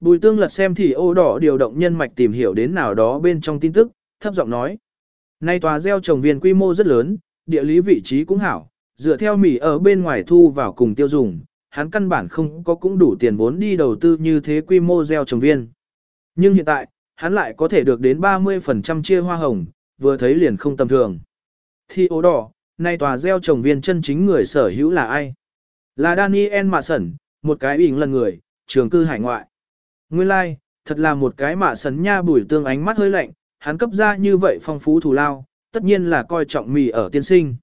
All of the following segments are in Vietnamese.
Bùi tương lật xem thì ô đỏ điều động nhân mạch tìm hiểu đến nào đó bên trong tin tức, thấp giọng nói. Nay tòa gieo trồng viên quy mô rất lớn, địa lý vị trí cũng hảo, dựa theo mì ở bên ngoài thu vào cùng tiêu dùng, hắn căn bản không có cũng đủ tiền vốn đi đầu tư như thế quy mô gieo trồng viên. Nhưng hiện tại, hắn lại có thể được đến 30% chia hoa hồng, vừa thấy liền không tầm thường. Thì ô đỏ, nay tòa gieo trồng viên chân chính người sở hữu là ai? Là Daniel Mạ Sẩn, một cái ỉn lần người, trường cư hải ngoại. Nguyên lai, like, thật là một cái mạ sấn nha bùi tương ánh mắt hơi lạnh, hắn cấp ra như vậy phong phú thù lao, tất nhiên là coi trọng mì ở tiên sinh.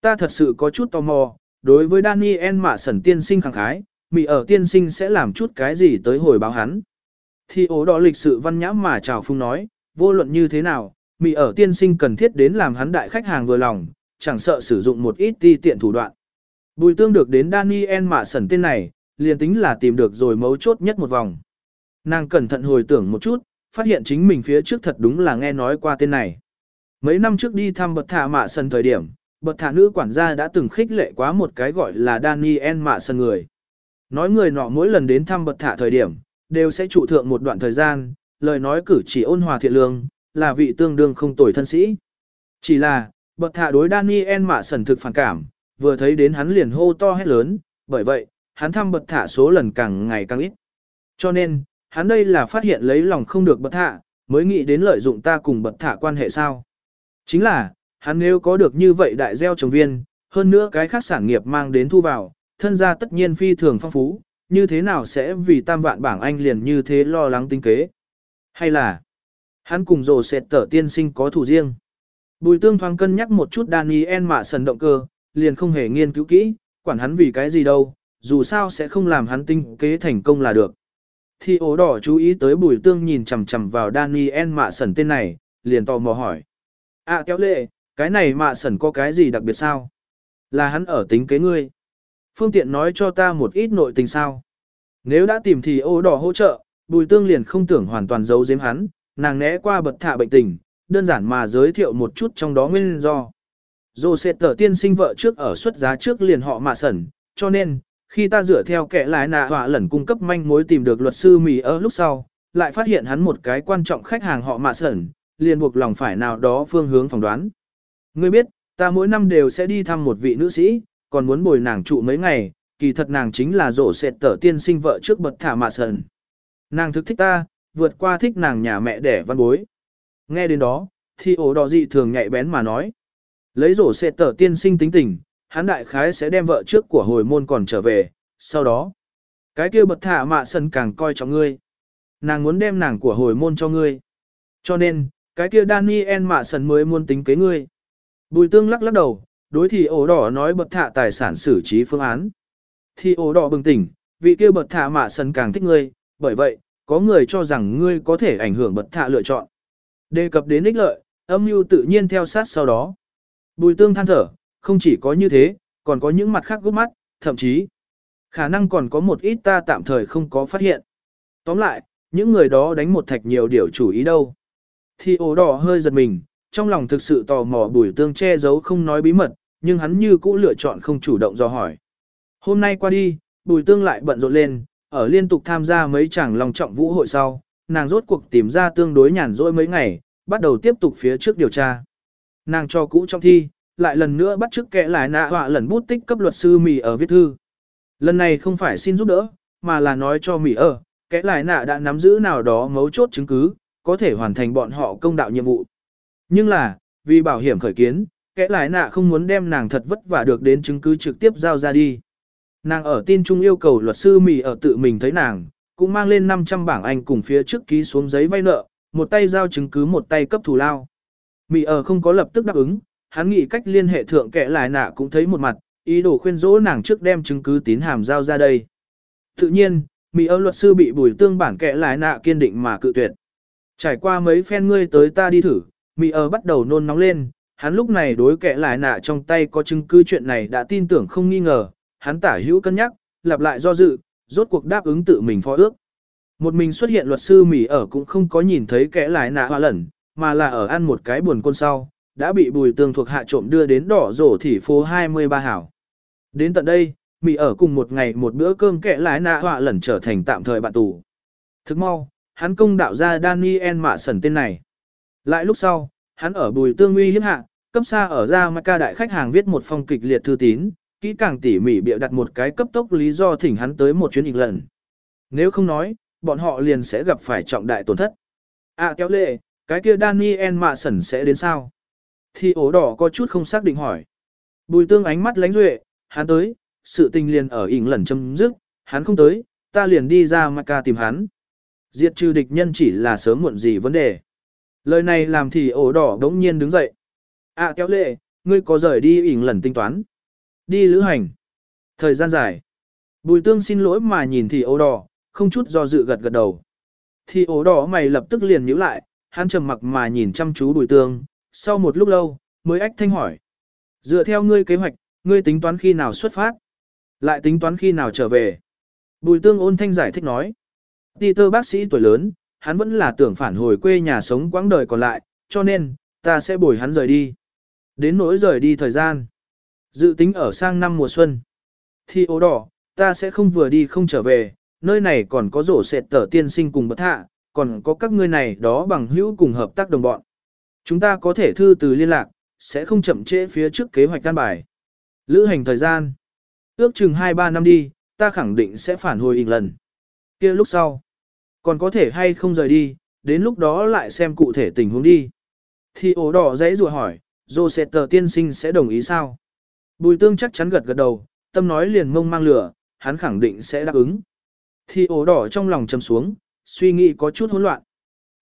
Ta thật sự có chút tò mò, đối với Daniel mạ sấn tiên sinh khẳng khái, mì ở tiên sinh sẽ làm chút cái gì tới hồi báo hắn. Thì ố đó lịch sự văn nhã mà chào phung nói, vô luận như thế nào, mì ở tiên sinh cần thiết đến làm hắn đại khách hàng vừa lòng, chẳng sợ sử dụng một ít ti tiện thủ đoạn. Bùi tương được đến Daniel mạ sẩn tên này, liền tính là tìm được rồi mấu chốt nhất một vòng. Nàng cẩn thận hồi tưởng một chút, phát hiện chính mình phía trước thật đúng là nghe nói qua tên này. Mấy năm trước đi thăm bật thả mạ sân thời điểm, bật thả nữ quản gia đã từng khích lệ quá một cái gọi là Daniel mạ sân người. Nói người nọ mỗi lần đến thăm bật thả thời điểm, đều sẽ trụ thượng một đoạn thời gian, lời nói cử chỉ ôn hòa thiện lương, là vị tương đương không tồi thân sĩ. Chỉ là, bật thả đối Daniel mạ sần thực phản cảm, vừa thấy đến hắn liền hô to hét lớn, bởi vậy, hắn thăm bật thả số lần càng ngày càng ít. Cho nên, hắn đây là phát hiện lấy lòng không được bật thả, mới nghĩ đến lợi dụng ta cùng bật thả quan hệ sao. Chính là, hắn nếu có được như vậy đại gieo trồng viên, hơn nữa cái khác sản nghiệp mang đến thu vào, thân gia tất nhiên phi thường phong phú, như thế nào sẽ vì tam vạn bảng anh liền như thế lo lắng tinh kế. Hay là, hắn cùng rồ sệt tở tiên sinh có thủ riêng. Bùi tương thoáng cân nhắc một chút Daniel mạ sần động cơ, liền không hề nghiên cứu kỹ, quản hắn vì cái gì đâu, dù sao sẽ không làm hắn tinh kế thành công là được. Thì ố đỏ chú ý tới bùi tương nhìn chằm chằm vào Daniel mạ sần tên này, liền tò mò hỏi. À kéo lệ, cái này mạ sần có cái gì đặc biệt sao? Là hắn ở tính kế ngươi. Phương tiện nói cho ta một ít nội tình sao? Nếu đã tìm thì ố đỏ hỗ trợ, bùi tương liền không tưởng hoàn toàn giấu giếm hắn, nàng né qua bật thạ bệnh tình, đơn giản mà giới thiệu một chút trong đó nguyên do. Dô sẽ tờ tiên sinh vợ trước ở xuất giá trước liền họ mạ sẩn, cho nên, khi ta dựa theo kẻ lái nạ họa lẩn cung cấp manh mối tìm được luật sư mì ở lúc sau, lại phát hiện hắn một cái quan trọng khách hàng họ mạ sẩn, liền buộc lòng phải nào đó phương hướng phỏng đoán. Ngươi biết, ta mỗi năm đều sẽ đi thăm một vị nữ sĩ, còn muốn bồi nàng trụ mấy ngày, kỳ thật nàng chính là rổ sệt tở tiên sinh vợ trước bật thả mạ sẩn. Nàng thực thích ta, vượt qua thích nàng nhà mẹ đẻ văn bối. Nghe đến đó, thì ổ đỏ dị thường nhạy bén mà nói. Lấy rổ sệt tở tiên sinh tính tình, hắn đại khái sẽ đem vợ trước của hồi môn còn trở về, sau đó. Cái kia bật thả mạ sân càng coi trọng ngươi. Nàng muốn đem nàng của hồi môn cho ngươi. Cho nên, cái kia Daniel mạ sân mới muốn tính kế ngươi. Bùi tương lắc lắc đầu, đối thì ổ đỏ nói bật thả tài sản xử trí phương án. Thì ổ đỏ bừng tỉnh, vị kia bật thả mạ sân càng thích ngươi, bởi vậy, có người cho rằng ngươi có thể ảnh hưởng bật thả lựa chọn. Đề cập đến ích lợi, âm mưu tự nhiên theo sát sau đó. Bùi tương than thở, không chỉ có như thế, còn có những mặt khác gốc mắt, thậm chí, khả năng còn có một ít ta tạm thời không có phát hiện. Tóm lại, những người đó đánh một thạch nhiều điều chủ ý đâu. Thì ổ đỏ hơi giật mình, trong lòng thực sự tò mò bùi tương che giấu không nói bí mật, nhưng hắn như cũ lựa chọn không chủ động do hỏi. Hôm nay qua đi, bùi tương lại bận rộn lên, ở liên tục tham gia mấy chàng lòng trọng vũ hội sau, nàng rốt cuộc tìm ra tương đối nhàn rỗi mấy ngày, bắt đầu tiếp tục phía trước điều tra. Nàng cho cũ trong thi, lại lần nữa bắt chước kẻ lại nạ họa lần bút tích cấp luật sư mì ở viết thư. Lần này không phải xin giúp đỡ, mà là nói cho mì ở, kẻ lại nạ đã nắm giữ nào đó mấu chốt chứng cứ, có thể hoàn thành bọn họ công đạo nhiệm vụ. Nhưng là, vì bảo hiểm khởi kiến, kẻ lại nạ không muốn đem nàng thật vất vả được đến chứng cứ trực tiếp giao ra đi. Nàng ở tin chung yêu cầu luật sư mì ở tự mình thấy nàng, cũng mang lên 500 bảng Anh cùng phía trước ký xuống giấy vay nợ, một tay giao chứng cứ một tay cấp thù lao. Mì ở không có lập tức đáp ứng, hắn nghĩ cách liên hệ thượng kẻ lại nạ cũng thấy một mặt, ý đồ khuyên dỗ nàng trước đem chứng cứ tín hàm giao ra đây. Tự nhiên, Mỹ Âu luật sư bị bùi tương bản kẻ lại nạ kiên định mà cự tuyệt. Trải qua mấy phen ngươi tới ta đi thử, Mỹ Âu bắt đầu nôn nóng lên, hắn lúc này đối kẻ lại nạ trong tay có chứng cứ chuyện này đã tin tưởng không nghi ngờ, hắn tả hữu cân nhắc, lặp lại do dự, rốt cuộc đáp ứng tự mình phó ước. Một mình xuất hiện luật sư Mỹ ở cũng không có nhìn thấy kẻ lại nạ hoa lẩn, mà là ở ăn một cái buồn côn sau, đã bị bùi tương thuộc hạ trộm đưa đến đỏ rổ thị phố 23 hảo. Đến tận đây, Mỹ ở cùng một ngày một bữa cơm kẹ lái nạ họa lẩn trở thành tạm thời bạn tù. Thức mau, hắn công đạo ra Daniel Mạ Sẩn tên này. Lại lúc sau, hắn ở bùi tương uy hiếp hạ, cấp xa ở ra Maca đại khách hàng viết một phong kịch liệt thư tín, kỹ càng tỉ mỉ bịa đặt một cái cấp tốc lý do thỉnh hắn tới một chuyến ịch lần. Nếu không nói, bọn họ liền sẽ gặp phải trọng đại tổn thất. À kéo lệ, cái kia Daniel Mạ Sẩn sẽ đến sao? Thì ổ đỏ có chút không xác định hỏi. Bùi tương ánh mắt lánh duệ, hắn tới, sự tình liền ở ỉn lần châm dứt, hắn không tới, ta liền đi ra Macca tìm hắn. Diệt trừ địch nhân chỉ là sớm muộn gì vấn đề. Lời này làm thì ổ đỏ đống nhiên đứng dậy. À kéo lệ, ngươi có rời đi ỉn lần tính toán. Đi lữ hành. Thời gian dài. Bùi tương xin lỗi mà nhìn thì ổ đỏ, không chút do dự gật gật đầu. Thì ổ đỏ mày lập tức liền nhíu lại, hắn trầm mặc mà nhìn chăm chú bùi tương, sau một lúc lâu, mới ách thanh hỏi. Dựa theo ngươi kế hoạch, ngươi tính toán khi nào xuất phát? Lại tính toán khi nào trở về? Bùi tương ôn thanh giải thích nói. Peter bác sĩ tuổi lớn, hắn vẫn là tưởng phản hồi quê nhà sống quãng đời còn lại, cho nên, ta sẽ bồi hắn rời đi. Đến nỗi rời đi thời gian. Dự tính ở sang năm mùa xuân. Thì ố đỏ, ta sẽ không vừa đi không trở về, nơi này còn có rổ sệt tở tiên sinh cùng bất hạ, còn có các ngươi này đó bằng hữu cùng hợp tác đồng bọn. Chúng ta có thể thư từ liên lạc, sẽ không chậm trễ phía trước kế hoạch căn bài. Lữ hành thời gian. Ước chừng 2-3 năm đi, ta khẳng định sẽ phản hồi ít lần kia lúc sau. Còn có thể hay không rời đi, đến lúc đó lại xem cụ thể tình huống đi. Thì ổ đỏ dãy rùa hỏi, Joseph tiên sinh sẽ đồng ý sao? Bùi tương chắc chắn gật gật đầu, tâm nói liền mông mang lửa, hắn khẳng định sẽ đáp ứng. Thì ổ đỏ trong lòng chầm xuống, suy nghĩ có chút hỗn loạn.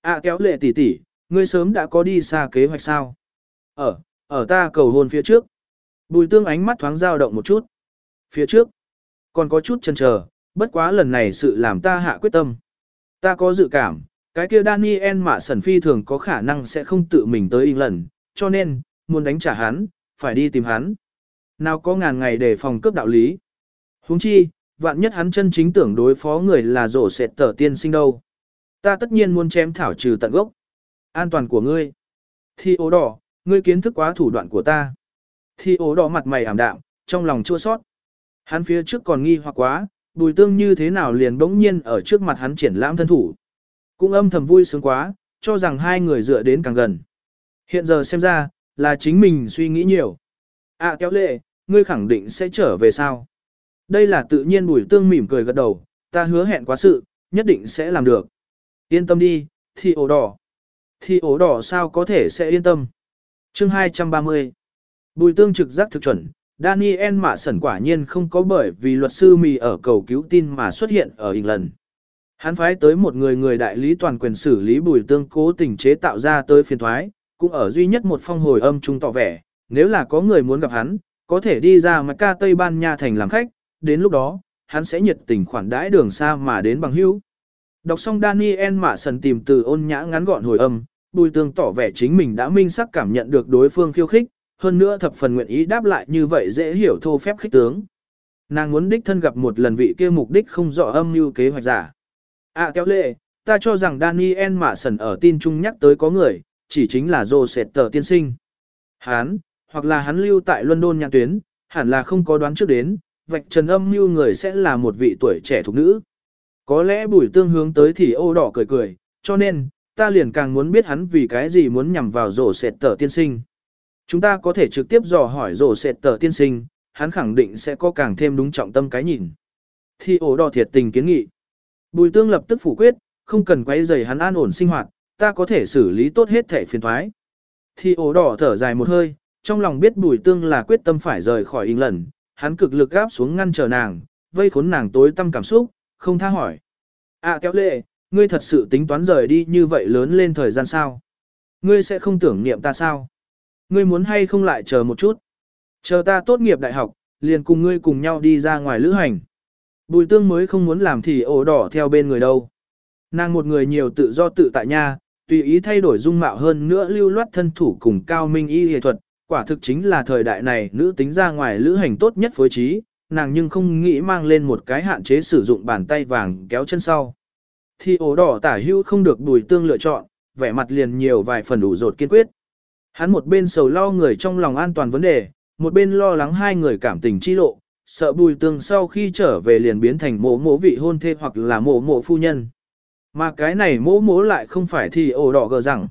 À kéo lệ tỷ tỷ, ngươi sớm đã có đi xa kế hoạch sao? Ở, ở ta cầu hôn phía trước. Bùi tương ánh mắt thoáng dao động một chút. Phía trước, còn có chút chần chờ, bất quá lần này sự làm ta hạ quyết tâm. Ta có dự cảm, cái kia Daniel mạ sần phi thường có khả năng sẽ không tự mình tới lần, cho nên, muốn đánh trả hắn, phải đi tìm hắn. Nào có ngàn ngày để phòng cướp đạo lý. huống chi, vạn nhất hắn chân chính tưởng đối phó người là rổ sệt tở tiên sinh đâu. Ta tất nhiên muốn chém thảo trừ tận gốc. An toàn của ngươi. Thi ố đỏ, ngươi kiến thức quá thủ đoạn của ta. Thi ố đỏ mặt mày ảm đạm, trong lòng chua sót. Hắn phía trước còn nghi hoặc quá, bùi tương như thế nào liền bỗng nhiên ở trước mặt hắn triển lãm thân thủ. Cũng âm thầm vui sướng quá, cho rằng hai người dựa đến càng gần. Hiện giờ xem ra, là chính mình suy nghĩ nhiều. À kéo lệ, ngươi khẳng định sẽ trở về sao? Đây là tự nhiên bùi tương mỉm cười gật đầu, ta hứa hẹn quá sự, nhất định sẽ làm được. Yên tâm đi, thì ổ đỏ. Thì ổ đỏ sao có thể sẽ yên tâm. chương 230. Bùi tương trực giác thực chuẩn, Daniel Mạ Sẩn quả nhiên không có bởi vì luật sư mì ở cầu cứu tin mà xuất hiện ở England. Hắn phái tới một người người đại lý toàn quyền xử lý bùi tương cố tình chế tạo ra tới phiền thoái, cũng ở duy nhất một phong hồi âm trung tỏ vẻ, nếu là có người muốn gặp hắn, có thể đi ra mặt ca Tây Ban Nha thành làm khách, đến lúc đó, hắn sẽ nhiệt tình khoản đãi đường xa mà đến bằng hữu. Đọc xong Daniel Mạ sần tìm từ ôn nhã ngắn gọn hồi âm, bùi tương tỏ vẻ chính mình đã minh sắc cảm nhận được đối phương khiêu khích, hơn nữa thập phần nguyện ý đáp lại như vậy dễ hiểu thô phép khích tướng. Nàng muốn đích thân gặp một lần vị kia mục đích không rõ âm mưu kế hoạch giả. À kéo lệ, ta cho rằng Daniel Mạ sần ở tin chung nhắc tới có người, chỉ chính là Joseph tờ tiên sinh. Hán, hoặc là hắn lưu tại London nhạc tuyến, hẳn là không có đoán trước đến, vạch trần âm mưu người sẽ là một vị tuổi trẻ thục nữ. Có lẽ bùi tương hướng tới thì ô đỏ cười cười, cho nên, ta liền càng muốn biết hắn vì cái gì muốn nhằm vào rổ sệt tờ tiên sinh. Chúng ta có thể trực tiếp dò hỏi rổ sệt tờ tiên sinh, hắn khẳng định sẽ có càng thêm đúng trọng tâm cái nhìn. Thì ổ đỏ thiệt tình kiến nghị. Bùi tương lập tức phủ quyết, không cần quay rầy hắn an ổn sinh hoạt, ta có thể xử lý tốt hết thể phiền thoái. Thì ổ đỏ thở dài một hơi, trong lòng biết bùi tương là quyết tâm phải rời khỏi England, hắn cực lực gáp xuống ngăn trở nàng, vây khốn nàng tối tâm cảm xúc, không tha hỏi. À kéo lệ, ngươi thật sự tính toán rời đi như vậy lớn lên thời gian sao? Ngươi sẽ không tưởng niệm ta sao? Ngươi muốn hay không lại chờ một chút? Chờ ta tốt nghiệp đại học, liền cùng ngươi cùng nhau đi ra ngoài lữ hành. Bùi tương mới không muốn làm thì ổ đỏ theo bên người đâu. Nàng một người nhiều tự do tự tại nha, tùy ý thay đổi dung mạo hơn nữa lưu loát thân thủ cùng cao minh y y thuật, quả thực chính là thời đại này nữ tính ra ngoài lữ hành tốt nhất phối trí, nàng nhưng không nghĩ mang lên một cái hạn chế sử dụng bàn tay vàng kéo chân sau. Thì ổ đỏ tả hưu không được bùi tương lựa chọn, vẻ mặt liền nhiều vài phần đủ rột kiên quyết. Hắn một bên sầu lo người trong lòng an toàn vấn đề, một bên lo lắng hai người cảm tình chi lộ, sợ bùi tương sau khi trở về liền biến thành mộ mộ vị hôn thê hoặc là mộ mộ phu nhân. Mà cái này mỗ mỗ lại không phải thì ổ đỏ gờ rằng.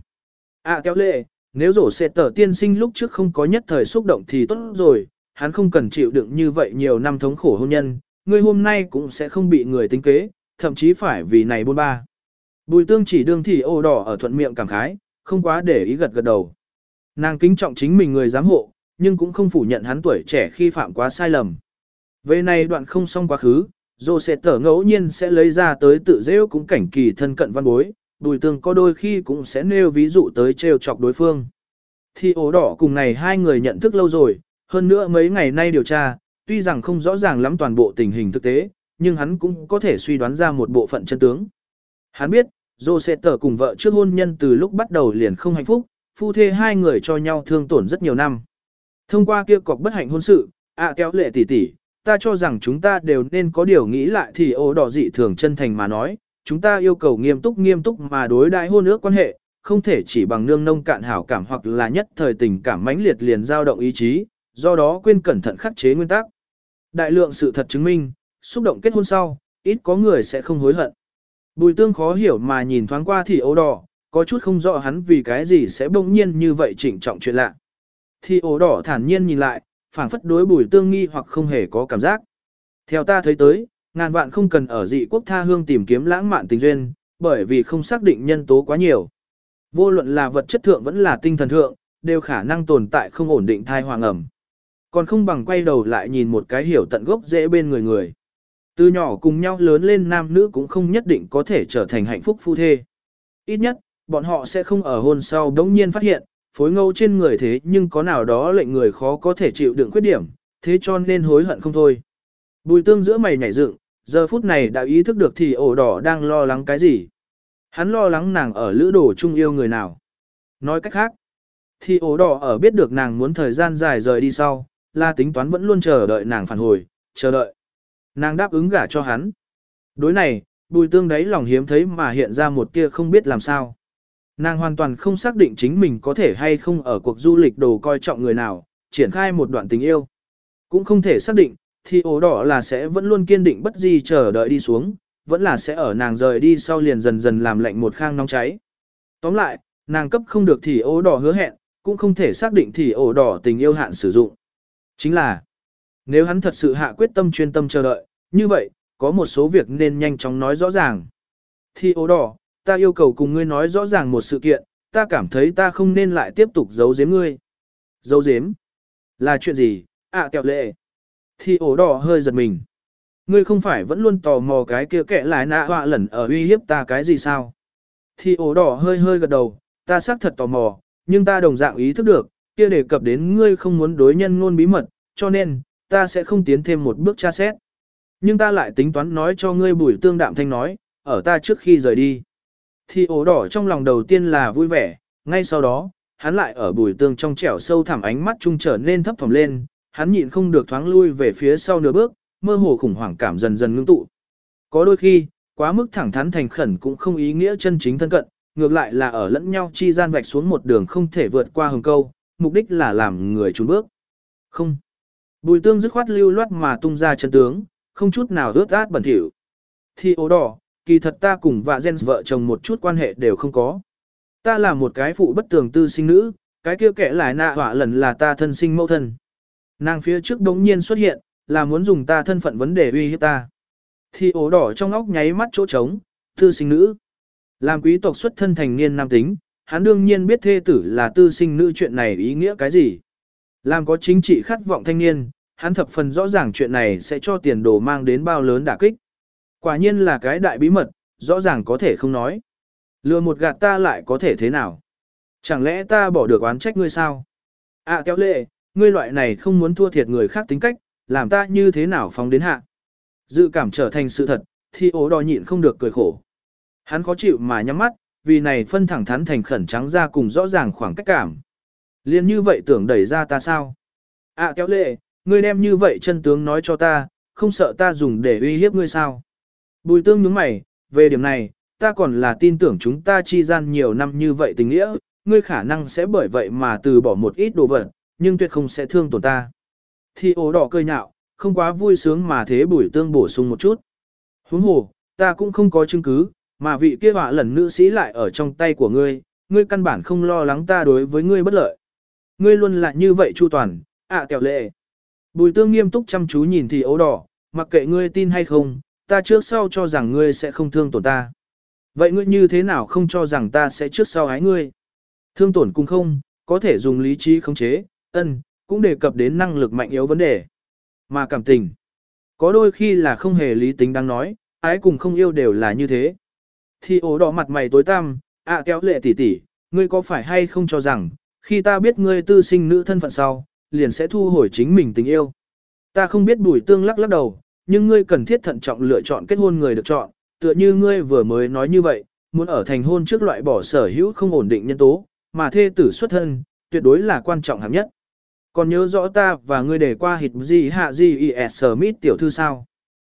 À kéo lệ, nếu rổ sẽ tờ tiên sinh lúc trước không có nhất thời xúc động thì tốt rồi, hắn không cần chịu đựng như vậy nhiều năm thống khổ hôn nhân, người hôm nay cũng sẽ không bị người tính kế, thậm chí phải vì này buôn ba. Bùi tương chỉ đương thì ô đỏ ở thuận miệng cảm khái, không quá để ý gật gật đầu. Nàng kính trọng chính mình người giám hộ, nhưng cũng không phủ nhận hắn tuổi trẻ khi phạm quá sai lầm. Về này đoạn không xong quá khứ, dù sẽ tở ngẫu nhiên sẽ lấy ra tới tự rêu cũng cảnh kỳ thân cận văn bối, bùi tương có đôi khi cũng sẽ nêu ví dụ tới trêu chọc đối phương. Thì ổ đỏ cùng này hai người nhận thức lâu rồi, hơn nữa mấy ngày nay điều tra, tuy rằng không rõ ràng lắm toàn bộ tình hình thực tế, nhưng hắn cũng có thể suy đoán ra một bộ phận chân tướng. Hắn biết, Joseph sẽ cùng vợ trước hôn nhân từ lúc bắt đầu liền không hạnh phúc, phu thê hai người cho nhau thương tổn rất nhiều năm. Thông qua kia cọc bất hạnh hôn sự, ạ kéo lệ tỷ tỷ, ta cho rằng chúng ta đều nên có điều nghĩ lại thì ô đỏ dị thường chân thành mà nói, chúng ta yêu cầu nghiêm túc nghiêm túc mà đối đại hôn ước quan hệ, không thể chỉ bằng nương nông cạn hảo cảm hoặc là nhất thời tình cảm mãnh liệt liền dao động ý chí, do đó quên cẩn thận khắc chế nguyên tắc. Đại lượng sự thật chứng minh, xúc động kết hôn sau, ít có người sẽ không hối hận. Bùi tương khó hiểu mà nhìn thoáng qua thì ấu đỏ, có chút không rõ hắn vì cái gì sẽ bỗng nhiên như vậy chỉnh trọng chuyện lạ. Thì ấu đỏ thản nhiên nhìn lại, phảng phất đối bùi tương nghi hoặc không hề có cảm giác. Theo ta thấy tới, ngàn vạn không cần ở dị quốc tha hương tìm kiếm lãng mạn tình duyên, bởi vì không xác định nhân tố quá nhiều. Vô luận là vật chất thượng vẫn là tinh thần thượng, đều khả năng tồn tại không ổn định thai hoàng ẩm. Còn không bằng quay đầu lại nhìn một cái hiểu tận gốc dễ bên người người. Từ nhỏ cùng nhau lớn lên nam nữ cũng không nhất định có thể trở thành hạnh phúc phu thê. Ít nhất, bọn họ sẽ không ở hôn sau đống nhiên phát hiện, phối ngâu trên người thế nhưng có nào đó lệnh người khó có thể chịu đựng khuyết điểm, thế cho nên hối hận không thôi. Bùi tương giữa mày nhảy dựng, giờ phút này đã ý thức được thì ổ đỏ đang lo lắng cái gì. Hắn lo lắng nàng ở lữ đồ chung yêu người nào. Nói cách khác, thì ổ đỏ ở biết được nàng muốn thời gian dài rời đi sau, là tính toán vẫn luôn chờ đợi nàng phản hồi, chờ đợi. Nàng đáp ứng gả cho hắn. Đối này, bùi tương đấy lòng hiếm thấy mà hiện ra một tia không biết làm sao. Nàng hoàn toàn không xác định chính mình có thể hay không ở cuộc du lịch đồ coi trọng người nào, triển khai một đoạn tình yêu. Cũng không thể xác định, thì ổ đỏ là sẽ vẫn luôn kiên định bất di chờ đợi đi xuống, vẫn là sẽ ở nàng rời đi sau liền dần dần làm lạnh một khang nóng cháy. Tóm lại, nàng cấp không được thì ổ đỏ hứa hẹn, cũng không thể xác định thì ổ đỏ tình yêu hạn sử dụng. Chính là, nếu hắn thật sự hạ quyết tâm chuyên tâm chờ đợi, như vậy, có một số việc nên nhanh chóng nói rõ ràng. Thì ô đỏ, ta yêu cầu cùng ngươi nói rõ ràng một sự kiện, ta cảm thấy ta không nên lại tiếp tục giấu giếm ngươi. Giấu giếm? Là chuyện gì? À kẹo lệ. Thì ổ đỏ hơi giật mình. Ngươi không phải vẫn luôn tò mò cái kia kẻ lại nạ họa lẩn ở uy hiếp ta cái gì sao? Thì ổ đỏ hơi hơi gật đầu, ta xác thật tò mò, nhưng ta đồng dạng ý thức được, kia đề cập đến ngươi không muốn đối nhân ngôn bí mật, cho nên, ta sẽ không tiến thêm một bước tra xét. Nhưng ta lại tính toán nói cho ngươi bùi tương đạm thanh nói, ở ta trước khi rời đi. Thì ổ đỏ trong lòng đầu tiên là vui vẻ, ngay sau đó, hắn lại ở bùi tương trong trẻo sâu thẳm ánh mắt trung trở nên thấp thỏm lên, hắn nhịn không được thoáng lui về phía sau nửa bước, mơ hồ khủng hoảng cảm dần dần ngưng tụ. Có đôi khi, quá mức thẳng thắn thành khẩn cũng không ý nghĩa chân chính thân cận, ngược lại là ở lẫn nhau chi gian vạch xuống một đường không thể vượt qua hừng câu, mục đích là làm người trốn bước. Không. Bùi tương dứt khoát lưu loát mà tung ra chân tướng, không chút nào ướt át bẩn thỉu. Thì ố đỏ, kỳ thật ta cùng vạ gen vợ chồng một chút quan hệ đều không có. Ta là một cái phụ bất tường tư sinh nữ, cái kia kẻ lại nạ họa lần là ta thân sinh mẫu thân. Nàng phía trước đống nhiên xuất hiện, là muốn dùng ta thân phận vấn đề uy hiếp ta. Thì ố đỏ trong óc nháy mắt chỗ trống, tư sinh nữ. Làm quý tộc xuất thân thành niên nam tính, hắn đương nhiên biết thê tử là tư sinh nữ chuyện này ý nghĩa cái gì. Làm có chính trị khát vọng thanh niên, hắn thập phần rõ ràng chuyện này sẽ cho tiền đồ mang đến bao lớn đả kích. Quả nhiên là cái đại bí mật, rõ ràng có thể không nói. Lừa một gạt ta lại có thể thế nào? Chẳng lẽ ta bỏ được oán trách ngươi sao? À kéo lệ, ngươi loại này không muốn thua thiệt người khác tính cách, làm ta như thế nào phóng đến hạ. Dự cảm trở thành sự thật, thì ố đòi nhịn không được cười khổ. Hắn khó chịu mà nhắm mắt, vì này phân thẳng thắn thành khẩn trắng ra cùng rõ ràng khoảng cách cảm. Liên như vậy tưởng đẩy ra ta sao? À kéo lệ, ngươi đem như vậy chân tướng nói cho ta, không sợ ta dùng để uy hiếp ngươi sao? Bùi tương nhướng mày, về điểm này, ta còn là tin tưởng chúng ta chi gian nhiều năm như vậy tình nghĩa, ngươi khả năng sẽ bởi vậy mà từ bỏ một ít đồ vật, nhưng tuyệt không sẽ thương tổn ta. Thì ố đỏ cười nhạo, không quá vui sướng mà thế bùi tương bổ sung một chút. Huống hồ, ta cũng không có chứng cứ, mà vị kia họa lần nữ sĩ lại ở trong tay của ngươi, ngươi căn bản không lo lắng ta đối với ngươi bất lợi. Ngươi luôn là như vậy chu toàn, ạ à, kẹo lệ. Bùi tương nghiêm túc chăm chú nhìn thì ấu đỏ, mặc kệ ngươi tin hay không, ta trước sau cho rằng ngươi sẽ không thương tổn ta. Vậy ngươi như thế nào không cho rằng ta sẽ trước sau ái ngươi? Thương tổn cũng không, có thể dùng lý trí khống chế, ân, cũng đề cập đến năng lực mạnh yếu vấn đề. Mà cảm tình, có đôi khi là không hề lý tính đang nói, ái cùng không yêu đều là như thế. Thì ố đỏ mặt mày tối tăm, ạ à, kéo lệ tỷ tỷ, ngươi có phải hay không cho rằng, khi ta biết ngươi tư sinh nữ thân phận sau, liền sẽ thu hồi chính mình tình yêu. Ta không biết bùi tương lắc lắc đầu, nhưng ngươi cần thiết thận trọng lựa chọn kết hôn người được chọn, tựa như ngươi vừa mới nói như vậy, muốn ở thành hôn trước loại bỏ sở hữu không ổn định nhân tố, mà thê tử xuất thân, tuyệt đối là quan trọng hạng nhất. Còn nhớ rõ ta và ngươi để qua hịt gì hạ gì y Smith tiểu thư sao?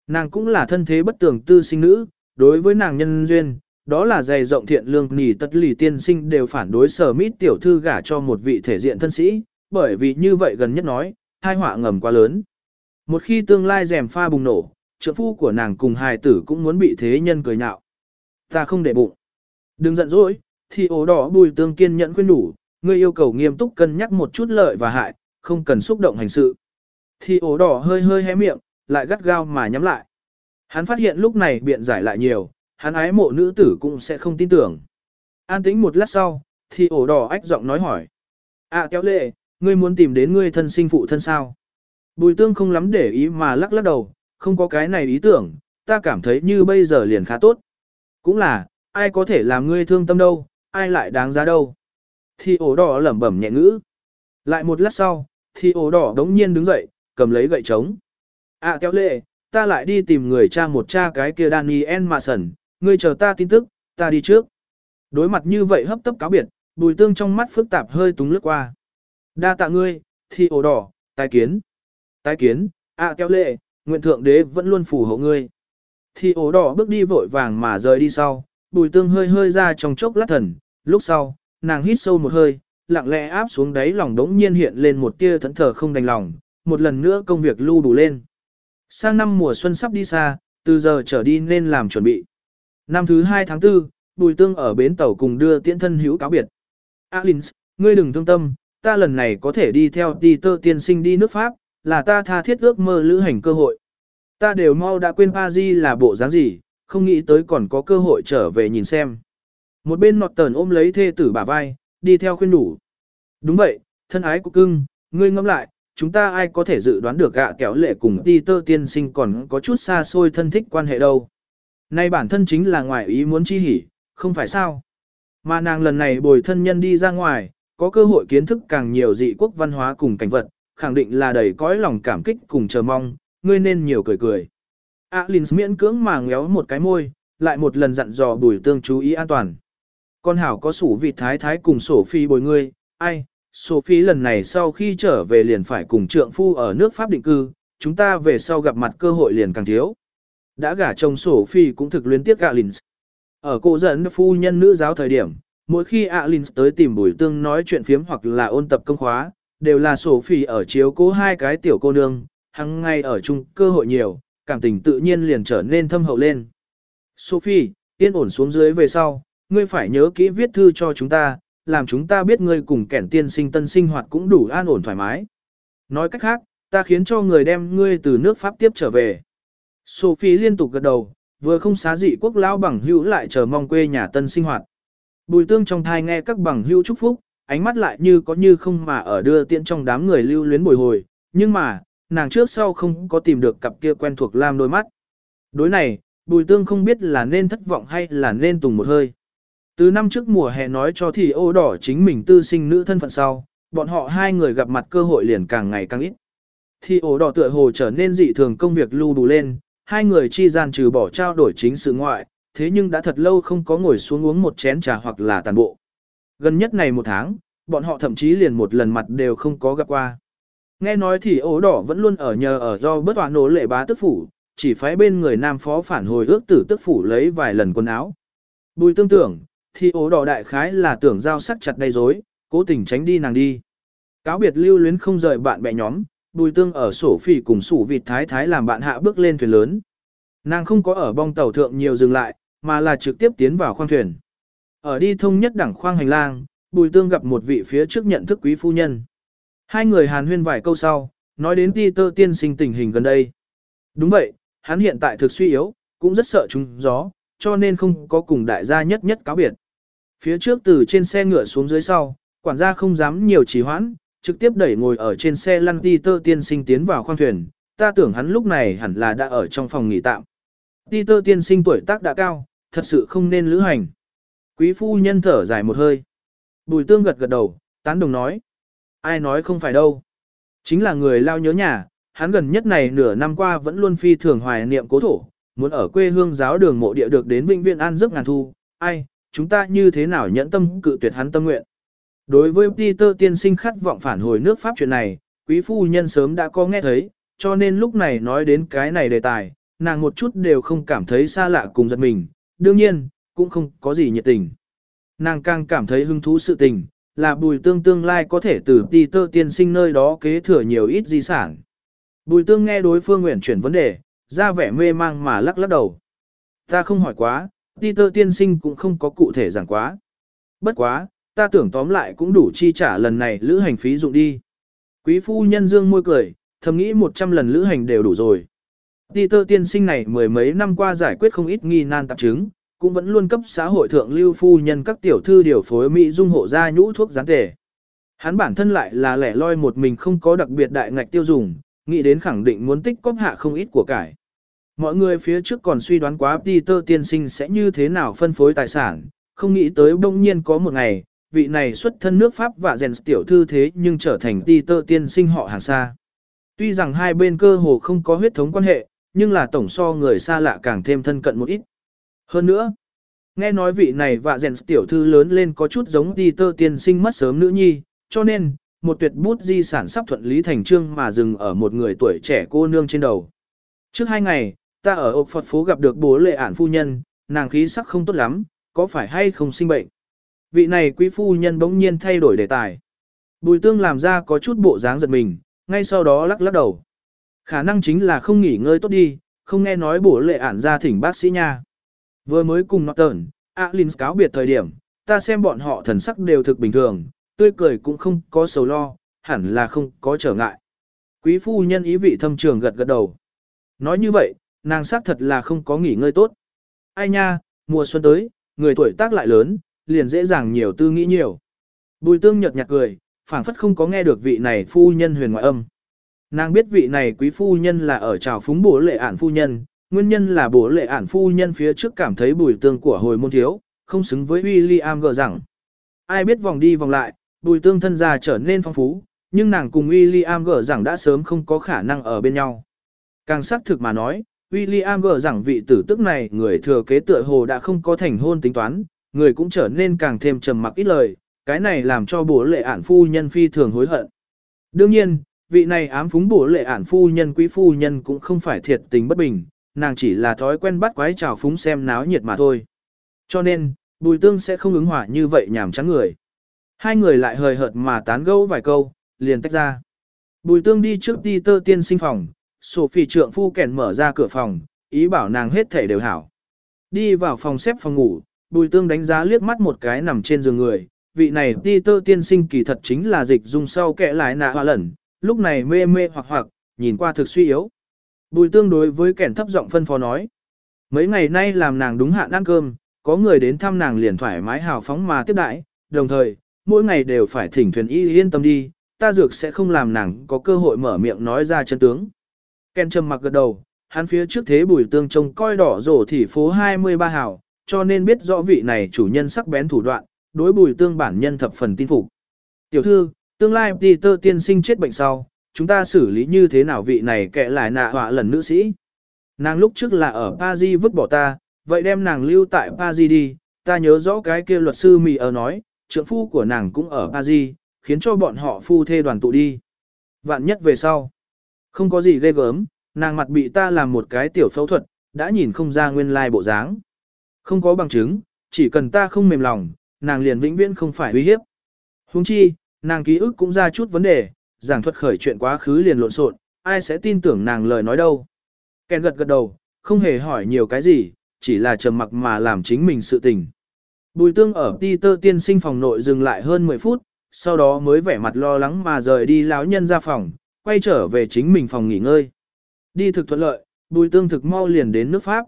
Nàng cũng là thân thế bất tường tư sinh nữ, đối với nàng nhân duyên, đó là dày rộng thiện lương nỉ tất lì tiên sinh đều phản đối sở mít tiểu thư gả cho một vị thể diện thân sĩ, bởi vì như vậy gần nhất nói, hai họa ngầm quá lớn. Một khi tương lai rèm pha bùng nổ, trượng phu của nàng cùng hài tử cũng muốn bị thế nhân cười nhạo. Ta không để bụng. Đừng giận dỗi, thì ố đỏ bùi tương kiên nhẫn khuyên đủ, ngươi yêu cầu nghiêm túc cân nhắc một chút lợi và hại, không cần xúc động hành sự. Thì ố đỏ hơi hơi hé miệng, lại gắt gao mà nhắm lại. Hắn phát hiện lúc này biện giải lại nhiều, hắn ái mộ nữ tử cũng sẽ không tin tưởng. An tĩnh một lát sau, thì ổ đỏ ách giọng nói hỏi. À kéo lệ, ngươi muốn tìm đến ngươi thân sinh phụ thân sao? Bùi tương không lắm để ý mà lắc lắc đầu, không có cái này ý tưởng, ta cảm thấy như bây giờ liền khá tốt. Cũng là, ai có thể làm ngươi thương tâm đâu, ai lại đáng giá đâu. Thì ổ đỏ lẩm bẩm nhẹ ngữ. Lại một lát sau, thì ổ đỏ đống nhiên đứng dậy, cầm lấy gậy trống. À kéo lệ, ta lại đi tìm người cha một cha cái kia Daniel Mason, ngươi chờ ta tin tức, ta đi trước. Đối mặt như vậy hấp tấp cáo biệt, bùi tương trong mắt phức tạp hơi túng lướt qua. Đa tạ ngươi, thì ổ đỏ, tái kiến. Tái kiến, à kéo lệ, nguyện thượng đế vẫn luôn phù hộ ngươi. Thì ổ đỏ bước đi vội vàng mà rời đi sau, bùi tương hơi hơi ra trong chốc lát thần, lúc sau, nàng hít sâu một hơi, lặng lẽ áp xuống đáy lòng đống nhiên hiện lên một tia thẫn thờ không đành lòng, một lần nữa công việc lưu đủ lên. Sang năm mùa xuân sắp đi xa, từ giờ trở đi nên làm chuẩn bị. Năm thứ 2 tháng 4, Bùi Tương ở bến tàu cùng đưa tiễn thân hữu cáo biệt. Alins, ngươi đừng thương tâm, ta lần này có thể đi theo Peter tiên sinh đi nước Pháp, là ta tha thiết ước mơ lữ hành cơ hội. Ta đều mau đã quên Paris là bộ dáng gì, không nghĩ tới còn có cơ hội trở về nhìn xem. Một bên nọt tờn ôm lấy thê tử bả vai, đi theo khuyên đủ. Đúng vậy, thân ái của cưng, ngươi ngẫm lại, chúng ta ai có thể dự đoán được gạ kéo lệ cùng Peter tiên sinh còn có chút xa xôi thân thích quan hệ đâu. Nay bản thân chính là ngoài ý muốn chi hỉ, không phải sao. Mà nàng lần này bồi thân nhân đi ra ngoài, có cơ hội kiến thức càng nhiều dị quốc văn hóa cùng cảnh vật, khẳng định là đầy cõi lòng cảm kích cùng chờ mong, ngươi nên nhiều cười cười. Alins miễn cưỡng mà ngéo một cái môi, lại một lần dặn dò bùi tương chú ý an toàn. Con hảo có sủ vị thái thái cùng sổ phi bồi ngươi, ai, Sophie lần này sau khi trở về liền phải cùng trượng phu ở nước Pháp định cư, chúng ta về sau gặp mặt cơ hội liền càng thiếu. Đã gả chồng Sophie cũng thực luyến tiếc Alins. Ở cô dẫn phu nhân nữ giáo thời điểm, mỗi khi Alins tới tìm Bùi Tương nói chuyện phiếm hoặc là ôn tập công khóa, đều là Sophie ở chiếu cố hai cái tiểu cô nương, hằng ngày ở chung cơ hội nhiều, cảm tình tự nhiên liền trở nên thâm hậu lên. Sophie, yên ổn xuống dưới về sau, ngươi phải nhớ kỹ viết thư cho chúng ta, làm chúng ta biết ngươi cùng kẻn tiên sinh tân sinh hoạt cũng đủ an ổn thoải mái. Nói cách khác, ta khiến cho người đem ngươi từ nước Pháp tiếp trở về. Sophie liên tục gật đầu, vừa không xá dị quốc lão bằng hữu lại chờ mong quê nhà tân sinh hoạt. Bùi tương trong thai nghe các bằng hữu chúc phúc, ánh mắt lại như có như không mà ở đưa tiện trong đám người lưu luyến bồi hồi, nhưng mà, nàng trước sau không có tìm được cặp kia quen thuộc lam đôi mắt. Đối này, bùi tương không biết là nên thất vọng hay là nên tùng một hơi. Từ năm trước mùa hè nói cho thì ô đỏ chính mình tư sinh nữ thân phận sau, bọn họ hai người gặp mặt cơ hội liền càng ngày càng ít. Thì ô đỏ tựa hồ trở nên dị thường công việc lưu đủ lên, hai người chi gian trừ bỏ trao đổi chính sự ngoại, thế nhưng đã thật lâu không có ngồi xuống uống một chén trà hoặc là tàn bộ. Gần nhất này một tháng, bọn họ thậm chí liền một lần mặt đều không có gặp qua. Nghe nói thì ố đỏ vẫn luôn ở nhờ ở do bất toàn nổ lệ bá tức phủ, chỉ phái bên người nam phó phản hồi ước tử tức phủ lấy vài lần quần áo. Bùi tương tưởng, thì ố đỏ đại khái là tưởng giao sắc chặt đầy dối, cố tình tránh đi nàng đi. Cáo biệt lưu luyến không rời bạn bè nhóm, bùi tương ở sổ phỉ cùng sủ vịt thái thái làm bạn hạ bước lên thuyền lớn. Nàng không có ở bong tàu thượng nhiều dừng lại, mà là trực tiếp tiến vào khoang thuyền. Ở đi thông nhất đẳng khoang hành lang, Bùi Tương gặp một vị phía trước nhận thức quý phu nhân. Hai người hàn huyên vài câu sau, nói đến ti tơ tiên sinh tình hình gần đây. Đúng vậy, hắn hiện tại thực suy yếu, cũng rất sợ chúng gió, cho nên không có cùng đại gia nhất nhất cáo biệt. Phía trước từ trên xe ngựa xuống dưới sau, quản gia không dám nhiều trì hoãn, trực tiếp đẩy ngồi ở trên xe lăn Peter tiên sinh tiến vào khoang thuyền, ta tưởng hắn lúc này hẳn là đã ở trong phòng nghỉ tạm. Peter tiên sinh tuổi tác đã cao, thật sự không nên lữ hành. Quý phu nhân thở dài một hơi. Bùi tương gật gật đầu, tán đồng nói. Ai nói không phải đâu. Chính là người lao nhớ nhà, hắn gần nhất này nửa năm qua vẫn luôn phi thường hoài niệm cố thổ, muốn ở quê hương giáo đường mộ địa được đến vĩnh viện an giấc ngàn thu. Ai, chúng ta như thế nào nhẫn tâm cự tuyệt hắn tâm nguyện. Đối với Peter tiên sinh khát vọng phản hồi nước Pháp chuyện này, quý phu nhân sớm đã có nghe thấy, cho nên lúc này nói đến cái này đề tài, nàng một chút đều không cảm thấy xa lạ cùng giật mình, đương nhiên, cũng không có gì nhiệt tình. Nàng càng cảm thấy hứng thú sự tình, là bùi tương tương lai có thể từ Peter tiên sinh nơi đó kế thừa nhiều ít di sản. Bùi tương nghe đối phương nguyện chuyển vấn đề, ra vẻ mê mang mà lắc lắc đầu. Ta không hỏi quá, Peter tiên sinh cũng không có cụ thể giảng quá. Bất quá, ta tưởng tóm lại cũng đủ chi trả lần này lữ hành phí dụng đi. Quý phu nhân dương môi cười, thầm nghĩ 100 lần lữ hành đều đủ rồi. Peter tiên sinh này mười mấy năm qua giải quyết không ít nghi nan tạp chứng, cũng vẫn luôn cấp xã hội thượng lưu phu nhân các tiểu thư điều phối Mỹ dung hộ gia nhũ thuốc gián tề. Hắn bản thân lại là lẻ loi một mình không có đặc biệt đại ngạch tiêu dùng, nghĩ đến khẳng định muốn tích cóp hạ không ít của cải. Mọi người phía trước còn suy đoán quá Peter tiên sinh sẽ như thế nào phân phối tài sản, không nghĩ tới bỗng nhiên có một ngày, vị này xuất thân nước Pháp và rèn tiểu thư thế nhưng trở thành Peter tiên sinh họ hàng xa. Tuy rằng hai bên cơ hồ không có huyết thống quan hệ, nhưng là tổng so người xa lạ càng thêm thân cận một ít. Hơn nữa, nghe nói vị này và rèn tiểu thư lớn lên có chút giống Peter tiên sinh mất sớm nữ nhi, cho nên, một tuyệt bút di sản sắp thuận lý thành trương mà dừng ở một người tuổi trẻ cô nương trên đầu. Trước hai ngày, ta ở ốc Phật phố gặp được bố lệ ản phu nhân, nàng khí sắc không tốt lắm, có phải hay không sinh bệnh. Vị này quý phu nhân bỗng nhiên thay đổi đề tài. Bùi tương làm ra có chút bộ dáng giật mình, ngay sau đó lắc lắc đầu. Khả năng chính là không nghỉ ngơi tốt đi, không nghe nói bổ lệ ản ra thỉnh bác sĩ nha. Vừa mới cùng Norton, Alin cáo biệt thời điểm, ta xem bọn họ thần sắc đều thực bình thường, tươi cười cũng không có sầu lo, hẳn là không có trở ngại. Quý phu nhân ý vị thâm trường gật gật đầu. Nói như vậy, nàng xác thật là không có nghỉ ngơi tốt. Ai nha, mùa xuân tới, người tuổi tác lại lớn, liền dễ dàng nhiều tư nghĩ nhiều. Bùi tương nhợt nhạt cười, phảng phất không có nghe được vị này phu nhân huyền ngoại âm. Nàng biết vị này quý phu nhân là ở trào phúng bố lệ ản phu nhân, nguyên nhân là bố lệ ản phu nhân phía trước cảm thấy bùi tương của hồi môn thiếu, không xứng với William gờ rằng. Ai biết vòng đi vòng lại, bùi tương thân già trở nên phong phú, nhưng nàng cùng William gờ rằng đã sớm không có khả năng ở bên nhau. Càng xác thực mà nói, William gờ rằng vị tử tức này người thừa kế tựa hồ đã không có thành hôn tính toán, người cũng trở nên càng thêm trầm mặc ít lời, cái này làm cho bố lệ ản phu nhân phi thường hối hận. Đương nhiên, vị này ám phúng bố lệ ản phu nhân quý phu nhân cũng không phải thiệt tình bất bình, nàng chỉ là thói quen bắt quái trào phúng xem náo nhiệt mà thôi. Cho nên, bùi tương sẽ không ứng hỏa như vậy nhảm chán người. Hai người lại hời hợt mà tán gẫu vài câu, liền tách ra. Bùi tương đi trước đi tơ tiên sinh phòng, Sophie trượng phu kèn mở ra cửa phòng, ý bảo nàng hết thể đều hảo. Đi vào phòng xếp phòng ngủ, bùi tương đánh giá liếc mắt một cái nằm trên giường người, vị này ti tơ tiên sinh kỳ thật chính là dịch dung sau kẻ lại nạ hoa lẩn, lúc này mê mê hoặc hoặc, nhìn qua thực suy yếu. Bùi tương đối với kẻn thấp giọng phân phó nói. Mấy ngày nay làm nàng đúng hạn ăn cơm, có người đến thăm nàng liền thoải mái hào phóng mà tiếp đãi, đồng thời, mỗi ngày đều phải thỉnh thuyền y yên tâm đi, ta dược sẽ không làm nàng có cơ hội mở miệng nói ra chân tướng. Ken trầm mặc gật đầu, hắn phía trước thế bùi tương trông coi đỏ rổ thị phố 23 hảo, cho nên biết rõ vị này chủ nhân sắc bén thủ đoạn, đối bùi tương bản nhân thập phần tin phục. Tiểu thư, tương lai Peter tiên sinh chết bệnh sau, chúng ta xử lý như thế nào vị này kệ lại nạ họa lần nữ sĩ. Nàng lúc trước là ở Paris vứt bỏ ta, vậy đem nàng lưu tại Paris đi, ta nhớ rõ cái kia luật sư mì ở nói, trưởng phu của nàng cũng ở Paris, khiến cho bọn họ phu thê đoàn tụ đi. Vạn nhất về sau, không có gì ghê gớm, nàng mặt bị ta làm một cái tiểu phẫu thuật, đã nhìn không ra nguyên lai bộ dáng. Không có bằng chứng, chỉ cần ta không mềm lòng, nàng liền vĩnh viễn không phải uy hiếp. Huống chi, nàng ký ức cũng ra chút vấn đề, giảng thuật khởi chuyện quá khứ liền lộn xộn, ai sẽ tin tưởng nàng lời nói đâu. Ken gật gật đầu, không hề hỏi nhiều cái gì, chỉ là trầm mặc mà làm chính mình sự tình. Bùi tương ở Peter tiên sinh phòng nội dừng lại hơn 10 phút, sau đó mới vẻ mặt lo lắng mà rời đi lão nhân ra phòng, quay trở về chính mình phòng nghỉ ngơi. Đi thực thuận lợi, bùi tương thực mau liền đến nước Pháp.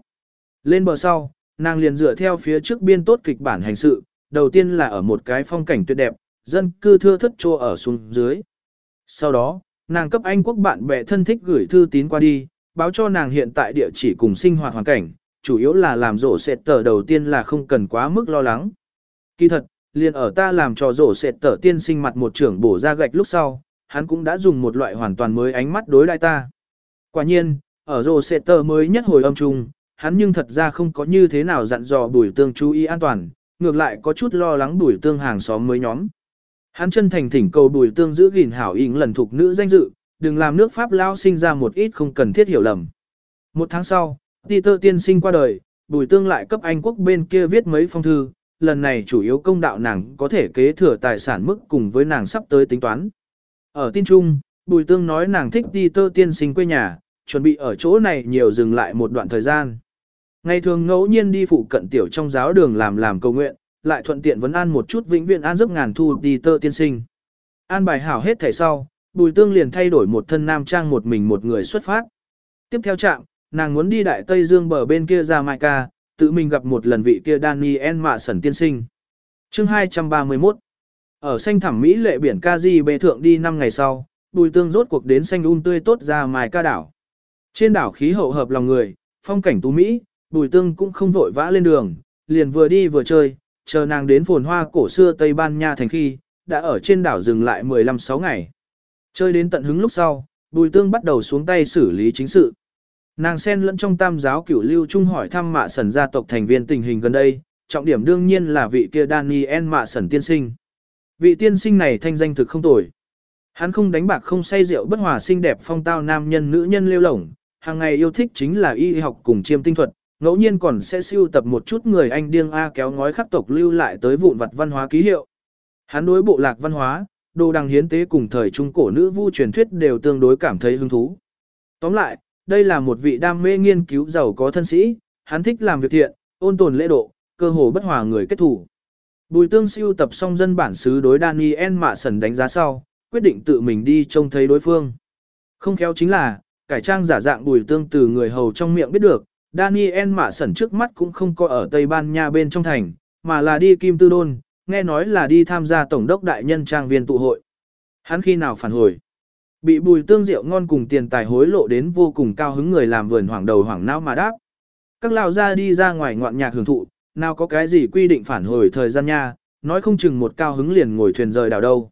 Lên bờ sau, nàng liền dựa theo phía trước biên tốt kịch bản hành sự, đầu tiên là ở một cái phong cảnh tuyệt đẹp, dân cư thưa thất trô ở xuống dưới. Sau đó, nàng cấp Anh quốc bạn bè thân thích gửi thư tín qua đi, báo cho nàng hiện tại địa chỉ cùng sinh hoạt hoàn cảnh, chủ yếu là làm rổ sệt tờ đầu tiên là không cần quá mức lo lắng. Kỳ thật, liền ở ta làm trò rổ sệt tờ tiên sinh mặt một trưởng bổ ra gạch lúc sau, hắn cũng đã dùng một loại hoàn toàn mới ánh mắt đối đại ta. Quả nhiên, ở rồ sệ tờ mới nhất hồi âm trung, hắn nhưng thật ra không có như thế nào dặn dò bùi tương chú ý an toàn, ngược lại có chút lo lắng bùi tương hàng xóm mới nhóm. Hắn chân thành thỉnh cầu bùi tương giữ gìn hảo ý lần thuộc nữ danh dự, đừng làm nước Pháp lao sinh ra một ít không cần thiết hiểu lầm. Một tháng sau, Peter tiên sinh qua đời, bùi tương lại cấp Anh quốc bên kia viết mấy phong thư, lần này chủ yếu công đạo nàng có thể kế thừa tài sản mức cùng với nàng sắp tới tính toán. Ở tin chung, bùi tương nói nàng thích đi tơ tiên sinh quê nhà, chuẩn bị ở chỗ này nhiều dừng lại một đoạn thời gian. Ngày thường ngẫu nhiên đi phụ cận tiểu trong giáo đường làm làm cầu nguyện, lại thuận tiện vấn an một chút vĩnh viễn an giấc ngàn thu đi tơ tiên sinh. An bài hảo hết thảy sau, bùi tương liền thay đổi một thân nam trang một mình một người xuất phát. Tiếp theo trạm, nàng muốn đi đại Tây Dương bờ bên kia ra Mai Ca, tự mình gặp một lần vị kia Daniel Mạ Sẩn tiên sinh. chương 231 ở xanh thẳm Mỹ lệ biển Ca Di bê thượng đi 5 ngày sau, bùi tương rốt cuộc đến xanh un tươi tốt ra mài Ca đảo. Trên đảo khí hậu hợp lòng người, phong cảnh tú Mỹ, bùi tương cũng không vội vã lên đường, liền vừa đi vừa chơi, chờ nàng đến phồn hoa cổ xưa Tây Ban Nha thành khi, đã ở trên đảo dừng lại 15-6 ngày. Chơi đến tận hứng lúc sau, bùi tương bắt đầu xuống tay xử lý chính sự. Nàng xen lẫn trong tam giáo cửu lưu trung hỏi thăm mạ sần gia tộc thành viên tình hình gần đây, trọng điểm đương nhiên là vị kia Daniel mạ sần tiên sinh. Vị tiên sinh này thanh danh thực không tồi. Hắn không đánh bạc không say rượu bất hòa xinh đẹp phong tao nam nhân nữ nhân lêu lổng, hàng ngày yêu thích chính là y học cùng chiêm tinh thuật, ngẫu nhiên còn sẽ siêu tập một chút người anh điên A kéo ngói khắc tộc lưu lại tới vụn vật văn hóa ký hiệu. Hắn đối bộ lạc văn hóa, đồ đằng hiến tế cùng thời trung cổ nữ vu truyền thuyết đều tương đối cảm thấy hứng thú. Tóm lại, đây là một vị đam mê nghiên cứu giàu có thân sĩ, hắn thích làm việc thiện, ôn tồn lễ độ, cơ hồ bất hòa người kết thủ. Bùi tương siêu tập xong dân bản xứ đối Daniel Mạ Sần đánh giá sau, quyết định tự mình đi trông thấy đối phương. Không khéo chính là, cải trang giả dạng bùi tương từ người hầu trong miệng biết được, Daniel Mạ Sần trước mắt cũng không có ở Tây Ban Nha bên trong thành, mà là đi Kim Tư Đôn, nghe nói là đi tham gia Tổng đốc Đại nhân trang viên tụ hội. Hắn khi nào phản hồi? Bị bùi tương rượu ngon cùng tiền tài hối lộ đến vô cùng cao hứng người làm vườn hoảng đầu hoảng não mà đáp. Các lão ra đi ra ngoài ngoạn nhạc hưởng thụ, nào có cái gì quy định phản hồi thời gian nha, nói không chừng một cao hứng liền ngồi thuyền rời đảo đâu.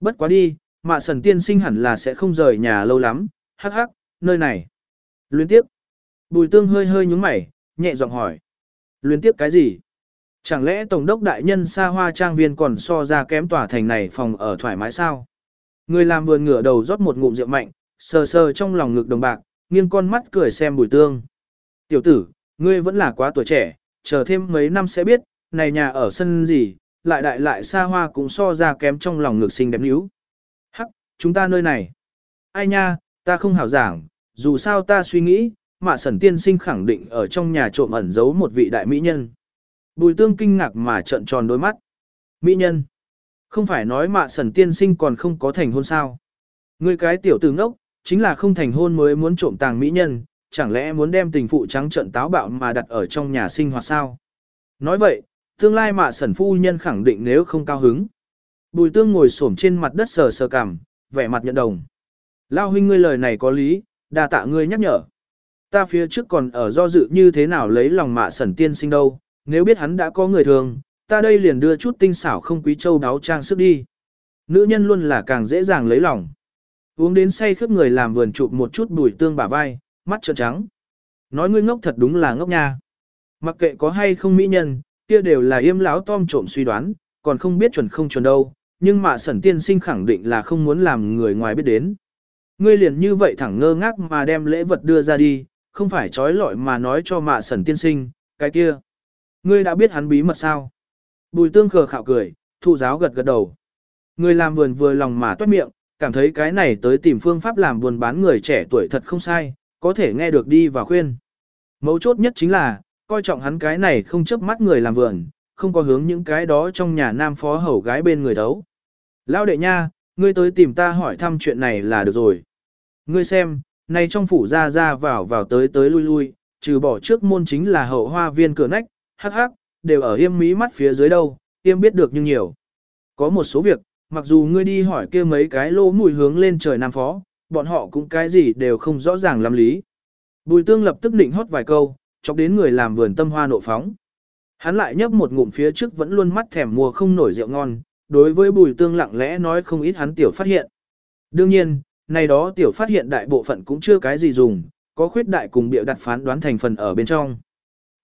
Bất quá đi, mạ sần tiên sinh hẳn là sẽ không rời nhà lâu lắm, hắc hắc, nơi này. Luyến tiếp. Bùi tương hơi hơi nhúng mày, nhẹ giọng hỏi. Luyến tiếp cái gì? Chẳng lẽ Tổng đốc đại nhân xa hoa trang viên còn so ra kém tòa thành này phòng ở thoải mái sao? Người làm vườn ngửa đầu rót một ngụm rượu mạnh, sờ sờ trong lòng ngực đồng bạc, nghiêng con mắt cười xem bùi tương. Tiểu tử, ngươi vẫn là quá tuổi trẻ, chờ thêm mấy năm sẽ biết, này nhà ở sân gì, lại đại lại xa hoa cũng so ra kém trong lòng ngược sinh đẹp níu. Hắc, chúng ta nơi này. Ai nha, ta không hảo giảng, dù sao ta suy nghĩ, mạ sẩn tiên sinh khẳng định ở trong nhà trộm ẩn giấu một vị đại mỹ nhân. Bùi tương kinh ngạc mà trợn tròn đôi mắt. Mỹ nhân. Không phải nói mạ sẩn tiên sinh còn không có thành hôn sao. Người cái tiểu tử ngốc, chính là không thành hôn mới muốn trộm tàng mỹ nhân, chẳng lẽ muốn đem tình phụ trắng trận táo bạo mà đặt ở trong nhà sinh hoạt sao? Nói vậy, tương lai mạ sẩn phu nhân khẳng định nếu không cao hứng. Bùi tương ngồi xổm trên mặt đất sờ sờ cằm, vẻ mặt nhận đồng. Lao huynh ngươi lời này có lý, đa tạ ngươi nhắc nhở. Ta phía trước còn ở do dự như thế nào lấy lòng mạ sẩn tiên sinh đâu, nếu biết hắn đã có người thường, ta đây liền đưa chút tinh xảo không quý châu đáo trang sức đi. Nữ nhân luôn là càng dễ dàng lấy lòng. Uống đến say khướp người làm vườn chụp một chút bùi tương bả vai, mắt trợn trắng. Nói ngươi ngốc thật đúng là ngốc nha. Mặc kệ có hay không mỹ nhân, kia đều là yêm láo tom trộm suy đoán, còn không biết chuẩn không chuẩn đâu, nhưng mà sẩn tiên sinh khẳng định là không muốn làm người ngoài biết đến. Ngươi liền như vậy thẳng ngơ ngác mà đem lễ vật đưa ra đi, không phải trói lọi mà nói cho mạ sẩn tiên sinh, cái kia. Ngươi đã biết hắn bí mật sao? Bùi tương khờ khạo cười, thụ giáo gật gật đầu. Người làm vườn vừa lòng mà toát miệng, cảm thấy cái này tới tìm phương pháp làm buồn bán người trẻ tuổi thật không sai, có thể nghe được đi và khuyên. Mấu chốt nhất chính là, coi trọng hắn cái này không chấp mắt người làm vườn, không có hướng những cái đó trong nhà nam phó hầu gái bên người đấu. Lão đệ nha, ngươi tới tìm ta hỏi thăm chuyện này là được rồi. Ngươi xem, này trong phủ ra ra vào vào tới tới lui lui, trừ bỏ trước môn chính là hậu hoa viên cửa nách, hắc hắc, đều ở yêm mí mắt phía dưới đâu, yêm biết được nhưng nhiều. Có một số việc, mặc dù ngươi đi hỏi kia mấy cái lô mùi hướng lên trời nam phó, bọn họ cũng cái gì đều không rõ ràng lắm lý. Bùi tương lập tức định hót vài câu, chọc đến người làm vườn tâm hoa nộ phóng. Hắn lại nhấp một ngụm phía trước vẫn luôn mắt thèm mua không nổi rượu ngon, đối với bùi tương lặng lẽ nói không ít hắn tiểu phát hiện. Đương nhiên, này đó tiểu phát hiện đại bộ phận cũng chưa cái gì dùng, có khuyết đại cùng biểu đặt phán đoán thành phần ở bên trong.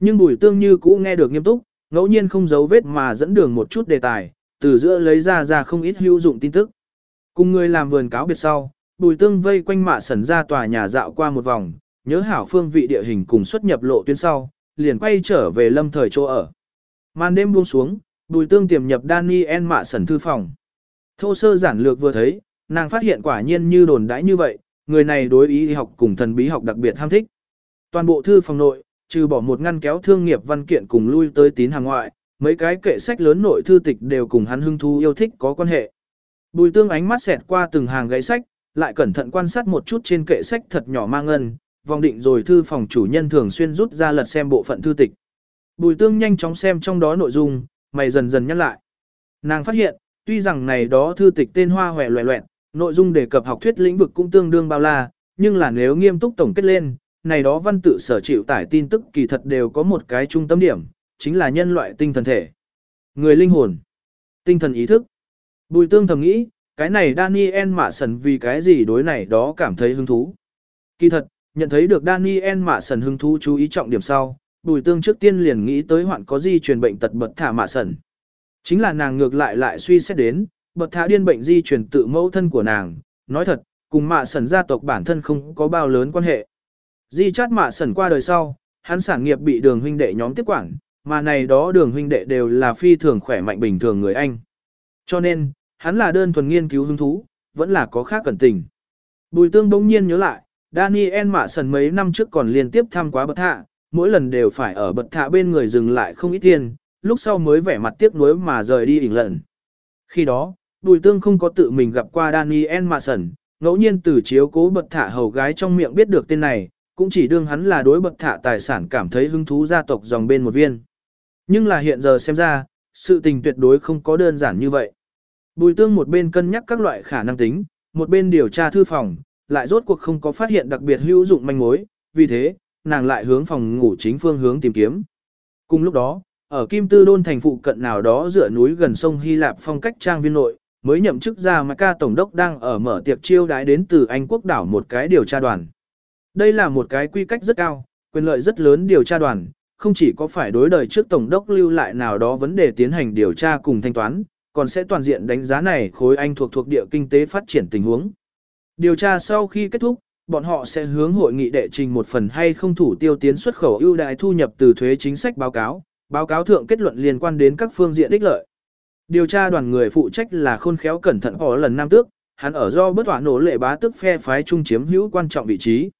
Nhưng bùi tương như cũ nghe được nghiêm túc, ngẫu nhiên không giấu vết mà dẫn đường một chút đề tài, từ giữa lấy ra ra không ít hữu dụng tin tức. Cùng người làm vườn cáo biệt sau, bùi tương vây quanh mạ sẩn ra tòa nhà dạo qua một vòng, nhớ hảo phương vị địa hình cùng xuất nhập lộ tuyến sau, liền quay trở về lâm thời chỗ ở. Màn đêm buông xuống, bùi tương tiềm nhập Daniel mạ sẩn thư phòng. Thô sơ giản lược vừa thấy, nàng phát hiện quả nhiên như đồn đãi như vậy, người này đối ý học cùng thần bí học đặc biệt ham thích. Toàn bộ thư phòng nội, trừ bỏ một ngăn kéo thương nghiệp văn kiện cùng lui tới tín hàng ngoại, mấy cái kệ sách lớn nội thư tịch đều cùng hắn hưng thú yêu thích có quan hệ. Bùi tương ánh mắt xẹt qua từng hàng gãy sách, lại cẩn thận quan sát một chút trên kệ sách thật nhỏ mang ngân, vòng định rồi thư phòng chủ nhân thường xuyên rút ra lật xem bộ phận thư tịch. Bùi tương nhanh chóng xem trong đó nội dung, mày dần dần nhắc lại. Nàng phát hiện, tuy rằng này đó thư tịch tên hoa hòe loẹ loẹn, nội dung đề cập học thuyết lĩnh vực cũng tương đương bao la, nhưng là nếu nghiêm túc tổng kết lên, này đó văn tự sở chịu tải tin tức kỳ thật đều có một cái trung tâm điểm, chính là nhân loại tinh thần thể. Người linh hồn, tinh thần ý thức. Bùi tương thầm nghĩ, cái này Daniel Mạ Sần vì cái gì đối này đó cảm thấy hứng thú. Kỳ thật, nhận thấy được Daniel Mạ Sần hứng thú chú ý trọng điểm sau, bùi tương trước tiên liền nghĩ tới hoạn có di truyền bệnh tật bật thả Mạ Sần. Chính là nàng ngược lại lại suy xét đến, bật thả điên bệnh di truyền tự mẫu thân của nàng, nói thật, cùng Mạ Sần gia tộc bản thân không có bao lớn quan hệ. Di chát Mạ Sần qua đời sau, hắn sản nghiệp bị đường huynh đệ nhóm tiếp quản, mà này đó đường huynh đệ đều là phi thường khỏe mạnh bình thường người Anh. Cho nên, hắn là đơn thuần nghiên cứu hứng thú, vẫn là có khác cẩn tình. Bùi tương bỗng nhiên nhớ lại, Daniel Mạ Sần mấy năm trước còn liên tiếp thăm quá bậc thạ, mỗi lần đều phải ở bậc thạ bên người dừng lại không ít tiền, lúc sau mới vẻ mặt tiếc nuối mà rời đi ỉnh lận. Khi đó, bùi tương không có tự mình gặp qua Daniel Mạ Sần, ngẫu nhiên từ chiếu cố bậc thạ hầu gái trong miệng biết được tên này, cũng chỉ đương hắn là đối bậc thạ tài sản cảm thấy hứng thú gia tộc dòng bên một viên. Nhưng là hiện giờ xem ra, sự tình tuyệt đối không có đơn giản như vậy. Bùi tương một bên cân nhắc các loại khả năng tính, một bên điều tra thư phòng, lại rốt cuộc không có phát hiện đặc biệt hữu dụng manh mối, vì thế, nàng lại hướng phòng ngủ chính phương hướng tìm kiếm. Cùng lúc đó, ở Kim Tư Đôn thành phụ cận nào đó dựa núi gần sông Hy Lạp phong cách trang viên nội, mới nhậm chức ra mà ca tổng đốc đang ở mở tiệc chiêu đái đến từ Anh quốc đảo một cái điều tra đoàn. Đây là một cái quy cách rất cao, quyền lợi rất lớn điều tra đoàn, không chỉ có phải đối đời trước tổng đốc lưu lại nào đó vấn đề tiến hành điều tra cùng thanh toán, còn sẽ toàn diện đánh giá này khối anh thuộc thuộc địa kinh tế phát triển tình huống. Điều tra sau khi kết thúc, bọn họ sẽ hướng hội nghị đệ trình một phần hay không thủ tiêu tiến xuất khẩu ưu đại thu nhập từ thuế chính sách báo cáo, báo cáo thượng kết luận liên quan đến các phương diện ích lợi. Điều tra đoàn người phụ trách là khôn khéo cẩn thận họ lần năm tước, hắn ở do bất tỏa nổ lệ bá tức phe phái trung chiếm hữu quan trọng vị trí.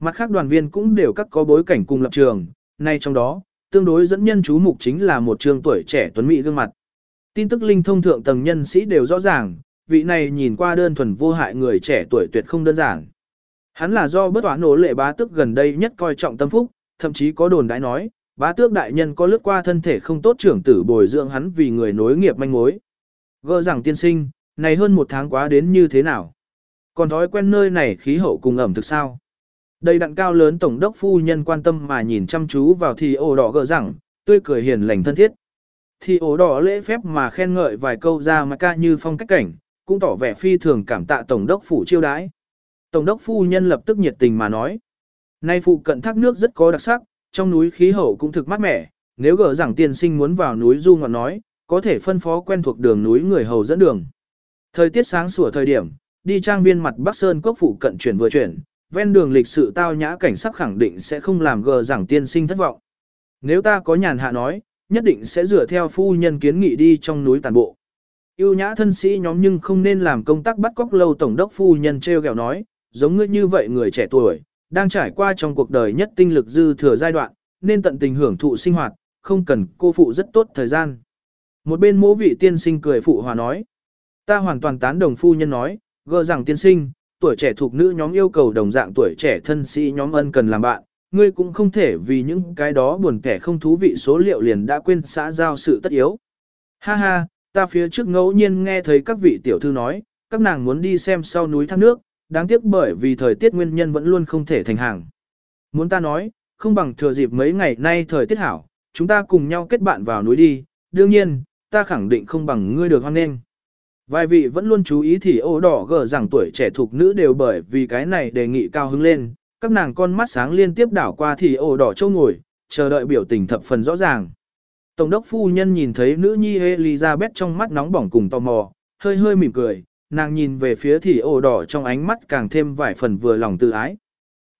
Mặt khác đoàn viên cũng đều các có bối cảnh cùng lập trường, nay trong đó, tương đối dẫn nhân chú mục chính là một trường tuổi trẻ tuấn mỹ gương mặt. Tin tức linh thông thượng tầng nhân sĩ đều rõ ràng, vị này nhìn qua đơn thuần vô hại người trẻ tuổi tuyệt không đơn giản. Hắn là do bất toán nổ lệ bá tước gần đây nhất coi trọng tâm phúc, thậm chí có đồn đãi nói, bá tước đại nhân có lướt qua thân thể không tốt trưởng tử bồi dưỡng hắn vì người nối nghiệp manh mối. Gỡ rằng tiên sinh, này hơn một tháng quá đến như thế nào? Còn thói quen nơi này khí hậu cùng ẩm thực sao? Đầy đặn cao lớn tổng đốc phu nhân quan tâm mà nhìn chăm chú vào thì ồ đỏ gỡ rằng, tươi cười hiền lành thân thiết. Thì ổ đỏ lễ phép mà khen ngợi vài câu ra mà ca như phong cách cảnh, cũng tỏ vẻ phi thường cảm tạ tổng đốc phủ chiêu đãi. Tổng đốc phu nhân lập tức nhiệt tình mà nói. Nay phụ cận thác nước rất có đặc sắc, trong núi khí hậu cũng thực mát mẻ, nếu gỡ rằng tiên sinh muốn vào núi du ngọn nói, có thể phân phó quen thuộc đường núi người hầu dẫn đường. Thời tiết sáng sủa thời điểm, đi trang viên mặt Bắc Sơn quốc phụ cận chuyển vừa chuyển, ven đường lịch sự tao nhã cảnh sắc khẳng định sẽ không làm gờ rằng tiên sinh thất vọng. Nếu ta có nhàn hạ nói, nhất định sẽ dựa theo phu nhân kiến nghị đi trong núi tàn bộ. Yêu nhã thân sĩ nhóm nhưng không nên làm công tác bắt cóc lâu tổng đốc phu nhân treo gẹo nói, giống ngươi như vậy người trẻ tuổi, đang trải qua trong cuộc đời nhất tinh lực dư thừa giai đoạn, nên tận tình hưởng thụ sinh hoạt, không cần cô phụ rất tốt thời gian. Một bên mỗ vị tiên sinh cười phụ hòa nói. Ta hoàn toàn tán đồng phu nhân nói, gỡ rằng tiên sinh, tuổi trẻ thuộc nữ nhóm yêu cầu đồng dạng tuổi trẻ thân sĩ nhóm ân cần làm bạn, ngươi cũng không thể vì những cái đó buồn kẻ không thú vị số liệu liền đã quên xã giao sự tất yếu. Ha ha, ta phía trước ngẫu nhiên nghe thấy các vị tiểu thư nói, các nàng muốn đi xem sau núi thác nước, đáng tiếc bởi vì thời tiết nguyên nhân vẫn luôn không thể thành hàng. Muốn ta nói, không bằng thừa dịp mấy ngày nay thời tiết hảo, chúng ta cùng nhau kết bạn vào núi đi, đương nhiên, ta khẳng định không bằng ngươi được hoan nghênh. Vài vị vẫn luôn chú ý thì ô đỏ gờ rằng tuổi trẻ thuộc nữ đều bởi vì cái này đề nghị cao hứng lên, các nàng con mắt sáng liên tiếp đảo qua thì ổ đỏ châu ngồi, chờ đợi biểu tình thập phần rõ ràng. Tổng đốc phu nhân nhìn thấy nữ nhi Elizabeth trong mắt nóng bỏng cùng tò mò, hơi hơi mỉm cười, nàng nhìn về phía thì ổ đỏ trong ánh mắt càng thêm vài phần vừa lòng tự ái.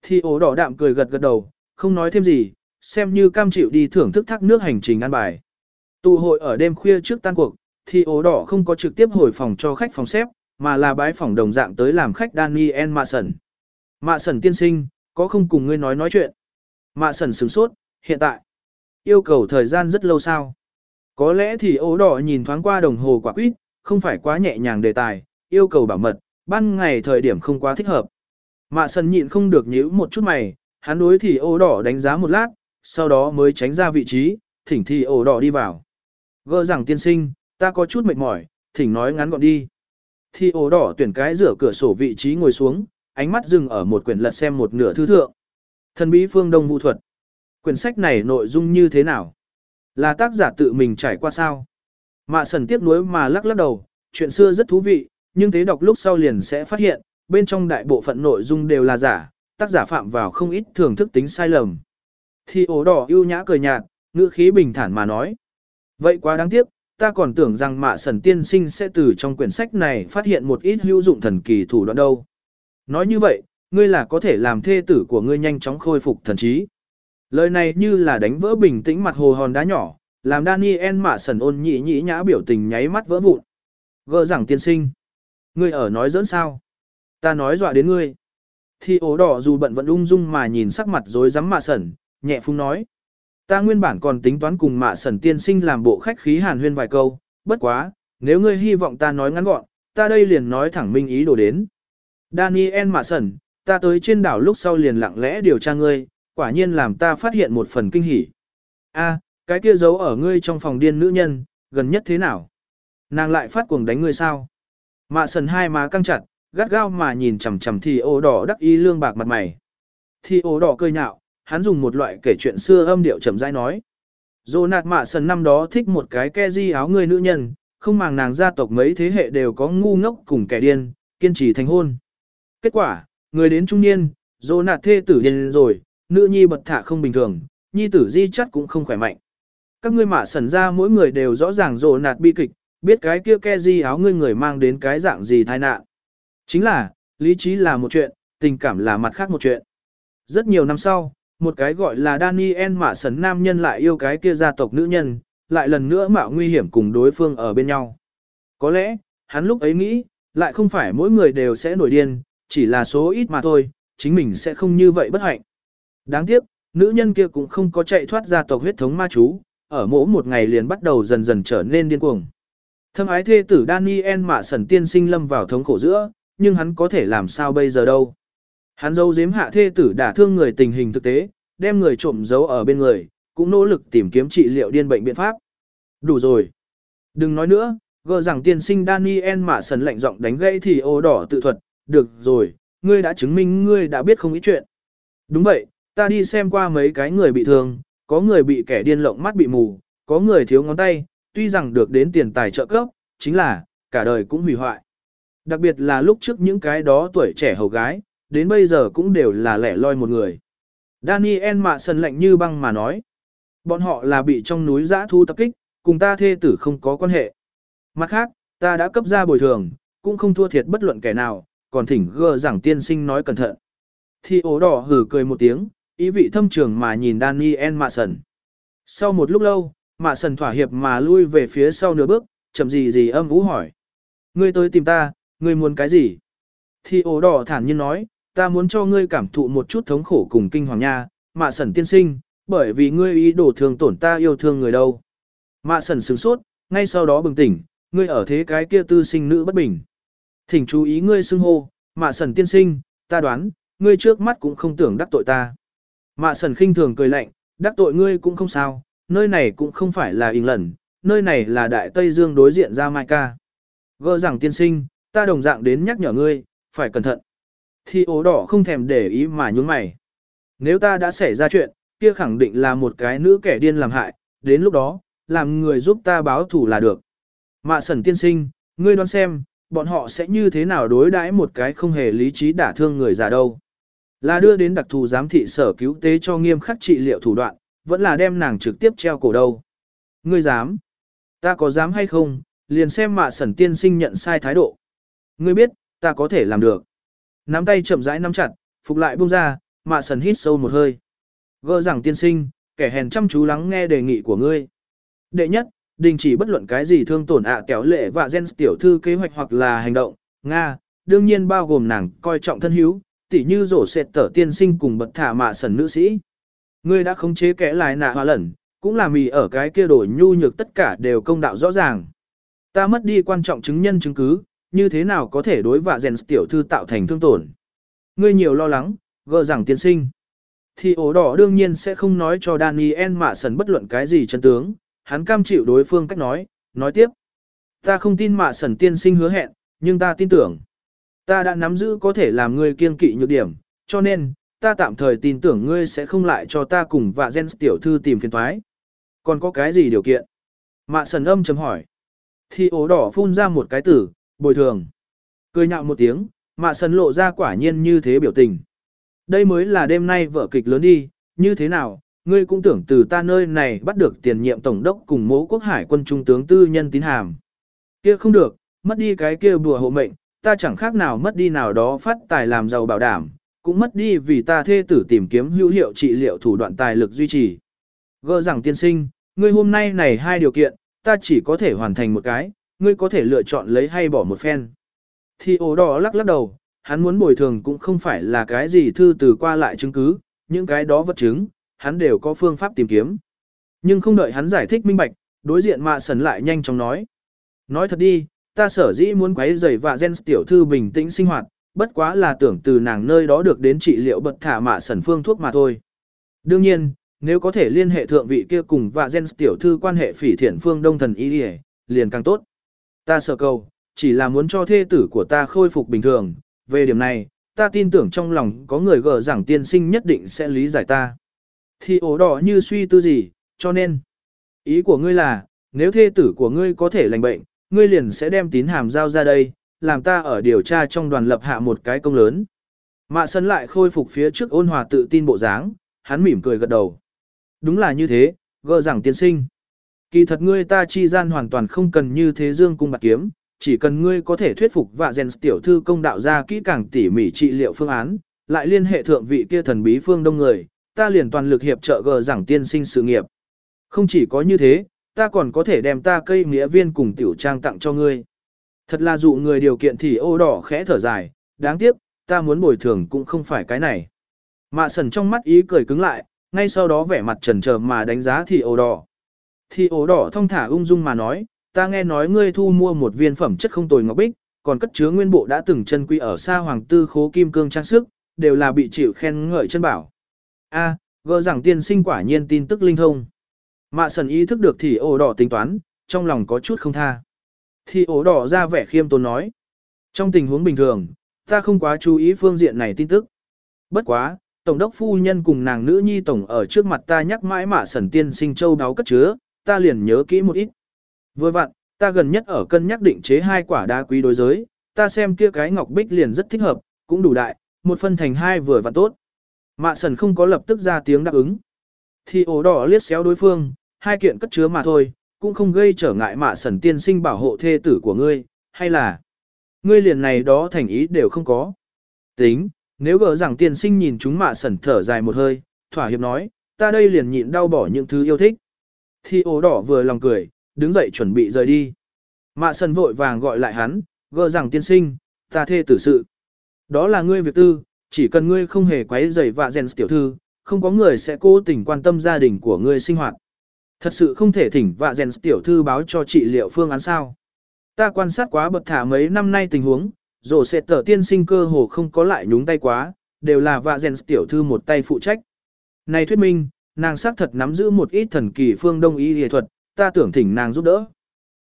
Thì ổ đỏ đạm cười gật gật đầu, không nói thêm gì, xem như cam chịu đi thưởng thức thác nước hành trình ăn bài. Tụ hội ở đêm khuya trước tan cuộc, thì ố đỏ không có trực tiếp hồi phòng cho khách phòng xếp, mà là bái phòng đồng dạng tới làm khách Daniel mason Mạ Sẩn tiên sinh, có không cùng ngươi nói nói chuyện? Mạ Sẩn sửng sốt, hiện tại. Yêu cầu thời gian rất lâu sao? Có lẽ thì ố đỏ nhìn thoáng qua đồng hồ quả quýt, không phải quá nhẹ nhàng đề tài, yêu cầu bảo mật, ban ngày thời điểm không quá thích hợp. Mạ Sẩn nhịn không được nhíu một chút mày, hắn đối thì ố đỏ đánh giá một lát, sau đó mới tránh ra vị trí, thỉnh thì ố đỏ đi vào. Gỡ rằng tiên sinh, ta có chút mệt mỏi, thỉnh nói ngắn gọn đi. Thì ố đỏ tuyển cái rửa cửa sổ vị trí ngồi xuống, ánh mắt dừng ở một quyển lật xem một nửa thư thượng. Thần bí phương Đông Vũ thuật. Quyển sách này nội dung như thế nào? Là tác giả tự mình trải qua sao? Mạ sần tiếc nuối mà lắc lắc đầu, chuyện xưa rất thú vị, nhưng thế đọc lúc sau liền sẽ phát hiện, bên trong đại bộ phận nội dung đều là giả, tác giả phạm vào không ít thưởng thức tính sai lầm. Thì ố đỏ ưu nhã cười nhạt, ngữ khí bình thản mà nói. Vậy quá đáng tiếc, ta còn tưởng rằng mạ sần tiên sinh sẽ từ trong quyển sách này phát hiện một ít hữu dụng thần kỳ thủ đoạn đâu. Nói như vậy, ngươi là có thể làm thê tử của ngươi nhanh chóng khôi phục thần trí. Lời này như là đánh vỡ bình tĩnh mặt hồ hòn đá nhỏ, làm Daniel mạ sần ôn nhị nhĩ nhã biểu tình nháy mắt vỡ vụn. Gỡ rằng tiên sinh. Ngươi ở nói dẫn sao? Ta nói dọa đến ngươi. Thì ố đỏ dù bận vẫn ung dung mà nhìn sắc mặt rối rắm mạ sần, nhẹ phung nói. Ta nguyên bản còn tính toán cùng mạ sần tiên sinh làm bộ khách khí hàn huyên vài câu, bất quá, nếu ngươi hy vọng ta nói ngắn gọn, ta đây liền nói thẳng minh ý đồ đến. Daniel mạ ta tới trên đảo lúc sau liền lặng lẽ điều tra ngươi, quả nhiên làm ta phát hiện một phần kinh hỉ. A, cái kia giấu ở ngươi trong phòng điên nữ nhân, gần nhất thế nào? Nàng lại phát cuồng đánh ngươi sao? Mạ sần hai má căng chặt, gắt gao mà nhìn chằm chằm thì ô đỏ đắc ý lương bạc mặt mày. Thì ô đỏ cười nhạo, hắn dùng một loại kể chuyện xưa âm điệu chậm rãi nói. Dô nạt mạ sần năm đó thích một cái ke di áo người nữ nhân, không màng nàng gia tộc mấy thế hệ đều có ngu ngốc cùng kẻ điên, kiên trì thành hôn. Kết quả, người đến trung niên, dô nạt thê tử điên rồi, nữ nhi bật thả không bình thường, nhi tử di chất cũng không khỏe mạnh. Các ngươi mạ sẩn ra mỗi người đều rõ ràng dô nạt bi kịch, biết cái kia ke di áo ngươi người mang đến cái dạng gì tai nạn. Chính là, lý trí là một chuyện, tình cảm là mặt khác một chuyện. Rất nhiều năm sau, một cái gọi là Daniel mạ sấn nam nhân lại yêu cái kia gia tộc nữ nhân, lại lần nữa mạo nguy hiểm cùng đối phương ở bên nhau. Có lẽ, hắn lúc ấy nghĩ, lại không phải mỗi người đều sẽ nổi điên, chỉ là số ít mà thôi, chính mình sẽ không như vậy bất hạnh. Đáng tiếc, nữ nhân kia cũng không có chạy thoát ra tộc huyết thống ma chú, ở mỗi một ngày liền bắt đầu dần dần trở nên điên cuồng. Thâm ái thê tử Daniel mạ sần tiên sinh lâm vào thống khổ giữa, nhưng hắn có thể làm sao bây giờ đâu. Hắn giấu giếm hạ thê tử đả thương người tình hình thực tế, đem người trộm giấu ở bên người, cũng nỗ lực tìm kiếm trị liệu điên bệnh biện pháp. Đủ rồi. Đừng nói nữa, gờ rằng tiên sinh Daniel mạ sần lạnh giọng đánh gãy thì ô đỏ tự thuật. Được rồi, ngươi đã chứng minh ngươi đã biết không ít chuyện. Đúng vậy, ta đi xem qua mấy cái người bị thương, có người bị kẻ điên lộng mắt bị mù, có người thiếu ngón tay, tuy rằng được đến tiền tài trợ cấp, chính là, cả đời cũng hủy hoại. Đặc biệt là lúc trước những cái đó tuổi trẻ hầu gái, đến bây giờ cũng đều là lẻ loi một người. Daniel mạ sần lạnh như băng mà nói. Bọn họ là bị trong núi giã thu tập kích, cùng ta thê tử không có quan hệ. Mặt khác, ta đã cấp ra bồi thường, cũng không thua thiệt bất luận kẻ nào, còn thỉnh gơ rằng tiên sinh nói cẩn thận. Thì ố đỏ hử cười một tiếng, ý vị thâm trường mà nhìn Daniel mạ sần. Sau một lúc lâu, mạ sần thỏa hiệp mà lui về phía sau nửa bước, chậm gì gì âm ú hỏi. Ngươi tới tìm ta, ngươi muốn cái gì? Thì ố đỏ thản nhiên nói, ta muốn cho ngươi cảm thụ một chút thống khổ cùng kinh hoàng nha, mạ sẩn tiên sinh, bởi vì ngươi ý đồ thường tổn ta yêu thương người đâu. Mạ sần sửng sốt, ngay sau đó bừng tỉnh, ngươi ở thế cái kia tư sinh nữ bất bình. Thỉnh chú ý ngươi xưng hô, mạ sần tiên sinh, ta đoán, ngươi trước mắt cũng không tưởng đắc tội ta. Mạ sần khinh thường cười lạnh, đắc tội ngươi cũng không sao, nơi này cũng không phải là inh lẩn, nơi này là đại Tây Dương đối diện ra Mai Ca. Gỡ rằng tiên sinh, ta đồng dạng đến nhắc nhở ngươi, phải cẩn thận. Thì ố đỏ không thèm để ý mà nhún mày. Nếu ta đã xảy ra chuyện, kia khẳng định là một cái nữ kẻ điên làm hại, đến lúc đó, làm người giúp ta báo thủ là được. Mạ sẩn tiên sinh, ngươi đoán xem, bọn họ sẽ như thế nào đối đãi một cái không hề lý trí đả thương người già đâu. Là đưa đến đặc thù giám thị sở cứu tế cho nghiêm khắc trị liệu thủ đoạn, vẫn là đem nàng trực tiếp treo cổ đâu. Ngươi dám? Ta có dám hay không, liền xem mạ sẩn tiên sinh nhận sai thái độ. Ngươi biết, ta có thể làm được. Nắm tay chậm rãi nắm chặt, phục lại buông ra, mạ sẩn hít sâu một hơi. Gỡ rằng tiên sinh, kẻ hèn chăm chú lắng nghe đề nghị của ngươi. Đệ nhất, đình chỉ bất luận cái gì thương tổn ạ à kéo lệ và gen tiểu thư kế hoạch hoặc là hành động. Nga, đương nhiên bao gồm nàng coi trọng thân hữu, tỉ như rổ sệt tở tiên sinh cùng bật thả mạ sẩn nữ sĩ. Ngươi đã khống chế kẻ lại nạ hoa lẩn, cũng là mì ở cái kia đổi nhu nhược tất cả đều công đạo rõ ràng. Ta mất đi quan trọng chứng nhân chứng cứ, như thế nào có thể đối vạ rèn tiểu thư tạo thành thương tổn. Ngươi nhiều lo lắng, gỡ rằng tiên sinh. Thì ổ đỏ đương nhiên sẽ không nói cho Daniel mạ sần bất luận cái gì chân tướng, hắn cam chịu đối phương cách nói, nói tiếp. Ta không tin mạ sẩn tiên sinh hứa hẹn, nhưng ta tin tưởng. Ta đã nắm giữ có thể làm ngươi kiên kỵ nhược điểm, cho nên, ta tạm thời tin tưởng ngươi sẽ không lại cho ta cùng vạ gen tiểu thư tìm phiền thoái. Còn có cái gì điều kiện? Mạ sần âm chấm hỏi. Thì ố đỏ phun ra một cái tử, bồi thường. Cười nhạo một tiếng, mạ sần lộ ra quả nhiên như thế biểu tình. Đây mới là đêm nay vở kịch lớn đi, như thế nào, ngươi cũng tưởng từ ta nơi này bắt được tiền nhiệm tổng đốc cùng mẫu quốc hải quân trung tướng tư nhân tín hàm. Kia không được, mất đi cái kia bùa hộ mệnh, ta chẳng khác nào mất đi nào đó phát tài làm giàu bảo đảm, cũng mất đi vì ta thê tử tìm kiếm hữu hiệu trị liệu thủ đoạn tài lực duy trì. Gỡ rằng tiên sinh, ngươi hôm nay này hai điều kiện, ta chỉ có thể hoàn thành một cái, ngươi có thể lựa chọn lấy hay bỏ một phen. Thì ổ đỏ lắc lắc đầu, hắn muốn bồi thường cũng không phải là cái gì thư từ qua lại chứng cứ, những cái đó vật chứng, hắn đều có phương pháp tìm kiếm. Nhưng không đợi hắn giải thích minh bạch, đối diện mạ sần lại nhanh chóng nói. Nói thật đi, ta sở dĩ muốn quấy rầy và gen tiểu thư bình tĩnh sinh hoạt, bất quá là tưởng từ nàng nơi đó được đến trị liệu bật thả mạ sần phương thuốc mà thôi. Đương nhiên, nếu có thể liên hệ thượng vị kia cùng và gen tiểu thư quan hệ phỉ thiện phương đông thần y liền càng tốt. Ta sở cầu, chỉ là muốn cho thê tử của ta khôi phục bình thường, về điểm này, ta tin tưởng trong lòng có người gờ rằng tiên sinh nhất định sẽ lý giải ta. Thì ổ đỏ như suy tư gì, cho nên, ý của ngươi là, nếu thê tử của ngươi có thể lành bệnh, ngươi liền sẽ đem tín hàm giao ra đây, làm ta ở điều tra trong đoàn lập hạ một cái công lớn. Mạ sân lại khôi phục phía trước ôn hòa tự tin bộ dáng, hắn mỉm cười gật đầu. Đúng là như thế, gỡ rằng tiên sinh. Kỳ thật ngươi ta chi gian hoàn toàn không cần như thế dương cung bạc kiếm, chỉ cần ngươi có thể thuyết phục và rèn tiểu thư công đạo ra kỹ càng tỉ mỉ trị liệu phương án, lại liên hệ thượng vị kia thần bí phương đông người, ta liền toàn lực hiệp trợ gờ giảng tiên sinh sự nghiệp. Không chỉ có như thế, ta còn có thể đem ta cây nghĩa viên cùng tiểu trang tặng cho ngươi. Thật là dụ người điều kiện thì ô đỏ khẽ thở dài, đáng tiếc, ta muốn bồi thường cũng không phải cái này. Mạ sần trong mắt ý cười cứng lại, ngay sau đó vẻ mặt trần trờ mà đánh giá thì ô đỏ. Thì ô đỏ thông thả ung dung mà nói, ta nghe nói ngươi thu mua một viên phẩm chất không tồi ngọc bích, còn cất chứa nguyên bộ đã từng chân quy ở xa hoàng tư khố kim cương trang sức, đều là bị chịu khen ngợi chân bảo. A, gỡ rằng tiên sinh quả nhiên tin tức linh thông. Mạ sần ý thức được thì ổ đỏ tính toán, trong lòng có chút không tha. Thì ổ đỏ ra vẻ khiêm tốn nói. Trong tình huống bình thường, ta không quá chú ý phương diện này tin tức. Bất quá, Tổng đốc phu nhân cùng nàng nữ nhi tổng ở trước mặt ta nhắc mãi mạ sần tiên sinh châu đáo cất chứa, ta liền nhớ kỹ một ít. Vừa vặn, ta gần nhất ở cân nhắc định chế hai quả đá quý đối giới, ta xem kia cái ngọc bích liền rất thích hợp, cũng đủ đại, một phân thành hai vừa vặn tốt. Mạ sần không có lập tức ra tiếng đáp ứng. Thì ổ đỏ liếc xéo đối phương, hai kiện cất chứa mà thôi, cũng không gây trở ngại mạ sần tiên sinh bảo hộ thê tử của ngươi, hay là ngươi liền này đó thành ý đều không có. Tính, nếu gỡ rằng tiên sinh nhìn chúng mạ sần thở dài một hơi, thỏa hiệp nói, ta đây liền nhịn đau bỏ những thứ yêu thích. Thì ổ đỏ vừa lòng cười, đứng dậy chuẩn bị rời đi. Mạ sần vội vàng gọi lại hắn, gỡ rằng tiên sinh, ta thê tử sự. Đó là ngươi việc tư, chỉ cần ngươi không hề quấy rầy vạ rèn tiểu thư, không có người sẽ cố tình quan tâm gia đình của ngươi sinh hoạt. Thật sự không thể thỉnh vạ rèn tiểu thư báo cho trị liệu phương án sao. Ta quan sát quá bậc thả mấy năm nay tình huống, rồi sẽ tở tiên sinh cơ hồ không có lại nhúng tay quá, đều là vạ rèn tiểu thư một tay phụ trách. Này thuyết minh, nàng xác thật nắm giữ một ít thần kỳ phương đông y y thuật, ta tưởng thỉnh nàng giúp đỡ.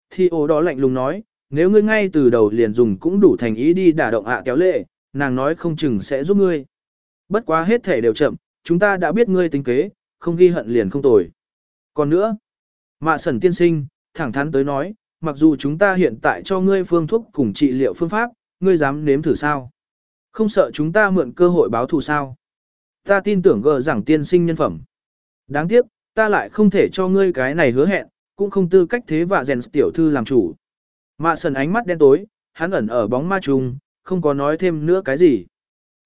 Thì ổ đó lạnh lùng nói, nếu ngươi ngay từ đầu liền dùng cũng đủ thành ý đi đả động ạ kéo lệ, nàng nói không chừng sẽ giúp ngươi. Bất quá hết thể đều chậm, chúng ta đã biết ngươi tính kế, không ghi hận liền không tồi. Còn nữa, mạ sẩn tiên sinh, thẳng thắn tới nói, mặc dù chúng ta hiện tại cho ngươi phương thuốc cùng trị liệu phương pháp, ngươi dám nếm thử sao? Không sợ chúng ta mượn cơ hội báo thù sao? Ta tin tưởng gờ rằng tiên sinh nhân phẩm. Đáng tiếc, ta lại không thể cho ngươi cái này hứa hẹn, cũng không tư cách thế và rèn tiểu thư làm chủ. Mạ sần ánh mắt đen tối, hắn ẩn ở bóng ma trùng, không có nói thêm nữa cái gì.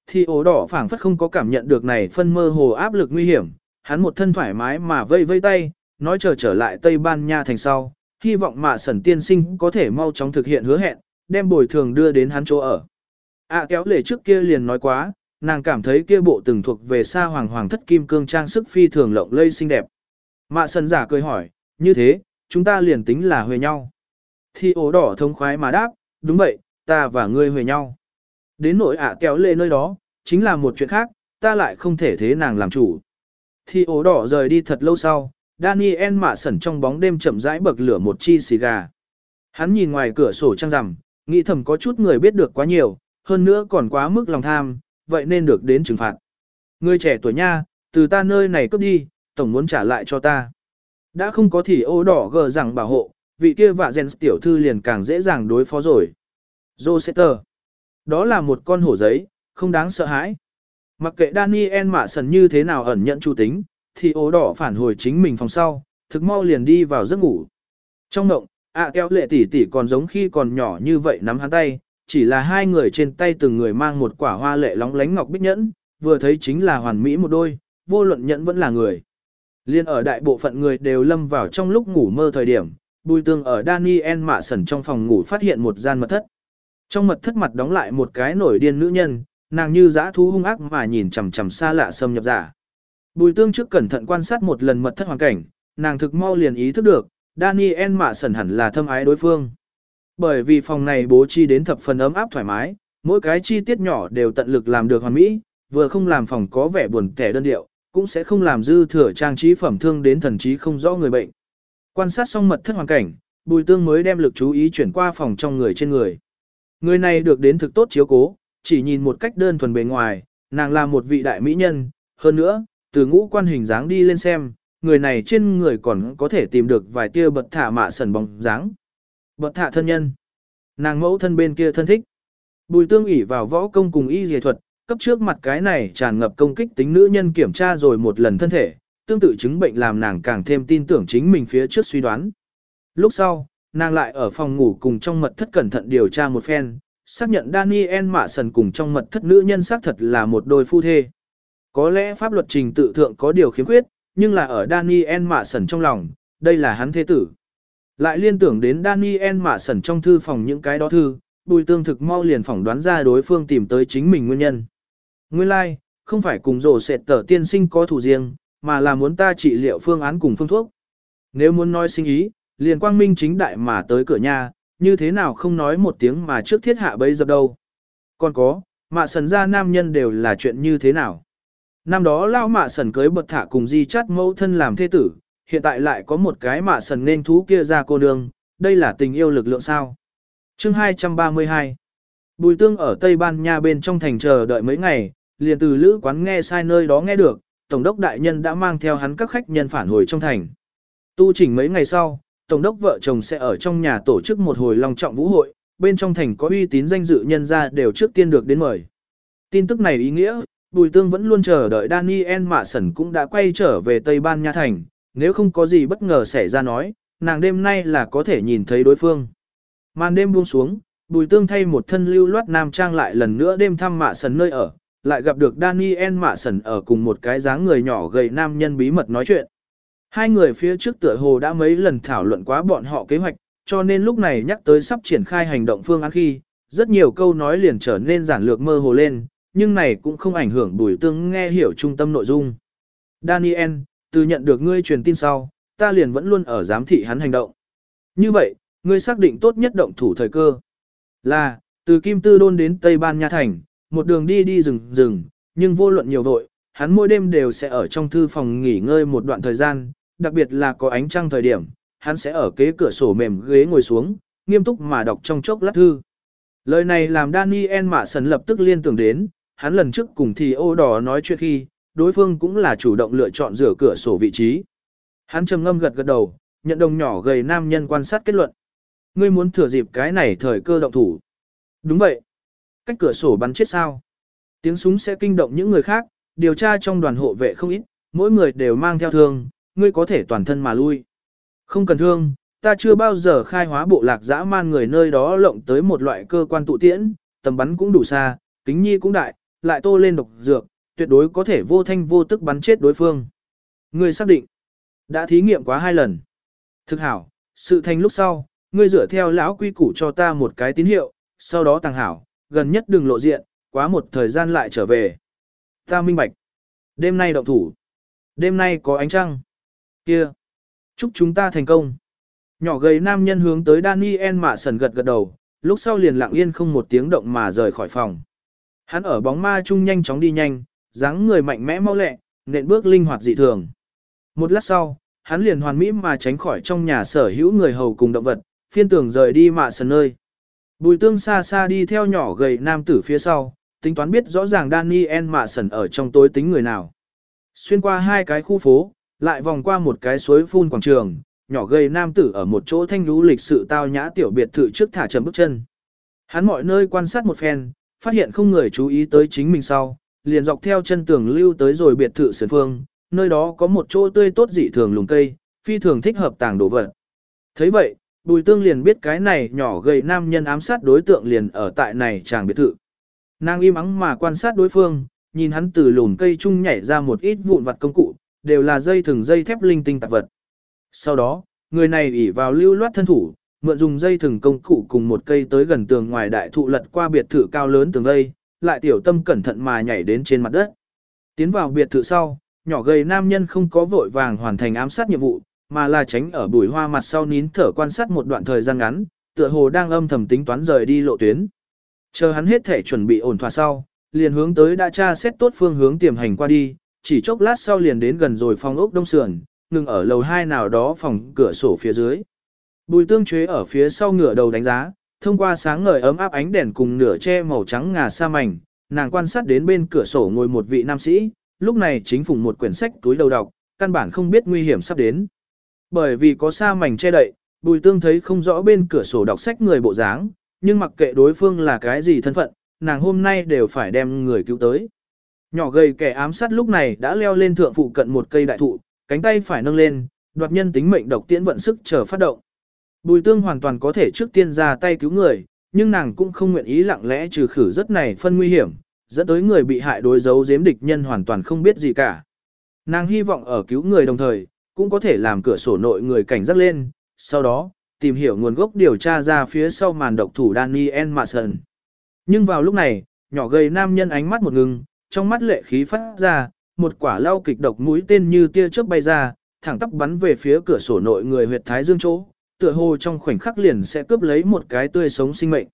Thì ố đỏ phảng phất không có cảm nhận được này phân mơ hồ áp lực nguy hiểm, hắn một thân thoải mái mà vây vây tay, nói chờ trở lại Tây Ban Nha thành sau, hy vọng mạ sẩn tiên sinh có thể mau chóng thực hiện hứa hẹn, đem bồi thường đưa đến hắn chỗ ở. À kéo lệ trước kia liền nói quá, nàng cảm thấy kia bộ từng thuộc về xa hoàng hoàng thất kim cương trang sức phi thường lộng lây xinh đẹp. Mạ sần giả cười hỏi, như thế, chúng ta liền tính là huề nhau. Thì ố đỏ thông khoái mà đáp, đúng vậy, ta và ngươi huề nhau. Đến nỗi ạ kéo lệ nơi đó, chính là một chuyện khác, ta lại không thể thế nàng làm chủ. Thì ố đỏ rời đi thật lâu sau, Daniel mạ sẩn trong bóng đêm chậm rãi bậc lửa một chi xì gà. Hắn nhìn ngoài cửa sổ trăng rằm, nghĩ thầm có chút người biết được quá nhiều, hơn nữa còn quá mức lòng tham, vậy nên được đến trừng phạt. Người trẻ tuổi nha, từ ta nơi này cướp đi, tổng muốn trả lại cho ta. Đã không có thì ô đỏ gờ rằng bảo hộ, vị kia vạ gen tiểu thư liền càng dễ dàng đối phó rồi. Joseter. Đó là một con hổ giấy, không đáng sợ hãi. Mặc kệ Daniel mạ sần như thế nào ẩn nhận chu tính, thì ố đỏ phản hồi chính mình phòng sau, thực mau liền đi vào giấc ngủ. Trong ngộng, ạ kéo lệ tỷ tỷ còn giống khi còn nhỏ như vậy nắm hắn tay, chỉ là hai người trên tay từng người mang một quả hoa lệ lóng lánh ngọc bích nhẫn, vừa thấy chính là hoàn mỹ một đôi, vô luận nhẫn vẫn là người. Liên ở đại bộ phận người đều lâm vào trong lúc ngủ mơ thời điểm, bùi tương ở Daniel mạ sần trong phòng ngủ phát hiện một gian mật thất. Trong mật thất mặt đóng lại một cái nổi điên nữ nhân, nàng như dã thú hung ác mà nhìn chằm chằm xa lạ xâm nhập giả. Bùi tương trước cẩn thận quan sát một lần mật thất hoàn cảnh, nàng thực mau liền ý thức được, Daniel mạ sẩn hẳn là thâm ái đối phương. Bởi vì phòng này bố trí đến thập phần ấm áp thoải mái, mỗi cái chi tiết nhỏ đều tận lực làm được hoàn mỹ, vừa không làm phòng có vẻ buồn tẻ đơn điệu, cũng sẽ không làm dư thừa trang trí phẩm thương đến thần trí không rõ người bệnh. Quan sát xong mật thất hoàn cảnh, Bùi Tương mới đem lực chú ý chuyển qua phòng trong người trên người. Người này được đến thực tốt chiếu cố, chỉ nhìn một cách đơn thuần bề ngoài, nàng là một vị đại mỹ nhân, hơn nữa, từ ngũ quan hình dáng đi lên xem, người này trên người còn có thể tìm được vài tia bật thả mạ sần bóng dáng. Bật thả thân nhân. Nàng mẫu thân bên kia thân thích. Bùi tương ủy vào võ công cùng y dề thuật, cấp trước mặt cái này tràn ngập công kích tính nữ nhân kiểm tra rồi một lần thân thể, tương tự chứng bệnh làm nàng càng thêm tin tưởng chính mình phía trước suy đoán. Lúc sau, nàng lại ở phòng ngủ cùng trong mật thất cẩn thận điều tra một phen, xác nhận Daniel Mạ Sần cùng trong mật thất nữ nhân xác thật là một đôi phu thê. Có lẽ pháp luật trình tự thượng có điều khiếm khuyết, nhưng là ở Daniel Mạ Sần trong lòng, đây là hắn thế tử. Lại liên tưởng đến Daniel Mạ Sần trong thư phòng những cái đó thư, bùi tương thực mau liền phỏng đoán ra đối phương tìm tới chính mình nguyên nhân. Nguyên lai, like, không phải cùng rổ sệt tờ tiên sinh có thủ riêng, mà là muốn ta trị liệu phương án cùng phương thuốc. Nếu muốn nói sinh ý, liền quang minh chính đại mà tới cửa nhà, như thế nào không nói một tiếng mà trước thiết hạ bấy dập đâu. Còn có, mạ sần ra nam nhân đều là chuyện như thế nào. Năm đó lao mạ sần cưới bật thả cùng di chát mẫu thân làm thế tử, hiện tại lại có một cái mạ sần nên thú kia ra cô nương, đây là tình yêu lực lượng sao. Chương 232 Bùi tương ở Tây Ban Nha bên trong thành chờ đợi mấy ngày, liền từ lữ quán nghe sai nơi đó nghe được, Tổng đốc đại nhân đã mang theo hắn các khách nhân phản hồi trong thành. Tu chỉnh mấy ngày sau, Tổng đốc vợ chồng sẽ ở trong nhà tổ chức một hồi long trọng vũ hội, bên trong thành có uy tín danh dự nhân ra đều trước tiên được đến mời. Tin tức này ý nghĩa, Bùi Tương vẫn luôn chờ đợi Daniel Mạ Sẩn cũng đã quay trở về Tây Ban Nha thành, nếu không có gì bất ngờ xảy ra nói, nàng đêm nay là có thể nhìn thấy đối phương. Màn đêm buông xuống, Bùi Tương thay một thân lưu loát nam trang lại lần nữa đêm thăm Mạ Sẩn nơi ở, lại gặp được Daniel Mạ Sẩn ở cùng một cái dáng người nhỏ gầy nam nhân bí mật nói chuyện. Hai người phía trước tựa hồ đã mấy lần thảo luận quá bọn họ kế hoạch, cho nên lúc này nhắc tới sắp triển khai hành động phương án khi, rất nhiều câu nói liền trở nên giản lược mơ hồ lên, nhưng này cũng không ảnh hưởng bùi tương nghe hiểu trung tâm nội dung. Daniel, từ nhận được ngươi truyền tin sau, ta liền vẫn luôn ở giám thị hắn hành động. Như vậy, ngươi xác định tốt nhất động thủ thời cơ. Là, từ Kim Tư Đôn đến Tây Ban Nha Thành, một đường đi đi rừng rừng, nhưng vô luận nhiều vội, hắn mỗi đêm đều sẽ ở trong thư phòng nghỉ ngơi một đoạn thời gian, đặc biệt là có ánh trăng thời điểm, hắn sẽ ở kế cửa sổ mềm ghế ngồi xuống, nghiêm túc mà đọc trong chốc lát thư. Lời này làm Daniel Mạ Sần lập tức liên tưởng đến, hắn lần trước cùng thì ô đỏ nói chuyện khi, đối phương cũng là chủ động lựa chọn rửa cửa sổ vị trí. Hắn trầm ngâm gật gật đầu, nhận đồng nhỏ gầy nam nhân quan sát kết luận. Ngươi muốn thừa dịp cái này thời cơ động thủ. Đúng vậy. Cách cửa sổ bắn chết sao. Tiếng súng sẽ kinh động những người khác, điều tra trong đoàn hộ vệ không ít, mỗi người đều mang theo thương, ngươi có thể toàn thân mà lui. Không cần thương, ta chưa bao giờ khai hóa bộ lạc dã man người nơi đó lộng tới một loại cơ quan tụ tiễn, tầm bắn cũng đủ xa, kính nhi cũng đại, lại tô lên độc dược, tuyệt đối có thể vô thanh vô tức bắn chết đối phương. Ngươi xác định, đã thí nghiệm quá hai lần. Thực hảo, sự thành lúc sau, ngươi dựa theo lão quy củ cho ta một cái tín hiệu, sau đó tàng hảo, gần nhất đừng lộ diện, quá một thời gian lại trở về. Ta minh bạch. Đêm nay động thủ. Đêm nay có ánh trăng. Kia. Chúc chúng ta thành công. Nhỏ gầy nam nhân hướng tới Daniel mạ sần gật gật đầu, lúc sau liền lặng yên không một tiếng động mà rời khỏi phòng. Hắn ở bóng ma chung nhanh chóng đi nhanh, dáng người mạnh mẽ mau lẹ, nện bước linh hoạt dị thường. Một lát sau, hắn liền hoàn mỹ mà tránh khỏi trong nhà sở hữu người hầu cùng động vật, phiên tưởng rời đi mạ sần nơi. Bùi tương xa xa đi theo nhỏ gầy nam tử phía sau, tính toán biết rõ ràng Daniel mạ sần ở trong tối tính người nào. Xuyên qua hai cái khu phố, lại vòng qua một cái suối phun quảng trường, nhỏ gầy nam tử ở một chỗ thanh lũ lịch sự tao nhã tiểu biệt thự trước thả chậm bước chân. Hắn mọi nơi quan sát một phen, phát hiện không người chú ý tới chính mình sau, liền dọc theo chân tường lưu tới rồi biệt thự sườn phương, nơi đó có một chỗ tươi tốt dị thường lùng cây, phi thường thích hợp tàng đồ vật. thấy vậy, Bùi Tương liền biết cái này nhỏ gầy nam nhân ám sát đối tượng liền ở tại này chàng biệt thự. Nàng im ắng mà quan sát đối phương, nhìn hắn từ lùn cây chung nhảy ra một ít vụn vặt công cụ, đều là dây thừng dây thép linh tinh tạp vật. Sau đó, người này ỉ vào lưu loát thân thủ, mượn dùng dây thừng công cụ cùng một cây tới gần tường ngoài đại thụ lật qua biệt thự cao lớn tường dây, lại tiểu tâm cẩn thận mà nhảy đến trên mặt đất. Tiến vào biệt thự sau, nhỏ gầy nam nhân không có vội vàng hoàn thành ám sát nhiệm vụ, mà là tránh ở bụi hoa mặt sau nín thở quan sát một đoạn thời gian ngắn, tựa hồ đang âm thầm tính toán rời đi lộ tuyến. Chờ hắn hết thể chuẩn bị ổn thỏa sau, liền hướng tới đã tra xét tốt phương hướng tiềm hành qua đi, chỉ chốc lát sau liền đến gần rồi phòng ốc đông sườn, ngừng ở lầu hai nào đó phòng cửa sổ phía dưới. Bùi tương chế ở phía sau ngựa đầu đánh giá, thông qua sáng ngời ấm áp ánh đèn cùng nửa che màu trắng ngà sa mảnh, nàng quan sát đến bên cửa sổ ngồi một vị nam sĩ, lúc này chính phủ một quyển sách túi đầu đọc, căn bản không biết nguy hiểm sắp đến. Bởi vì có sa mảnh che đậy, bùi tương thấy không rõ bên cửa sổ đọc sách người bộ dáng, nhưng mặc kệ đối phương là cái gì thân phận, nàng hôm nay đều phải đem người cứu tới. Nhỏ gầy kẻ ám sát lúc này đã leo lên thượng phụ cận một cây đại thụ, cánh tay phải nâng lên, đoạt nhân tính mệnh độc tiễn vận sức chờ phát động. Bùi tương hoàn toàn có thể trước tiên ra tay cứu người, nhưng nàng cũng không nguyện ý lặng lẽ trừ khử rất này phân nguy hiểm, dẫn tới người bị hại đối dấu giếm địch nhân hoàn toàn không biết gì cả. Nàng hy vọng ở cứu người đồng thời, cũng có thể làm cửa sổ nội người cảnh giác lên, sau đó, tìm hiểu nguồn gốc điều tra ra phía sau màn độc thủ Daniel Mason. Nhưng vào lúc này, nhỏ gầy nam nhân ánh mắt một ngừng, trong mắt lệ khí phát ra, một quả lao kịch độc mũi tên như tia chớp bay ra, thẳng tắp bắn về phía cửa sổ nội người huyệt thái dương chỗ, tựa hồ trong khoảnh khắc liền sẽ cướp lấy một cái tươi sống sinh mệnh.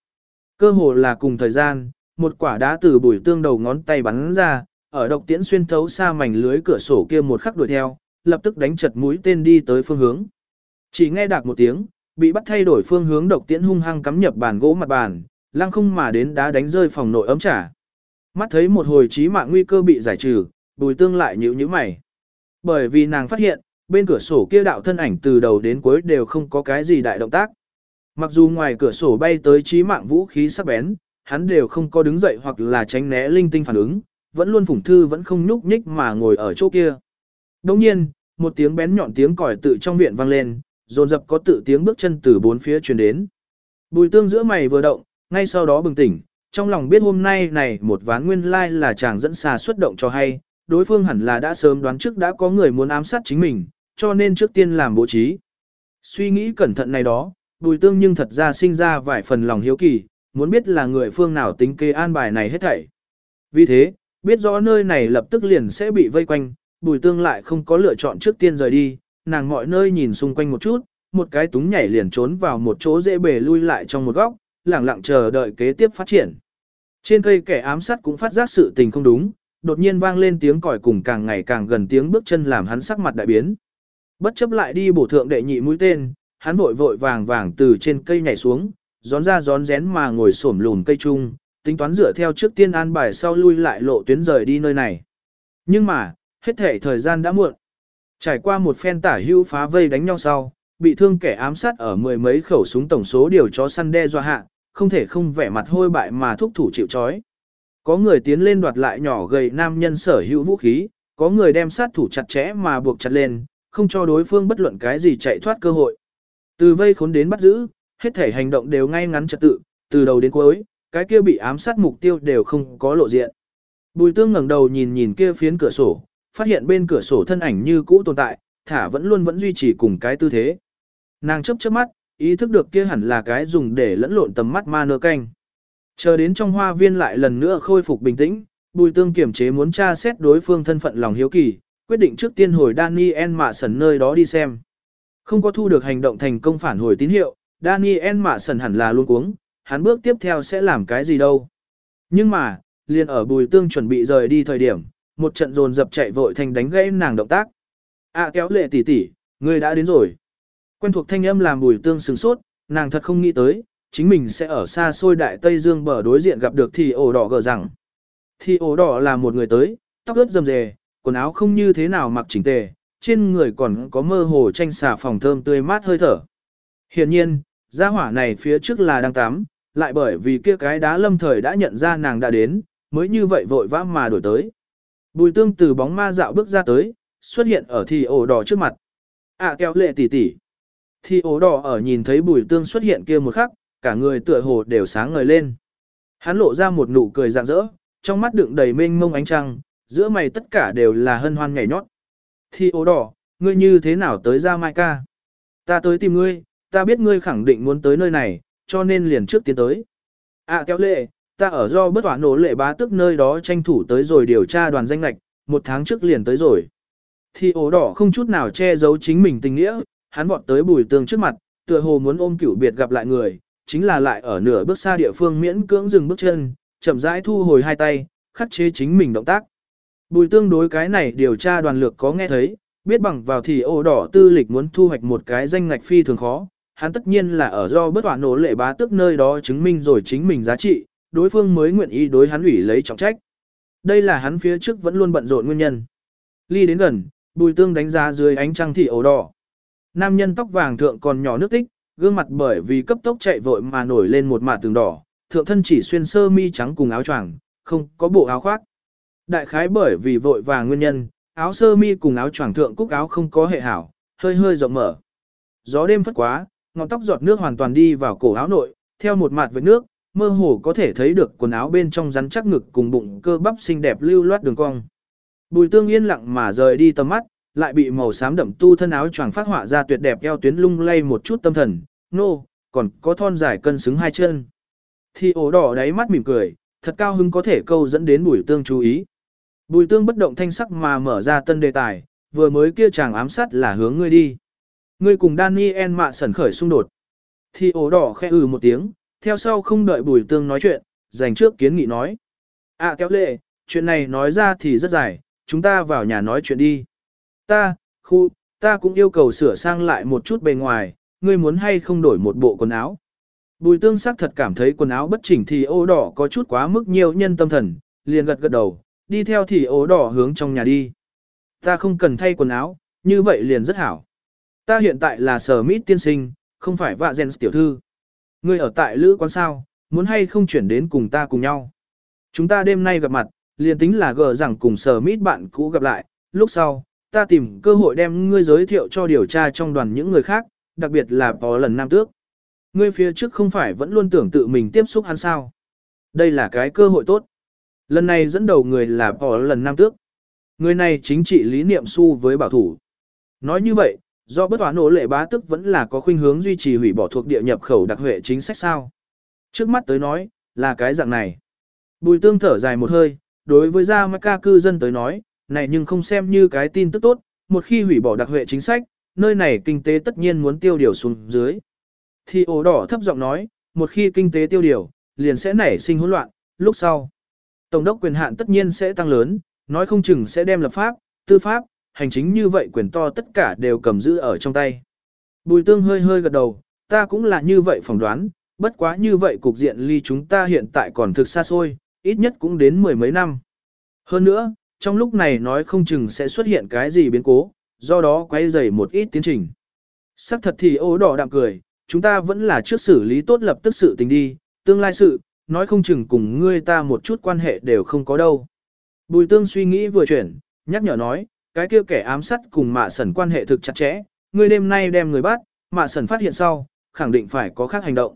Cơ hồ là cùng thời gian, một quả đá từ bùi tương đầu ngón tay bắn ra, ở độc tiễn xuyên thấu xa mảnh lưới cửa sổ kia một khắc đuổi theo, lập tức đánh chật mũi tên đi tới phương hướng. Chỉ nghe đạc một tiếng, bị bắt thay đổi phương hướng độc tiễn hung hăng cắm nhập bàn gỗ mặt bàn, lăng không mà đến đá đánh rơi phòng nội ấm trà. Mắt thấy một hồi chí mạng nguy cơ bị giải trừ, bùi tương lại nhíu nhíu mày. Bởi vì nàng phát hiện, bên cửa sổ kia đạo thân ảnh từ đầu đến cuối đều không có cái gì đại động tác. Mặc dù ngoài cửa sổ bay tới chí mạng vũ khí sắc bén, hắn đều không có đứng dậy hoặc là tránh né linh tinh phản ứng, vẫn luôn phủng thư vẫn không nhúc nhích mà ngồi ở chỗ kia. Đồng nhiên, một tiếng bén nhọn tiếng còi tự trong viện vang lên, dồn dập có tự tiếng bước chân từ bốn phía truyền đến. Bùi tương giữa mày vừa động, ngay sau đó bừng tỉnh, trong lòng biết hôm nay này một ván nguyên lai là chàng dẫn xà xuất động cho hay, đối phương hẳn là đã sớm đoán trước đã có người muốn ám sát chính mình, cho nên trước tiên làm bố trí. Suy nghĩ cẩn thận này đó, bùi tương nhưng thật ra sinh ra vài phần lòng hiếu kỳ, muốn biết là người phương nào tính kê an bài này hết thảy. Vì thế, biết rõ nơi này lập tức liền sẽ bị vây quanh, bùi tương lại không có lựa chọn trước tiên rời đi, nàng mọi nơi nhìn xung quanh một chút, một cái túng nhảy liền trốn vào một chỗ dễ bề lui lại trong một góc, lẳng lặng chờ đợi kế tiếp phát triển. Trên cây kẻ ám sát cũng phát giác sự tình không đúng, đột nhiên vang lên tiếng còi cùng càng ngày càng gần tiếng bước chân làm hắn sắc mặt đại biến. Bất chấp lại đi bổ thượng đệ nhị mũi tên, hắn vội vội vàng vàng từ trên cây nhảy xuống, gión ra gión rén mà ngồi xổm lùn cây chung, tính toán dựa theo trước tiên an bài sau lui lại lộ tuyến rời đi nơi này. Nhưng mà, hết thể thời gian đã muộn. Trải qua một phen tả hưu phá vây đánh nhau sau, bị thương kẻ ám sát ở mười mấy khẩu súng tổng số điều chó săn đe dọa hạ, không thể không vẻ mặt hôi bại mà thúc thủ chịu chói. Có người tiến lên đoạt lại nhỏ gầy nam nhân sở hữu vũ khí, có người đem sát thủ chặt chẽ mà buộc chặt lên, không cho đối phương bất luận cái gì chạy thoát cơ hội. Từ vây khốn đến bắt giữ, hết thể hành động đều ngay ngắn trật tự, từ đầu đến cuối, cái kia bị ám sát mục tiêu đều không có lộ diện. Bùi tương ngẩng đầu nhìn nhìn kia phiến cửa sổ, phát hiện bên cửa sổ thân ảnh như cũ tồn tại, thả vẫn luôn vẫn duy trì cùng cái tư thế. Nàng chấp chớp mắt, ý thức được kia hẳn là cái dùng để lẫn lộn tầm mắt ma nơ canh. Chờ đến trong hoa viên lại lần nữa khôi phục bình tĩnh, bùi tương kiểm chế muốn tra xét đối phương thân phận lòng hiếu kỳ, quyết định trước tiên hồi Daniel mạ sần nơi đó đi xem. Không có thu được hành động thành công phản hồi tín hiệu, Daniel mạ sần hẳn là luôn cuống, hắn bước tiếp theo sẽ làm cái gì đâu. Nhưng mà, liền ở bùi tương chuẩn bị rời đi thời điểm, một trận dồn dập chạy vội thành đánh gãy nàng động tác. À kéo lệ tỷ tỷ, người đã đến rồi. Quen thuộc thanh âm làm bùi tương sừng sốt, nàng thật không nghĩ tới, chính mình sẽ ở xa xôi đại Tây Dương bờ đối diện gặp được thì ổ đỏ gờ rằng. Thì ổ đỏ là một người tới, tóc ướt rầm rề, quần áo không như thế nào mặc chỉnh tề, trên người còn có mơ hồ tranh xà phòng thơm tươi mát hơi thở. Hiển nhiên, gia hỏa này phía trước là đang tắm, lại bởi vì kia cái đá lâm thời đã nhận ra nàng đã đến, mới như vậy vội vã mà đổi tới. Bùi tương từ bóng ma dạo bước ra tới, xuất hiện ở thì ổ đỏ trước mặt. À kéo lệ tỷ tỷ. Thì ố đỏ ở nhìn thấy bùi tương xuất hiện kia một khắc, cả người tựa hồ đều sáng ngời lên. Hắn lộ ra một nụ cười rạng rỡ, trong mắt đựng đầy mênh mông ánh trăng, giữa mày tất cả đều là hân hoan nhảy nhót. Thì ố đỏ, ngươi như thế nào tới ra mai ca? Ta tới tìm ngươi, ta biết ngươi khẳng định muốn tới nơi này, cho nên liền trước tiến tới. À kéo lệ, ta ở do bất hỏa nổ lệ bá tức nơi đó tranh thủ tới rồi điều tra đoàn danh lạch, một tháng trước liền tới rồi. Thì ố đỏ không chút nào che giấu chính mình tình nghĩa, hắn vọt tới bùi tương trước mặt, tựa hồ muốn ôm cửu biệt gặp lại người, chính là lại ở nửa bước xa địa phương miễn cưỡng dừng bước chân, chậm rãi thu hồi hai tay, khắc chế chính mình động tác. Bùi tương đối cái này điều tra đoàn lược có nghe thấy, biết bằng vào thì ô đỏ tư lịch muốn thu hoạch một cái danh ngạch phi thường khó, hắn tất nhiên là ở do bất hỏa nổ lệ bá tức nơi đó chứng minh rồi chính mình giá trị, đối phương mới nguyện ý đối hắn ủy lấy trọng trách. Đây là hắn phía trước vẫn luôn bận rộn nguyên nhân. Ly đến gần, bùi tương đánh giá dưới ánh trăng thị ổ đỏ. Nam nhân tóc vàng thượng còn nhỏ nước tích, gương mặt bởi vì cấp tốc chạy vội mà nổi lên một mạ tường đỏ, thượng thân chỉ xuyên sơ mi trắng cùng áo choàng, không có bộ áo khoác. Đại khái bởi vì vội vàng nguyên nhân, áo sơ mi cùng áo choàng thượng cúc áo không có hệ hảo, hơi hơi rộng mở. Gió đêm phất quá, ngọn tóc giọt nước hoàn toàn đi vào cổ áo nội, theo một mạt với nước, mơ hồ có thể thấy được quần áo bên trong rắn chắc ngực cùng bụng cơ bắp xinh đẹp lưu loát đường cong. Bùi tương yên lặng mà rời đi tầm mắt, lại bị màu xám đậm tu thân áo choàng phát họa ra tuyệt đẹp eo tuyến lung lay một chút tâm thần, nô, no, còn có thon dài cân xứng hai chân. Thì ổ đỏ đáy mắt mỉm cười, thật cao hứng có thể câu dẫn đến bùi tương chú ý. Bùi tương bất động thanh sắc mà mở ra tân đề tài, vừa mới kia chàng ám sát là hướng ngươi đi. Ngươi cùng Daniel mạ sẩn khởi xung đột. Thì ổ đỏ khẽ ừ một tiếng, theo sau không đợi bùi tương nói chuyện, dành trước kiến nghị nói. À kéo lệ, chuyện này nói ra thì rất dài, chúng ta vào nhà nói chuyện đi. Ta, khu, ta cũng yêu cầu sửa sang lại một chút bề ngoài, ngươi muốn hay không đổi một bộ quần áo. Bùi tương sắc thật cảm thấy quần áo bất chỉnh thì ô đỏ có chút quá mức nhiều nhân tâm thần, liền gật gật đầu, đi theo thì ô đỏ hướng trong nhà đi. Ta không cần thay quần áo, như vậy liền rất hảo. Ta hiện tại là sở mít tiên sinh, không phải vạ gen tiểu thư. Ngươi ở tại lữ quán sao, muốn hay không chuyển đến cùng ta cùng nhau. Chúng ta đêm nay gặp mặt, liền tính là gờ rằng cùng sở mít bạn cũ gặp lại, lúc sau, ta tìm cơ hội đem ngươi giới thiệu cho điều tra trong đoàn những người khác, đặc biệt là có lần nam tước. Ngươi phía trước không phải vẫn luôn tưởng tự mình tiếp xúc hắn sao. Đây là cái cơ hội tốt. Lần này dẫn đầu người là bỏ lần nam tước. Người này chính trị lý niệm su với bảo thủ. Nói như vậy, do bất toán nổ lệ bá tức vẫn là có khuynh hướng duy trì hủy bỏ thuộc địa nhập khẩu đặc huệ chính sách sao. Trước mắt tới nói, là cái dạng này. Bùi tương thở dài một hơi, đối với gia ca cư dân tới nói, này nhưng không xem như cái tin tức tốt, một khi hủy bỏ đặc huệ chính sách, nơi này kinh tế tất nhiên muốn tiêu điều xuống dưới. Thì ổ đỏ thấp giọng nói, một khi kinh tế tiêu điều, liền sẽ nảy sinh hỗn loạn, lúc sau. Tổng đốc quyền hạn tất nhiên sẽ tăng lớn, nói không chừng sẽ đem lập pháp, tư pháp, hành chính như vậy quyền to tất cả đều cầm giữ ở trong tay. Bùi tương hơi hơi gật đầu, ta cũng là như vậy phỏng đoán, bất quá như vậy cục diện ly chúng ta hiện tại còn thực xa xôi, ít nhất cũng đến mười mấy năm. Hơn nữa, trong lúc này nói không chừng sẽ xuất hiện cái gì biến cố, do đó quay dày một ít tiến trình. Sắc thật thì ố đỏ đạm cười, chúng ta vẫn là trước xử lý tốt lập tức sự tình đi, tương lai sự, nói không chừng cùng ngươi ta một chút quan hệ đều không có đâu. Bùi tương suy nghĩ vừa chuyển, nhắc nhở nói, cái kia kẻ ám sát cùng mạ sẩn quan hệ thực chặt chẽ, ngươi đêm nay đem người bắt, mạ sẩn phát hiện sau, khẳng định phải có khác hành động.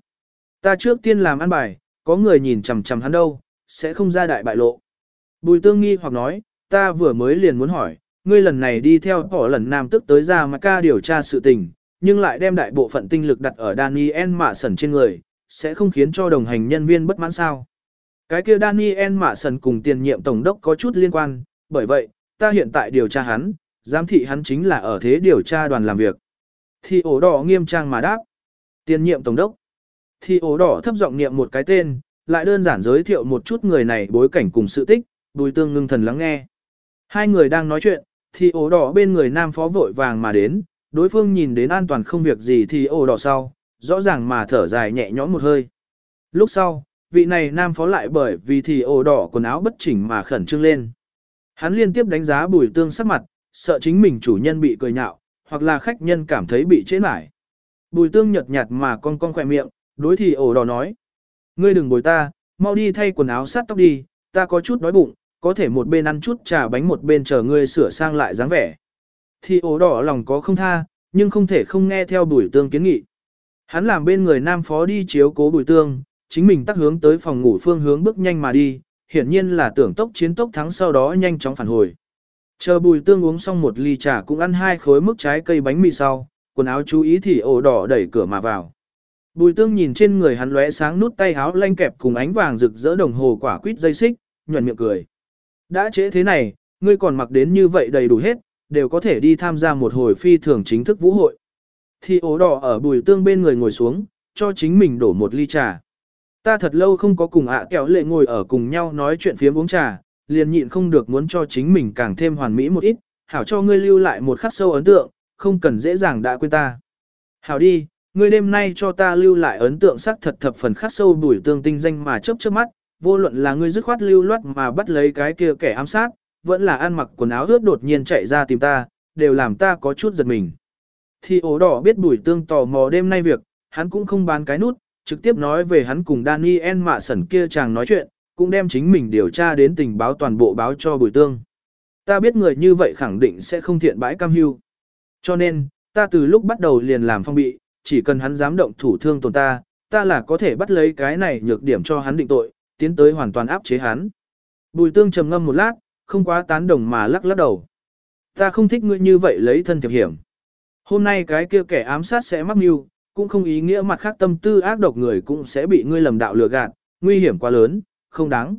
Ta trước tiên làm ăn bài, có người nhìn chằm chằm hắn đâu, sẽ không ra đại bại lộ. Bùi tương nghi hoặc nói, ta vừa mới liền muốn hỏi, ngươi lần này đi theo họ lần nam tức tới ra mà ca điều tra sự tình, nhưng lại đem đại bộ phận tinh lực đặt ở Daniel Mạ Sẩn trên người, sẽ không khiến cho đồng hành nhân viên bất mãn sao. Cái kia Daniel Mạ Sẩn cùng tiền nhiệm tổng đốc có chút liên quan, bởi vậy, ta hiện tại điều tra hắn, giám thị hắn chính là ở thế điều tra đoàn làm việc. Thì ổ đỏ nghiêm trang mà đáp. Tiền nhiệm tổng đốc. Thì ổ đỏ thấp giọng niệm một cái tên, lại đơn giản giới thiệu một chút người này bối cảnh cùng sự tích, đùi tương ngưng thần lắng nghe. Hai người đang nói chuyện, thì ổ đỏ bên người nam phó vội vàng mà đến, đối phương nhìn đến an toàn không việc gì thì ổ đỏ sau, rõ ràng mà thở dài nhẹ nhõm một hơi. Lúc sau, vị này nam phó lại bởi vì thì ổ đỏ quần áo bất chỉnh mà khẩn trương lên. Hắn liên tiếp đánh giá bùi tương sắc mặt, sợ chính mình chủ nhân bị cười nhạo, hoặc là khách nhân cảm thấy bị chế mải. Bùi tương nhợt nhạt mà con con khỏe miệng, đối thì ổ đỏ nói. Ngươi đừng bồi ta, mau đi thay quần áo sát tóc đi, ta có chút đói bụng, có thể một bên ăn chút trà bánh một bên chờ ngươi sửa sang lại dáng vẻ. Thì ổ đỏ lòng có không tha, nhưng không thể không nghe theo bùi tương kiến nghị. Hắn làm bên người nam phó đi chiếu cố bùi tương, chính mình tắt hướng tới phòng ngủ phương hướng bước nhanh mà đi, hiển nhiên là tưởng tốc chiến tốc thắng sau đó nhanh chóng phản hồi. Chờ bùi tương uống xong một ly trà cũng ăn hai khối mức trái cây bánh mì sau, quần áo chú ý thì ổ đỏ đẩy cửa mà vào. Bùi tương nhìn trên người hắn lóe sáng nút tay áo lanh kẹp cùng ánh vàng rực rỡ đồng hồ quả quýt dây xích, nhuận miệng cười. Đã trễ thế này, ngươi còn mặc đến như vậy đầy đủ hết, đều có thể đi tham gia một hồi phi thường chính thức vũ hội. Thì ố đỏ ở bùi tương bên người ngồi xuống, cho chính mình đổ một ly trà. Ta thật lâu không có cùng ạ à kéo lệ ngồi ở cùng nhau nói chuyện phía uống trà, liền nhịn không được muốn cho chính mình càng thêm hoàn mỹ một ít, hảo cho ngươi lưu lại một khắc sâu ấn tượng, không cần dễ dàng đã quên ta. Hảo đi, ngươi đêm nay cho ta lưu lại ấn tượng sắc thật thập phần khắc sâu bùi tương tinh danh mà chớp chớp mắt, vô luận là ngươi dứt khoát lưu loát mà bắt lấy cái kia kẻ ám sát, vẫn là ăn mặc quần áo ướt đột nhiên chạy ra tìm ta, đều làm ta có chút giật mình. Thì ổ đỏ biết bùi tương tò mò đêm nay việc, hắn cũng không bán cái nút, trực tiếp nói về hắn cùng Daniel mạ sẩn kia chàng nói chuyện, cũng đem chính mình điều tra đến tình báo toàn bộ báo cho bùi tương. Ta biết người như vậy khẳng định sẽ không thiện bãi cam hưu. Cho nên, ta từ lúc bắt đầu liền làm phong bị, chỉ cần hắn dám động thủ thương tồn ta, ta là có thể bắt lấy cái này nhược điểm cho hắn định tội, tiến tới hoàn toàn áp chế hắn. Bùi tương trầm ngâm một lát, không quá tán đồng mà lắc lắc đầu. Ta không thích ngươi như vậy lấy thân thiệp hiểm. Hôm nay cái kia kẻ ám sát sẽ mắc mưu, cũng không ý nghĩa mặt khác tâm tư ác độc người cũng sẽ bị ngươi lầm đạo lừa gạt, nguy hiểm quá lớn, không đáng.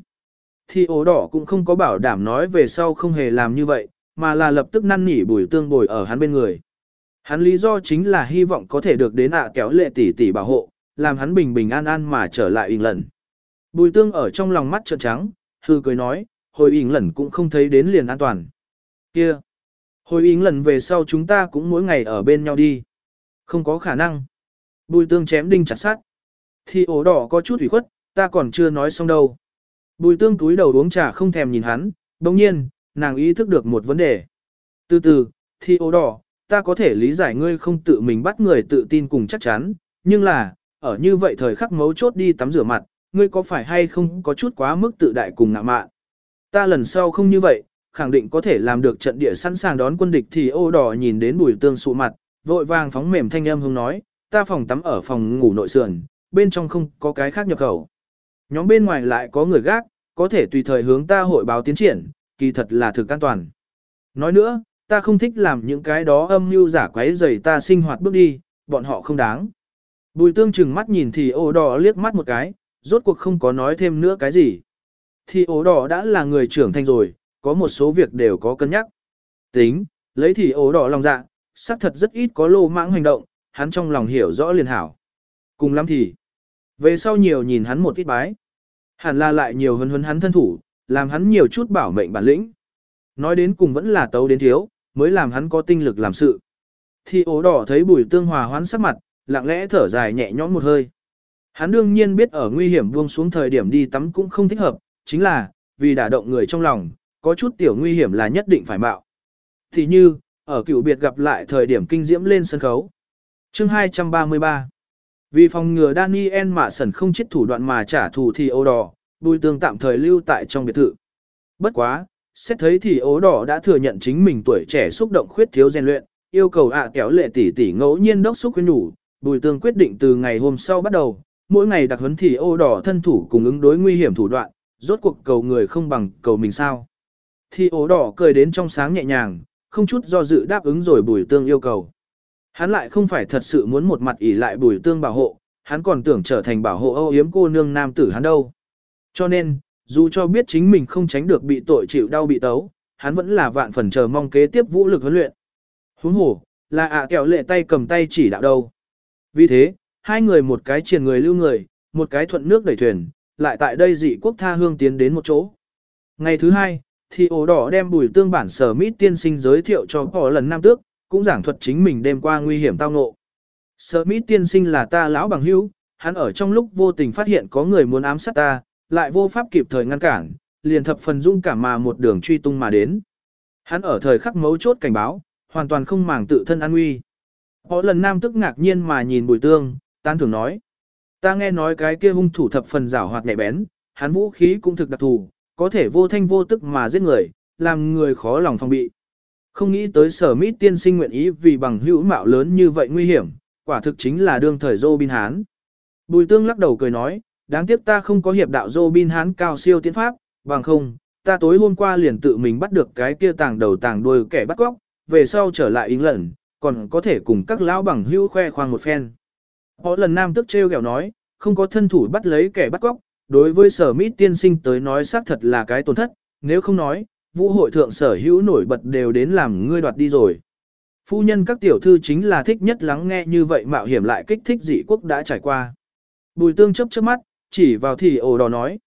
Thì ố đỏ cũng không có bảo đảm nói về sau không hề làm như vậy, mà là lập tức năn nỉ bùi tương bồi ở hắn bên người. Hắn lý do chính là hy vọng có thể được đến ạ kéo lệ tỷ tỷ bảo hộ, làm hắn bình bình an an mà trở lại yên lần. Bùi tương ở trong lòng mắt trợn trắng, hư cười nói, hồi yến lần cũng không thấy đến liền an toàn. Kia! Hồi yến lần về sau chúng ta cũng mỗi ngày ở bên nhau đi. Không có khả năng. Bùi tương chém đinh chặt sát. Thì ổ đỏ có chút ủy khuất, ta còn chưa nói xong đâu. Bùi tương túi đầu uống trà không thèm nhìn hắn, đồng nhiên, nàng ý thức được một vấn đề. Từ từ, thì ổ đỏ, ta có thể lý giải ngươi không tự mình bắt người tự tin cùng chắc chắn, nhưng là, ở như vậy thời khắc mấu chốt đi tắm rửa mặt, ngươi có phải hay không có chút quá mức tự đại cùng ngạ mạn. Ta lần sau không như vậy, khẳng định có thể làm được trận địa sẵn sàng đón quân địch thì ô đỏ nhìn đến bùi tương sụ mặt, vội vàng phóng mềm thanh âm hướng nói, ta phòng tắm ở phòng ngủ nội sườn, bên trong không có cái khác nhập khẩu. Nhóm bên ngoài lại có người gác, có thể tùy thời hướng ta hội báo tiến triển, kỳ thật là thực an toàn. Nói nữa, ta không thích làm những cái đó âm mưu giả quấy rầy ta sinh hoạt bước đi, bọn họ không đáng. Bùi tương chừng mắt nhìn thì ô đỏ liếc mắt một cái, rốt cuộc không có nói thêm nữa cái gì. Thì ố đỏ đã là người trưởng thành rồi, có một số việc đều có cân nhắc. Tính, lấy thì ố đỏ lòng dạ, xác thật rất ít có lô mãng hành động, hắn trong lòng hiểu rõ liền hảo. Cùng lắm thì, về sau nhiều nhìn hắn một ít bái. Hẳn là lại nhiều hơn hơn hắn thân thủ, làm hắn nhiều chút bảo mệnh bản lĩnh. Nói đến cùng vẫn là tấu đến thiếu, mới làm hắn có tinh lực làm sự. Thì ố đỏ thấy bùi tương hòa hoán sắc mặt, lặng lẽ thở dài nhẹ nhõm một hơi. Hắn đương nhiên biết ở nguy hiểm buông xuống thời điểm đi tắm cũng không thích hợp, chính là, vì đả động người trong lòng, có chút tiểu nguy hiểm là nhất định phải mạo. Thì như, ở cựu biệt gặp lại thời điểm kinh diễm lên sân khấu. chương 233 Vì phòng ngừa Daniel mà sẩn không chết thủ đoạn mà trả thù thì ô đỏ, bùi tương tạm thời lưu tại trong biệt thự. Bất quá, xét thấy thì ố đỏ đã thừa nhận chính mình tuổi trẻ xúc động khuyết thiếu rèn luyện, yêu cầu ạ kéo lệ tỷ tỷ ngẫu nhiên đốc xúc khuyên nhủ, bùi tương quyết định từ ngày hôm sau bắt đầu, mỗi ngày đặc huấn thì ô đỏ thân thủ cùng ứng đối nguy hiểm thủ đoạn, rốt cuộc cầu người không bằng cầu mình sao. Thì ô đỏ cười đến trong sáng nhẹ nhàng, không chút do dự đáp ứng rồi bùi tương yêu cầu. Hắn lại không phải thật sự muốn một mặt ỉ lại bùi tương bảo hộ, hắn còn tưởng trở thành bảo hộ âu yếm cô nương nam tử hắn đâu. Cho nên, dù cho biết chính mình không tránh được bị tội chịu đau bị tấu, hắn vẫn là vạn phần chờ mong kế tiếp vũ lực huấn luyện. Huống hồ, là ạ kẹo lệ tay cầm tay chỉ đạo đâu. Vì thế, hai người một cái triền người lưu người, một cái thuận nước đẩy thuyền, lại tại đây dị quốc tha hương tiến đến một chỗ. Ngày thứ hai, thì ổ đỏ đem bùi tương bản sở mít tiên sinh giới thiệu cho họ lần nam tước, cũng giảng thuật chính mình đêm qua nguy hiểm tao ngộ. Sở mít tiên sinh là ta lão bằng hữu, hắn ở trong lúc vô tình phát hiện có người muốn ám sát ta, lại vô pháp kịp thời ngăn cản, liền thập phần dung cảm mà một đường truy tung mà đến. Hắn ở thời khắc mấu chốt cảnh báo, hoàn toàn không màng tự thân an nguy. Họ lần nam tức ngạc nhiên mà nhìn bùi tương, tan thường nói. Ta nghe nói cái kia hung thủ thập phần rảo hoạt nhạy bén, hắn vũ khí cũng thực đặc thù, có thể vô thanh vô tức mà giết người, làm người khó lòng phòng bị. Không nghĩ tới sở mít tiên sinh nguyện ý vì bằng hữu mạo lớn như vậy nguy hiểm, quả thực chính là đương thời dô bin hán. Bùi tương lắc đầu cười nói, đáng tiếc ta không có hiệp đạo dô bin hán cao siêu tiến pháp, bằng không, ta tối hôm qua liền tự mình bắt được cái kia tàng đầu tàng đuôi kẻ bắt cóc, về sau trở lại ính lẩn, còn có thể cùng các lão bằng hữu khoe khoang một phen. Họ lần nam tức treo kẹo nói, không có thân thủ bắt lấy kẻ bắt cóc, đối với sở mít tiên sinh tới nói xác thật là cái tổn thất, nếu không nói, vũ hội thượng sở hữu nổi bật đều đến làm ngươi đoạt đi rồi. Phu nhân các tiểu thư chính là thích nhất lắng nghe như vậy mạo hiểm lại kích thích dị quốc đã trải qua. Bùi tương chấp chớp mắt, chỉ vào thì ổ đỏ nói.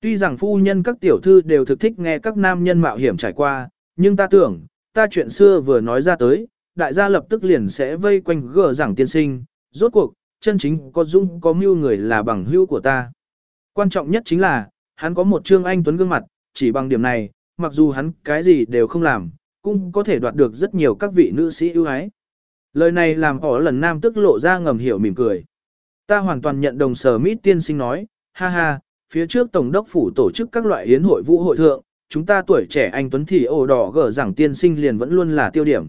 Tuy rằng phu nhân các tiểu thư đều thực thích nghe các nam nhân mạo hiểm trải qua, nhưng ta tưởng, ta chuyện xưa vừa nói ra tới, đại gia lập tức liền sẽ vây quanh gờ rằng tiên sinh, rốt cuộc, chân chính có dung có mưu người là bằng hữu của ta. Quan trọng nhất chính là, hắn có một trương anh tuấn gương mặt, chỉ bằng điểm này, mặc dù hắn cái gì đều không làm, cũng có thể đoạt được rất nhiều các vị nữ sĩ ưu ái. Lời này làm họ lần nam tức lộ ra ngầm hiểu mỉm cười. Ta hoàn toàn nhận đồng sở mít tiên sinh nói, ha ha, phía trước Tổng đốc phủ tổ chức các loại hiến hội vũ hội thượng, chúng ta tuổi trẻ anh Tuấn thì ồ đỏ gở rằng tiên sinh liền vẫn luôn là tiêu điểm.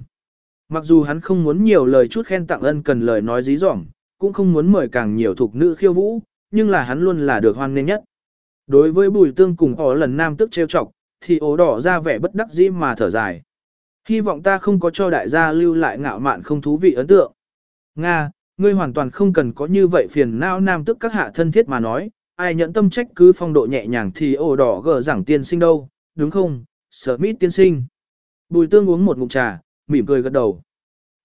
Mặc dù hắn không muốn nhiều lời chút khen tặng ân cần lời nói dí dỏm, cũng không muốn mời càng nhiều thuộc nữ khiêu vũ, nhưng là hắn luôn là được hoan nghênh nhất. Đối với bùi tương cùng họ lần nam tức trêu chọc, thì ố đỏ ra vẻ bất đắc dĩ mà thở dài. Hy vọng ta không có cho đại gia lưu lại ngạo mạn không thú vị ấn tượng. Nga, ngươi hoàn toàn không cần có như vậy phiền não nam tức các hạ thân thiết mà nói, ai nhận tâm trách cứ phong độ nhẹ nhàng thì ổ đỏ gờ giảng tiên sinh đâu, đúng không, sở mít tiên sinh. Bùi tương uống một ngụm trà, mỉm cười gật đầu.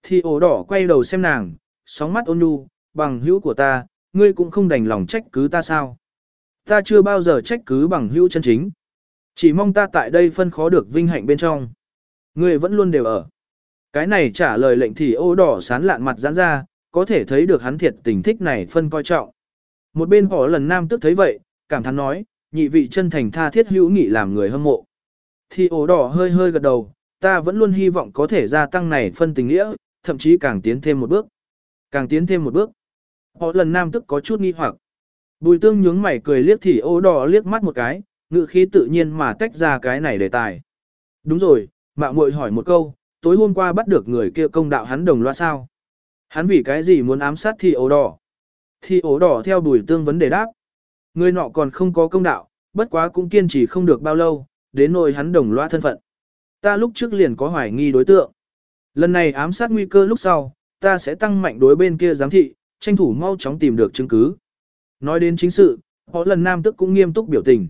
Thì ổ đỏ quay đầu xem nàng, sóng mắt ôn nhu, bằng hữu của ta, ngươi cũng không đành lòng trách cứ ta sao. Ta chưa bao giờ trách cứ bằng hữu chân chính. Chỉ mong ta tại đây phân khó được vinh hạnh bên trong. Ngươi vẫn luôn đều ở. Cái này trả lời lệnh thì ô đỏ sán lạn mặt giãn ra, có thể thấy được hắn thiệt tình thích này phân coi trọng. Một bên họ lần nam tức thấy vậy, cảm thán nói, nhị vị chân thành tha thiết hữu nghị làm người hâm mộ. Thì ổ đỏ hơi hơi gật đầu, ta vẫn luôn hy vọng có thể gia tăng này phân tình nghĩa, thậm chí càng tiến thêm một bước. Càng tiến thêm một bước. Họ lần nam tức có chút nghi hoặc. Bùi tương nhướng mày cười liếc thì ô đỏ liếc mắt một cái, ngự khí tự nhiên mà tách ra cái này đề tài. Đúng rồi, mạo muội hỏi một câu, tối hôm qua bắt được người kia công đạo hắn đồng loa sao? Hắn vì cái gì muốn ám sát thì ố đỏ? Thì ố đỏ theo bùi tương vấn đề đáp. Người nọ còn không có công đạo, bất quá cũng kiên trì không được bao lâu, đến nỗi hắn đồng loa thân phận. Ta lúc trước liền có hoài nghi đối tượng. Lần này ám sát nguy cơ lúc sau, ta sẽ tăng mạnh đối bên kia giám thị, tranh thủ mau chóng tìm được chứng cứ. Nói đến chính sự, họ lần nam tức cũng nghiêm túc biểu tình.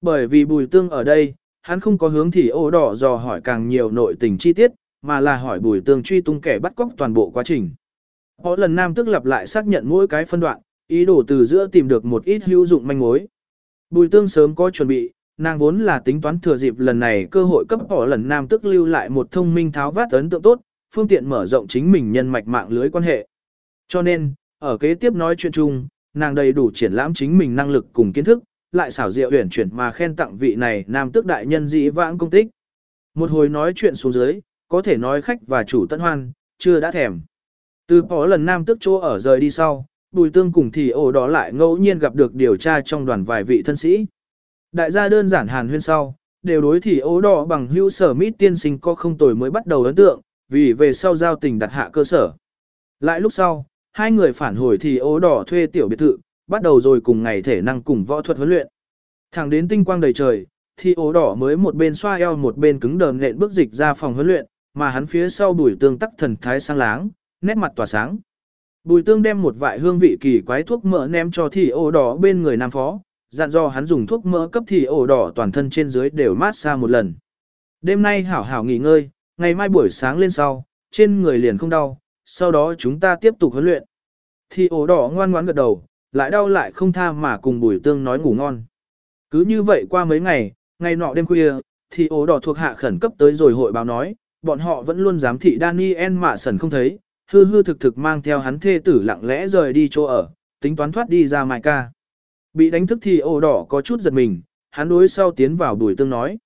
Bởi vì bùi tương ở đây, hắn không có hướng thì ô đỏ dò hỏi càng nhiều nội tình chi tiết, mà là hỏi bùi tương truy tung kẻ bắt cóc toàn bộ quá trình. Họ lần nam tức lặp lại xác nhận mỗi cái phân đoạn, ý đồ từ giữa tìm được một ít hữu dụng manh mối. Bùi tương sớm có chuẩn bị, nàng vốn là tính toán thừa dịp lần này cơ hội cấp họ lần nam tức lưu lại một thông minh tháo vát ấn tượng tốt, phương tiện mở rộng chính mình nhân mạch mạng lưới quan hệ. Cho nên, ở kế tiếp nói chuyện chung, nàng đầy đủ triển lãm chính mình năng lực cùng kiến thức, lại xảo diệu uyển chuyển mà khen tặng vị này nam tước đại nhân dĩ vãng công tích. Một hồi nói chuyện xuống dưới, có thể nói khách và chủ tận hoan, chưa đã thèm. Từ bỏ lần nam tước chỗ ở rời đi sau, bùi tương cùng thì ổ đó lại ngẫu nhiên gặp được điều tra trong đoàn vài vị thân sĩ. Đại gia đơn giản hàn huyên sau, đều đối thì ố đỏ bằng hữu sở mít tiên sinh có không tồi mới bắt đầu ấn tượng, vì về sau giao tình đặt hạ cơ sở. Lại lúc sau, hai người phản hồi thì ố đỏ thuê tiểu biệt thự, bắt đầu rồi cùng ngày thể năng cùng võ thuật huấn luyện. Thẳng đến tinh quang đầy trời, thì ố đỏ mới một bên xoa eo một bên cứng đờ nện bước dịch ra phòng huấn luyện, mà hắn phía sau bùi tương tắc thần thái sang láng, nét mặt tỏa sáng. Bùi tương đem một vại hương vị kỳ quái thuốc mỡ ném cho thì ố đỏ bên người nam phó, dặn do hắn dùng thuốc mỡ cấp thì ố đỏ toàn thân trên dưới đều mát xa một lần. Đêm nay hảo hảo nghỉ ngơi, ngày mai buổi sáng lên sau, trên người liền không đau, sau đó chúng ta tiếp tục huấn luyện. Thì ổ đỏ ngoan ngoãn gật đầu, lại đau lại không tha mà cùng bùi tương nói ngủ ngon. Cứ như vậy qua mấy ngày, ngày nọ đêm khuya, thì ổ đỏ thuộc hạ khẩn cấp tới rồi hội báo nói, bọn họ vẫn luôn giám thị Daniel mà sần không thấy, hư hư thực thực mang theo hắn thê tử lặng lẽ rời đi chỗ ở, tính toán thoát đi ra mai ca. Bị đánh thức thì ổ đỏ có chút giật mình, hắn đối sau tiến vào bùi tương nói.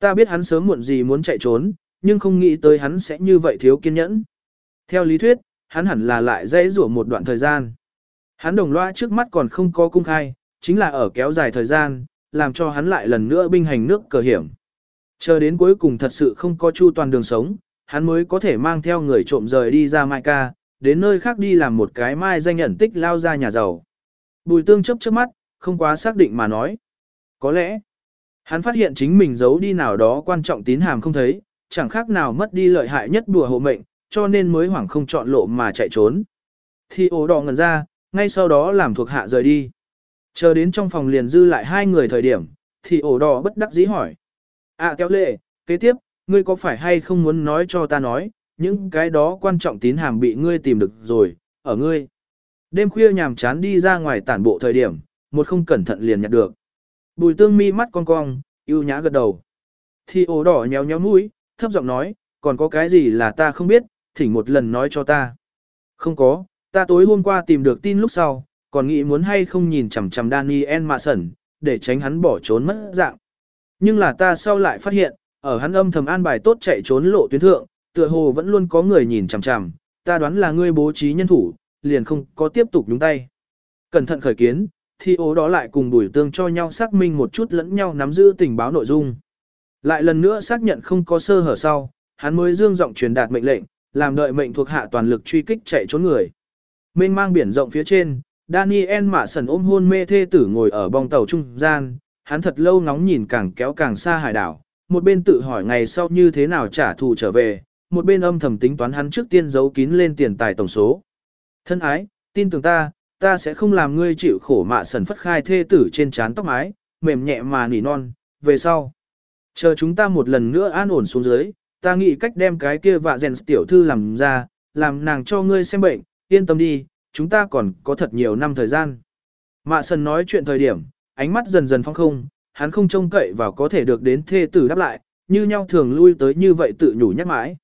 Ta biết hắn sớm muộn gì muốn chạy trốn, nhưng không nghĩ tới hắn sẽ như vậy thiếu kiên nhẫn. Theo lý thuyết, hắn hẳn là lại dễ rủa một đoạn thời gian. Hắn đồng loa trước mắt còn không có cung khai, chính là ở kéo dài thời gian, làm cho hắn lại lần nữa binh hành nước cờ hiểm. Chờ đến cuối cùng thật sự không có chu toàn đường sống, hắn mới có thể mang theo người trộm rời đi ra Mai Ca, đến nơi khác đi làm một cái mai danh nhận tích lao ra nhà giàu. Bùi tương chấp trước mắt, không quá xác định mà nói. Có lẽ, hắn phát hiện chính mình giấu đi nào đó quan trọng tín hàm không thấy, chẳng khác nào mất đi lợi hại nhất đùa hộ mệnh, cho nên mới hoảng không chọn lộ mà chạy trốn. Thì ổ đỏ ngần ra, ngay sau đó làm thuộc hạ rời đi. Chờ đến trong phòng liền dư lại hai người thời điểm, thì ổ đỏ bất đắc dĩ hỏi. À kéo lệ, kế tiếp, ngươi có phải hay không muốn nói cho ta nói, những cái đó quan trọng tín hàm bị ngươi tìm được rồi, ở ngươi. Đêm khuya nhàm chán đi ra ngoài tản bộ thời điểm, một không cẩn thận liền nhặt được. Bùi tương mi mắt cong cong, yêu nhã gật đầu. Thì ổ đỏ nhéo nhéo mũi, thấp giọng nói, còn có cái gì là ta không biết, thỉnh một lần nói cho ta. Không có, ta tối hôm qua tìm được tin lúc sau, còn nghĩ muốn hay không nhìn chằm chằm Daniel mạ sẩn, để tránh hắn bỏ trốn mất dạng. Nhưng là ta sau lại phát hiện, ở hắn âm thầm an bài tốt chạy trốn lộ tuyến thượng, tựa hồ vẫn luôn có người nhìn chằm chằm, ta đoán là ngươi bố trí nhân thủ, liền không có tiếp tục nhúng tay. Cẩn thận khởi kiến, thì ố đó lại cùng đuổi tương cho nhau xác minh một chút lẫn nhau nắm giữ tình báo nội dung. Lại lần nữa xác nhận không có sơ hở sau, hắn mới dương giọng truyền đạt mệnh lệnh, làm đợi mệnh thuộc hạ toàn lực truy kích chạy trốn người. Mênh mang biển rộng phía trên, Daniel mạ sần ôm hôn mê thê tử ngồi ở bong tàu trung gian, hắn thật lâu ngóng nhìn càng kéo càng xa hải đảo, một bên tự hỏi ngày sau như thế nào trả thù trở về, một bên âm thầm tính toán hắn trước tiên giấu kín lên tiền tài tổng số. Thân ái, tin tưởng ta, ta sẽ không làm ngươi chịu khổ mạ sần phất khai thê tử trên trán tóc mái, mềm nhẹ mà nỉ non, về sau. Chờ chúng ta một lần nữa an ổn xuống dưới, ta nghĩ cách đem cái kia vạ rèn tiểu thư làm ra, làm nàng cho ngươi xem bệnh, yên tâm đi, chúng ta còn có thật nhiều năm thời gian. Mạ sần nói chuyện thời điểm, ánh mắt dần dần phong không, hắn không trông cậy vào có thể được đến thê tử đáp lại, như nhau thường lui tới như vậy tự nhủ nhắc mãi.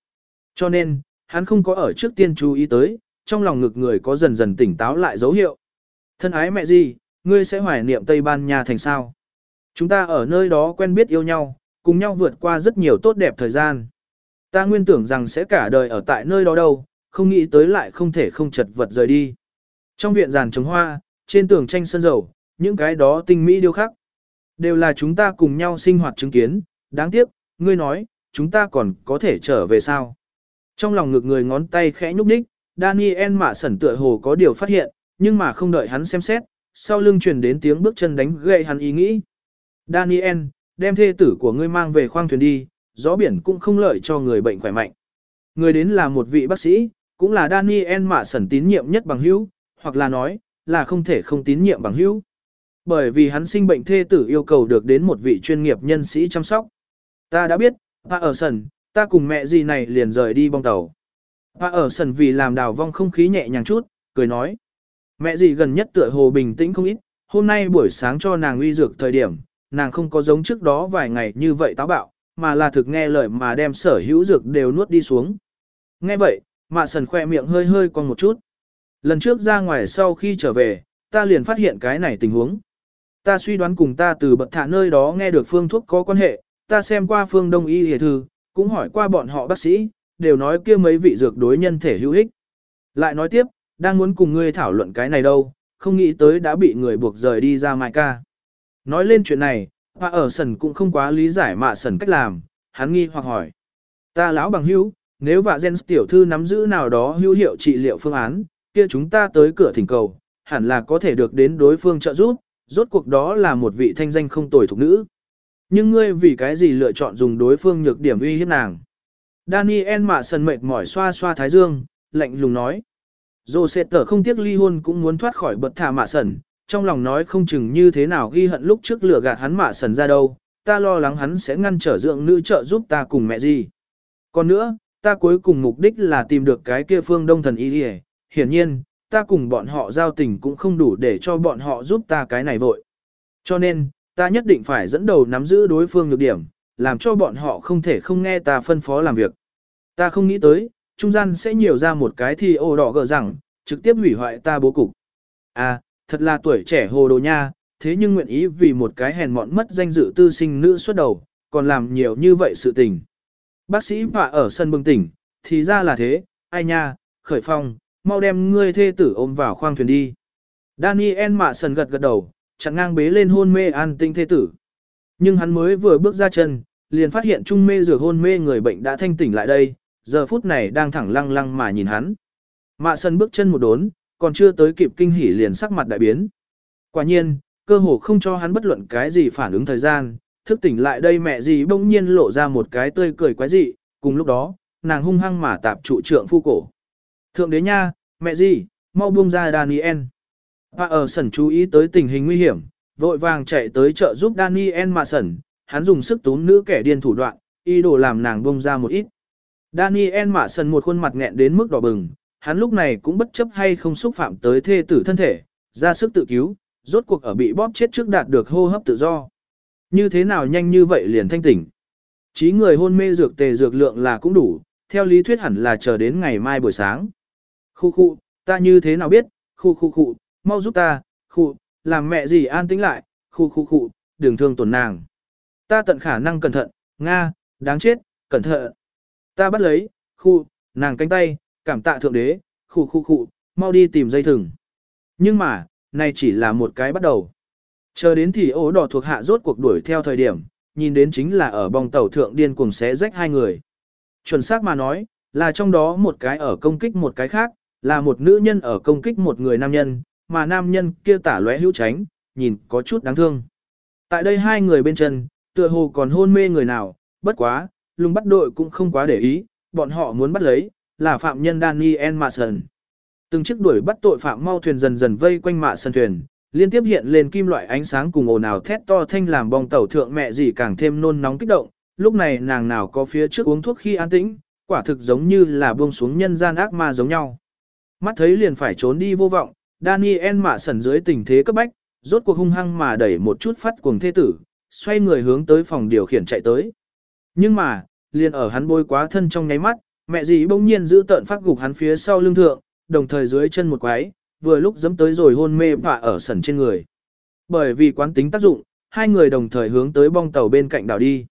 Cho nên, hắn không có ở trước tiên chú ý tới, trong lòng ngực người có dần dần tỉnh táo lại dấu hiệu. Thân ái mẹ gì, ngươi sẽ hoài niệm Tây Ban Nha thành sao? Chúng ta ở nơi đó quen biết yêu nhau, cùng nhau vượt qua rất nhiều tốt đẹp thời gian. Ta nguyên tưởng rằng sẽ cả đời ở tại nơi đó đâu, không nghĩ tới lại không thể không chật vật rời đi. Trong viện giàn trồng hoa, trên tường tranh sân dầu, những cái đó tinh mỹ điêu khắc. Đều là chúng ta cùng nhau sinh hoạt chứng kiến, đáng tiếc, ngươi nói, chúng ta còn có thể trở về sao? Trong lòng ngực người ngón tay khẽ nhúc nhích, Daniel mạ sẩn tựa hồ có điều phát hiện, nhưng mà không đợi hắn xem xét, sau lưng truyền đến tiếng bước chân đánh gậy hắn ý nghĩ. Daniel, đem thê tử của ngươi mang về khoang thuyền đi, gió biển cũng không lợi cho người bệnh khỏe mạnh. Người đến là một vị bác sĩ, cũng là Daniel mà sẩn tín nhiệm nhất bằng hữu, hoặc là nói, là không thể không tín nhiệm bằng hữu. Bởi vì hắn sinh bệnh thê tử yêu cầu được đến một vị chuyên nghiệp nhân sĩ chăm sóc. Ta đã biết, ta ở sần, ta cùng mẹ gì này liền rời đi bong tàu. Ta ở sần vì làm đào vong không khí nhẹ nhàng chút, cười nói. Mẹ gì gần nhất tựa hồ bình tĩnh không ít, hôm nay buổi sáng cho nàng uy dược thời điểm, nàng không có giống trước đó vài ngày như vậy táo bạo, mà là thực nghe lời mà đem sở hữu dược đều nuốt đi xuống. Nghe vậy, mạ sần khoe miệng hơi hơi còn một chút. Lần trước ra ngoài sau khi trở về, ta liền phát hiện cái này tình huống. Ta suy đoán cùng ta từ bậc thả nơi đó nghe được phương thuốc có quan hệ, ta xem qua phương đông y hề thư, cũng hỏi qua bọn họ bác sĩ, đều nói kia mấy vị dược đối nhân thể hữu ích. Lại nói tiếp, đang muốn cùng ngươi thảo luận cái này đâu, không nghĩ tới đã bị người buộc rời đi ra mai ca. Nói lên chuyện này, Hạ ở sần cũng không quá lý giải mạ sần cách làm, hắn nghi hoặc hỏi. Ta lão bằng hữu, nếu vạ gen tiểu thư nắm giữ nào đó hữu hiệu trị liệu phương án, kia chúng ta tới cửa thỉnh cầu, hẳn là có thể được đến đối phương trợ giúp, rốt cuộc đó là một vị thanh danh không tồi thuộc nữ. Nhưng ngươi vì cái gì lựa chọn dùng đối phương nhược điểm uy hiếp nàng? Daniel mạ sần mệt mỏi xoa xoa thái dương, lạnh lùng nói. Dô sẽ tở không tiếc ly hôn cũng muốn thoát khỏi bật thả mạ sần, trong lòng nói không chừng như thế nào ghi hận lúc trước lửa gạt hắn mạ sần ra đâu, ta lo lắng hắn sẽ ngăn trở dưỡng nữ trợ giúp ta cùng mẹ gì. Còn nữa, ta cuối cùng mục đích là tìm được cái kia phương đông thần y đi hiển nhiên, ta cùng bọn họ giao tình cũng không đủ để cho bọn họ giúp ta cái này vội. Cho nên, ta nhất định phải dẫn đầu nắm giữ đối phương nhược điểm, làm cho bọn họ không thể không nghe ta phân phó làm việc. Ta không nghĩ tới, trung gian sẽ nhiều ra một cái thì ô đỏ gỡ rằng, trực tiếp hủy hoại ta bố cục. À, thật là tuổi trẻ hồ đồ nha, thế nhưng nguyện ý vì một cái hèn mọn mất danh dự tư sinh nữ xuất đầu, còn làm nhiều như vậy sự tình. Bác sĩ bà ở sân bừng tỉnh, thì ra là thế, ai nha, khởi phong, mau đem ngươi thê tử ôm vào khoang thuyền đi. Daniel mạ sần gật gật đầu, chặn ngang bế lên hôn mê an tinh thê tử. Nhưng hắn mới vừa bước ra chân, liền phát hiện trung mê dược hôn mê người bệnh đã thanh tỉnh lại đây, giờ phút này đang thẳng lăng lăng mà nhìn hắn. Mạ sân bước chân một đốn, còn chưa tới kịp kinh hỉ liền sắc mặt đại biến. Quả nhiên, cơ hồ không cho hắn bất luận cái gì phản ứng thời gian, thức tỉnh lại đây mẹ gì bỗng nhiên lộ ra một cái tươi cười quái dị, cùng lúc đó, nàng hung hăng mà tạp trụ trượng phu cổ. Thượng đế nha, mẹ gì, mau buông ra Daniel. Và ở sẩn chú ý tới tình hình nguy hiểm, vội vàng chạy tới chợ giúp Daniel mà sẩn, hắn dùng sức tún nữ kẻ điên thủ đoạn, ý đồ làm nàng buông ra một ít. Daniel mà sần một khuôn mặt nghẹn đến mức đỏ bừng, hắn lúc này cũng bất chấp hay không xúc phạm tới thê tử thân thể, ra sức tự cứu, rốt cuộc ở bị bóp chết trước đạt được hô hấp tự do. Như thế nào nhanh như vậy liền thanh tỉnh. Chí người hôn mê dược tề dược lượng là cũng đủ, theo lý thuyết hẳn là chờ đến ngày mai buổi sáng. Khu khu, ta như thế nào biết, khu khu khu, mau giúp ta, khu, làm mẹ gì an tĩnh lại, khu khu khu, đừng thương tổn nàng. Ta tận khả năng cẩn thận, Nga, đáng chết, cẩn thận. Ta bắt lấy, khu, nàng cánh tay, cảm tạ thượng đế, khu khu khu, mau đi tìm dây thừng. Nhưng mà, này chỉ là một cái bắt đầu. Chờ đến thì ố đỏ thuộc hạ rốt cuộc đuổi theo thời điểm, nhìn đến chính là ở bong tàu thượng điên cuồng xé rách hai người. Chuẩn xác mà nói, là trong đó một cái ở công kích một cái khác, là một nữ nhân ở công kích một người nam nhân, mà nam nhân kia tả lóe hữu tránh, nhìn có chút đáng thương. Tại đây hai người bên chân, tựa hồ còn hôn mê người nào, bất quá, lùng bắt đội cũng không quá để ý, bọn họ muốn bắt lấy, là phạm nhân Daniel Mason. Từng chiếc đuổi bắt tội phạm mau thuyền dần dần vây quanh mạ sân thuyền, liên tiếp hiện lên kim loại ánh sáng cùng ồn ào thét to thanh làm bong tàu thượng mẹ gì càng thêm nôn nóng kích động, lúc này nàng nào có phía trước uống thuốc khi an tĩnh, quả thực giống như là buông xuống nhân gian ác ma giống nhau. Mắt thấy liền phải trốn đi vô vọng, Daniel mạ sần dưới tình thế cấp bách, rốt cuộc hung hăng mà đẩy một chút phát cuồng thê tử, xoay người hướng tới phòng điều khiển chạy tới. Nhưng mà, liền ở hắn bôi quá thân trong nháy mắt, mẹ dì bỗng nhiên giữ tợn phát gục hắn phía sau lưng thượng, đồng thời dưới chân một quái, vừa lúc dẫm tới rồi hôn mê vạ ở sần trên người. Bởi vì quán tính tác dụng, hai người đồng thời hướng tới bong tàu bên cạnh đảo đi.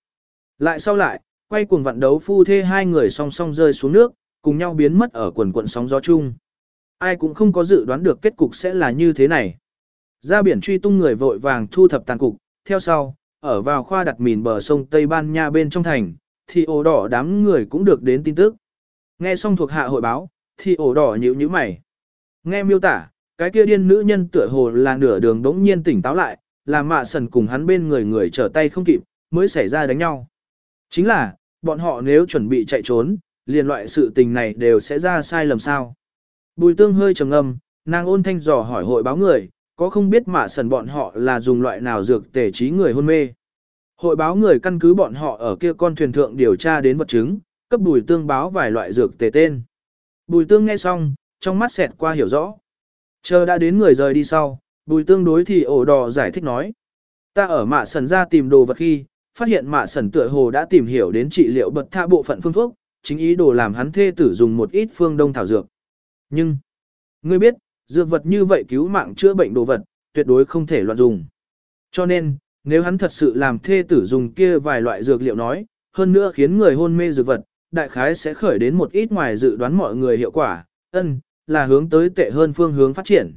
Lại sau lại, quay cuồng vận đấu phu thê hai người song song rơi xuống nước, cùng nhau biến mất ở quần quận sóng gió chung. Ai cũng không có dự đoán được kết cục sẽ là như thế này. Ra biển truy tung người vội vàng thu thập tàn cục, theo sau, ở vào khoa đặt mìn bờ sông Tây Ban Nha bên trong thành, thì ổ đỏ đám người cũng được đến tin tức. Nghe xong thuộc hạ hội báo, thì ổ đỏ nhíu nhíu mày. Nghe miêu tả, cái kia điên nữ nhân tựa hồ là nửa đường đống nhiên tỉnh táo lại, làm mạ sần cùng hắn bên người người trở tay không kịp, mới xảy ra đánh nhau. Chính là, bọn họ nếu chuẩn bị chạy trốn, liền loại sự tình này đều sẽ ra sai lầm sao. Bùi tương hơi trầm ngâm, nàng ôn thanh dò hỏi hội báo người, có không biết mạ sần bọn họ là dùng loại nào dược tể trí người hôn mê. Hội báo người căn cứ bọn họ ở kia con thuyền thượng điều tra đến vật chứng, cấp bùi tương báo vài loại dược tề tên. Bùi tương nghe xong, trong mắt xẹt qua hiểu rõ. Chờ đã đến người rời đi sau, bùi tương đối thì ổ đỏ giải thích nói. Ta ở mạ sần ra tìm đồ vật khi, phát hiện mạ sần tựa hồ đã tìm hiểu đến trị liệu bật tha bộ phận phương thuốc, chính ý đồ làm hắn thê tử dùng một ít phương đông thảo dược. Nhưng, ngươi biết, dược vật như vậy cứu mạng chữa bệnh đồ vật, tuyệt đối không thể loạn dùng. Cho nên, nếu hắn thật sự làm thê tử dùng kia vài loại dược liệu nói, hơn nữa khiến người hôn mê dược vật, đại khái sẽ khởi đến một ít ngoài dự đoán mọi người hiệu quả, ân, là hướng tới tệ hơn phương hướng phát triển.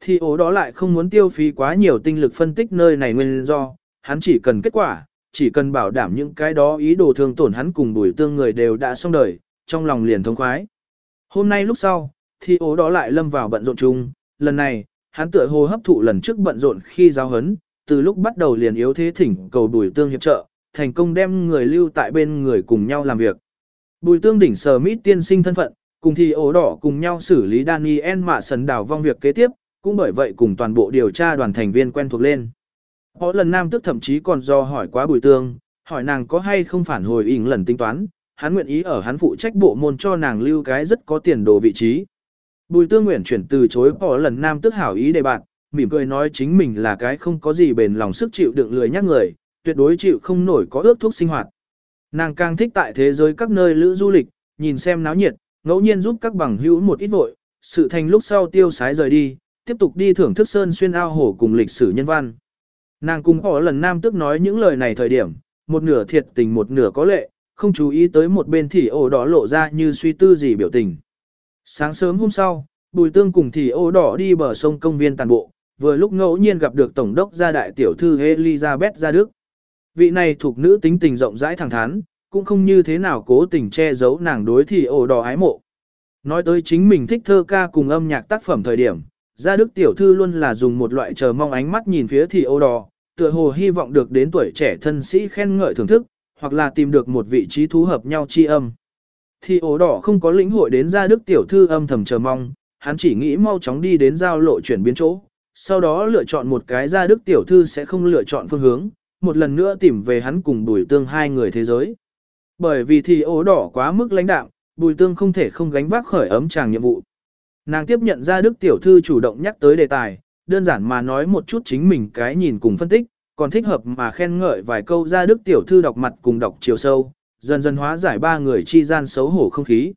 Thì ố đó lại không muốn tiêu phí quá nhiều tinh lực phân tích nơi này nguyên do, hắn chỉ cần kết quả, chỉ cần bảo đảm những cái đó ý đồ thương tổn hắn cùng bùi tương người đều đã xong đời, trong lòng liền thông khoái. Hôm nay lúc sau, thì ố đó lại lâm vào bận rộn chung, lần này, hắn tựa hồ hấp thụ lần trước bận rộn khi giao hấn, từ lúc bắt đầu liền yếu thế thỉnh cầu bùi tương hiệp trợ, thành công đem người lưu tại bên người cùng nhau làm việc. Bùi tương đỉnh sờ mít tiên sinh thân phận, cùng thì ố đỏ cùng nhau xử lý Daniel mạ sần đảo vong việc kế tiếp, cũng bởi vậy cùng toàn bộ điều tra đoàn thành viên quen thuộc lên. Có lần nam tức thậm chí còn do hỏi quá bùi tương, hỏi nàng có hay không phản hồi ỉn lần tính toán, hắn nguyện ý ở hắn phụ trách bộ môn cho nàng lưu cái rất có tiền đồ vị trí. Bùi tương nguyện chuyển từ chối họ lần nam tức hảo ý đề bạn, mỉm cười nói chính mình là cái không có gì bền lòng sức chịu đựng lười nhắc người, tuyệt đối chịu không nổi có ước thuốc sinh hoạt. Nàng càng thích tại thế giới các nơi lữ du lịch, nhìn xem náo nhiệt, ngẫu nhiên giúp các bằng hữu một ít vội, sự thành lúc sau tiêu sái rời đi, tiếp tục đi thưởng thức sơn xuyên ao hồ cùng lịch sử nhân văn. Nàng cùng họ lần nam tức nói những lời này thời điểm, một nửa thiệt tình một nửa có lệ, không chú ý tới một bên thì ổ đỏ lộ ra như suy tư gì biểu tình. Sáng sớm hôm sau, Bùi Tương cùng thì ổ đỏ đi bờ sông công viên tàn bộ, vừa lúc ngẫu nhiên gặp được Tổng đốc gia đại tiểu thư Elizabeth gia Đức. Vị này thuộc nữ tính tình rộng rãi thẳng thắn, cũng không như thế nào cố tình che giấu nàng đối thì ổ đỏ ái mộ. Nói tới chính mình thích thơ ca cùng âm nhạc tác phẩm thời điểm, gia đức tiểu thư luôn là dùng một loại chờ mong ánh mắt nhìn phía thì ổ đỏ, tựa hồ hy vọng được đến tuổi trẻ thân sĩ khen ngợi thưởng thức, hoặc là tìm được một vị trí thú hợp nhau chi âm. Thì ổ đỏ không có lĩnh hội đến gia đức tiểu thư âm thầm chờ mong, hắn chỉ nghĩ mau chóng đi đến giao lộ chuyển biến chỗ, sau đó lựa chọn một cái gia đức tiểu thư sẽ không lựa chọn phương hướng, một lần nữa tìm về hắn cùng bùi tương hai người thế giới. Bởi vì thì ố đỏ quá mức lãnh đạm bùi tương không thể không gánh vác khởi ấm chàng nhiệm vụ. Nàng tiếp nhận ra đức tiểu thư chủ động nhắc tới đề tài, đơn giản mà nói một chút chính mình cái nhìn cùng phân tích, còn thích hợp mà khen ngợi vài câu ra đức tiểu thư đọc mặt cùng đọc chiều sâu, dần dần hóa giải ba người chi gian xấu hổ không khí.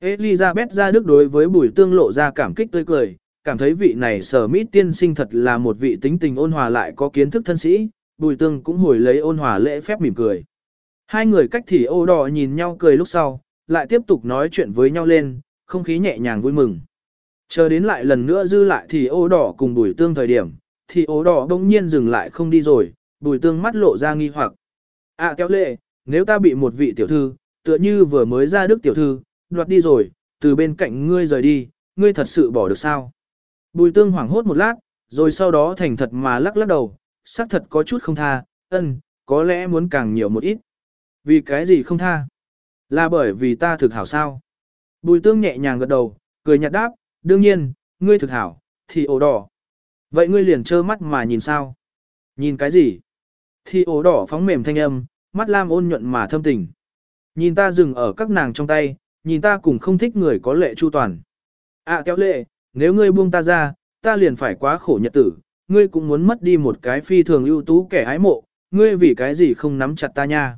Elizabeth ra đức đối với bùi tương lộ ra cảm kích tươi cười, cảm thấy vị này sở mít tiên sinh thật là một vị tính tình ôn hòa lại có kiến thức thân sĩ, bùi tương cũng hồi lấy ôn hòa lễ phép mỉm cười. Hai người cách thì ô đỏ nhìn nhau cười lúc sau, lại tiếp tục nói chuyện với nhau lên, không khí nhẹ nhàng vui mừng. Chờ đến lại lần nữa dư lại thì ô đỏ cùng bùi tương thời điểm, thì ô đỏ đông nhiên dừng lại không đi rồi, bùi tương mắt lộ ra nghi hoặc. À kéo lệ, nếu ta bị một vị tiểu thư, tựa như vừa mới ra đức tiểu thư, đoạt đi rồi, từ bên cạnh ngươi rời đi, ngươi thật sự bỏ được sao? Bùi tương hoảng hốt một lát, rồi sau đó thành thật mà lắc lắc đầu, xác thật có chút không tha, ân, có lẽ muốn càng nhiều một ít. Vì cái gì không tha? Là bởi vì ta thực hảo sao? Bùi tương nhẹ nhàng gật đầu, cười nhạt đáp, đương nhiên, ngươi thực hảo, thì ổ đỏ. Vậy ngươi liền trơ mắt mà nhìn sao? Nhìn cái gì? Thì ổ đỏ phóng mềm thanh âm, mắt lam ôn nhuận mà thâm tình. Nhìn ta dừng ở các nàng trong tay, nhìn ta cũng không thích người có lệ chu toàn. À kéo lệ, nếu ngươi buông ta ra, ta liền phải quá khổ nhật tử, ngươi cũng muốn mất đi một cái phi thường ưu tú kẻ ái mộ, ngươi vì cái gì không nắm chặt ta nha.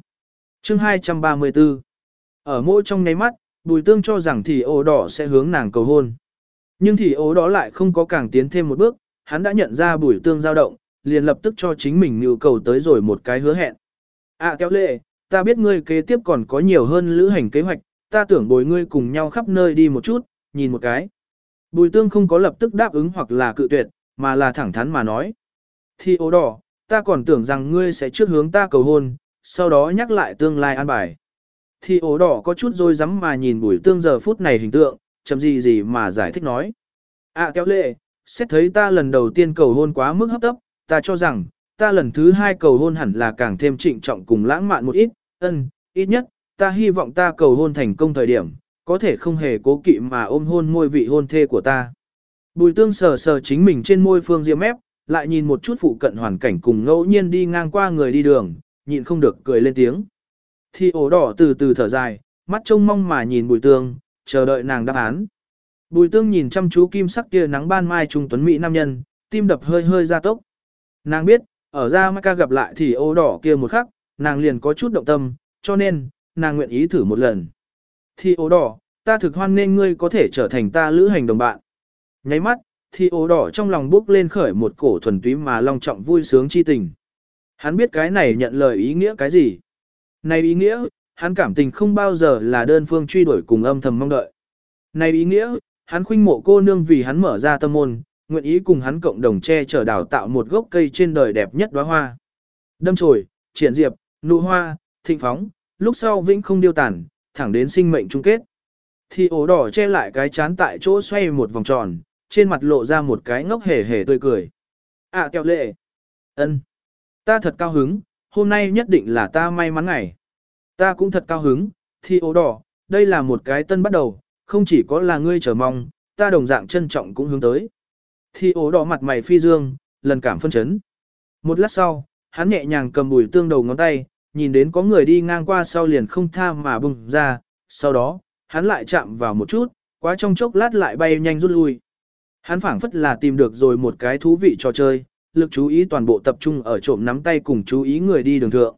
Chương 234 Ở mỗi trong nháy mắt, Bùi Tương cho rằng thì ố đỏ sẽ hướng nàng cầu hôn. Nhưng thì ố đó lại không có càng tiến thêm một bước, hắn đã nhận ra Bùi Tương dao động, liền lập tức cho chính mình nhu cầu tới rồi một cái hứa hẹn. À kéo lệ, ta biết ngươi kế tiếp còn có nhiều hơn lữ hành kế hoạch, ta tưởng bồi ngươi cùng nhau khắp nơi đi một chút, nhìn một cái. Bùi Tương không có lập tức đáp ứng hoặc là cự tuyệt, mà là thẳng thắn mà nói. Thì ố đỏ, ta còn tưởng rằng ngươi sẽ trước hướng ta cầu hôn, sau đó nhắc lại tương lai an bài. Thì ố đỏ có chút rồi rắm mà nhìn buổi tương giờ phút này hình tượng, chậm gì gì mà giải thích nói. À kéo lệ, xét thấy ta lần đầu tiên cầu hôn quá mức hấp tấp, ta cho rằng, ta lần thứ hai cầu hôn hẳn là càng thêm trịnh trọng cùng lãng mạn một ít, ân, ít nhất, ta hy vọng ta cầu hôn thành công thời điểm, có thể không hề cố kỵ mà ôm hôn ngôi vị hôn thê của ta. Bùi tương sờ sờ chính mình trên môi phương diêm mép, lại nhìn một chút phụ cận hoàn cảnh cùng ngẫu nhiên đi ngang qua người đi đường, nhịn không được cười lên tiếng. Thì ổ đỏ từ từ thở dài, mắt trông mong mà nhìn bùi tương, chờ đợi nàng đáp án. Bùi tương nhìn chăm chú kim sắc kia nắng ban mai trung tuấn mỹ nam nhân, tim đập hơi hơi ra tốc. Nàng biết, ở ra ca gặp lại thì ổ đỏ kia một khắc, nàng liền có chút động tâm, cho nên, nàng nguyện ý thử một lần. Thì ổ đỏ, ta thực hoan nên ngươi có thể trở thành ta lữ hành đồng bạn. Nháy mắt, thì ố đỏ trong lòng bốc lên khởi một cổ thuần túy mà long trọng vui sướng chi tình. Hắn biết cái này nhận lời ý nghĩa cái gì. Này ý nghĩa, hắn cảm tình không bao giờ là đơn phương truy đuổi cùng âm thầm mong đợi. Này ý nghĩa, hắn khuynh mộ cô nương vì hắn mở ra tâm môn, nguyện ý cùng hắn cộng đồng che chở đào tạo một gốc cây trên đời đẹp nhất đóa hoa. Đâm chồi, triển diệp, nụ hoa, thịnh phóng, lúc sau vĩnh không điêu tàn, thẳng đến sinh mệnh chung kết. Thì ổ đỏ che lại cái chán tại chỗ xoay một vòng tròn, trên mặt lộ ra một cái ngốc hề hề tươi cười. À kẹo lệ. ân, Ta thật cao hứng, hôm nay nhất định là ta may mắn ngày. Ta cũng thật cao hứng, thi ố đỏ, đây là một cái tân bắt đầu, không chỉ có là ngươi chờ mong, ta đồng dạng trân trọng cũng hướng tới. thi ố đỏ mặt mày phi dương, lần cảm phân chấn. Một lát sau, hắn nhẹ nhàng cầm bùi tương đầu ngón tay, nhìn đến có người đi ngang qua sau liền không tha mà bùng ra, sau đó, hắn lại chạm vào một chút, quá trong chốc lát lại bay nhanh rút lui. Hắn phảng phất là tìm được rồi một cái thú vị trò chơi, lực chú ý toàn bộ tập trung ở trộm nắm tay cùng chú ý người đi đường thượng.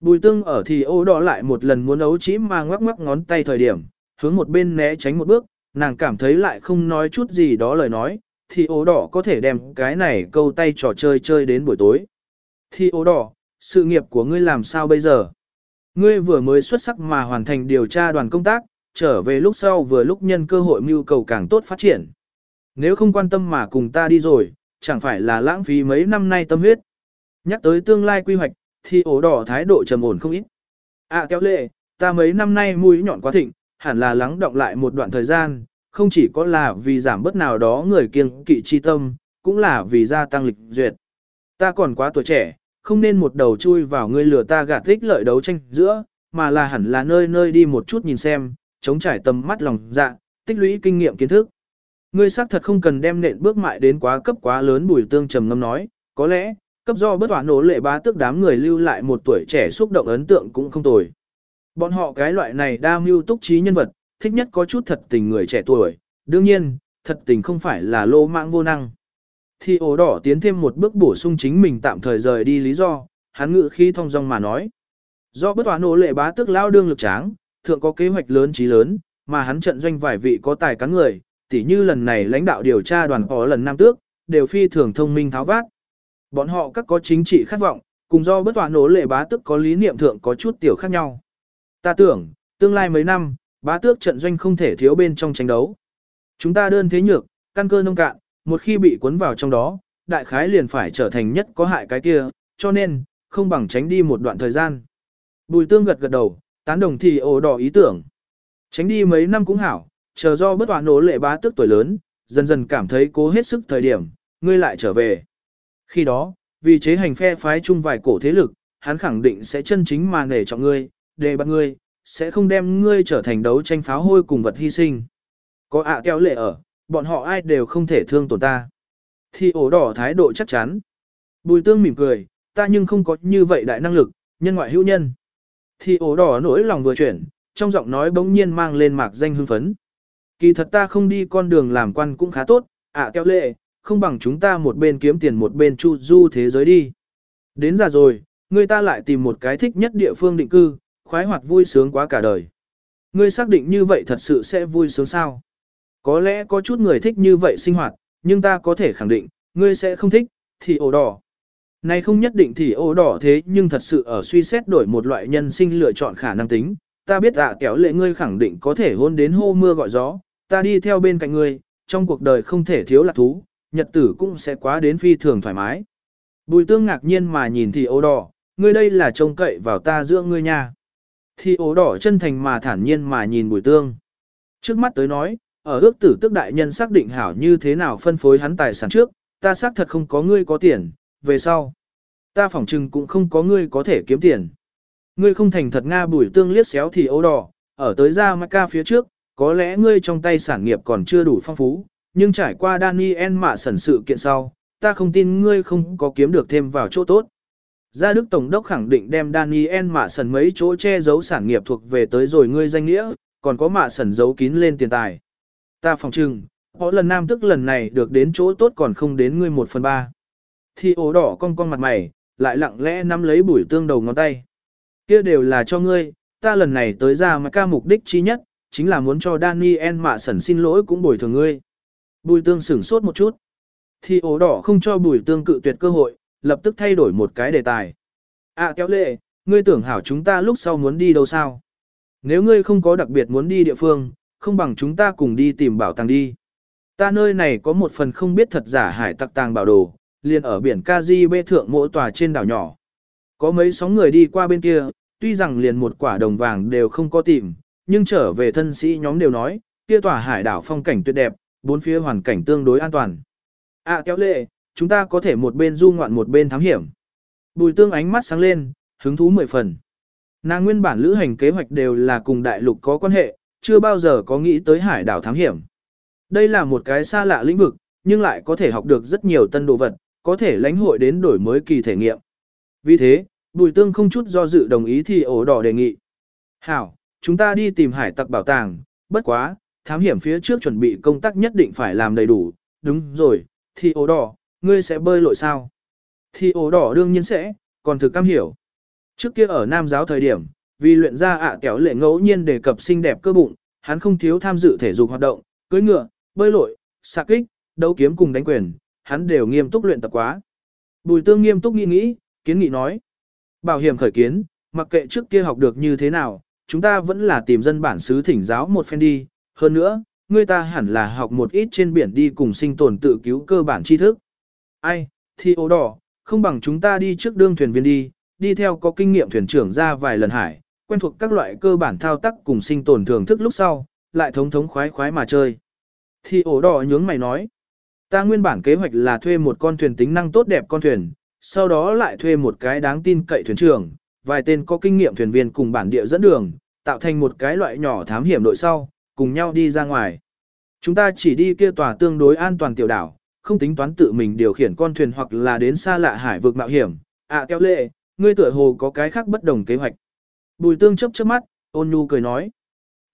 Bùi tương ở thì ô đỏ lại một lần muốn ấu chỉ mà ngoắc ngoắc ngón tay thời điểm, hướng một bên né tránh một bước, nàng cảm thấy lại không nói chút gì đó lời nói, thì Ô đỏ có thể đem cái này câu tay trò chơi chơi đến buổi tối. Thì Ô đỏ, sự nghiệp của ngươi làm sao bây giờ? Ngươi vừa mới xuất sắc mà hoàn thành điều tra đoàn công tác, trở về lúc sau vừa lúc nhân cơ hội mưu cầu càng tốt phát triển. Nếu không quan tâm mà cùng ta đi rồi, chẳng phải là lãng phí mấy năm nay tâm huyết. Nhắc tới tương lai quy hoạch, thì ổ đỏ thái độ trầm ổn không ít. À kéo lệ, ta mấy năm nay mũi nhọn quá thịnh, hẳn là lắng động lại một đoạn thời gian, không chỉ có là vì giảm bớt nào đó người kiêng kỵ chi tâm, cũng là vì gia tăng lịch duyệt. Ta còn quá tuổi trẻ, không nên một đầu chui vào ngươi lừa ta gạt thích lợi đấu tranh giữa, mà là hẳn là nơi nơi đi một chút nhìn xem, chống trải tầm mắt lòng dạ, tích lũy kinh nghiệm kiến thức. Ngươi xác thật không cần đem nện bước mại đến quá cấp quá lớn bùi tương trầm ngâm nói, có lẽ, cấp do bất hỏa nổ lệ bá tức đám người lưu lại một tuổi trẻ xúc động ấn tượng cũng không tồi. Bọn họ cái loại này đa mưu túc trí nhân vật, thích nhất có chút thật tình người trẻ tuổi, đương nhiên, thật tình không phải là lô mạng vô năng. Thì ổ đỏ tiến thêm một bước bổ sung chính mình tạm thời rời đi lý do, hắn ngự khi thông dong mà nói. Do bất toán nổ lệ bá tức lao đương lực tráng, thượng có kế hoạch lớn trí lớn, mà hắn trận doanh vài vị có tài cán người, tỉ như lần này lãnh đạo điều tra đoàn có lần năm tước, đều phi thường thông minh tháo vát. Bọn họ các có chính trị khát vọng, cùng do bất toán nổ lệ bá tước có lý niệm thượng có chút tiểu khác nhau. Ta tưởng, tương lai mấy năm, bá tước trận doanh không thể thiếu bên trong tranh đấu. Chúng ta đơn thế nhược, căn cơ nông cạn, một khi bị cuốn vào trong đó, đại khái liền phải trở thành nhất có hại cái kia, cho nên, không bằng tránh đi một đoạn thời gian. Bùi tương gật gật đầu, tán đồng thì ổ đỏ ý tưởng. Tránh đi mấy năm cũng hảo, chờ do bất toàn nổ lệ bá tước tuổi lớn, dần dần cảm thấy cố hết sức thời điểm, ngươi lại trở về. Khi đó, vì chế hành phe phái chung vài cổ thế lực, hắn khẳng định sẽ chân chính mà nể trọng ngươi, để bắt ngươi, sẽ không đem ngươi trở thành đấu tranh pháo hôi cùng vật hy sinh. Có ạ à kéo lệ ở, bọn họ ai đều không thể thương tổn ta. Thì ổ đỏ thái độ chắc chắn. Bùi tương mỉm cười, ta nhưng không có như vậy đại năng lực, nhân ngoại hữu nhân. Thì ổ đỏ nỗi lòng vừa chuyển, trong giọng nói bỗng nhiên mang lên mạc danh hưng phấn. Kỳ thật ta không đi con đường làm quan cũng khá tốt, ạ à, kéo lệ, không bằng chúng ta một bên kiếm tiền một bên chu du thế giới đi. Đến già rồi, người ta lại tìm một cái thích nhất địa phương định cư, khoái hoạt vui sướng quá cả đời. Ngươi xác định như vậy thật sự sẽ vui sướng sao? Có lẽ có chút người thích như vậy sinh hoạt, nhưng ta có thể khẳng định, ngươi sẽ không thích, thì ổ đỏ. Này không nhất định thì ổ đỏ thế nhưng thật sự ở suy xét đổi một loại nhân sinh lựa chọn khả năng tính. Ta biết ạ à, kéo lệ ngươi khẳng định có thể hôn đến hô mưa gọi gió, ta đi theo bên cạnh ngươi, trong cuộc đời không thể thiếu lạc thú, nhật tử cũng sẽ quá đến phi thường thoải mái. Bùi tương ngạc nhiên mà nhìn thì ố đỏ, ngươi đây là trông cậy vào ta giữa ngươi nha. Thì ố đỏ chân thành mà thản nhiên mà nhìn bùi tương. Trước mắt tới nói, ở ước tử tức đại nhân xác định hảo như thế nào phân phối hắn tài sản trước, ta xác thật không có ngươi có tiền, về sau. Ta phỏng chừng cũng không có ngươi có thể kiếm tiền. Ngươi không thành thật Nga bùi tương liếc xéo thì ấu đỏ, ở tới ra Macca phía trước, có lẽ ngươi trong tay sản nghiệp còn chưa đủ phong phú, nhưng trải qua Daniel mạ sẩn sự kiện sau, ta không tin ngươi không có kiếm được thêm vào chỗ tốt. Gia Đức Tổng đốc khẳng định đem Daniel mạ sẩn mấy chỗ che giấu sản nghiệp thuộc về tới rồi ngươi danh nghĩa, còn có mạ sẩn giấu kín lên tiền tài. Ta phòng trừng, họ lần nam tức lần này được đến chỗ tốt còn không đến ngươi một phần ba. Thì ố đỏ cong cong mặt mày, lại lặng lẽ nắm lấy bùi tương đầu ngón tay. kia đều là cho ngươi, ta lần này tới ra mà ca mục đích chi nhất, chính là muốn cho Daniel mạ sẩn xin lỗi cũng bồi thường ngươi. Bùi tương sửng sốt một chút. Thì ổ đỏ không cho bùi tương cự tuyệt cơ hội, lập tức thay đổi một cái đề tài. À kéo lệ, ngươi tưởng hảo chúng ta lúc sau muốn đi đâu sao? Nếu ngươi không có đặc biệt muốn đi địa phương, không bằng chúng ta cùng đi tìm bảo tàng đi. Ta nơi này có một phần không biết thật giả hải tặc tàng bảo đồ, liền ở biển Caribe thượng mỗi tòa trên đảo nhỏ. Có mấy sóng người đi qua bên kia, tuy rằng liền một quả đồng vàng đều không có tìm, nhưng trở về thân sĩ nhóm đều nói, kia tòa hải đảo phong cảnh tuyệt đẹp, bốn phía hoàn cảnh tương đối an toàn. À kéo lệ, chúng ta có thể một bên du ngoạn một bên thám hiểm. Bùi tương ánh mắt sáng lên, hứng thú mười phần. Nàng nguyên bản lữ hành kế hoạch đều là cùng đại lục có quan hệ, chưa bao giờ có nghĩ tới hải đảo thám hiểm. Đây là một cái xa lạ lĩnh vực, nhưng lại có thể học được rất nhiều tân đồ vật, có thể lãnh hội đến đổi mới kỳ thể nghiệm. Vì thế, Bùi Tương không chút do dự đồng ý thì ổ đỏ đề nghị. Hảo, chúng ta đi tìm hải tặc bảo tàng, bất quá, thám hiểm phía trước chuẩn bị công tác nhất định phải làm đầy đủ, đúng rồi, thì ổ đỏ, ngươi sẽ bơi lội sao? Thì ổ đỏ đương nhiên sẽ, còn thực cam hiểu. Trước kia ở Nam giáo thời điểm, vì luyện ra ạ à kéo lệ ngẫu nhiên đề cập xinh đẹp cơ bụng, hắn không thiếu tham dự thể dục hoạt động, cưỡi ngựa, bơi lội, xạ kích, đấu kiếm cùng đánh quyền, hắn đều nghiêm túc luyện tập quá. Bùi tương nghiêm túc nghĩ nghĩ, kiến nghị nói. Bảo hiểm khởi kiến, mặc kệ trước kia học được như thế nào, chúng ta vẫn là tìm dân bản xứ thỉnh giáo một phen đi. Hơn nữa, người ta hẳn là học một ít trên biển đi cùng sinh tồn tự cứu cơ bản tri thức. Ai, thì ô đỏ, không bằng chúng ta đi trước đương thuyền viên đi, đi theo có kinh nghiệm thuyền trưởng ra vài lần hải, quen thuộc các loại cơ bản thao tác cùng sinh tồn thưởng thức lúc sau, lại thống thống khoái khoái mà chơi. Thì ổ đỏ nhướng mày nói, ta nguyên bản kế hoạch là thuê một con thuyền tính năng tốt đẹp con thuyền, sau đó lại thuê một cái đáng tin cậy thuyền trưởng, vài tên có kinh nghiệm thuyền viên cùng bản địa dẫn đường, tạo thành một cái loại nhỏ thám hiểm đội sau, cùng nhau đi ra ngoài. Chúng ta chỉ đi kia tòa tương đối an toàn tiểu đảo, không tính toán tự mình điều khiển con thuyền hoặc là đến xa lạ hải vực mạo hiểm. À kéo lệ, ngươi tựa hồ có cái khác bất đồng kế hoạch. Bùi tương chấp chớp mắt, ôn nhu cười nói.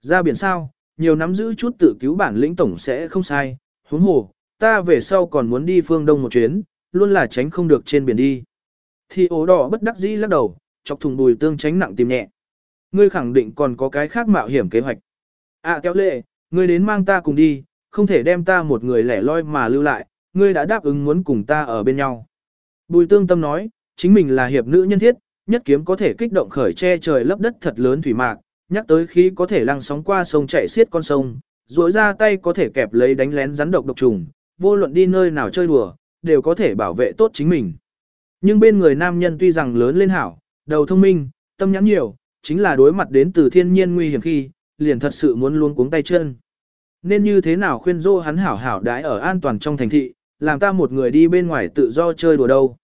Ra biển sao, nhiều nắm giữ chút tự cứu bản lĩnh tổng sẽ không sai, huống hồ, ta về sau còn muốn đi phương đông một chuyến, luôn là tránh không được trên biển đi. Thì ố đỏ bất đắc dĩ lắc đầu, chọc thùng bùi tương tránh nặng tìm nhẹ. Ngươi khẳng định còn có cái khác mạo hiểm kế hoạch. À kéo lệ, ngươi đến mang ta cùng đi, không thể đem ta một người lẻ loi mà lưu lại, ngươi đã đáp ứng muốn cùng ta ở bên nhau. Bùi tương tâm nói, chính mình là hiệp nữ nhân thiết, nhất kiếm có thể kích động khởi che trời lấp đất thật lớn thủy mạc, nhắc tới khi có thể lăng sóng qua sông chạy xiết con sông, duỗi ra tay có thể kẹp lấy đánh lén rắn độc độc trùng, vô luận đi nơi nào chơi đùa, đều có thể bảo vệ tốt chính mình. Nhưng bên người nam nhân tuy rằng lớn lên hảo, đầu thông minh, tâm nhãn nhiều, chính là đối mặt đến từ thiên nhiên nguy hiểm khi, liền thật sự muốn luôn cuống tay chân. Nên như thế nào khuyên dô hắn hảo hảo đãi ở an toàn trong thành thị, làm ta một người đi bên ngoài tự do chơi đùa đâu.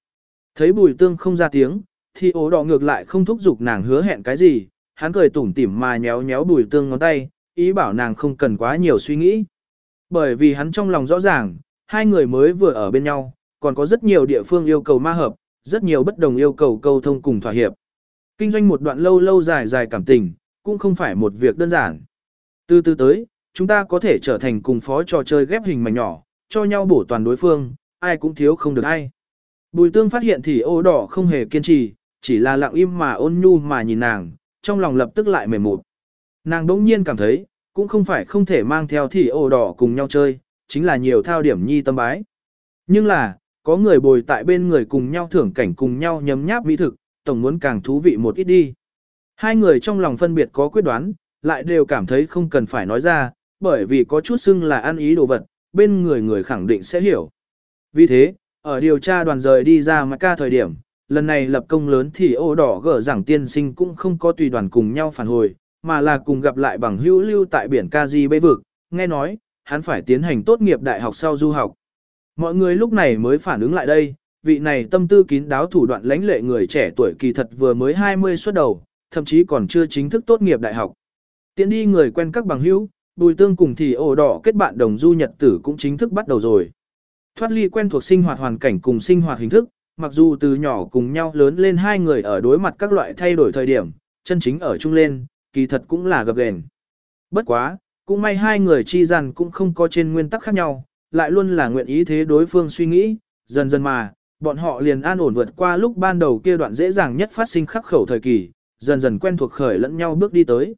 Thấy bùi tương không ra tiếng, thì ố đỏ ngược lại không thúc giục nàng hứa hẹn cái gì, hắn cười tủm tỉm mà nhéo nhéo bùi tương ngón tay, ý bảo nàng không cần quá nhiều suy nghĩ. Bởi vì hắn trong lòng rõ ràng, hai người mới vừa ở bên nhau, còn có rất nhiều địa phương yêu cầu ma hợp, rất nhiều bất đồng yêu cầu câu thông cùng thỏa hiệp. Kinh doanh một đoạn lâu lâu dài dài cảm tình, cũng không phải một việc đơn giản. Từ từ tới, chúng ta có thể trở thành cùng phó trò chơi ghép hình mảnh nhỏ, cho nhau bổ toàn đối phương, ai cũng thiếu không được ai. Bùi tương phát hiện thì ô đỏ không hề kiên trì, chỉ là lặng im mà ôn nhu mà nhìn nàng, trong lòng lập tức lại mềm mụt. Nàng đỗng nhiên cảm thấy, cũng không phải không thể mang theo thì ô đỏ cùng nhau chơi, chính là nhiều thao điểm nhi tâm bái. Nhưng là, có người bồi tại bên người cùng nhau thưởng cảnh cùng nhau nhấm nháp mỹ thực, tổng muốn càng thú vị một ít đi. Hai người trong lòng phân biệt có quyết đoán, lại đều cảm thấy không cần phải nói ra, bởi vì có chút xưng là ăn ý đồ vật, bên người người khẳng định sẽ hiểu. Vì thế, ở điều tra đoàn rời đi ra mà ca thời điểm, lần này lập công lớn thì ô đỏ gở rằng tiên sinh cũng không có tùy đoàn cùng nhau phản hồi, mà là cùng gặp lại bằng hữu lưu tại biển ca di bê vực, nghe nói, hắn phải tiến hành tốt nghiệp đại học sau du học. Mọi người lúc này mới phản ứng lại đây, vị này tâm tư kín đáo thủ đoạn lãnh lệ người trẻ tuổi kỳ thật vừa mới 20 xuất đầu, thậm chí còn chưa chính thức tốt nghiệp đại học. Tiến đi người quen các bằng hữu, bùi tương cùng thì ổ đỏ kết bạn đồng du nhật tử cũng chính thức bắt đầu rồi. Thoát ly quen thuộc sinh hoạt hoàn cảnh cùng sinh hoạt hình thức, mặc dù từ nhỏ cùng nhau lớn lên hai người ở đối mặt các loại thay đổi thời điểm, chân chính ở chung lên, kỳ thật cũng là gặp gền. Bất quá, cũng may hai người chi rằng cũng không có trên nguyên tắc khác nhau, lại luôn là nguyện ý thế đối phương suy nghĩ, dần dần mà, bọn họ liền an ổn vượt qua lúc ban đầu kia đoạn dễ dàng nhất phát sinh khắc khẩu thời kỳ, dần dần quen thuộc khởi lẫn nhau bước đi tới.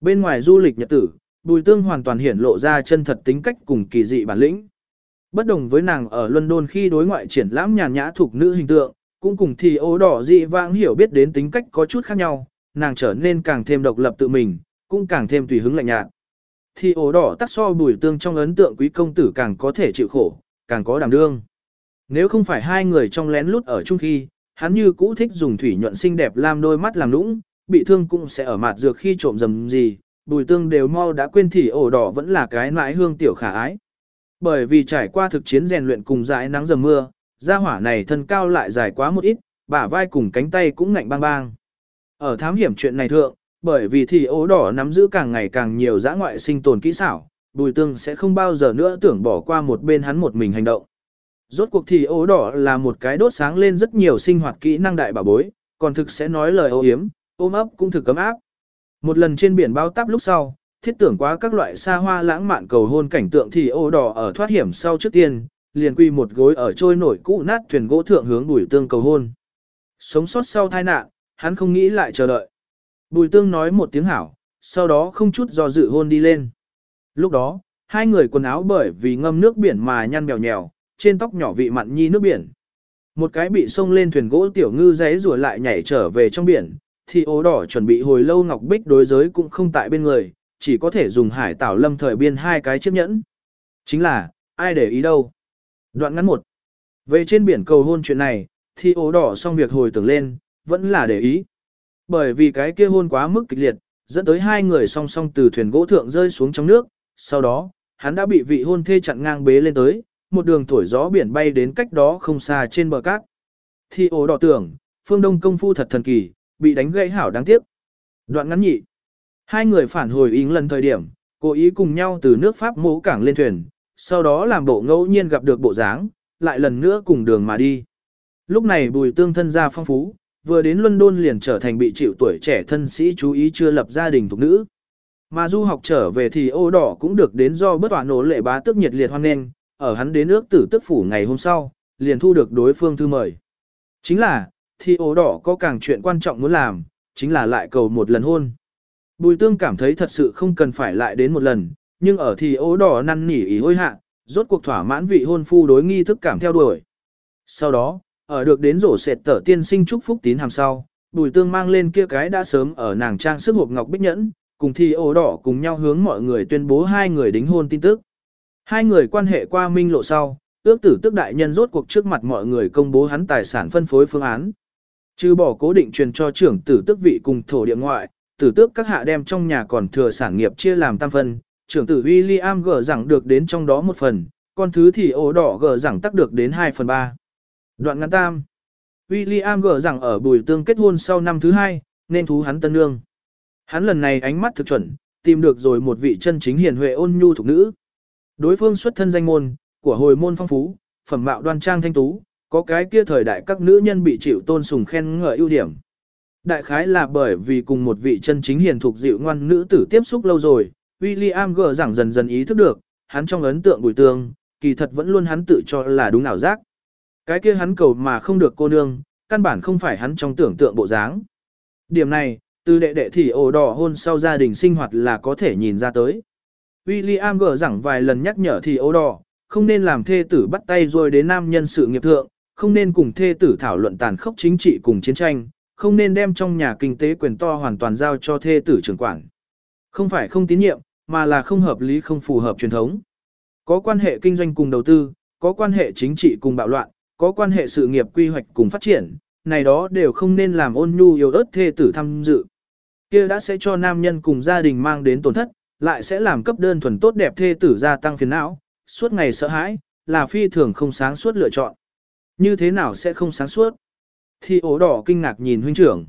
Bên ngoài du lịch nhật tử, Bùi Tương hoàn toàn hiển lộ ra chân thật tính cách cùng kỳ dị bản lĩnh. Bất đồng với nàng ở London khi đối ngoại triển lãm nhàn nhã thuộc nữ hình tượng, cũng cùng thì ố đỏ dị vãng hiểu biết đến tính cách có chút khác nhau, nàng trở nên càng thêm độc lập tự mình, cũng càng thêm tùy hứng lạnh nhạt. Thì ổ đỏ tắc so Bùi Tương trong ấn tượng quý công tử càng có thể chịu khổ, càng có đảm đương. Nếu không phải hai người trong lén lút ở chung khi, hắn như cũ thích dùng thủy nhuận xinh đẹp làm đôi mắt làm lũng, bị thương cũng sẽ ở mặt dược khi trộm dầm gì, bùi tương đều mau đã quên thì ổ đỏ vẫn là cái mãi hương tiểu khả ái. Bởi vì trải qua thực chiến rèn luyện cùng dãi nắng dầm mưa, da hỏa này thân cao lại dài quá một ít, bả vai cùng cánh tay cũng ngạnh bang bang. Ở thám hiểm chuyện này thượng, bởi vì thì ố đỏ nắm giữ càng ngày càng nhiều dã ngoại sinh tồn kỹ xảo, bùi tương sẽ không bao giờ nữa tưởng bỏ qua một bên hắn một mình hành động. Rốt cuộc thì ố đỏ là một cái đốt sáng lên rất nhiều sinh hoạt kỹ năng đại bảo bối, còn thực sẽ nói lời ô hiếm, ôm ấp cũng thực cấm áp. Một lần trên biển bao táp lúc sau, thiết tưởng quá các loại xa hoa lãng mạn cầu hôn cảnh tượng thì ô đỏ ở thoát hiểm sau trước tiên, liền quy một gối ở trôi nổi cũ nát thuyền gỗ thượng hướng bùi tương cầu hôn. Sống sót sau tai nạn, hắn không nghĩ lại chờ đợi. Bùi tương nói một tiếng hảo, sau đó không chút do dự hôn đi lên. Lúc đó, hai người quần áo bởi vì ngâm nước biển mà nhăn bèo nhèo, trên tóc nhỏ vị mặn nhi nước biển. Một cái bị sông lên thuyền gỗ tiểu ngư giấy rùa lại nhảy trở về trong biển, thì ố đỏ chuẩn bị hồi lâu ngọc bích đối giới cũng không tại bên người, chỉ có thể dùng hải tảo lâm thời biên hai cái chiếc nhẫn. Chính là, ai để ý đâu. Đoạn ngắn một. Về trên biển cầu hôn chuyện này, thì ố đỏ xong việc hồi tưởng lên, vẫn là để ý. Bởi vì cái kia hôn quá mức kịch liệt, dẫn tới hai người song song từ thuyền gỗ thượng rơi xuống trong nước, sau đó, hắn đã bị vị hôn thê chặn ngang bế lên tới, một đường thổi gió biển bay đến cách đó không xa trên bờ cát. Thì ổ đỏ tưởng, phương đông công phu thật thần kỳ, bị đánh gãy hảo đáng tiếc. Đoạn ngắn nhị. Hai người phản hồi ý lần thời điểm, cố ý cùng nhau từ nước Pháp mố cảng lên thuyền, sau đó làm bộ ngẫu nhiên gặp được bộ dáng, lại lần nữa cùng đường mà đi. Lúc này bùi tương thân gia phong phú, vừa đến London liền trở thành bị chịu tuổi trẻ thân sĩ chú ý chưa lập gia đình thuộc nữ. Mà du học trở về thì ô đỏ cũng được đến do bất tỏa nổ lệ bá tức nhiệt liệt hoan nghênh, ở hắn đến nước tử tức phủ ngày hôm sau, liền thu được đối phương thư mời. Chính là, thì ô đỏ có càng chuyện quan trọng muốn làm, chính là lại cầu một lần hôn. Bùi tương cảm thấy thật sự không cần phải lại đến một lần, nhưng ở thì ô đỏ năn nỉ ý hôi hạ, rốt cuộc thỏa mãn vị hôn phu đối nghi thức cảm theo đuổi. Sau đó, ở được đến rổ sệt tở tiên sinh chúc phúc tín hàm sau, bùi tương mang lên kia cái đã sớm ở nàng trang sức hộp ngọc bích nhẫn, cùng thi ố đỏ cùng nhau hướng mọi người tuyên bố hai người đính hôn tin tức. Hai người quan hệ qua minh lộ sau, ước tử tức đại nhân rốt cuộc trước mặt mọi người công bố hắn tài sản phân phối phương án. Trừ bỏ cố định truyền cho trưởng tử tước vị cùng thổ địa ngoại, tử tước các hạ đem trong nhà còn thừa sản nghiệp chia làm tam phân, trưởng tử William gỡ rằng được đến trong đó một phần, con thứ thì ổ đỏ gỡ rằng tắc được đến 2 phần 3. Đoạn ngắn tam. William gỡ rằng ở bùi tương kết hôn sau năm thứ hai, nên thú hắn tân nương. Hắn lần này ánh mắt thực chuẩn, tìm được rồi một vị chân chính hiền huệ ôn nhu thuộc nữ. Đối phương xuất thân danh môn, của hồi môn phong phú, phẩm mạo đoan trang thanh tú, có cái kia thời đại các nữ nhân bị chịu tôn sùng khen ngợi ưu điểm. Đại khái là bởi vì cùng một vị chân chính hiền thuộc dịu ngoan nữ tử tiếp xúc lâu rồi, William gỡ rằng dần dần ý thức được, hắn trong ấn tượng bùi tương, kỳ thật vẫn luôn hắn tự cho là đúng ảo giác. Cái kia hắn cầu mà không được cô nương, căn bản không phải hắn trong tưởng tượng bộ dáng. Điểm này, từ đệ đệ thì ổ đỏ hôn sau gia đình sinh hoạt là có thể nhìn ra tới. William gỡ rằng vài lần nhắc nhở thì ổ đỏ, không nên làm thê tử bắt tay rồi đến nam nhân sự nghiệp thượng, không nên cùng thê tử thảo luận tàn khốc chính trị cùng chiến tranh, không nên đem trong nhà kinh tế quyền to hoàn toàn giao cho thê tử trưởng quản. Không phải không tín nhiệm, mà là không hợp lý không phù hợp truyền thống. Có quan hệ kinh doanh cùng đầu tư, có quan hệ chính trị cùng bạo loạn, có quan hệ sự nghiệp quy hoạch cùng phát triển, này đó đều không nên làm ôn nhu yêu ớt thê tử tham dự. kia đã sẽ cho nam nhân cùng gia đình mang đến tổn thất, lại sẽ làm cấp đơn thuần tốt đẹp thê tử gia tăng phiền não, suốt ngày sợ hãi, là phi thường không sáng suốt lựa chọn. Như thế nào sẽ không sáng suốt? Thì ố đỏ kinh ngạc nhìn huynh trưởng.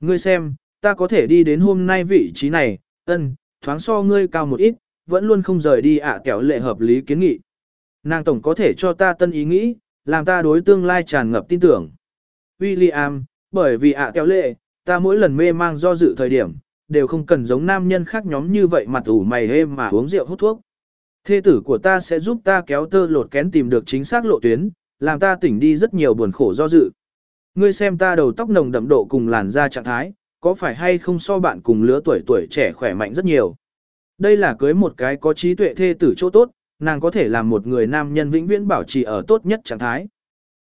Ngươi xem, ta có thể đi đến hôm nay vị trí này, ân, thoáng so ngươi cao một ít, vẫn luôn không rời đi ạ à kẹo lệ hợp lý kiến nghị. Nàng tổng có thể cho ta tân ý nghĩ, làm ta đối tương lai tràn ngập tin tưởng. William, bởi vì ạ kéo lệ, ta mỗi lần mê mang do dự thời điểm, đều không cần giống nam nhân khác nhóm như vậy mặt ủ mày hê mà uống rượu hút thuốc. Thê tử của ta sẽ giúp ta kéo tơ lột kén tìm được chính xác lộ tuyến, làm ta tỉnh đi rất nhiều buồn khổ do dự. Ngươi xem ta đầu tóc nồng đậm độ cùng làn da trạng thái, có phải hay không so bạn cùng lứa tuổi tuổi trẻ khỏe mạnh rất nhiều. Đây là cưới một cái có trí tuệ thê tử chỗ tốt, nàng có thể làm một người nam nhân vĩnh viễn bảo trì ở tốt nhất trạng thái.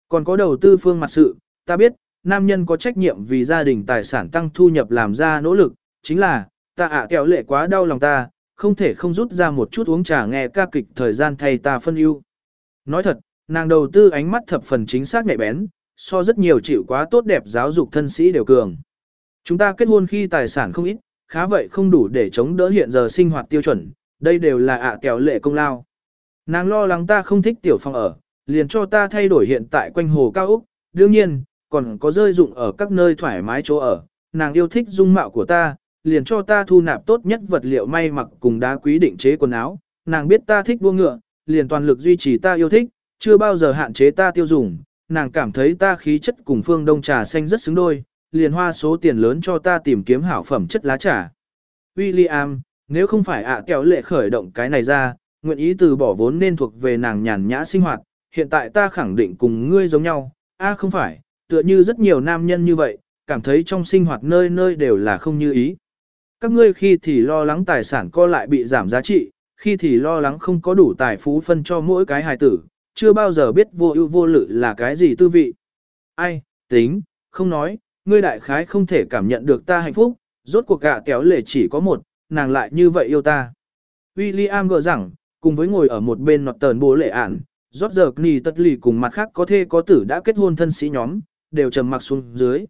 Còn có đầu tư phương mặt sự, ta biết, nam nhân có trách nhiệm vì gia đình tài sản tăng thu nhập làm ra nỗ lực, chính là, ta ạ à kẹo lệ quá đau lòng ta, không thể không rút ra một chút uống trà nghe ca kịch thời gian thay ta phân ưu. Nói thật, nàng đầu tư ánh mắt thập phần chính xác nhạy bén, so rất nhiều chịu quá tốt đẹp giáo dục thân sĩ đều cường. Chúng ta kết hôn khi tài sản không ít, khá vậy không đủ để chống đỡ hiện giờ sinh hoạt tiêu chuẩn, đây đều là ạ à kẹo lệ công lao. Nàng lo lắng ta không thích tiểu phòng ở, liền cho ta thay đổi hiện tại quanh hồ cao Úc, đương nhiên, còn có rơi dụng ở các nơi thoải mái chỗ ở, nàng yêu thích dung mạo của ta, liền cho ta thu nạp tốt nhất vật liệu may mặc cùng đá quý định chế quần áo, nàng biết ta thích đua ngựa, liền toàn lực duy trì ta yêu thích, chưa bao giờ hạn chế ta tiêu dùng, nàng cảm thấy ta khí chất cùng phương đông trà xanh rất xứng đôi, liền hoa số tiền lớn cho ta tìm kiếm hảo phẩm chất lá trà. William, nếu không phải ạ à kéo lệ khởi động cái này ra, nguyện ý từ bỏ vốn nên thuộc về nàng nhàn nhã sinh hoạt, hiện tại ta khẳng định cùng ngươi giống nhau, a không phải, tựa như rất nhiều nam nhân như vậy, cảm thấy trong sinh hoạt nơi nơi đều là không như ý. Các ngươi khi thì lo lắng tài sản co lại bị giảm giá trị, khi thì lo lắng không có đủ tài phú phân cho mỗi cái hài tử, chưa bao giờ biết vô ưu vô lự là cái gì tư vị. Ai, tính, không nói, ngươi đại khái không thể cảm nhận được ta hạnh phúc, rốt cuộc gạ kéo lệ chỉ có một, nàng lại như vậy yêu ta. William gỡ rằng, cùng với ngồi ở một bên nọt tờn bố lệ ản, rót giờ nì tất lì cùng mặt khác có thê có tử đã kết hôn thân sĩ nhóm, đều trầm mặc xuống dưới.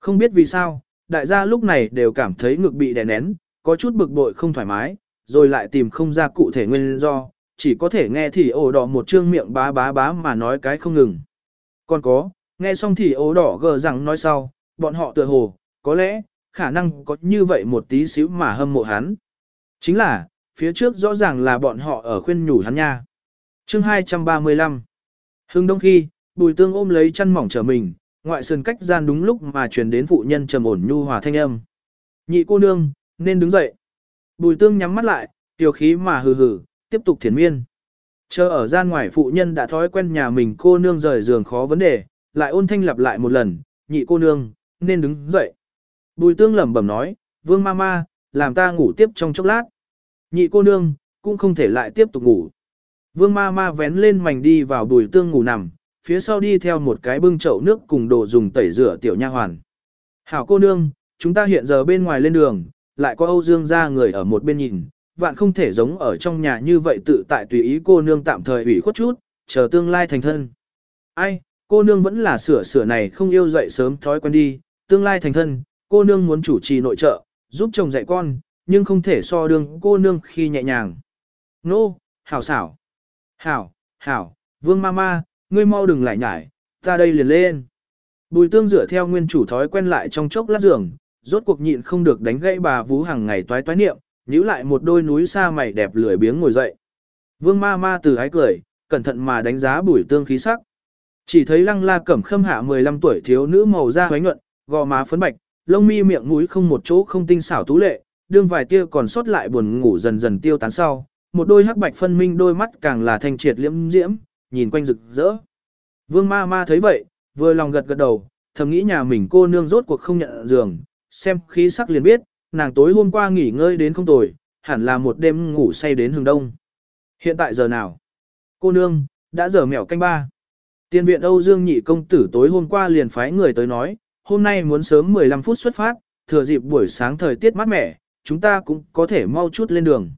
Không biết vì sao, đại gia lúc này đều cảm thấy ngực bị đè nén, có chút bực bội không thoải mái, rồi lại tìm không ra cụ thể nguyên do, chỉ có thể nghe thì ổ đỏ một trương miệng bá bá bá mà nói cái không ngừng. Còn có, nghe xong thì ổ đỏ gờ rằng nói sau, bọn họ tựa hồ, có lẽ, khả năng có như vậy một tí xíu mà hâm mộ hắn. Chính là, phía trước rõ ràng là bọn họ ở khuyên nhủ hắn nha. chương 235 Hưng đông khi, bùi tương ôm lấy chăn mỏng trở mình, ngoại sườn cách gian đúng lúc mà truyền đến phụ nhân trầm ổn nhu hòa thanh âm. Nhị cô nương, nên đứng dậy. Bùi tương nhắm mắt lại, tiểu khí mà hừ hừ, tiếp tục thiền miên. Chờ ở gian ngoài phụ nhân đã thói quen nhà mình cô nương rời giường khó vấn đề, lại ôn thanh lặp lại một lần, nhị cô nương, nên đứng dậy. Bùi tương lẩm bẩm nói, vương ma ma, làm ta ngủ tiếp trong chốc lát. Nhị cô nương, cũng không thể lại tiếp tục ngủ. Vương ma ma vén lên mảnh đi vào bùi tương ngủ nằm, phía sau đi theo một cái bưng chậu nước cùng đồ dùng tẩy rửa tiểu nha hoàn. Hảo cô nương, chúng ta hiện giờ bên ngoài lên đường, lại có Âu Dương gia người ở một bên nhìn, vạn không thể giống ở trong nhà như vậy tự tại tùy ý cô nương tạm thời ủy khuất chút, chờ tương lai thành thân. Ai, cô nương vẫn là sửa sửa này không yêu dậy sớm thói quen đi, tương lai thành thân, cô nương muốn chủ trì nội trợ, giúp chồng dạy con, nhưng không thể so đương cô nương khi nhẹ nhàng. Nô, no, hảo xảo. Hảo, hảo, vương ma ma, ngươi mau đừng lại nhải, ta đây liền lên. Bùi tương dựa theo nguyên chủ thói quen lại trong chốc lát giường, rốt cuộc nhịn không được đánh gãy bà vú hàng ngày toái toái niệm, nhíu lại một đôi núi xa mày đẹp lười biếng ngồi dậy. Vương ma ma từ ái cười, cẩn thận mà đánh giá bùi tương khí sắc. Chỉ thấy lăng la cẩm khâm hạ 15 tuổi thiếu nữ màu da hoánh nhuận, gò má phấn bạch, lông mi miệng mũi không một chỗ không tinh xảo tú lệ, đương vài tia còn sót lại buồn ngủ dần dần tiêu tán sau, một đôi hắc bạch phân minh đôi mắt càng là thanh triệt liễm diễm, nhìn quanh rực rỡ. Vương ma ma thấy vậy, vừa lòng gật gật đầu, thầm nghĩ nhà mình cô nương rốt cuộc không nhận giường, xem khí sắc liền biết, nàng tối hôm qua nghỉ ngơi đến không tồi, hẳn là một đêm ngủ say đến hừng đông. Hiện tại giờ nào? Cô nương, đã giờ mèo canh ba. Tiên viện Âu Dương nhị công tử tối hôm qua liền phái người tới nói, hôm nay muốn sớm 15 phút xuất phát, thừa dịp buổi sáng thời tiết mát mẻ, chúng ta cũng có thể mau chút lên đường.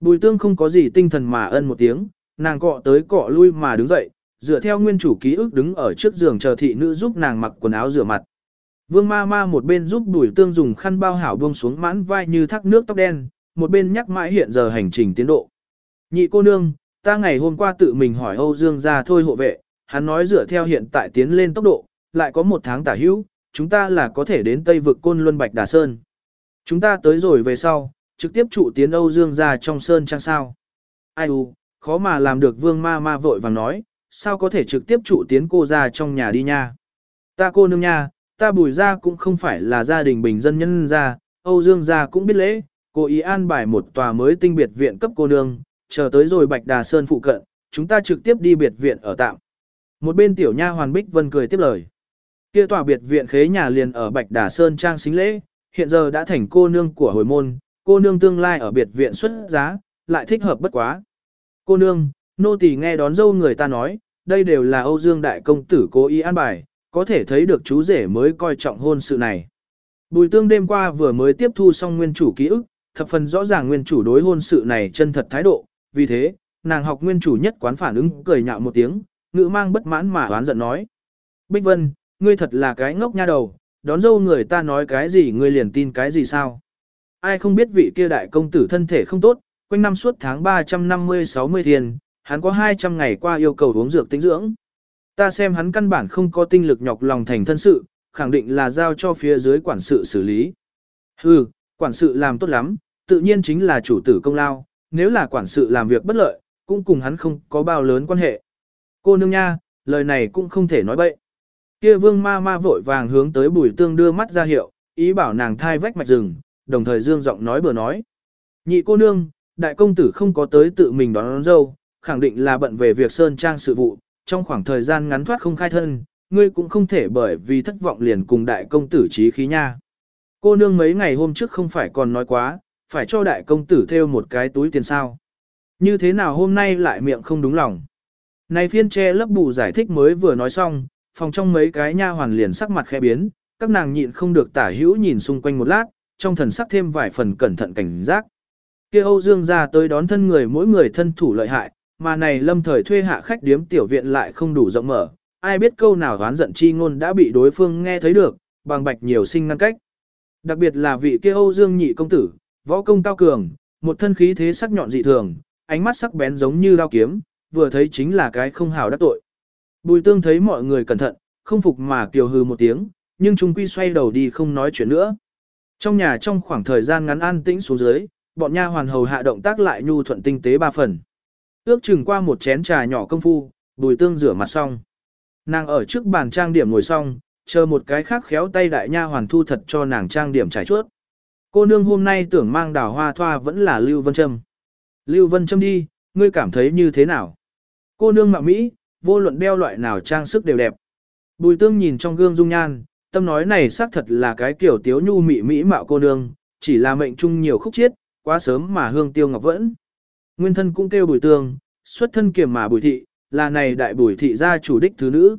Bùi tương không có gì tinh thần mà ân một tiếng, nàng cọ tới cọ lui mà đứng dậy, dựa theo nguyên chủ ký ức đứng ở trước giường chờ thị nữ giúp nàng mặc quần áo rửa mặt. Vương ma ma một bên giúp bùi tương dùng khăn bao hảo buông xuống mãn vai như thác nước tóc đen, một bên nhắc mãi hiện giờ hành trình tiến độ. Nhị cô nương, ta ngày hôm qua tự mình hỏi Âu Dương ra thôi hộ vệ, hắn nói dựa theo hiện tại tiến lên tốc độ, lại có một tháng tả hữu, chúng ta là có thể đến Tây vực Côn Luân Bạch Đà Sơn. Chúng ta tới rồi về sau, trực tiếp trụ tiến Âu Dương ra trong Sơn trang sao. Ai u, khó mà làm được vương ma ma vội vàng nói, sao có thể trực tiếp trụ tiến cô ra trong nhà đi nha. Ta cô nương nha, ta bùi ra cũng không phải là gia đình bình dân nhân gia, Âu Dương gia cũng biết lễ, cô ý an bài một tòa mới tinh biệt viện cấp cô nương, chờ tới rồi Bạch Đà Sơn phụ cận, chúng ta trực tiếp đi biệt viện ở tạm. Một bên tiểu nha hoàn Bích Vân cười tiếp lời. Kia tòa biệt viện khế nhà liền ở Bạch Đà Sơn trang xính lễ, hiện giờ đã thành cô nương của hồi môn, cô nương tương lai ở biệt viện xuất giá, lại thích hợp bất quá. Cô nương, nô tỳ nghe đón dâu người ta nói, đây đều là Âu Dương đại công tử cố ý an bài, có thể thấy được chú rể mới coi trọng hôn sự này. Bùi tương đêm qua vừa mới tiếp thu xong nguyên chủ ký ức, thập phần rõ ràng nguyên chủ đối hôn sự này chân thật thái độ, vì thế, nàng học nguyên chủ nhất quán phản ứng cười nhạo một tiếng, ngữ mang bất mãn mà oán giận nói. Bích Vân, ngươi thật là cái ngốc nha đầu, đón dâu người ta nói cái gì ngươi liền tin cái gì sao? Ai không biết vị kia đại công tử thân thể không tốt, quanh năm suốt tháng 350-60 thiên, hắn có 200 ngày qua yêu cầu uống dược tính dưỡng. Ta xem hắn căn bản không có tinh lực nhọc lòng thành thân sự, khẳng định là giao cho phía dưới quản sự xử lý. Hừ, quản sự làm tốt lắm, tự nhiên chính là chủ tử công lao, nếu là quản sự làm việc bất lợi, cũng cùng hắn không có bao lớn quan hệ. Cô nương nha, lời này cũng không thể nói bậy. Kia vương ma ma vội vàng hướng tới bùi tương đưa mắt ra hiệu, ý bảo nàng thai vách mạch rừng, đồng thời dương giọng nói bừa nói. Nhị cô nương, đại công tử không có tới tự mình đón, đón dâu, khẳng định là bận về việc sơn trang sự vụ, trong khoảng thời gian ngắn thoát không khai thân, ngươi cũng không thể bởi vì thất vọng liền cùng đại công tử trí khí nha. Cô nương mấy ngày hôm trước không phải còn nói quá, phải cho đại công tử theo một cái túi tiền sao. Như thế nào hôm nay lại miệng không đúng lòng. Này phiên che lấp bù giải thích mới vừa nói xong, phòng trong mấy cái nha hoàn liền sắc mặt khẽ biến, các nàng nhịn không được tả hữu nhìn xung quanh một lát, trong thần sắc thêm vài phần cẩn thận cảnh giác. Kia Âu Dương gia tới đón thân người mỗi người thân thủ lợi hại, mà này lâm thời thuê hạ khách điếm tiểu viện lại không đủ rộng mở, ai biết câu nào đoán giận chi ngôn đã bị đối phương nghe thấy được, bằng bạch nhiều sinh ngăn cách. Đặc biệt là vị kia Âu Dương nhị công tử, võ công cao cường, một thân khí thế sắc nhọn dị thường, ánh mắt sắc bén giống như đao kiếm, vừa thấy chính là cái không hào đắc tội. Bùi tương thấy mọi người cẩn thận, không phục mà kiều hừ một tiếng, nhưng chúng quy xoay đầu đi không nói chuyện nữa. Trong nhà trong khoảng thời gian ngắn an tĩnh xuống dưới, bọn nha hoàn hầu hạ động tác lại nhu thuận tinh tế ba phần. Ước chừng qua một chén trà nhỏ công phu, bùi tương rửa mặt xong. Nàng ở trước bàn trang điểm ngồi xong, chờ một cái khác khéo tay đại nha hoàn thu thật cho nàng trang điểm trải chuốt. Cô nương hôm nay tưởng mang đào hoa thoa vẫn là Lưu Vân Trâm. Lưu Vân Trâm đi, ngươi cảm thấy như thế nào? Cô nương mạo Mỹ, vô luận đeo loại nào trang sức đều đẹp. Bùi tương nhìn trong gương dung nhan, tâm nói này xác thật là cái kiểu tiếu nhu mị mỹ mạo cô nương, chỉ là mệnh chung nhiều khúc chiết, quá sớm mà hương tiêu ngọc vẫn. Nguyên thân cũng kêu bùi tương, xuất thân kiềm mà bùi thị, là này đại bùi thị gia chủ đích thứ nữ.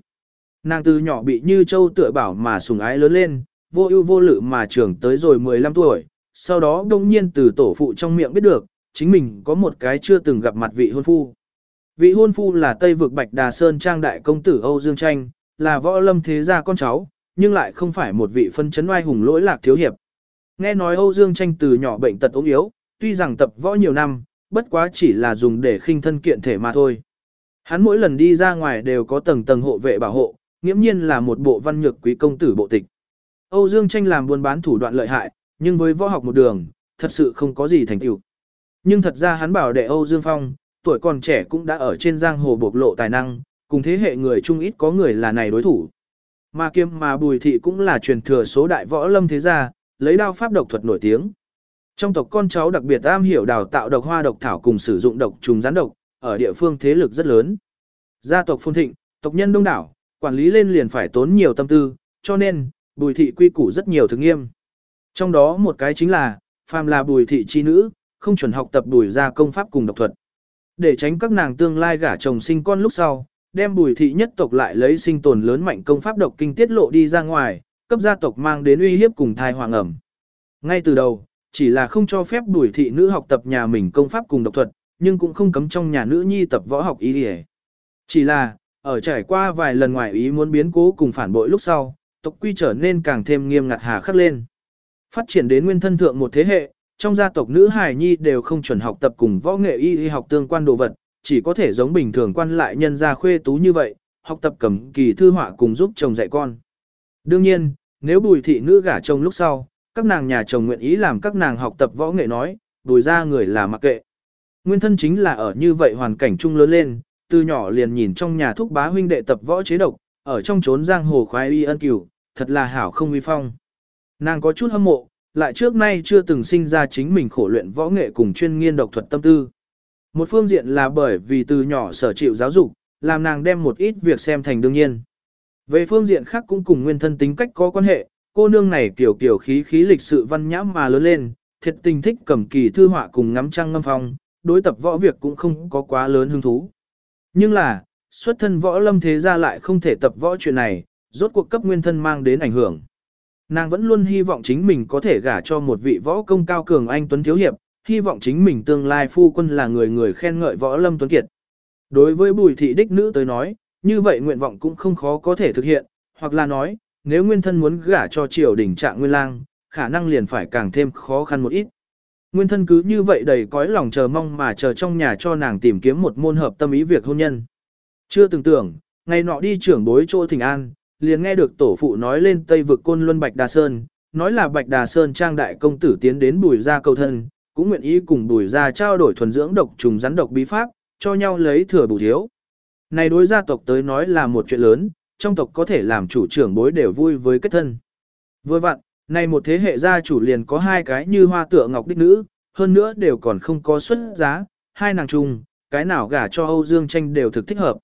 Nàng từ nhỏ bị như châu tựa bảo mà sùng ái lớn lên, vô ưu vô lự mà trưởng tới rồi 15 tuổi, sau đó đông nhiên từ tổ phụ trong miệng biết được, chính mình có một cái chưa từng gặp mặt vị hôn phu. Vị hôn phu là Tây vực Bạch Đà Sơn Trang đại công tử Âu Dương Tranh, là võ lâm thế gia con cháu, nhưng lại không phải một vị phân chấn oai hùng lỗi lạc thiếu hiệp. Nghe nói Âu Dương Tranh từ nhỏ bệnh tật ốm yếu, tuy rằng tập võ nhiều năm, bất quá chỉ là dùng để khinh thân kiện thể mà thôi. Hắn mỗi lần đi ra ngoài đều có tầng tầng hộ vệ bảo hộ, nghiễm nhiên là một bộ văn nhược quý công tử bộ tịch. Âu Dương Tranh làm buôn bán thủ đoạn lợi hại, nhưng với võ học một đường, thật sự không có gì thành tựu. Nhưng thật ra hắn bảo đệ Âu Dương Phong, tuổi còn trẻ cũng đã ở trên giang hồ bộc lộ tài năng, cùng thế hệ người trung ít có người là này đối thủ. Mà kiêm mà bùi thị cũng là truyền thừa số đại võ lâm thế gia, lấy đao pháp độc thuật nổi tiếng. Trong tộc con cháu đặc biệt am hiểu đào tạo độc hoa độc thảo cùng sử dụng độc trùng rắn độc, ở địa phương thế lực rất lớn. Gia tộc Phong thịnh, tộc nhân đông đảo, quản lý lên liền phải tốn nhiều tâm tư, cho nên, bùi thị quy củ rất nhiều thực nghiêm. Trong đó một cái chính là, phàm là bùi thị chi nữ, không chuẩn học tập bùi ra công pháp cùng độc thuật. Để tránh các nàng tương lai gả chồng sinh con lúc sau, đem bùi thị nhất tộc lại lấy sinh tồn lớn mạnh công pháp độc kinh tiết lộ đi ra ngoài, cấp gia tộc mang đến uy hiếp cùng thai hoàng ẩm. Ngay từ đầu, chỉ là không cho phép bùi thị nữ học tập nhà mình công pháp cùng độc thuật, nhưng cũng không cấm trong nhà nữ nhi tập võ học ý đi Chỉ là, ở trải qua vài lần ngoài ý muốn biến cố cùng phản bội lúc sau, tộc quy trở nên càng thêm nghiêm ngặt hà khắc lên. Phát triển đến nguyên thân thượng một thế hệ, trong gia tộc nữ hài nhi đều không chuẩn học tập cùng võ nghệ y y học tương quan đồ vật, chỉ có thể giống bình thường quan lại nhân gia khuê tú như vậy, học tập cầm kỳ thư họa cùng giúp chồng dạy con. Đương nhiên, nếu bùi thị nữ gả chồng lúc sau, các nàng nhà chồng nguyện ý làm các nàng học tập võ nghệ nói, bùi ra người là mặc kệ. Nguyên thân chính là ở như vậy hoàn cảnh chung lớn lên, từ nhỏ liền nhìn trong nhà thúc bá huynh đệ tập võ chế độc, ở trong trốn giang hồ khoái y ân cửu, thật là hảo không uy phong. Nàng có chút hâm mộ, lại trước nay chưa từng sinh ra chính mình khổ luyện võ nghệ cùng chuyên nghiên độc thuật tâm tư. Một phương diện là bởi vì từ nhỏ sở chịu giáo dục, làm nàng đem một ít việc xem thành đương nhiên. Về phương diện khác cũng cùng nguyên thân tính cách có quan hệ, cô nương này kiểu kiểu khí khí lịch sự văn nhã mà lớn lên, thiệt tình thích cầm kỳ thư họa cùng ngắm trăng ngâm phong, đối tập võ việc cũng không có quá lớn hứng thú. Nhưng là, xuất thân võ lâm thế ra lại không thể tập võ chuyện này, rốt cuộc cấp nguyên thân mang đến ảnh hưởng. Nàng vẫn luôn hy vọng chính mình có thể gả cho một vị võ công cao cường anh Tuấn Thiếu Hiệp, hy vọng chính mình tương lai phu quân là người người khen ngợi võ lâm Tuấn Kiệt. Đối với bùi thị đích nữ tới nói, như vậy nguyện vọng cũng không khó có thể thực hiện, hoặc là nói, nếu nguyên thân muốn gả cho triều đỉnh trạng nguyên lang, khả năng liền phải càng thêm khó khăn một ít. Nguyên thân cứ như vậy đầy cõi lòng chờ mong mà chờ trong nhà cho nàng tìm kiếm một môn hợp tâm ý việc hôn nhân. Chưa từng tưởng, ngày nọ đi trưởng bối chỗ thỉnh an, liền nghe được tổ phụ nói lên Tây vực côn luân Bạch Đà Sơn, nói là Bạch Đà Sơn trang đại công tử tiến đến bùi gia cầu thân, cũng nguyện ý cùng bùi gia trao đổi thuần dưỡng độc trùng rắn độc bí pháp, cho nhau lấy thừa bù thiếu. Này đối gia tộc tới nói là một chuyện lớn, trong tộc có thể làm chủ trưởng bối đều vui với kết thân. Vừa vặn, này một thế hệ gia chủ liền có hai cái như hoa tựa ngọc đích nữ, hơn nữa đều còn không có xuất giá, hai nàng chung, cái nào gả cho Âu Dương Tranh đều thực thích hợp.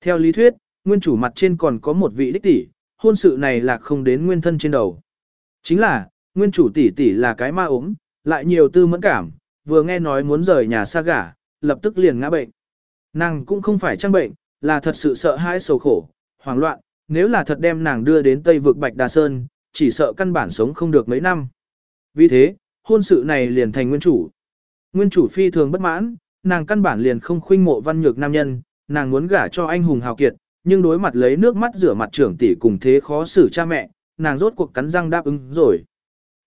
Theo lý thuyết, nguyên chủ mặt trên còn có một vị đích tỷ, hôn sự này là không đến nguyên thân trên đầu. Chính là, nguyên chủ tỷ tỷ là cái ma ốm, lại nhiều tư mẫn cảm, vừa nghe nói muốn rời nhà xa gả, lập tức liền ngã bệnh. Nàng cũng không phải trang bệnh, là thật sự sợ hãi sầu khổ, hoảng loạn, nếu là thật đem nàng đưa đến Tây vực Bạch Đà Sơn, chỉ sợ căn bản sống không được mấy năm. Vì thế, hôn sự này liền thành nguyên chủ. Nguyên chủ phi thường bất mãn, nàng căn bản liền không khuynh mộ văn nhược nam nhân, nàng muốn gả cho anh hùng hào kiệt, nhưng đối mặt lấy nước mắt rửa mặt trưởng tỷ cùng thế khó xử cha mẹ, nàng rốt cuộc cắn răng đáp ứng rồi.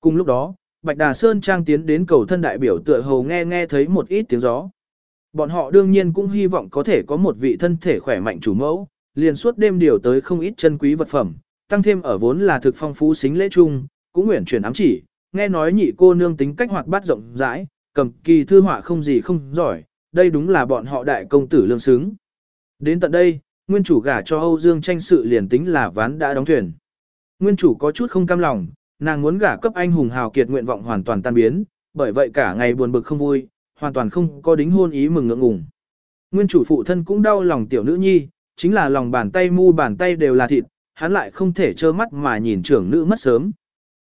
Cùng lúc đó, Bạch Đà Sơn trang tiến đến cầu thân đại biểu tựa hầu nghe nghe thấy một ít tiếng gió. Bọn họ đương nhiên cũng hy vọng có thể có một vị thân thể khỏe mạnh chủ mẫu, liền suốt đêm điều tới không ít chân quý vật phẩm, tăng thêm ở vốn là thực phong phú xính lễ chung, cũng nguyện chuyển ám chỉ, nghe nói nhị cô nương tính cách hoạt bát rộng rãi, cầm kỳ thư họa không gì không giỏi, đây đúng là bọn họ đại công tử lương xứng. Đến tận đây, nguyên chủ gả cho Âu Dương tranh sự liền tính là ván đã đóng thuyền. Nguyên chủ có chút không cam lòng, nàng muốn gả cấp anh hùng hào kiệt nguyện vọng hoàn toàn tan biến, bởi vậy cả ngày buồn bực không vui, hoàn toàn không có đính hôn ý mừng ngượng ngùng. Nguyên chủ phụ thân cũng đau lòng tiểu nữ nhi, chính là lòng bàn tay mu bàn tay đều là thịt, hắn lại không thể trơ mắt mà nhìn trưởng nữ mất sớm.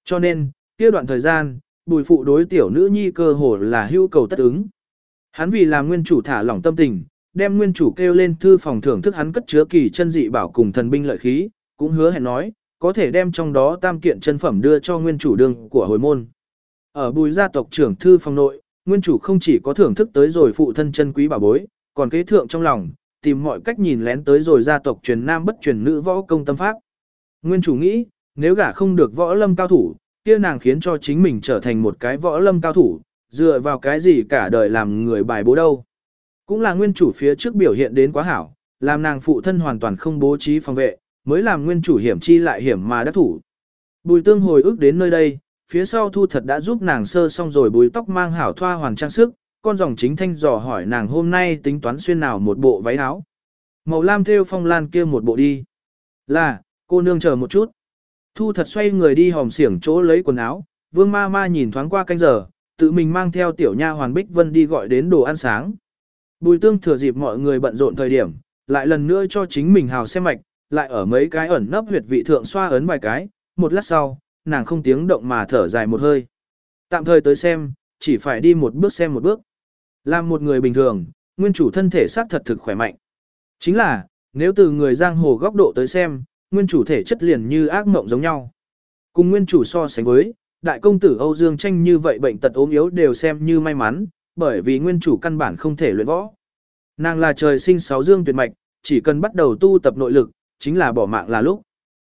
Cho nên, kia đoạn thời gian, bùi phụ đối tiểu nữ nhi cơ hồ là hưu cầu tất ứng. Hắn vì làm nguyên chủ thả lỏng tâm tình, đem nguyên chủ kêu lên thư phòng thưởng thức hắn cất chứa kỳ chân dị bảo cùng thần binh lợi khí, cũng hứa hẹn nói, có thể đem trong đó tam kiện chân phẩm đưa cho nguyên chủ đường của hồi môn. Ở bùi gia tộc trưởng thư phòng nội, nguyên chủ không chỉ có thưởng thức tới rồi phụ thân chân quý bảo bối, còn kế thượng trong lòng, tìm mọi cách nhìn lén tới rồi gia tộc truyền nam bất truyền nữ võ công tâm pháp. Nguyên chủ nghĩ, nếu gả không được võ lâm cao thủ, kia nàng khiến cho chính mình trở thành một cái võ lâm cao thủ, dựa vào cái gì cả đời làm người bài bố đâu. Cũng là nguyên chủ phía trước biểu hiện đến quá hảo, làm nàng phụ thân hoàn toàn không bố trí phòng vệ, mới làm nguyên chủ hiểm chi lại hiểm mà đắc thủ. Bùi tương hồi ức đến nơi đây, phía sau thu thật đã giúp nàng sơ xong rồi bùi tóc mang hảo thoa hoàn trang sức, con dòng chính thanh dò hỏi nàng hôm nay tính toán xuyên nào một bộ váy áo. Màu lam theo phong lan kia một bộ đi. Là, cô nương chờ một chút. Thu thật xoay người đi hòm xiển chỗ lấy quần áo, vương ma ma nhìn thoáng qua canh giờ, tự mình mang theo tiểu nha hoàn Bích Vân đi gọi đến đồ ăn sáng. Bùi tương thừa dịp mọi người bận rộn thời điểm, lại lần nữa cho chính mình hào xem mạch, lại ở mấy cái ẩn nấp huyệt vị thượng xoa ấn vài cái, một lát sau, nàng không tiếng động mà thở dài một hơi. Tạm thời tới xem, chỉ phải đi một bước xem một bước. Làm một người bình thường, nguyên chủ thân thể xác thật thực khỏe mạnh. Chính là, nếu từ người giang hồ góc độ tới xem, nguyên chủ thể chất liền như ác mộng giống nhau. Cùng nguyên chủ so sánh với, đại công tử Âu Dương tranh như vậy bệnh tật ốm yếu đều xem như may mắn, bởi vì nguyên chủ căn bản không thể luyện võ. Nàng là trời sinh sáu dương tuyệt mạch, chỉ cần bắt đầu tu tập nội lực, chính là bỏ mạng là lúc.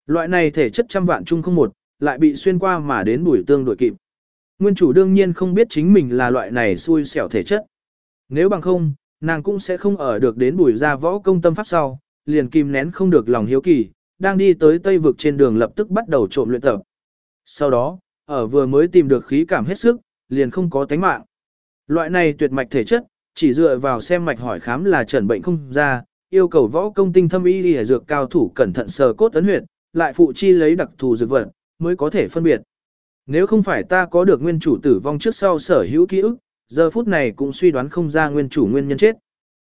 Loại này thể chất trăm vạn chung không một, lại bị xuyên qua mà đến bùi tương đổi kịp. Nguyên chủ đương nhiên không biết chính mình là loại này xui xẻo thể chất. Nếu bằng không, nàng cũng sẽ không ở được đến bùi ra võ công tâm pháp sau, liền kìm nén không được lòng hiếu kỳ, đang đi tới tây vực trên đường lập tức bắt đầu trộm luyện tập. Sau đó, ở vừa mới tìm được khí cảm hết sức, liền không có tánh mạng. Loại này tuyệt mạch thể chất, chỉ dựa vào xem mạch hỏi khám là trần bệnh không ra, yêu cầu võ công tinh thâm y y dược cao thủ cẩn thận sờ cốt tấn huyệt, lại phụ chi lấy đặc thù dược vật, mới có thể phân biệt. Nếu không phải ta có được nguyên chủ tử vong trước sau sở hữu ký ức, giờ phút này cũng suy đoán không ra nguyên chủ nguyên nhân chết.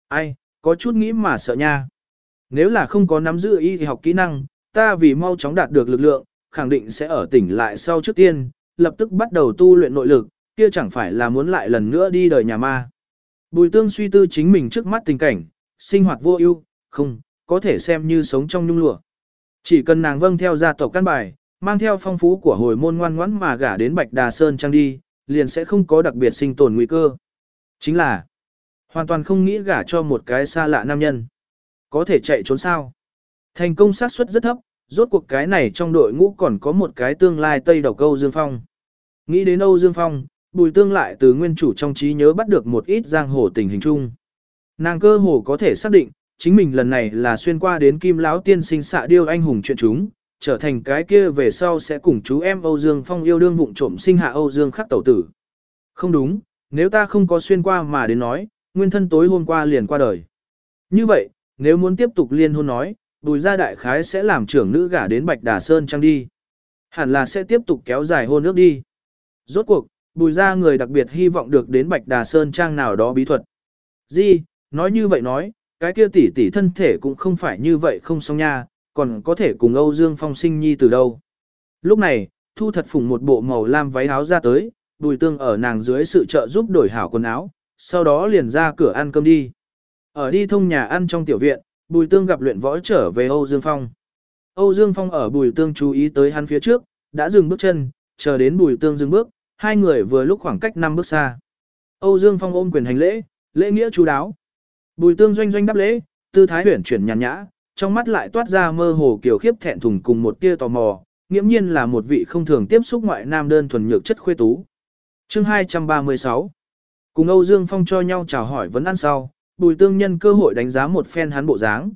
Ai, có chút nghĩ mà sợ nha. Nếu là không có nắm giữ y học kỹ năng, ta vì mau chóng đạt được lực lượng, khẳng định sẽ ở tỉnh lại sau trước tiên, lập tức bắt đầu tu luyện nội lực, kia chẳng phải là muốn lại lần nữa đi đời nhà ma. Bùi tương suy tư chính mình trước mắt tình cảnh, sinh hoạt vô ưu, không, có thể xem như sống trong nhung lụa. Chỉ cần nàng vâng theo gia tộc căn bài, mang theo phong phú của hồi môn ngoan ngoãn mà gả đến Bạch Đà Sơn Trang đi, liền sẽ không có đặc biệt sinh tồn nguy cơ. Chính là, hoàn toàn không nghĩ gả cho một cái xa lạ nam nhân. Có thể chạy trốn sao? Thành công xác suất rất thấp, rốt cuộc cái này trong đội ngũ còn có một cái tương lai Tây Độc Âu Dương Phong. Nghĩ đến Âu Dương Phong, bùi tương lại từ nguyên chủ trong trí nhớ bắt được một ít giang hồ tình hình chung. Nàng cơ hồ có thể xác định, chính mình lần này là xuyên qua đến kim lão tiên sinh xạ điêu anh hùng chuyện chúng, trở thành cái kia về sau sẽ cùng chú em Âu Dương Phong yêu đương vụng trộm sinh hạ Âu Dương khắc tẩu tử. Không đúng, nếu ta không có xuyên qua mà đến nói, nguyên thân tối hôm qua liền qua đời. Như vậy, nếu muốn tiếp tục liên hôn nói, bùi gia đại khái sẽ làm trưởng nữ gả đến Bạch Đà Sơn Trang đi. Hẳn là sẽ tiếp tục kéo dài hôn nước đi. Rốt cuộc, bùi gia người đặc biệt hy vọng được đến Bạch Đà Sơn Trang nào đó bí thuật. Di, nói như vậy nói, cái kia tỷ tỷ thân thể cũng không phải như vậy không xong nha, còn có thể cùng Âu Dương Phong sinh nhi từ đâu. Lúc này, Thu thật phùng một bộ màu lam váy áo ra tới, bùi tương ở nàng dưới sự trợ giúp đổi hảo quần áo, sau đó liền ra cửa ăn cơm đi. Ở đi thông nhà ăn trong tiểu viện, bùi tương gặp luyện võ trở về Âu Dương Phong. Âu Dương Phong ở bùi tương chú ý tới hắn phía trước, đã dừng bước chân, chờ đến bùi tương dừng bước, hai người vừa lúc khoảng cách năm bước xa. Âu Dương Phong ôm quyền hành lễ, lễ nghĩa chú đáo. Bùi tương doanh doanh đáp lễ, tư thái huyền chuyển nhàn nhã, trong mắt lại toát ra mơ hồ kiểu khiếp thẹn thùng cùng một tia tò mò, nghiễm nhiên là một vị không thường tiếp xúc ngoại nam đơn thuần nhược chất khuê tú. Chương 236 Cùng Âu Dương Phong cho nhau chào hỏi vấn ăn sau, bùi tương nhân cơ hội đánh giá một phen hắn bộ dáng.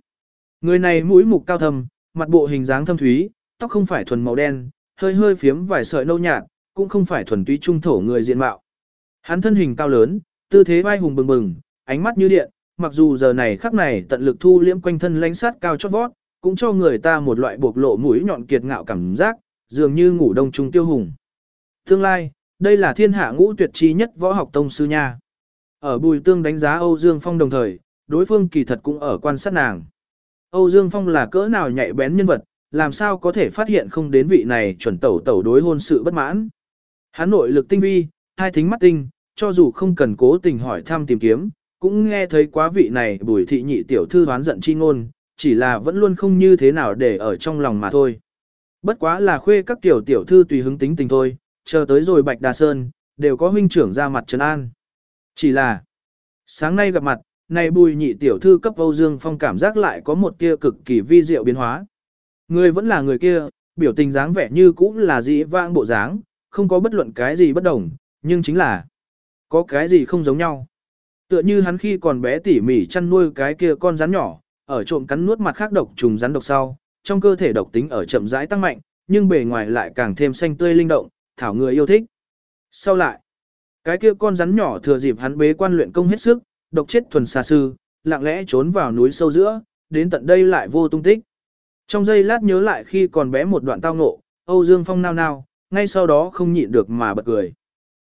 Người này mũi mục cao thâm, mặt bộ hình dáng thâm thúy, tóc không phải thuần màu đen, hơi hơi phiếm vài sợi nâu nhạt, cũng không phải thuần túy trung thổ người diện mạo. Hắn thân hình cao lớn, tư thế vai hùng bừng bừng, ánh mắt như điện, mặc dù giờ này khắc này tận lực thu liễm quanh thân lãnh sát cao chót vót, cũng cho người ta một loại bộc lộ mũi nhọn kiệt ngạo cảm giác, dường như ngủ đông trung tiêu hùng. Tương lai, đây là thiên hạ ngũ tuyệt chi nhất võ học tông sư nha. Ở Bùi Tương đánh giá Âu Dương Phong đồng thời, đối phương kỳ thật cũng ở quan sát nàng. Âu Dương Phong là cỡ nào nhạy bén nhân vật, làm sao có thể phát hiện không đến vị này chuẩn tẩu tẩu đối hôn sự bất mãn. Hắn nội lực tinh vi, hai thính mắt tinh, cho dù không cần cố tình hỏi thăm tìm kiếm, cũng nghe thấy quá vị này bùi thị nhị tiểu thư đoán giận chi ngôn, chỉ là vẫn luôn không như thế nào để ở trong lòng mà thôi. Bất quá là khuê các tiểu tiểu thư tùy hứng tính tình thôi, chờ tới rồi Bạch Đà Sơn, đều có huynh trưởng ra mặt trấn an. Chỉ là, sáng nay gặp mặt, này bùi nhị tiểu thư cấp Âu Dương Phong cảm giác lại có một tia cực kỳ vi diệu biến hóa. Người vẫn là người kia, biểu tình dáng vẻ như cũng là dĩ vãng bộ dáng, không có bất luận cái gì bất đồng, nhưng chính là có cái gì không giống nhau. Tựa như hắn khi còn bé tỉ mỉ chăn nuôi cái kia con rắn nhỏ, ở trộm cắn nuốt mặt khác độc trùng rắn độc sau, trong cơ thể độc tính ở chậm rãi tăng mạnh, nhưng bề ngoài lại càng thêm xanh tươi linh động, thảo người yêu thích. Sau lại, cái kia con rắn nhỏ thừa dịp hắn bế quan luyện công hết sức, độc chết thuần xa sư, lặng lẽ trốn vào núi sâu giữa, đến tận đây lại vô tung tích. Trong giây lát nhớ lại khi còn bé một đoạn tao ngộ, Âu Dương Phong nao nao, ngay sau đó không nhịn được mà bật cười.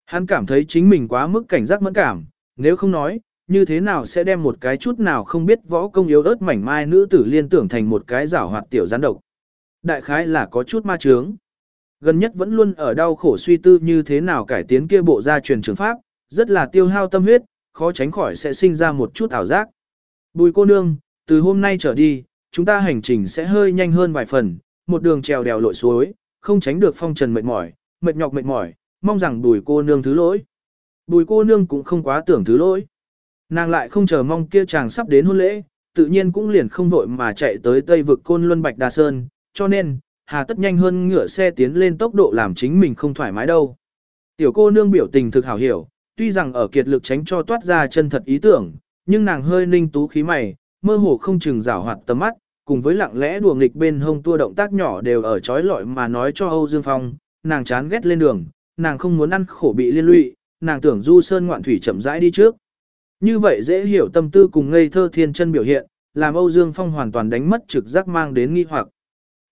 Hắn cảm thấy chính mình quá mức cảnh giác mẫn cảm, nếu không nói, như thế nào sẽ đem một cái chút nào không biết võ công yếu ớt mảnh mai nữ tử liên tưởng thành một cái giảo hoạt tiểu gián độc. Đại khái là có chút ma trướng. Gần nhất vẫn luôn ở đau khổ suy tư như thế nào cải tiến kia bộ gia truyền trường pháp, rất là tiêu hao tâm huyết, khó tránh khỏi sẽ sinh ra một chút ảo giác. Bùi cô nương, từ hôm nay trở đi, chúng ta hành trình sẽ hơi nhanh hơn vài phần, một đường trèo đèo lội suối, không tránh được phong trần mệt mỏi, mệt nhọc mệt mỏi, mong rằng bùi cô nương thứ lỗi. Bùi cô nương cũng không quá tưởng thứ lỗi. Nàng lại không chờ mong kia chàng sắp đến hôn lễ, tự nhiên cũng liền không vội mà chạy tới tây vực côn luân bạch đà sơn, cho nên, hà tất nhanh hơn ngựa xe tiến lên tốc độ làm chính mình không thoải mái đâu. Tiểu cô nương biểu tình thực hảo hiểu, tuy rằng ở kiệt lực tránh cho toát ra chân thật ý tưởng, nhưng nàng hơi ninh tú khí mày, mơ hồ không chừng rảo hoạt tầm mắt, cùng với lặng lẽ đùa nghịch bên hông tua động tác nhỏ đều ở trói lọi mà nói cho Âu Dương Phong, nàng chán ghét lên đường, nàng không muốn ăn khổ bị liên lụy, nàng tưởng du sơn ngoạn thủy chậm rãi đi trước. Như vậy dễ hiểu tâm tư cùng ngây thơ thiên chân biểu hiện, làm Âu Dương Phong hoàn toàn đánh mất trực giác mang đến nghi hoặc.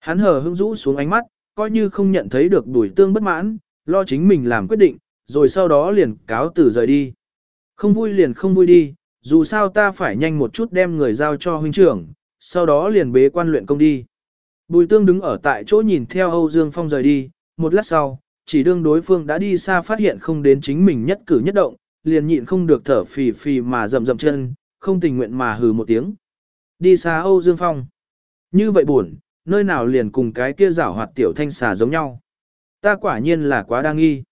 Hắn hờ hững rũ xuống ánh mắt, coi như không nhận thấy được đuổi tương bất mãn, lo chính mình làm quyết định, rồi sau đó liền cáo từ rời đi. Không vui liền không vui đi, dù sao ta phải nhanh một chút đem người giao cho huynh trưởng, sau đó liền bế quan luyện công đi. Bùi tương đứng ở tại chỗ nhìn theo Âu Dương Phong rời đi, một lát sau, chỉ đương đối phương đã đi xa phát hiện không đến chính mình nhất cử nhất động, liền nhịn không được thở phì phì mà rầm rầm chân, không tình nguyện mà hừ một tiếng. Đi xa Âu Dương Phong. Như vậy buồn, nơi nào liền cùng cái kia rảo hoạt tiểu thanh xà giống nhau. Ta quả nhiên là quá đa nghi.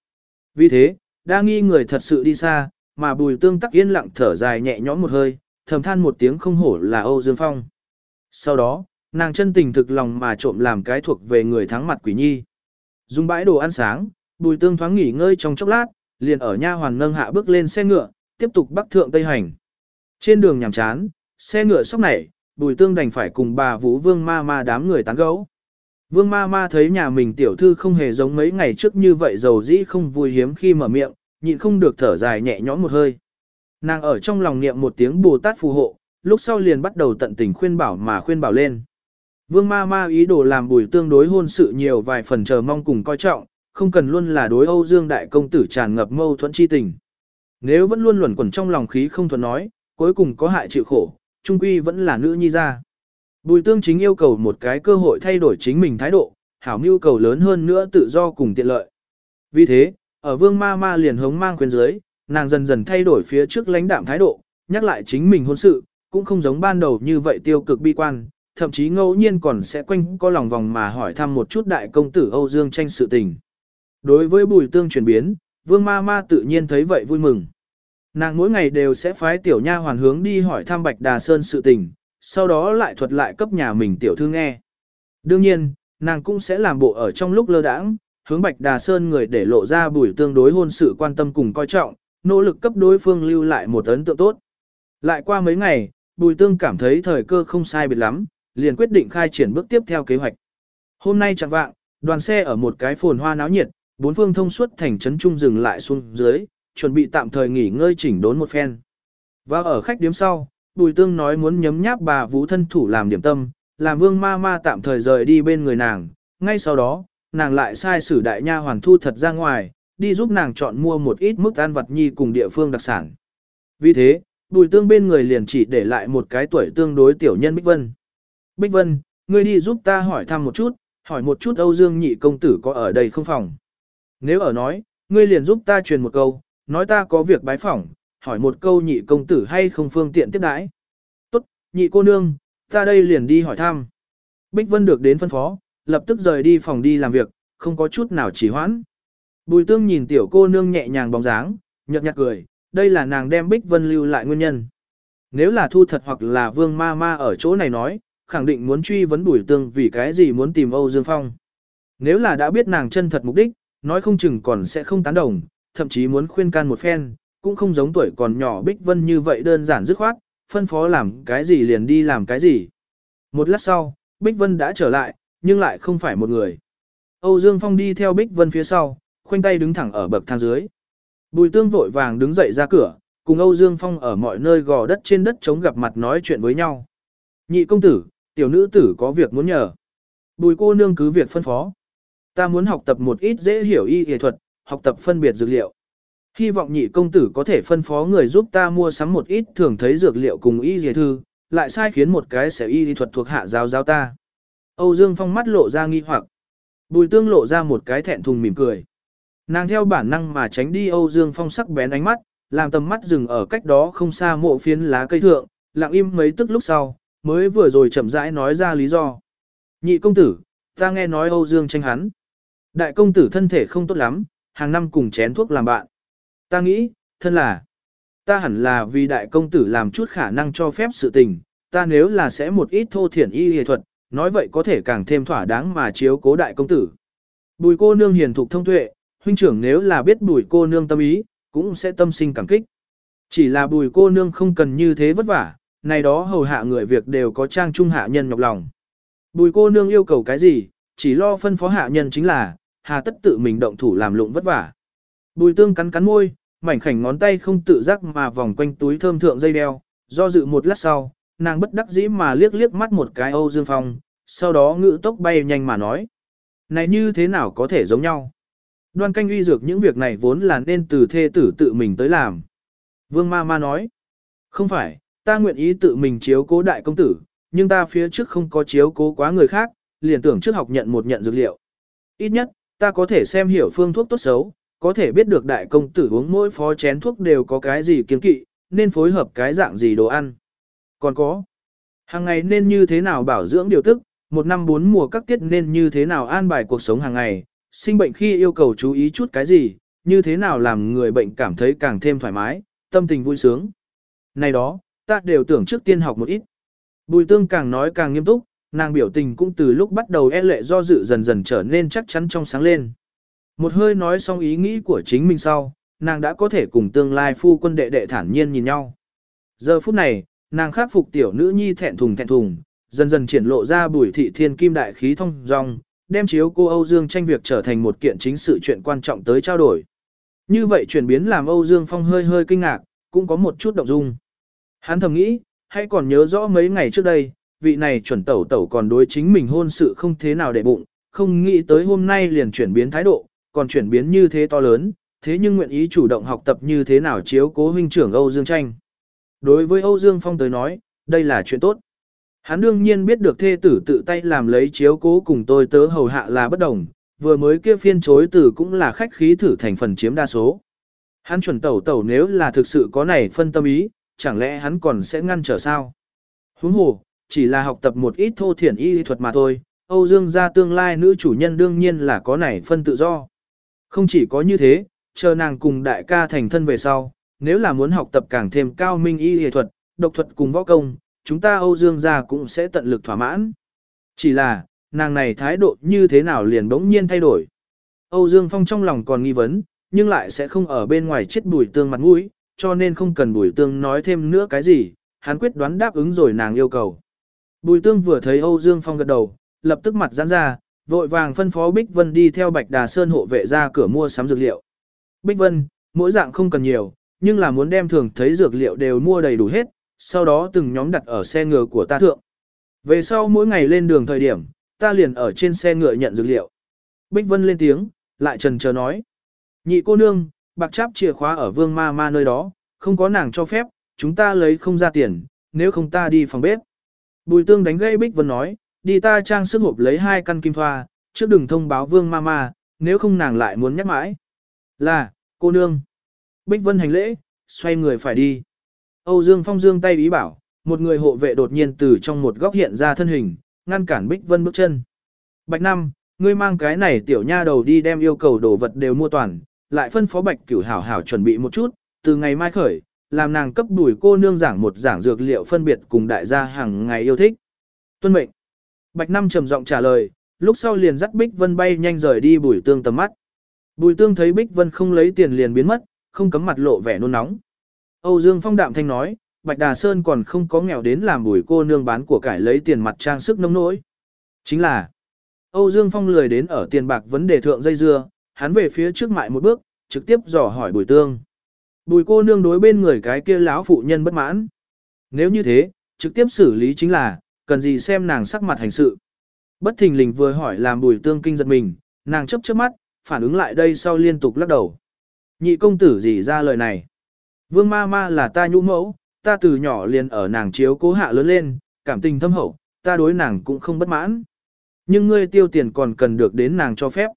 Vì thế, đa nghi người thật sự đi xa, mà bùi tương tắc yên lặng thở dài nhẹ nhõm một hơi, thầm than một tiếng không hổ là Âu Dương Phong. Sau đó, nàng chân tình thực lòng mà trộm làm cái thuộc về người thắng mặt quỷ nhi. Dùng bãi đồ ăn sáng, bùi tương thoáng nghỉ ngơi trong chốc lát, liền ở nha hoàn nâng hạ bước lên xe ngựa, tiếp tục bắc thượng tây hành. Trên đường nhàm chán, xe ngựa sóc nảy, bùi tương đành phải cùng bà vũ vương ma ma đám người tán gẫu. Vương ma ma thấy nhà mình tiểu thư không hề giống mấy ngày trước như vậy giàu dĩ không vui hiếm khi mở miệng, nhịn không được thở dài nhẹ nhõm một hơi. Nàng ở trong lòng niệm một tiếng Bồ Tát phù hộ, lúc sau liền bắt đầu tận tình khuyên bảo mà khuyên bảo lên. Vương ma ma ý đồ làm bùi tương đối hôn sự nhiều vài phần chờ mong cùng coi trọng, không cần luôn là đối Âu Dương đại công tử tràn ngập mâu thuẫn chi tình. Nếu vẫn luôn luẩn quẩn trong lòng khí không thuận nói, cuối cùng có hại chịu khổ, trung quy vẫn là nữ nhi ra. Bùi tương chính yêu cầu một cái cơ hội thay đổi chính mình thái độ, hảo mưu cầu lớn hơn nữa tự do cùng tiện lợi. Vì thế, ở vương ma ma liền hống mang khuyên dưới, nàng dần dần thay đổi phía trước lãnh đạm thái độ, nhắc lại chính mình hôn sự, cũng không giống ban đầu như vậy tiêu cực bi quan, thậm chí ngẫu nhiên còn sẽ quanh có lòng vòng mà hỏi thăm một chút đại công tử Âu Dương tranh sự tình. Đối với bùi tương chuyển biến, vương ma ma tự nhiên thấy vậy vui mừng. Nàng mỗi ngày đều sẽ phái tiểu nha hoàn hướng đi hỏi thăm Bạch Đà Sơn sự tình, sau đó lại thuật lại cấp nhà mình tiểu thư nghe. Đương nhiên, nàng cũng sẽ làm bộ ở trong lúc lơ đãng, hướng Bạch Đà Sơn người để lộ ra bùi tương đối hôn sự quan tâm cùng coi trọng, nỗ lực cấp đối phương lưu lại một ấn tượng tốt. Lại qua mấy ngày, bùi tương cảm thấy thời cơ không sai biệt lắm, liền quyết định khai triển bước tiếp theo kế hoạch. Hôm nay chẳng vạng, đoàn xe ở một cái phồn hoa náo nhiệt, bốn phương thông suốt thành trấn trung dừng lại xuống dưới, chuẩn bị tạm thời nghỉ ngơi chỉnh đốn một phen. Và ở khách điếm sau, Bùi Tương nói muốn nhấm nháp bà Vũ thân thủ làm điểm tâm, làm Vương Ma Ma tạm thời rời đi bên người nàng, ngay sau đó, nàng lại sai sử đại nha hoàn thu thật ra ngoài, đi giúp nàng chọn mua một ít mức ăn vật nhi cùng địa phương đặc sản. Vì thế, Bùi Tương bên người liền chỉ để lại một cái tuổi tương đối tiểu nhân Bích Vân. Bích Vân, ngươi đi giúp ta hỏi thăm một chút, hỏi một chút Âu Dương nhị công tử có ở đây không phòng. Nếu ở nói, ngươi liền giúp ta truyền một câu, nói ta có việc bái phỏng, hỏi một câu nhị công tử hay không phương tiện tiếp đãi. Tốt, nhị cô nương, ta đây liền đi hỏi thăm. Bích Vân được đến phân phó, lập tức rời đi phòng đi làm việc, không có chút nào chỉ hoãn. Bùi tương nhìn tiểu cô nương nhẹ nhàng bóng dáng, nhợt nhạt cười, đây là nàng đem Bích Vân lưu lại nguyên nhân. Nếu là thu thật hoặc là vương ma ma ở chỗ này nói, khẳng định muốn truy vấn bùi tương vì cái gì muốn tìm Âu Dương Phong. Nếu là đã biết nàng chân thật mục đích, nói không chừng còn sẽ không tán đồng, thậm chí muốn khuyên can một phen, cũng không giống tuổi còn nhỏ Bích Vân như vậy đơn giản dứt khoát, phân phó làm cái gì liền đi làm cái gì. Một lát sau, Bích Vân đã trở lại, nhưng lại không phải một người. Âu Dương Phong đi theo Bích Vân phía sau, khoanh tay đứng thẳng ở bậc thang dưới. Bùi tương vội vàng đứng dậy ra cửa, cùng Âu Dương Phong ở mọi nơi gò đất trên đất chống gặp mặt nói chuyện với nhau. Nhị công tử, tiểu nữ tử có việc muốn nhờ. Bùi cô nương cứ việc phân phó. Ta muốn học tập một ít dễ hiểu y y thuật, học tập phân biệt dược liệu. Hy vọng nhị công tử có thể phân phó người giúp ta mua sắm một ít thường thấy dược liệu cùng y y thư, lại sai khiến một cái sẽ y y thuật thuộc hạ giáo giáo ta. Âu Dương Phong mắt lộ ra nghi hoặc. Bùi tương lộ ra một cái thẹn thùng mỉm cười. Nàng theo bản năng mà tránh đi Âu Dương Phong sắc bén ánh mắt, làm tầm mắt dừng ở cách đó không xa mộ phiến lá cây thượng, lặng im mấy tức lúc sau, mới vừa rồi chậm rãi nói ra lý do. Nhị công tử, ta nghe nói Âu Dương tranh hắn. Đại công tử thân thể không tốt lắm, hàng năm cùng chén thuốc làm bạn. Ta nghĩ, thân là, ta hẳn là vì đại công tử làm chút khả năng cho phép sự tình, ta nếu là sẽ một ít thô thiển y hề thuật, nói vậy có thể càng thêm thỏa đáng mà chiếu cố đại công tử. Bùi cô nương hiền thục thông tuệ, huynh trưởng nếu là biết bùi cô nương tâm ý, cũng sẽ tâm sinh cảm kích. Chỉ là bùi cô nương không cần như thế vất vả, này đó hầu hạ người việc đều có trang trung hạ nhân nhọc lòng. Bùi cô nương yêu cầu cái gì, chỉ lo phân phó hạ nhân chính là, hà tất tự mình động thủ làm lụng vất vả. Bùi tương cắn cắn môi, mảnh khảnh ngón tay không tự giác mà vòng quanh túi thơm thượng dây đeo, do dự một lát sau, nàng bất đắc dĩ mà liếc liếc mắt một cái Âu Dương Phong, sau đó ngự tốc bay nhanh mà nói. Này như thế nào có thể giống nhau? Đoan canh uy dược những việc này vốn là nên từ thê tử tự mình tới làm. Vương ma ma nói. Không phải, ta nguyện ý tự mình chiếu cố đại công tử, nhưng ta phía trước không có chiếu cố quá người khác, liền tưởng trước học nhận một nhận dược liệu. Ít nhất, ta có thể xem hiểu phương thuốc tốt xấu, có thể biết được đại công tử uống mỗi phó chén thuốc đều có cái gì kiến kỵ, nên phối hợp cái dạng gì đồ ăn. Còn có, hàng ngày nên như thế nào bảo dưỡng điều tức, một năm bốn mùa các tiết nên như thế nào an bài cuộc sống hàng ngày, sinh bệnh khi yêu cầu chú ý chút cái gì, như thế nào làm người bệnh cảm thấy càng thêm thoải mái, tâm tình vui sướng. Này đó, ta đều tưởng trước tiên học một ít. Bùi tương càng nói càng nghiêm túc, nàng biểu tình cũng từ lúc bắt đầu e lệ do dự dần dần trở nên chắc chắn trong sáng lên. Một hơi nói xong ý nghĩ của chính mình sau, nàng đã có thể cùng tương lai phu quân đệ đệ thản nhiên nhìn nhau. Giờ phút này, nàng khắc phục tiểu nữ nhi thẹn thùng thẹn thùng, dần dần triển lộ ra bùi thị thiên kim đại khí thông dong, đem chiếu cô Âu Dương tranh việc trở thành một kiện chính sự chuyện quan trọng tới trao đổi. Như vậy chuyển biến làm Âu Dương Phong hơi hơi kinh ngạc, cũng có một chút động dung. Hắn thầm nghĩ, hay còn nhớ rõ mấy ngày trước đây, vị này chuẩn tẩu tẩu còn đối chính mình hôn sự không thế nào để bụng, không nghĩ tới hôm nay liền chuyển biến thái độ, còn chuyển biến như thế to lớn, thế nhưng nguyện ý chủ động học tập như thế nào chiếu cố huynh trưởng Âu Dương Tranh. Đối với Âu Dương Phong tới nói, đây là chuyện tốt. Hắn đương nhiên biết được thê tử tự tay làm lấy chiếu cố cùng tôi tớ hầu hạ là bất đồng, vừa mới kia phiên chối từ cũng là khách khí thử thành phần chiếm đa số. Hắn chuẩn tẩu tẩu nếu là thực sự có này phân tâm ý, chẳng lẽ hắn còn sẽ ngăn trở sao? Huống hồ, chỉ là học tập một ít thô thiển y thuật mà thôi, Âu Dương gia tương lai nữ chủ nhân đương nhiên là có này phân tự do. Không chỉ có như thế, chờ nàng cùng đại ca thành thân về sau, nếu là muốn học tập càng thêm cao minh y y thuật, độc thuật cùng võ công, chúng ta Âu Dương gia cũng sẽ tận lực thỏa mãn. Chỉ là, nàng này thái độ như thế nào liền bỗng nhiên thay đổi. Âu Dương Phong trong lòng còn nghi vấn, nhưng lại sẽ không ở bên ngoài chết bùi tương mặt mũi, cho nên không cần bùi tương nói thêm nữa cái gì, hắn quyết đoán đáp ứng rồi nàng yêu cầu. Bùi tương vừa thấy Âu Dương Phong gật đầu, lập tức mặt giãn ra, vội vàng phân phó Bích Vân đi theo Bạch Đà Sơn hộ vệ ra cửa mua sắm dược liệu. Bích Vân, mỗi dạng không cần nhiều, nhưng là muốn đem thường thấy dược liệu đều mua đầy đủ hết, sau đó từng nhóm đặt ở xe ngựa của ta thượng. Về sau mỗi ngày lên đường thời điểm, ta liền ở trên xe ngựa nhận dược liệu. Bích Vân lên tiếng, lại trần chờ nói. Nhị cô nương, bạc cháp chìa khóa ở vương ma ma nơi đó, không có nàng cho phép, chúng ta lấy không ra tiền, nếu không ta đi phòng bếp. Bùi tương đánh gây Bích Vân nói, đi ta trang sức hộp lấy hai căn kim thoa, trước đừng thông báo vương ma ma, nếu không nàng lại muốn nhắc mãi. Là, cô nương. Bích Vân hành lễ, xoay người phải đi. Âu Dương Phong dương tay ý bảo, một người hộ vệ đột nhiên từ trong một góc hiện ra thân hình, ngăn cản Bích Vân bước chân. Bạch Năm, ngươi mang cái này tiểu nha đầu đi đem yêu cầu đồ vật đều mua toàn, lại phân phó Bạch Cửu hảo hảo chuẩn bị một chút, từ ngày mai khởi, làm nàng cấp đuổi cô nương giảng một giảng dược liệu phân biệt cùng đại gia hàng ngày yêu thích. Tuân mệnh. Bạch Năm trầm giọng trả lời, lúc sau liền dắt Bích Vân bay nhanh rời đi bùi tương tầm mắt. Bùi tương thấy Bích Vân không lấy tiền liền biến mất, không cấm mặt lộ vẻ nôn nóng. Âu Dương Phong đạm thanh nói, Bạch Đà Sơn còn không có nghèo đến làm bùi cô nương bán của cải lấy tiền mặt trang sức nông nỗi. Chính là, Âu Dương Phong lười đến ở tiền bạc vấn đề thượng dây dưa, hắn về phía trước mại một bước, trực tiếp dò hỏi bùi tương. Bùi cô nương đối bên người cái kia lão phụ nhân bất mãn. Nếu như thế, trực tiếp xử lý chính là, cần gì xem nàng sắc mặt hành sự. Bất thình lình vừa hỏi làm bùi tương kinh giật mình, nàng chấp chớp mắt, phản ứng lại đây sau liên tục lắc đầu. Nhị công tử gì ra lời này. Vương ma ma là ta nhũ mẫu, ta từ nhỏ liền ở nàng chiếu cố hạ lớn lên, cảm tình thâm hậu, ta đối nàng cũng không bất mãn. Nhưng ngươi tiêu tiền còn cần được đến nàng cho phép.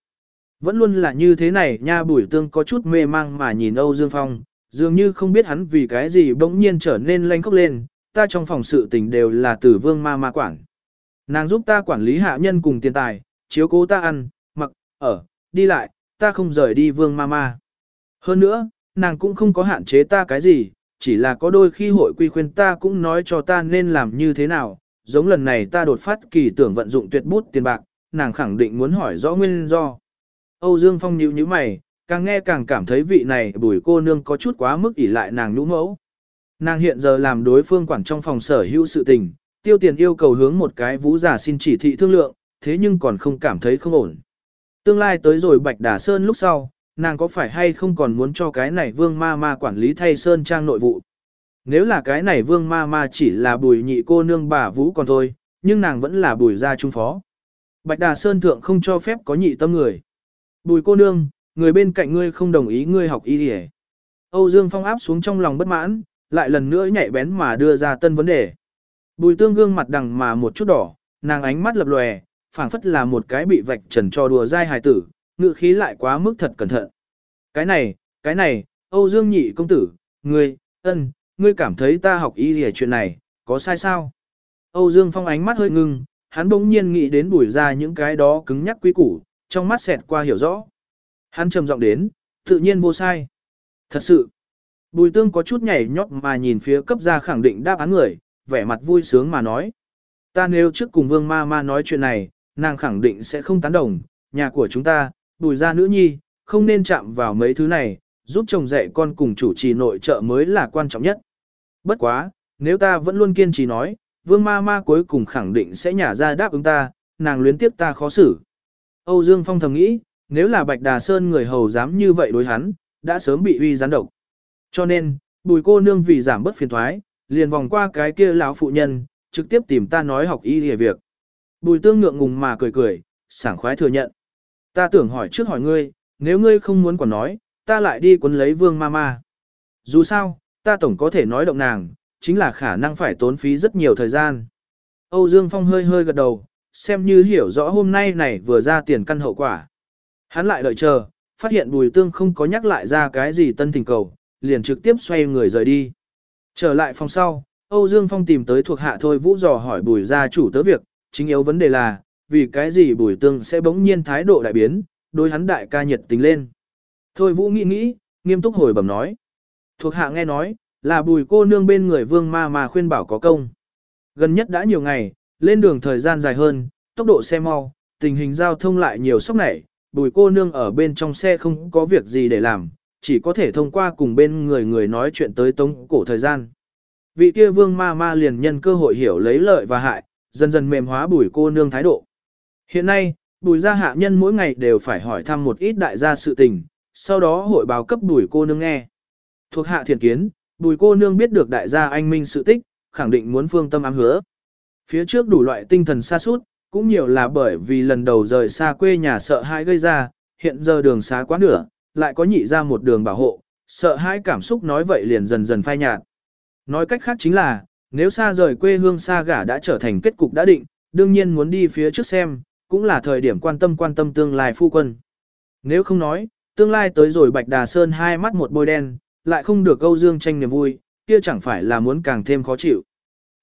Vẫn luôn là như thế này nha bùi tương có chút mê mang mà nhìn Âu Dương Phong, dường như không biết hắn vì cái gì bỗng nhiên trở nên lanh khóc lên, ta trong phòng sự tình đều là tử vương ma ma quản. Nàng giúp ta quản lý hạ nhân cùng tiền tài, chiếu cố ta ăn, mặc, ở, đi lại, ta không rời đi vương ma ma. Hơn nữa, nàng cũng không có hạn chế ta cái gì, chỉ là có đôi khi hội quy khuyên ta cũng nói cho ta nên làm như thế nào, giống lần này ta đột phát kỳ tưởng vận dụng tuyệt bút tiền bạc, nàng khẳng định muốn hỏi rõ nguyên do. Âu Dương Phong nhíu nhíu mày, càng nghe càng cảm thấy vị này bùi cô nương có chút quá mức ỷ lại nàng nhũ mẫu. Nàng hiện giờ làm đối phương quản trong phòng sở hữu sự tình, tiêu tiền yêu cầu hướng một cái vũ giả xin chỉ thị thương lượng, thế nhưng còn không cảm thấy không ổn. Tương lai tới rồi Bạch Đà Sơn lúc sau, nàng có phải hay không còn muốn cho cái này vương ma ma quản lý thay sơn trang nội vụ. Nếu là cái này vương ma ma chỉ là bùi nhị cô nương bà vũ còn thôi, nhưng nàng vẫn là bùi gia trung phó. Bạch Đà Sơn Thượng không cho phép có nhị tâm người. Bùi cô nương, người bên cạnh ngươi không đồng ý ngươi học y đi Âu Dương Phong áp xuống trong lòng bất mãn, lại lần nữa nhạy bén mà đưa ra tân vấn đề. Bùi tương gương mặt đằng mà một chút đỏ, nàng ánh mắt lập lòe, phảng phất là một cái bị vạch trần cho đùa dai hài tử, ngự khí lại quá mức thật cẩn thận. Cái này, cái này, Âu Dương nhị công tử, ngươi, ân, ngươi cảm thấy ta học y lìa chuyện này, có sai sao? Âu Dương Phong ánh mắt hơi ngưng, hắn bỗng nhiên nghĩ đến bùi ra những cái đó cứng nhắc quý củ, trong mắt xẹt qua hiểu rõ. Hắn trầm giọng đến, tự nhiên vô sai. Thật sự, bùi tương có chút nhảy nhót mà nhìn phía cấp gia khẳng định đáp án người, vẻ mặt vui sướng mà nói. Ta nếu trước cùng vương ma ma nói chuyện này, nàng khẳng định sẽ không tán đồng, nhà của chúng ta, bùi ra nữ nhi, không nên chạm vào mấy thứ này, giúp chồng dạy con cùng chủ trì nội trợ mới là quan trọng nhất. Bất quá, nếu ta vẫn luôn kiên trì nói, vương ma ma cuối cùng khẳng định sẽ nhả ra đáp ứng ta, nàng luyến tiếp ta khó xử. Âu Dương Phong thầm nghĩ, nếu là Bạch Đà Sơn người hầu dám như vậy đối hắn, đã sớm bị uy gián độc. Cho nên, bùi cô nương vì giảm bớt phiền thoái, liền vòng qua cái kia lão phụ nhân, trực tiếp tìm ta nói học y hề việc. Bùi tương ngượng ngùng mà cười cười, sảng khoái thừa nhận. Ta tưởng hỏi trước hỏi ngươi, nếu ngươi không muốn còn nói, ta lại đi quấn lấy vương ma ma. Dù sao, ta tổng có thể nói động nàng, chính là khả năng phải tốn phí rất nhiều thời gian. Âu Dương Phong hơi hơi gật đầu, xem như hiểu rõ hôm nay này vừa ra tiền căn hậu quả. Hắn lại đợi chờ, phát hiện bùi tương không có nhắc lại ra cái gì tân tình cầu, liền trực tiếp xoay người rời đi. Trở lại phòng sau, Âu Dương Phong tìm tới thuộc hạ thôi vũ dò hỏi bùi gia chủ tớ việc, chính yếu vấn đề là, vì cái gì bùi tương sẽ bỗng nhiên thái độ đại biến, đối hắn đại ca nhiệt tình lên. Thôi vũ nghĩ nghĩ, nghiêm túc hồi bẩm nói. Thuộc hạ nghe nói, là bùi cô nương bên người vương ma mà khuyên bảo có công. Gần nhất đã nhiều ngày, lên đường thời gian dài hơn, tốc độ xe mau, tình hình giao thông lại nhiều sốc nảy, bùi cô nương ở bên trong xe không có việc gì để làm, chỉ có thể thông qua cùng bên người người nói chuyện tới tống cổ thời gian. Vị kia vương ma ma liền nhân cơ hội hiểu lấy lợi và hại, dần dần mềm hóa bùi cô nương thái độ. Hiện nay, bùi gia hạ nhân mỗi ngày đều phải hỏi thăm một ít đại gia sự tình, sau đó hội báo cấp bùi cô nương nghe. Thuộc hạ thiền kiến, bùi cô nương biết được đại gia anh minh sự tích, khẳng định muốn phương tâm ám hứa. Phía trước đủ loại tinh thần xa suốt, cũng nhiều là bởi vì lần đầu rời xa quê nhà sợ hãi gây ra, hiện giờ đường xá quá nửa, lại có nhị ra một đường bảo hộ, sợ hãi cảm xúc nói vậy liền dần dần phai nhạt. Nói cách khác chính là, nếu xa rời quê hương xa gả đã trở thành kết cục đã định, đương nhiên muốn đi phía trước xem, cũng là thời điểm quan tâm quan tâm tương lai phu quân. Nếu không nói, tương lai tới rồi Bạch Đà Sơn hai mắt một bôi đen, lại không được Âu Dương tranh niềm vui, kia chẳng phải là muốn càng thêm khó chịu.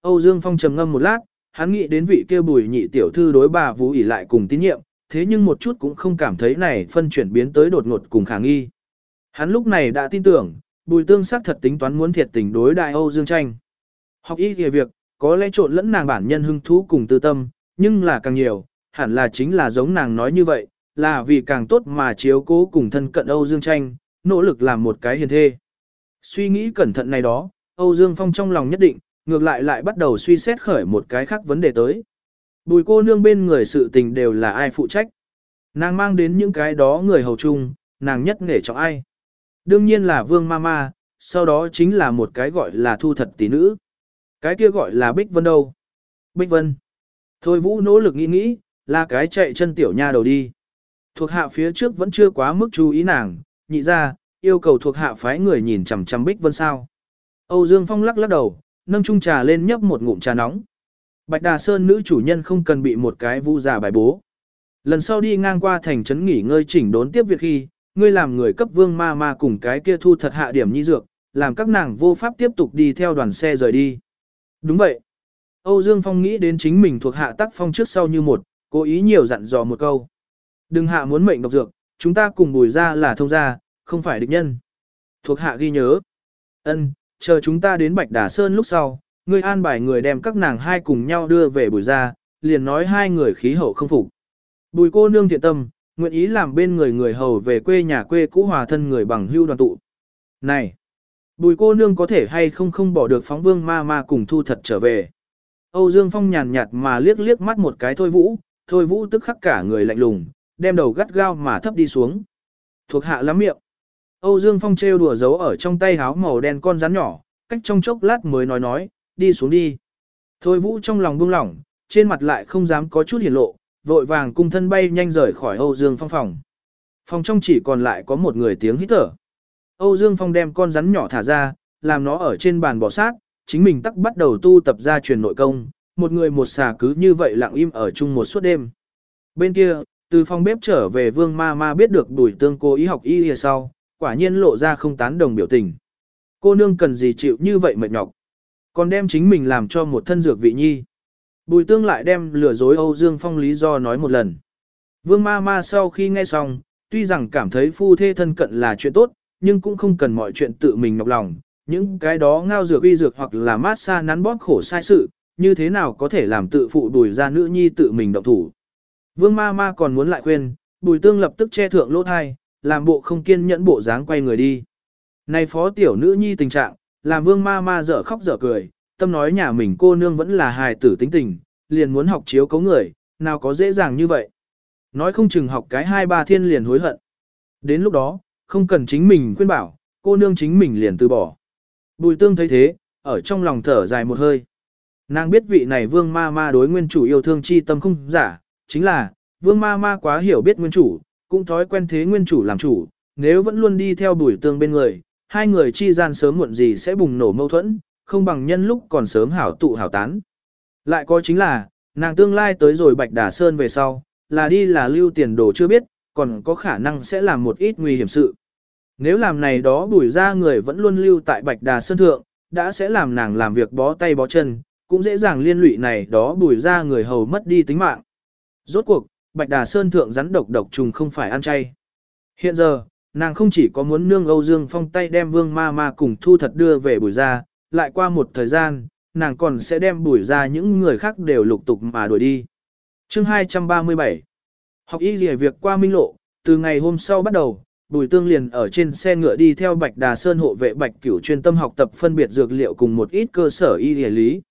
Âu Dương Phong trầm ngâm một lát, hắn nghĩ đến vị kia bùi nhị tiểu thư đối bà Vũ ỉ lại cùng tín nhiệm, thế nhưng một chút cũng không cảm thấy này phân chuyển biến tới đột ngột cùng khả nghi. Hắn lúc này đã tin tưởng, bùi tương sắc thật tính toán muốn thiệt tình đối đại Âu Dương tranh. Học y kìa việc, có lẽ trộn lẫn nàng bản nhân hưng thú cùng tư tâm, nhưng là càng nhiều, hẳn là chính là giống nàng nói như vậy, là vì càng tốt mà chiếu cố cùng thân cận Âu Dương tranh, nỗ lực làm một cái hiền thê. Suy nghĩ cẩn thận này đó, Âu Dương Phong trong lòng nhất định, ngược lại lại bắt đầu suy xét khởi một cái khác vấn đề tới. Bùi cô nương bên người sự tình đều là ai phụ trách. Nàng mang đến những cái đó người hầu chung, nàng nhất nghề cho ai. Đương nhiên là vương Mama, sau đó chính là một cái gọi là thu thật tỷ nữ. Cái kia gọi là Bích Vân đâu? Bích Vân. Thôi Vũ nỗ lực nghĩ nghĩ, là cái chạy chân tiểu nha đầu đi. Thuộc hạ phía trước vẫn chưa quá mức chú ý nàng, nhị ra, yêu cầu thuộc hạ phái người nhìn chằm chằm Bích Vân sao. Âu Dương Phong lắc lắc đầu, nâng chung trà lên nhấp một ngụm trà nóng. Bạch Đà Sơn nữ chủ nhân không cần bị một cái vu giả bài bố. Lần sau đi ngang qua thành trấn nghỉ ngơi chỉnh đốn tiếp việc khi, ngươi làm người cấp vương ma ma cùng cái kia thu thật hạ điểm nhi dược, làm các nàng vô pháp tiếp tục đi theo đoàn xe rời đi. Đúng vậy. Âu Dương Phong nghĩ đến chính mình thuộc hạ tác phong trước sau như một, cố ý nhiều dặn dò một câu. Đừng hạ muốn mệnh độc dược, chúng ta cùng bùi ra là thông gia, không phải địch nhân. Thuộc hạ ghi nhớ. Ân, chờ chúng ta đến Bạch Đà Sơn lúc sau, ngươi an bài người đem các nàng hai cùng nhau đưa về bùi ra, liền nói hai người khí hậu không phục. Bùi cô nương thiện tâm, nguyện ý làm bên người người hầu về quê nhà quê cũ hòa thân người bằng hưu đoàn tụ. Này, bùi cô nương có thể hay không không bỏ được phóng vương ma ma cùng thu thật trở về. Âu Dương Phong nhàn nhạt mà liếc liếc mắt một cái thôi vũ, thôi vũ tức khắc cả người lạnh lùng, đem đầu gắt gao mà thấp đi xuống. Thuộc hạ lắm miệng. Âu Dương Phong trêu đùa giấu ở trong tay háo màu đen con rắn nhỏ, cách trong chốc lát mới nói nói, đi xuống đi. Thôi vũ trong lòng buông lỏng, trên mặt lại không dám có chút hiển lộ, vội vàng cung thân bay nhanh rời khỏi Âu Dương Phong phòng. Phòng trong chỉ còn lại có một người tiếng hít thở. Âu Dương Phong đem con rắn nhỏ thả ra, làm nó ở trên bàn bò sát, chính mình tắc bắt đầu tu tập ra truyền nội công, một người một xà cứ như vậy lặng im ở chung một suốt đêm. Bên kia, từ phòng bếp trở về vương ma ma biết được bùi tương cô ý học y lìa sau, quả nhiên lộ ra không tán đồng biểu tình. Cô nương cần gì chịu như vậy mệt nhọc. Còn đem chính mình làm cho một thân dược vị nhi. Bùi tương lại đem lừa dối Âu Dương Phong lý do nói một lần. Vương ma ma sau khi nghe xong, tuy rằng cảm thấy phu thê thân cận là chuyện tốt, nhưng cũng không cần mọi chuyện tự mình nhọc lòng. Những cái đó ngao dược uy dược hoặc là mát xa nắn bóp khổ sai sự, như thế nào có thể làm tự phụ đùi ra nữ nhi tự mình động thủ. Vương ma ma còn muốn lại khuyên, bùi tương lập tức che thượng lỗ thai, làm bộ không kiên nhẫn bộ dáng quay người đi. Này phó tiểu nữ nhi tình trạng, làm vương ma ma dở khóc dở cười, tâm nói nhà mình cô nương vẫn là hài tử tính tình, liền muốn học chiếu cấu người, nào có dễ dàng như vậy. Nói không chừng học cái hai ba thiên liền hối hận. Đến lúc đó, không cần chính mình khuyên bảo, cô nương chính mình liền từ bỏ. Bùi tương thấy thế, ở trong lòng thở dài một hơi. Nàng biết vị này vương ma ma đối nguyên chủ yêu thương chi tâm không giả, chính là, vương ma ma quá hiểu biết nguyên chủ, cũng thói quen thế nguyên chủ làm chủ, nếu vẫn luôn đi theo bùi tương bên người, hai người chi gian sớm muộn gì sẽ bùng nổ mâu thuẫn, không bằng nhân lúc còn sớm hảo tụ hảo tán. Lại có chính là, nàng tương lai tới rồi Bạch Đà Sơn về sau, là đi là lưu tiền đồ chưa biết, còn có khả năng sẽ làm một ít nguy hiểm sự. Nếu làm này đó bùi ra người vẫn luôn lưu tại Bạch Đà Sơn Thượng, đã sẽ làm nàng làm việc bó tay bó chân, cũng dễ dàng liên lụy này đó bùi ra người hầu mất đi tính mạng. Rốt cuộc, Bạch Đà Sơn Thượng rắn độc độc trùng không phải ăn chay. Hiện giờ, nàng không chỉ có muốn nương Âu Dương Phong tay đem vương ma ma cùng thu thật đưa về bùi ra, lại qua một thời gian, nàng còn sẽ đem bùi ra những người khác đều lục tục mà đuổi đi. chương 237 Học y lìa việc qua minh lộ, từ ngày hôm sau bắt đầu, Bùi Tương liền ở trên xe ngựa đi theo Bạch Đà Sơn hộ vệ Bạch Cửu chuyên tâm học tập phân biệt dược liệu cùng một ít cơ sở y lìa lý.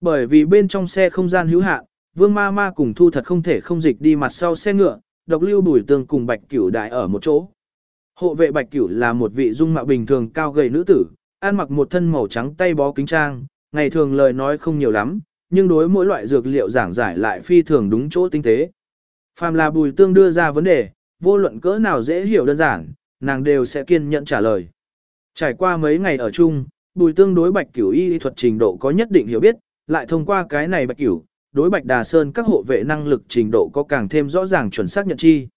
Bởi vì bên trong xe không gian hữu hạn, Vương Ma Ma cùng Thu thật không thể không dịch đi mặt sau xe ngựa, độc lưu Bùi Tương cùng Bạch Cửu đại ở một chỗ. Hộ vệ Bạch Cửu là một vị dung mạo bình thường cao gầy nữ tử, ăn mặc một thân màu trắng tay bó kính trang, ngày thường lời nói không nhiều lắm, nhưng đối mỗi loại dược liệu giảng giải lại phi thường đúng chỗ tinh tế. Phàm là bùi tương đưa ra vấn đề, vô luận cỡ nào dễ hiểu đơn giản, nàng đều sẽ kiên nhẫn trả lời. Trải qua mấy ngày ở chung, bùi tương đối bạch cửu y thuật trình độ có nhất định hiểu biết, lại thông qua cái này bạch cửu, đối bạch đà sơn các hộ vệ năng lực trình độ có càng thêm rõ ràng chuẩn xác nhận chi.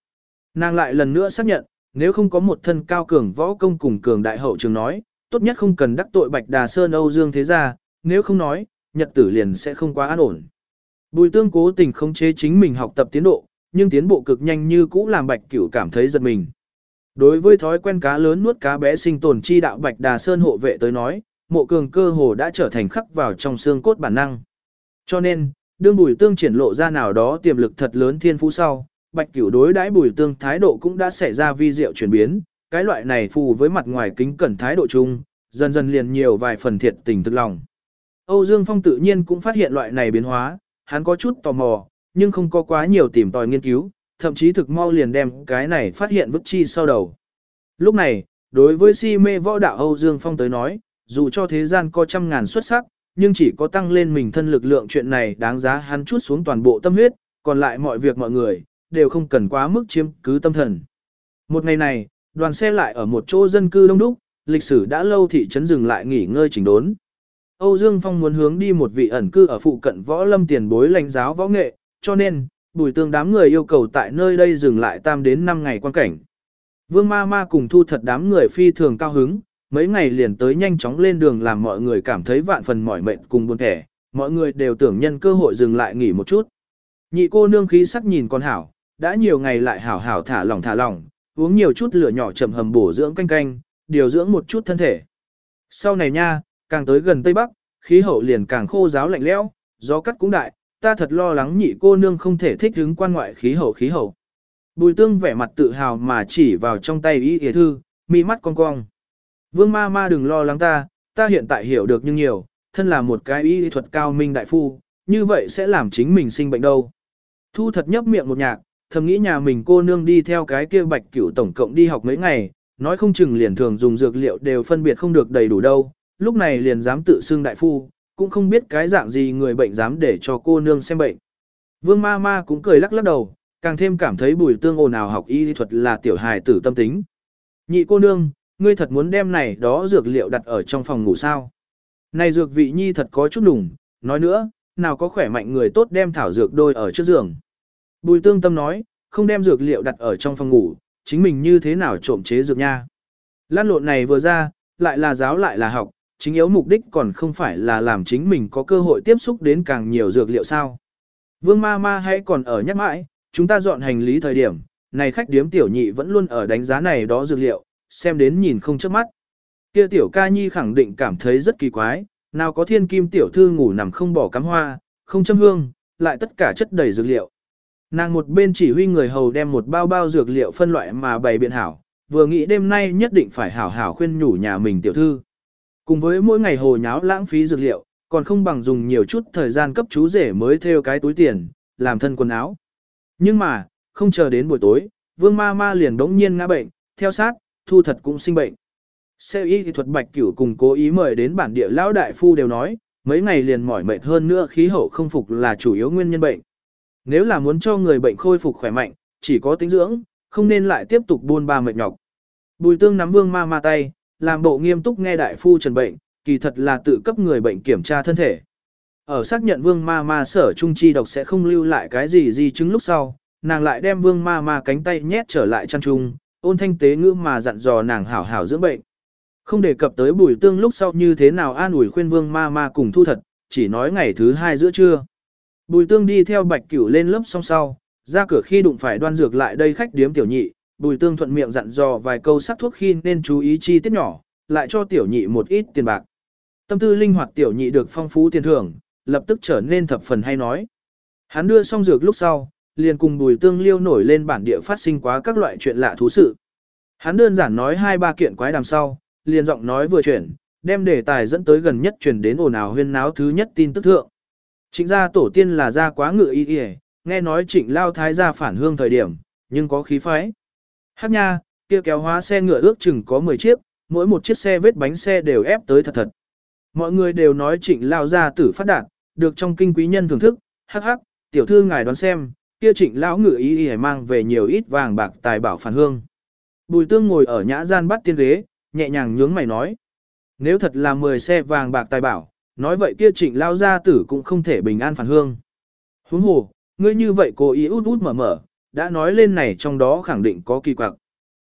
Nàng lại lần nữa xác nhận, nếu không có một thân cao cường võ công cùng cường đại hậu trường nói, tốt nhất không cần đắc tội bạch đà sơn Âu Dương thế gia, nếu không nói, nhật tử liền sẽ không quá an ổn. Bùi tương cố tình không chế chính mình học tập tiến độ, nhưng tiến bộ cực nhanh như cũ làm bạch cửu cảm thấy giật mình. Đối với thói quen cá lớn nuốt cá bé sinh tồn chi đạo bạch đà sơn hộ vệ tới nói, mộ cường cơ hồ đã trở thành khắc vào trong xương cốt bản năng. Cho nên, đương bùi tương triển lộ ra nào đó tiềm lực thật lớn thiên phú sau, bạch cửu đối đãi bùi tương thái độ cũng đã xảy ra vi diệu chuyển biến, cái loại này phù với mặt ngoài kính cẩn thái độ chung, dần dần liền nhiều vài phần thiệt tình thực lòng. Âu Dương Phong tự nhiên cũng phát hiện loại này biến hóa, hắn có chút tò mò, nhưng không có quá nhiều tìm tòi nghiên cứu, thậm chí thực mau liền đem cái này phát hiện vứt chi sau đầu. Lúc này, đối với si mê võ đạo Âu Dương Phong tới nói, dù cho thế gian có trăm ngàn xuất sắc, nhưng chỉ có tăng lên mình thân lực lượng chuyện này đáng giá hắn chút xuống toàn bộ tâm huyết, còn lại mọi việc mọi người, đều không cần quá mức chiếm cứ tâm thần. Một ngày này, đoàn xe lại ở một chỗ dân cư đông đúc, lịch sử đã lâu thị trấn dừng lại nghỉ ngơi chỉnh đốn. Âu Dương Phong muốn hướng đi một vị ẩn cư ở phụ cận võ lâm tiền bối lãnh giáo võ nghệ, cho nên, bùi tương đám người yêu cầu tại nơi đây dừng lại tam đến 5 ngày quan cảnh. Vương ma ma cùng thu thật đám người phi thường cao hứng, mấy ngày liền tới nhanh chóng lên đường làm mọi người cảm thấy vạn phần mỏi mệt cùng buồn thẻ, mọi người đều tưởng nhân cơ hội dừng lại nghỉ một chút. Nhị cô nương khí sắc nhìn con hảo, đã nhiều ngày lại hảo hảo thả lỏng thả lỏng, uống nhiều chút lửa nhỏ chậm hầm bổ dưỡng canh canh, điều dưỡng một chút thân thể. Sau này nha, càng tới gần Tây Bắc, khí hậu liền càng khô giáo lạnh lẽo, gió cắt cũng đại, ta thật lo lắng nhị cô nương không thể thích ứng quan ngoại khí hậu khí hậu. Bùi tương vẻ mặt tự hào mà chỉ vào trong tay y y thư, mi mắt cong cong. Vương ma ma đừng lo lắng ta, ta hiện tại hiểu được nhưng nhiều, thân là một cái y thuật cao minh đại phu, như vậy sẽ làm chính mình sinh bệnh đâu. Thu thật nhấp miệng một nhạc, thầm nghĩ nhà mình cô nương đi theo cái kia bạch cửu tổng cộng đi học mấy ngày, nói không chừng liền thường dùng dược liệu đều phân biệt không được đầy đủ đâu, lúc này liền dám tự xưng đại phu, cũng không biết cái dạng gì người bệnh dám để cho cô nương xem bệnh. Vương ma ma cũng cười lắc lắc đầu, càng thêm cảm thấy bùi tương ồn ào học y thuật là tiểu hài tử tâm tính. Nhị cô nương, ngươi thật muốn đem này đó dược liệu đặt ở trong phòng ngủ sao. Này dược vị nhi thật có chút đủng, nói nữa, nào có khỏe mạnh người tốt đem thảo dược đôi ở trước giường. Bùi tương tâm nói, không đem dược liệu đặt ở trong phòng ngủ, chính mình như thế nào trộm chế dược nha. Lan lộn này vừa ra, lại là giáo lại là học, chính yếu mục đích còn không phải là làm chính mình có cơ hội tiếp xúc đến càng nhiều dược liệu sao. Vương ma ma hãy còn ở nhắc mãi, chúng ta dọn hành lý thời điểm, này khách điếm tiểu nhị vẫn luôn ở đánh giá này đó dược liệu, xem đến nhìn không chớp mắt. Kia tiểu ca nhi khẳng định cảm thấy rất kỳ quái, nào có thiên kim tiểu thư ngủ nằm không bỏ cắm hoa, không châm hương, lại tất cả chất đầy dược liệu. Nàng một bên chỉ huy người hầu đem một bao bao dược liệu phân loại mà bày biện hảo, vừa nghĩ đêm nay nhất định phải hảo hảo khuyên nhủ nhà mình tiểu thư. Cùng với mỗi ngày hồ nháo lãng phí dược liệu, còn không bằng dùng nhiều chút thời gian cấp chú rể mới theo cái túi tiền, làm thân quần áo. Nhưng mà, không chờ đến buổi tối, vương ma ma liền đống nhiên ngã bệnh, theo sát, thu thật cũng sinh bệnh. Xe y thì thuật bạch cửu cùng cố ý mời đến bản địa lão đại phu đều nói, mấy ngày liền mỏi mệt hơn nữa khí hậu không phục là chủ yếu nguyên nhân bệnh. Nếu là muốn cho người bệnh khôi phục khỏe mạnh, chỉ có tính dưỡng, không nên lại tiếp tục buôn ba mệt nhọc. Bùi tương nắm vương ma ma tay, làm bộ nghiêm túc nghe đại phu trần bệnh, kỳ thật là tự cấp người bệnh kiểm tra thân thể. Ở xác nhận vương ma ma sở trung chi độc sẽ không lưu lại cái gì di chứng lúc sau, nàng lại đem vương ma ma cánh tay nhét trở lại chăn trung, ôn thanh tế ngữ mà dặn dò nàng hảo hảo dưỡng bệnh. Không đề cập tới bùi tương lúc sau như thế nào an ủi khuyên vương ma ma cùng thu thật, chỉ nói ngày thứ hai giữa trưa. Bùi tương đi theo bạch cửu lên lớp song sau, ra cửa khi đụng phải đoan dược lại đây khách điếm tiểu nhị, bùi tương thuận miệng dặn dò vài câu sắc thuốc khi nên chú ý chi tiết nhỏ, lại cho tiểu nhị một ít tiền bạc. Tâm tư linh hoạt tiểu nhị được phong phú tiền thưởng, lập tức trở nên thập phần hay nói. Hắn đưa xong dược lúc sau, liền cùng bùi tương liêu nổi lên bản địa phát sinh quá các loại chuyện lạ thú sự. Hắn đơn giản nói hai ba kiện quái đàm sau, liền giọng nói vừa chuyển, đem đề tài dẫn tới gần nhất chuyển đến ồn ào huyên náo thứ nhất tin tức thượng. Trịnh gia tổ tiên là gia quá ngự y y, nghe nói trịnh lao thái gia phản hương thời điểm, nhưng có khí phái. Hát nha, kia kéo hóa xe ngựa ước chừng có 10 chiếc, mỗi một chiếc xe vết bánh xe đều ép tới thật thật. Mọi người đều nói trịnh lao gia tử phát đạt, được trong kinh quý nhân thưởng thức, hắc hắc, tiểu thư ngài đoán xem, kia trịnh lão ngự ý y mang về nhiều ít vàng bạc tài bảo phản hương. Bùi tương ngồi ở nhã gian bắt tiên ghế, nhẹ nhàng nhướng mày nói. Nếu thật là 10 xe vàng bạc tài bảo, nói vậy kia trịnh lao gia tử cũng không thể bình an phản hương. Huống hồ, ngươi như vậy cố ý út út mở mở, đã nói lên này trong đó khẳng định có kỳ quặc.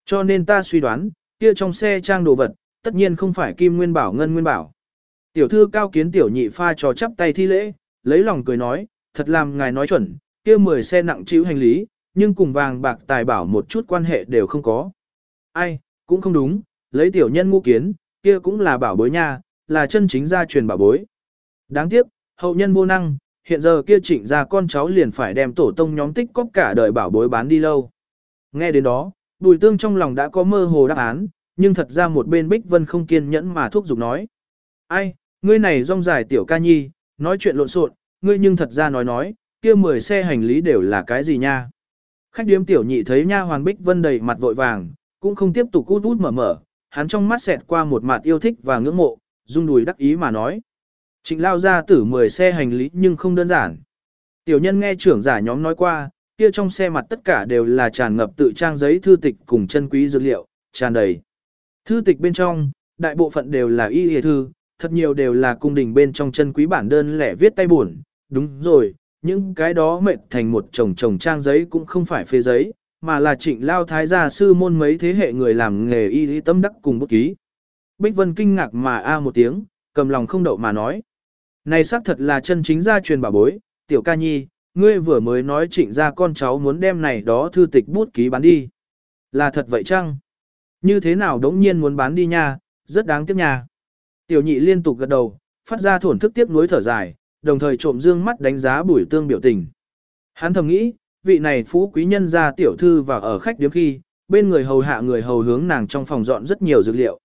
Cho nên ta suy đoán, kia trong xe trang đồ vật, tất nhiên không phải kim nguyên bảo ngân nguyên bảo. Tiểu thư cao kiến tiểu nhị pha trò chắp tay thi lễ, lấy lòng cười nói, thật làm ngài nói chuẩn, kia 10 xe nặng chịu hành lý, nhưng cùng vàng bạc tài bảo một chút quan hệ đều không có. Ai, cũng không đúng, lấy tiểu nhân ngu kiến, kia cũng là bảo bối nha, là chân chính gia truyền bảo bối. Đáng tiếc, hậu nhân vô năng, hiện giờ kia chỉnh ra con cháu liền phải đem tổ tông nhóm tích cóp cả đời bảo bối bán đi lâu. Nghe đến đó, bùi tương trong lòng đã có mơ hồ đáp án, nhưng thật ra một bên Bích Vân không kiên nhẫn mà thuốc giục nói. Ai, ngươi này rong dài tiểu ca nhi, nói chuyện lộn xộn, ngươi nhưng thật ra nói nói, kia 10 xe hành lý đều là cái gì nha. Khách điếm tiểu nhị thấy nha hoàn Bích Vân đầy mặt vội vàng, cũng không tiếp tục cút út mở mở, hắn trong mắt xẹt qua một mặt yêu thích và ngưỡng mộ, rung đùi đắc ý mà nói. Trịnh lao ra tử 10 xe hành lý nhưng không đơn giản. Tiểu nhân nghe trưởng giả nhóm nói qua, kia trong xe mặt tất cả đều là tràn ngập tự trang giấy thư tịch cùng chân quý dữ liệu, tràn đầy. Thư tịch bên trong, đại bộ phận đều là y y thư, thật nhiều đều là cung đình bên trong chân quý bản đơn lẻ viết tay buồn. Đúng rồi, những cái đó mệt thành một chồng chồng trang giấy cũng không phải phê giấy, mà là trịnh lao thái gia sư môn mấy thế hệ người làm nghề y lý tâm đắc cùng bút ký. Bích Vân kinh ngạc mà a một tiếng, cầm lòng không đậu mà nói. Này xác thật là chân chính gia truyền bà bối, tiểu ca nhi, ngươi vừa mới nói trịnh ra con cháu muốn đem này đó thư tịch bút ký bán đi. Là thật vậy chăng? Như thế nào đống nhiên muốn bán đi nha, rất đáng tiếc nha. Tiểu nhị liên tục gật đầu, phát ra thổn thức tiếc nuối thở dài, đồng thời trộm dương mắt đánh giá bùi tương biểu tình. Hắn thầm nghĩ, vị này phú quý nhân gia tiểu thư và ở khách điếm khi, bên người hầu hạ người hầu hướng nàng trong phòng dọn rất nhiều dược liệu.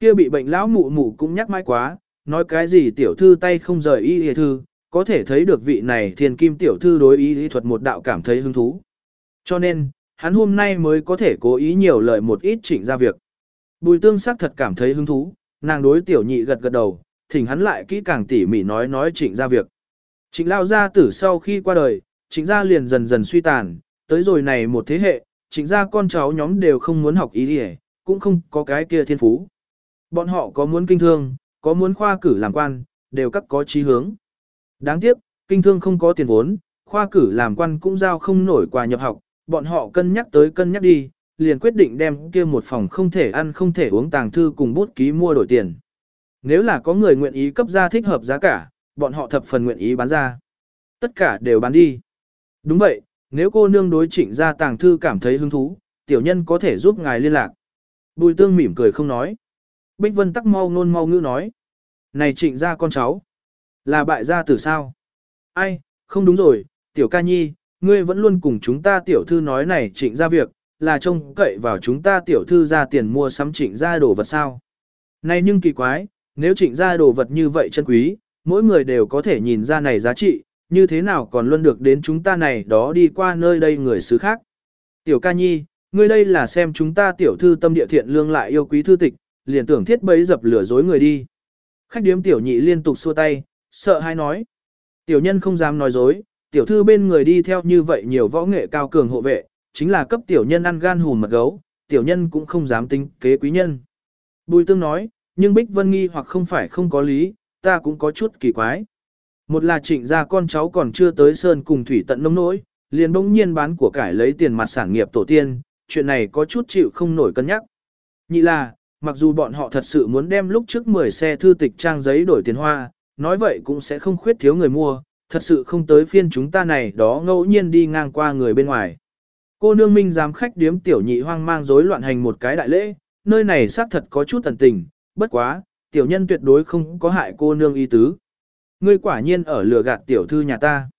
Kia bị bệnh lão mụ mụ cũng nhắc mãi quá, nói cái gì tiểu thư tay không rời y y thư, có thể thấy được vị này thiên kim tiểu thư đối y y thuật một đạo cảm thấy hứng thú. Cho nên, hắn hôm nay mới có thể cố ý nhiều lời một ít chỉnh ra việc. Bùi tương sắc thật cảm thấy hứng thú, nàng đối tiểu nhị gật gật đầu, thỉnh hắn lại kỹ càng tỉ mỉ nói nói trịnh ra việc. Trịnh lao gia tử sau khi qua đời, trịnh gia liền dần dần suy tàn, tới rồi này một thế hệ, trịnh gia con cháu nhóm đều không muốn học ý gì, cũng không có cái kia thiên phú. Bọn họ có muốn kinh thương, có muốn khoa cử làm quan, đều các có chí hướng. Đáng tiếc, kinh thương không có tiền vốn, khoa cử làm quan cũng giao không nổi quà nhập học, bọn họ cân nhắc tới cân nhắc đi, liền quyết định đem kia một phòng không thể ăn không thể uống tàng thư cùng bút ký mua đổi tiền. Nếu là có người nguyện ý cấp ra thích hợp giá cả, bọn họ thập phần nguyện ý bán ra. Tất cả đều bán đi. Đúng vậy, nếu cô nương đối trịnh ra tàng thư cảm thấy hứng thú, tiểu nhân có thể giúp ngài liên lạc. Bùi tương mỉm cười không nói. Bích Vân tắc mau nôn mau ngữ nói. Này trịnh ra con cháu. Là bại gia tử sao? Ai, không đúng rồi, tiểu ca nhi, ngươi vẫn luôn cùng chúng ta tiểu thư nói này trịnh ra việc, là trông cậy vào chúng ta tiểu thư ra tiền mua sắm trịnh ra đồ vật sao. Này nhưng kỳ quái, nếu trịnh ra đồ vật như vậy chân quý, mỗi người đều có thể nhìn ra này giá trị, như thế nào còn luôn được đến chúng ta này đó đi qua nơi đây người xứ khác. Tiểu ca nhi, ngươi đây là xem chúng ta tiểu thư tâm địa thiện lương lại yêu quý thư tịch, liền tưởng thiết bấy dập lửa dối người đi. Khách điếm tiểu nhị liên tục xua tay, sợ hay nói. Tiểu nhân không dám nói dối, tiểu thư bên người đi theo như vậy nhiều võ nghệ cao cường hộ vệ, chính là cấp tiểu nhân ăn gan hùn mật gấu, tiểu nhân cũng không dám tính kế quý nhân. Bùi tương nói, nhưng Bích Vân nghi hoặc không phải không có lý, ta cũng có chút kỳ quái. Một là trịnh gia con cháu còn chưa tới sơn cùng thủy tận nông nỗi, liền bỗng nhiên bán của cải lấy tiền mặt sản nghiệp tổ tiên, chuyện này có chút chịu không nổi cân nhắc. Nhị là, mặc dù bọn họ thật sự muốn đem lúc trước 10 xe thư tịch trang giấy đổi tiền hoa, nói vậy cũng sẽ không khuyết thiếu người mua, thật sự không tới phiên chúng ta này đó ngẫu nhiên đi ngang qua người bên ngoài. Cô nương minh dám khách điếm tiểu nhị hoang mang rối loạn hành một cái đại lễ, nơi này xác thật có chút thần tình, bất quá, tiểu nhân tuyệt đối không có hại cô nương Y tứ. Ngươi quả nhiên ở lừa gạt tiểu thư nhà ta.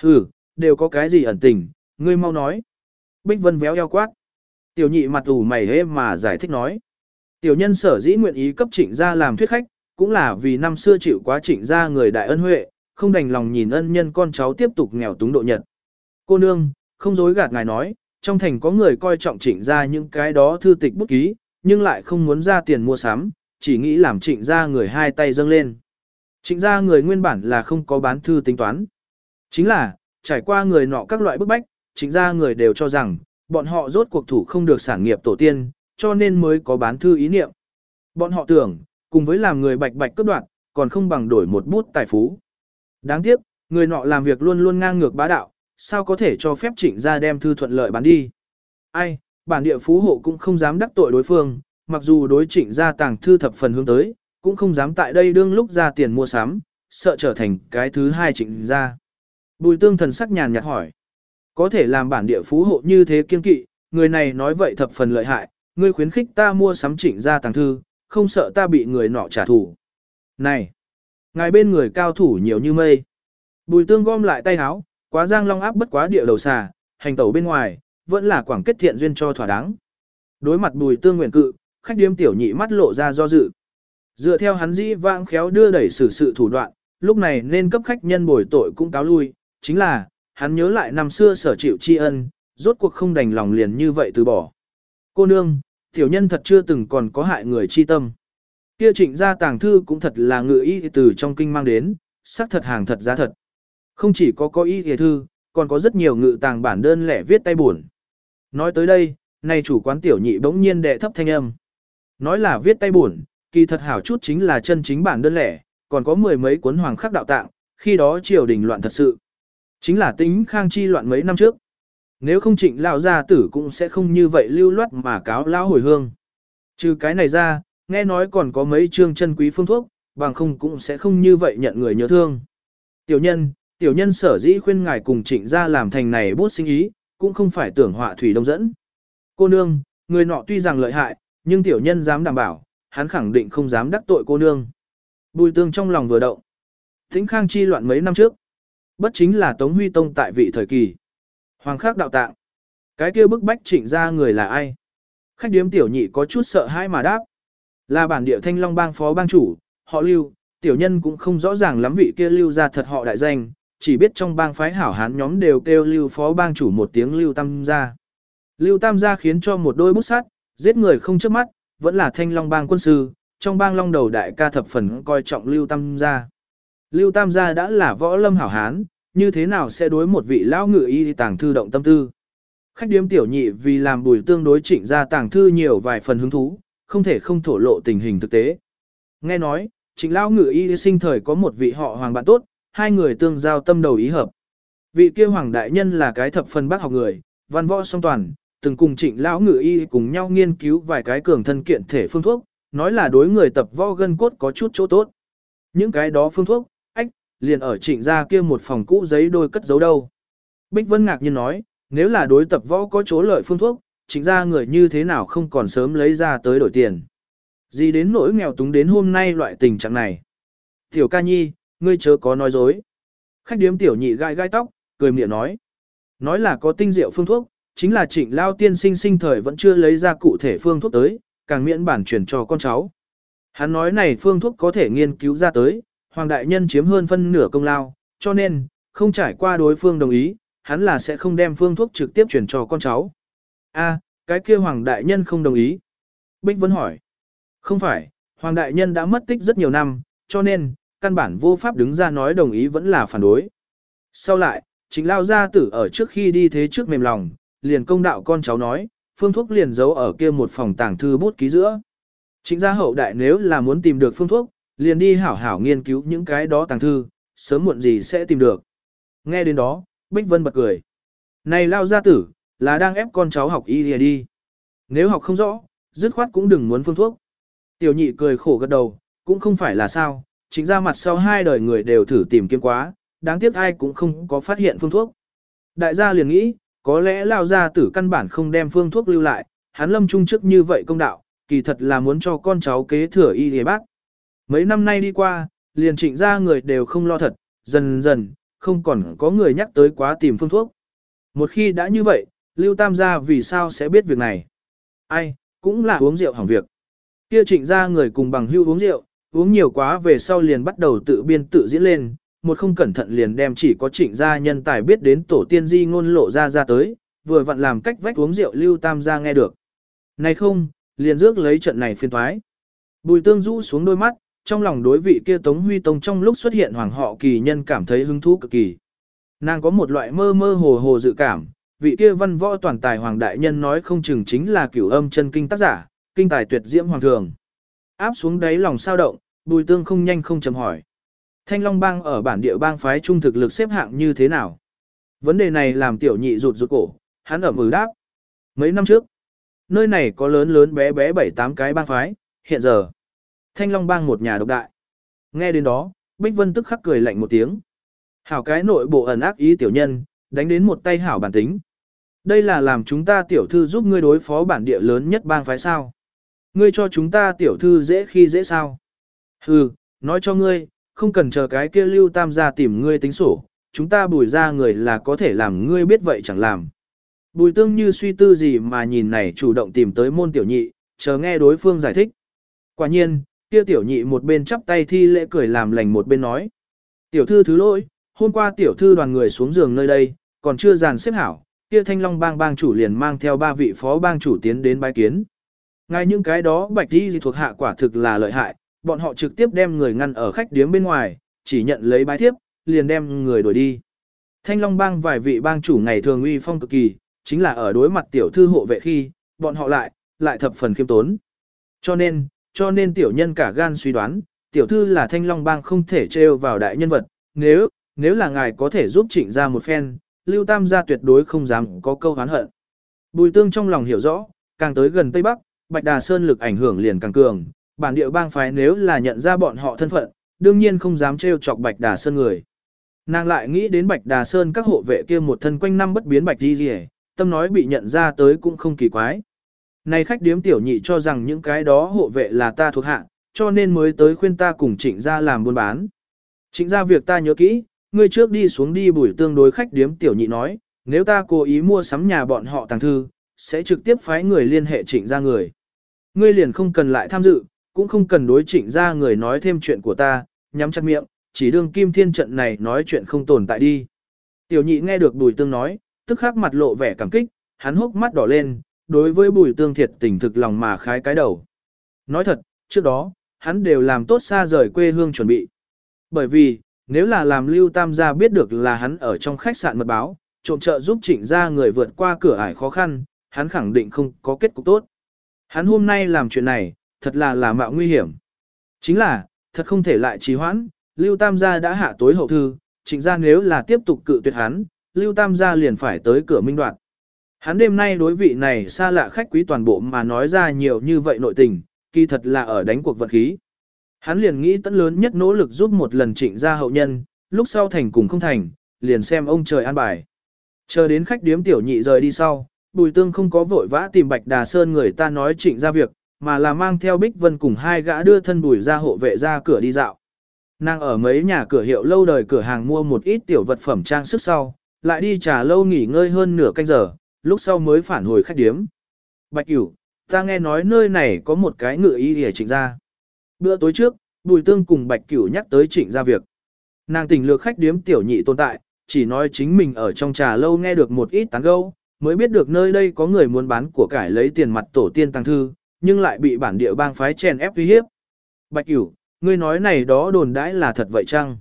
Hừ, đều có cái gì ẩn tình, ngươi mau nói. Bích Vân véo eo quát. Tiểu nhị mặt ủ mày hê mà giải thích nói. Tiểu nhân sở dĩ nguyện ý cấp trịnh gia làm thuyết khách, cũng là vì năm xưa chịu quá trịnh gia người đại ân huệ, không đành lòng nhìn ân nhân con cháu tiếp tục nghèo túng độ nhật. Cô nương, không dối gạt ngài nói, trong thành có người coi trọng trịnh gia những cái đó thư tịch bút ký, nhưng lại không muốn ra tiền mua sắm, chỉ nghĩ làm trịnh gia người hai tay dâng lên. Trịnh gia người nguyên bản là không có bán thư tính toán. Chính là, trải qua người nọ các loại bức bách, trịnh gia người đều cho rằng, bọn họ rốt cuộc thủ không được sản nghiệp tổ tiên, cho nên mới có bán thư ý niệm. Bọn họ tưởng, cùng với làm người bạch bạch cướp đoạt, còn không bằng đổi một bút tài phú. Đáng tiếc, người nọ làm việc luôn luôn ngang ngược bá đạo, sao có thể cho phép trịnh gia đem thư thuận lợi bán đi. Ai, bản địa phú hộ cũng không dám đắc tội đối phương, mặc dù đối trịnh gia tàng thư thập phần hướng tới, cũng không dám tại đây đương lúc ra tiền mua sắm, sợ trở thành cái thứ hai trịnh gia. Bùi tương thần sắc nhàn nhạt hỏi. Có thể làm bản địa phú hộ như thế kiên kỵ, người này nói vậy thập phần lợi hại, ngươi khuyến khích ta mua sắm trịnh gia tàng thư, không sợ ta bị người nọ trả thù. Này, ngài bên người cao thủ nhiều như mây. Bùi tương gom lại tay háo, quá giang long áp bất quá địa đầu xà, hành tẩu bên ngoài, vẫn là quảng kết thiện duyên cho thỏa đáng. Đối mặt bùi tương nguyện cự, khách điếm tiểu nhị mắt lộ ra do dự. Dựa theo hắn dĩ vãng khéo đưa đẩy xử sự thủ đoạn, lúc này nên cấp khách nhân bồi tội cũng cáo lui, chính là, hắn nhớ lại năm xưa sở chịu tri ân, rốt cuộc không đành lòng liền như vậy từ bỏ. Cô nương, tiểu nhân thật chưa từng còn có hại người chi tâm. Kia trịnh gia tàng thư cũng thật là ngự ý từ trong kinh mang đến, sắc thật hàng thật giá thật. Không chỉ có có ý hề thư, còn có rất nhiều ngự tàng bản đơn lẻ viết tay buồn. Nói tới đây, này chủ quán tiểu nhị bỗng nhiên đệ thấp thanh âm. Nói là viết tay buồn, kỳ thật hảo chút chính là chân chính bản đơn lẻ, còn có mười mấy cuốn hoàng khắc đạo tạng, khi đó triều đình loạn thật sự. Chính là tính khang chi loạn mấy năm trước. Nếu không trịnh lão gia tử cũng sẽ không như vậy lưu loát mà cáo lão hồi hương. Trừ cái này ra, nghe nói còn có mấy chương chân quý phương thuốc, bằng không cũng sẽ không như vậy nhận người nhớ thương. Tiểu nhân, tiểu nhân sở dĩ khuyên ngài cùng trịnh gia làm thành này bút sinh ý, cũng không phải tưởng họa thủy đông dẫn. Cô nương, người nọ tuy rằng lợi hại, nhưng tiểu nhân dám đảm bảo, hắn khẳng định không dám đắc tội cô nương. Bùi tương trong lòng vừa động. Thính khang chi loạn mấy năm trước. Bất chính là Tống Huy Tông tại vị thời kỳ. Hoàng khắc đạo tạng. Cái kia bức bách trịnh ra người là ai? Khách điếm tiểu nhị có chút sợ hãi mà đáp. Là bản địa thanh long bang phó bang chủ, họ lưu, tiểu nhân cũng không rõ ràng lắm vị kia lưu ra thật họ đại danh, chỉ biết trong bang phái hảo hán nhóm đều kêu lưu phó bang chủ một tiếng lưu tam gia. Lưu tam gia khiến cho một đôi bút sắt, giết người không chớp mắt, vẫn là thanh long bang quân sư, trong bang long đầu đại ca thập phần coi trọng lưu tam gia. Lưu tam gia đã là võ lâm hảo hán, như thế nào sẽ đối một vị lão ngự y tàng thư động tâm tư. Khách điếm tiểu nhị vì làm bùi tương đối trịnh ra tàng thư nhiều vài phần hứng thú, không thể không thổ lộ tình hình thực tế. Nghe nói, trịnh lão ngự y sinh thời có một vị họ hoàng bạn tốt, hai người tương giao tâm đầu ý hợp. Vị kia hoàng đại nhân là cái thập phần bác học người, văn võ song toàn, từng cùng trịnh lão ngự y cùng nhau nghiên cứu vài cái cường thân kiện thể phương thuốc, nói là đối người tập võ gân cốt có chút chỗ tốt. Những cái đó phương thuốc, ách, liền ở trịnh gia kia một phòng cũ giấy đôi cất giấu đâu. Bích Vân ngạc nhiên nói, nếu là đối tập võ có chỗ lợi phương thuốc, trịnh gia người như thế nào không còn sớm lấy ra tới đổi tiền. Gì đến nỗi nghèo túng đến hôm nay loại tình trạng này. Tiểu ca nhi, ngươi chớ có nói dối. Khách điếm tiểu nhị gai gai tóc, cười miệng nói. Nói là có tinh diệu phương thuốc, chính là trịnh lao tiên sinh sinh thời vẫn chưa lấy ra cụ thể phương thuốc tới, càng miễn bản truyền cho con cháu. Hắn nói này phương thuốc có thể nghiên cứu ra tới, Hoàng Đại Nhân chiếm hơn phân nửa công lao, cho nên, không trải qua đối phương đồng ý, hắn là sẽ không đem phương thuốc trực tiếp truyền cho con cháu. A, cái kia Hoàng Đại Nhân không đồng ý. Bích vẫn hỏi. Không phải, Hoàng Đại Nhân đã mất tích rất nhiều năm, cho nên, căn bản vô pháp đứng ra nói đồng ý vẫn là phản đối. Sau lại, chính lao gia tử ở trước khi đi thế trước mềm lòng, liền công đạo con cháu nói, phương thuốc liền giấu ở kia một phòng tàng thư bút ký giữa. Chính gia hậu đại nếu là muốn tìm được phương thuốc, liền đi hảo hảo nghiên cứu những cái đó tàng thư, sớm muộn gì sẽ tìm được. Nghe đến đó, Bích Vân bật cười. Này lao gia tử, là đang ép con cháu học y lìa đi. Nếu học không rõ, dứt khoát cũng đừng muốn phương thuốc. Tiểu nhị cười khổ gật đầu, cũng không phải là sao, chính ra mặt sau hai đời người đều thử tìm kiếm quá, đáng tiếc ai cũng không có phát hiện phương thuốc. Đại gia liền nghĩ, có lẽ lao gia tử căn bản không đem phương thuốc lưu lại, hắn lâm trung chức như vậy công đạo, kỳ thật là muốn cho con cháu kế thừa y y bác. Mấy năm nay đi qua, liền trịnh ra người đều không lo thật, dần dần, không còn có người nhắc tới quá tìm phương thuốc. Một khi đã như vậy, Lưu Tam gia vì sao sẽ biết việc này? Ai, cũng là uống rượu hỏng việc. Kia trịnh ra người cùng bằng hưu uống rượu, uống nhiều quá về sau liền bắt đầu tự biên tự diễn lên, một không cẩn thận liền đem chỉ có trịnh gia nhân tài biết đến tổ tiên di ngôn lộ ra ra tới, vừa vặn làm cách vách uống rượu Lưu Tam gia nghe được. Này không, liền rước lấy trận này phiên thoái. Bùi tương rũ xuống đôi mắt, trong lòng đối vị kia Tống Huy Tông trong lúc xuất hiện hoàng họ kỳ nhân cảm thấy hứng thú cực kỳ. Nàng có một loại mơ mơ hồ hồ dự cảm, vị kia văn võ toàn tài hoàng đại nhân nói không chừng chính là cửu âm chân kinh tác giả, kinh tài tuyệt diễm hoàng thường. Áp xuống đáy lòng sao động, bùi tương không nhanh không chậm hỏi. Thanh Long bang ở bản địa bang phái trung thực lực xếp hạng như thế nào? Vấn đề này làm tiểu nhị rụt rụt cổ, hắn ở ừ đáp. Mấy năm trước, nơi này có lớn lớn bé bé bảy tám cái bang phái, hiện giờ. Thanh Long bang một nhà độc đại. Nghe đến đó, Bích Vân tức khắc cười lạnh một tiếng. Hảo cái nội bộ ẩn ác ý tiểu nhân, đánh đến một tay hảo bản tính. Đây là làm chúng ta tiểu thư giúp ngươi đối phó bản địa lớn nhất bang phái sao. Ngươi cho chúng ta tiểu thư dễ khi dễ sao. Hừ, nói cho ngươi, không cần chờ cái kia lưu tam gia tìm ngươi tính sổ, chúng ta bùi ra người là có thể làm ngươi biết vậy chẳng làm. Bùi tương như suy tư gì mà nhìn này chủ động tìm tới môn tiểu nhị, chờ nghe đối phương giải thích. Quả nhiên, kia tiểu nhị một bên chắp tay thi lễ cười làm lành một bên nói. Tiểu thư thứ lỗi, hôm qua tiểu thư đoàn người xuống giường nơi đây, còn chưa dàn xếp hảo, kia thanh long bang bang chủ liền mang theo ba vị phó bang chủ tiến đến bái kiến. Ngay những cái đó bạch đi thuộc hạ quả thực là lợi hại, bọn họ trực tiếp đem người ngăn ở khách điếm bên ngoài, chỉ nhận lấy bái thiếp, liền đem người đuổi đi. Thanh Long bang vài vị bang chủ ngày thường uy phong cực kỳ, chính là ở đối mặt tiểu thư hộ vệ khi, bọn họ lại, lại thập phần khiêm tốn. Cho nên, cho nên tiểu nhân cả gan suy đoán, tiểu thư là Thanh Long bang không thể trêu vào đại nhân vật, nếu, nếu là ngài có thể giúp trịnh ra một phen, Lưu Tam gia tuyệt đối không dám có câu hán hận. Bùi tương trong lòng hiểu rõ, càng tới gần Tây Bắc, Bạch Đà Sơn lực ảnh hưởng liền càng cường, bản địa bang phái nếu là nhận ra bọn họ thân phận, đương nhiên không dám trêu chọc Bạch Đà Sơn người. Nàng lại nghĩ đến Bạch Đà Sơn các hộ vệ kia một thân quanh năm bất biến bạch Di Di, tâm nói bị nhận ra tới cũng không kỳ quái. Này khách điếm tiểu nhị cho rằng những cái đó hộ vệ là ta thuộc hạ, cho nên mới tới khuyên ta cùng trịnh ra làm buôn bán. Trịnh ra việc ta nhớ kỹ, ngươi trước đi xuống đi buổi tương đối khách điếm tiểu nhị nói, nếu ta cố ý mua sắm nhà bọn họ tàng thư, sẽ trực tiếp phái người liên hệ trịnh ra người. Ngươi liền không cần lại tham dự, cũng không cần đối trịnh ra người nói thêm chuyện của ta, nhắm chặt miệng, chỉ đương kim thiên trận này nói chuyện không tồn tại đi. Tiểu nhị nghe được bùi tương nói, tức khắc mặt lộ vẻ cảm kích, hắn hốc mắt đỏ lên, đối với bùi tương thiệt tình thực lòng mà khái cái đầu. Nói thật, trước đó, hắn đều làm tốt xa rời quê hương chuẩn bị. Bởi vì, nếu là làm lưu tam gia biết được là hắn ở trong khách sạn mật báo, trộm trợ giúp trịnh gia người vượt qua cửa ải khó khăn, hắn khẳng định không có kết cục tốt. Hắn hôm nay làm chuyện này, thật là là mạo nguy hiểm. Chính là, thật không thể lại trì hoãn, lưu tam gia đã hạ tối hậu thư, trịnh gia nếu là tiếp tục cự tuyệt hắn, lưu tam gia liền phải tới cửa minh đoạn. Hắn đêm nay đối vị này xa lạ khách quý toàn bộ mà nói ra nhiều như vậy nội tình, kỳ thật là ở đánh cuộc vật khí. Hắn liền nghĩ tận lớn nhất nỗ lực giúp một lần trịnh ra hậu nhân, lúc sau thành cùng không thành, liền xem ông trời an bài. Chờ đến khách điếm tiểu nhị rời đi sau, Bùi Tương không có vội vã tìm Bạch Đà Sơn người ta nói trịnh ra việc, mà là mang theo Bích Vân cùng hai gã đưa thân Bùi ra hộ vệ ra cửa đi dạo. Nàng ở mấy nhà cửa hiệu lâu đời cửa hàng mua một ít tiểu vật phẩm trang sức sau, lại đi trà lâu nghỉ ngơi hơn nửa canh giờ, lúc sau mới phản hồi khách điếm. Bạch Cửu, ta nghe nói nơi này có một cái ngựa y để trịnh ra. Bữa tối trước, Bùi Tương cùng Bạch Cửu nhắc tới trịnh ra việc. Nàng tình lược khách điếm tiểu nhị tồn tại, chỉ nói chính mình ở trong trà lâu nghe được một ít tán gẫu, mới biết được nơi đây có người muốn bán của cải lấy tiền mặt tổ tiên tăng thư, nhưng lại bị bản địa bang phái chèn ép uy hiếp. Bạch Cửu, ngươi nói này đó đồn đãi là thật vậy chăng?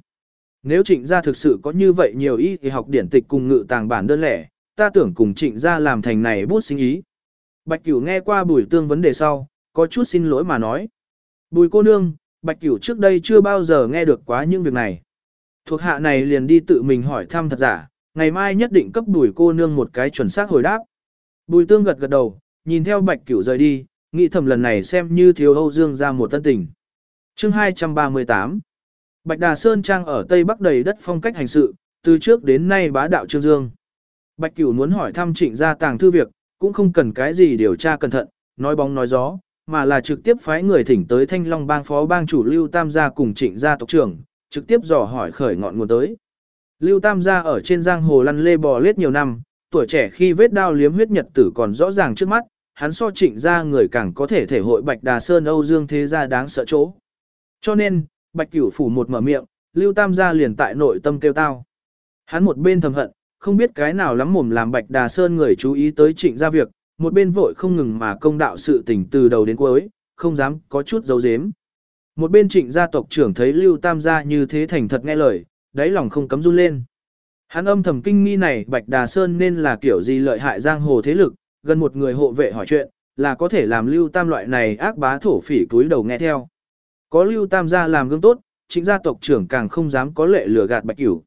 Nếu trịnh gia thực sự có như vậy nhiều ý thì học điển tịch cùng ngự tàng bản đơn lẻ, ta tưởng cùng trịnh gia làm thành này bút sinh ý. Bạch Cửu nghe qua bùi tương vấn đề sau, có chút xin lỗi mà nói. Bùi cô nương, Bạch Cửu trước đây chưa bao giờ nghe được quá những việc này. Thuộc hạ này liền đi tự mình hỏi thăm thật giả, ngày mai nhất định cấp bùi cô nương một cái chuẩn xác hồi đáp. Bùi tương gật gật đầu, nhìn theo Bạch Cửu rời đi, nghĩ thầm lần này xem như thiếu Âu Dương ra một tân tình. Chương 238 Bạch Đà Sơn Trang ở Tây Bắc đầy đất phong cách hành sự, từ trước đến nay bá đạo Trương Dương. Bạch Cửu muốn hỏi thăm trịnh gia tàng thư việc, cũng không cần cái gì điều tra cẩn thận, nói bóng nói gió, mà là trực tiếp phái người thỉnh tới Thanh Long bang phó bang chủ Lưu Tam gia cùng trịnh gia tộc trưởng, trực tiếp dò hỏi khởi ngọn nguồn tới. Lưu Tam gia ở trên giang hồ lăn lê bò lết nhiều năm, tuổi trẻ khi vết đao liếm huyết nhật tử còn rõ ràng trước mắt, hắn so trịnh gia người càng có thể thể hội Bạch Đà Sơn Âu Dương thế gia đáng sợ chỗ. Cho nên, Bạch Cửu phủ một mở miệng, Lưu Tam gia liền tại nội tâm kêu tao. Hắn một bên thầm hận, không biết cái nào lắm mồm làm Bạch Đà Sơn người chú ý tới trịnh gia việc, một bên vội không ngừng mà công đạo sự tình từ đầu đến cuối, không dám có chút dấu dếm. Một bên trịnh gia tộc trưởng thấy Lưu Tam gia như thế thành thật nghe lời, đáy lòng không cấm run lên. Hắn âm thầm kinh nghi này Bạch Đà Sơn nên là kiểu gì lợi hại giang hồ thế lực, gần một người hộ vệ hỏi chuyện, là có thể làm Lưu Tam loại này ác bá thổ phỉ túi đầu nghe theo. Có Lưu Tam gia làm gương tốt, trịnh gia tộc trưởng càng không dám có lệ lừa gạt Bạch Cửu.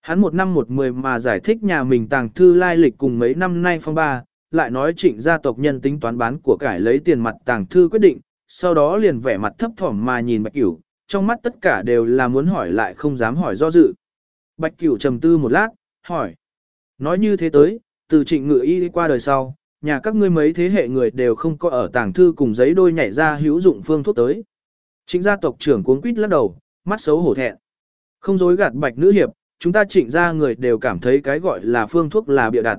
Hắn một năm một mười mà giải thích nhà mình tàng thư lai lịch cùng mấy năm nay phong ba, lại nói trịnh gia tộc nhân tính toán bán của cải lấy tiền mặt tàng thư quyết định, sau đó liền vẻ mặt thấp thỏm mà nhìn Bạch Cửu, trong mắt tất cả đều là muốn hỏi lại không dám hỏi do dự. Bạch Cửu trầm tư một lát, hỏi. Nói như thế tới, từ trịnh ngự y qua đời sau, nhà các ngươi mấy thế hệ người đều không có ở tàng thư cùng giấy đôi nhảy ra hữu dụng phương thuốc tới. Trịnh gia tộc trưởng cuống quýt lắc đầu, mắt xấu hổ thẹn. Không dối gạt Bạch nữ hiệp, chúng ta trịnh gia người đều cảm thấy cái gọi là phương thuốc là bịa đặt.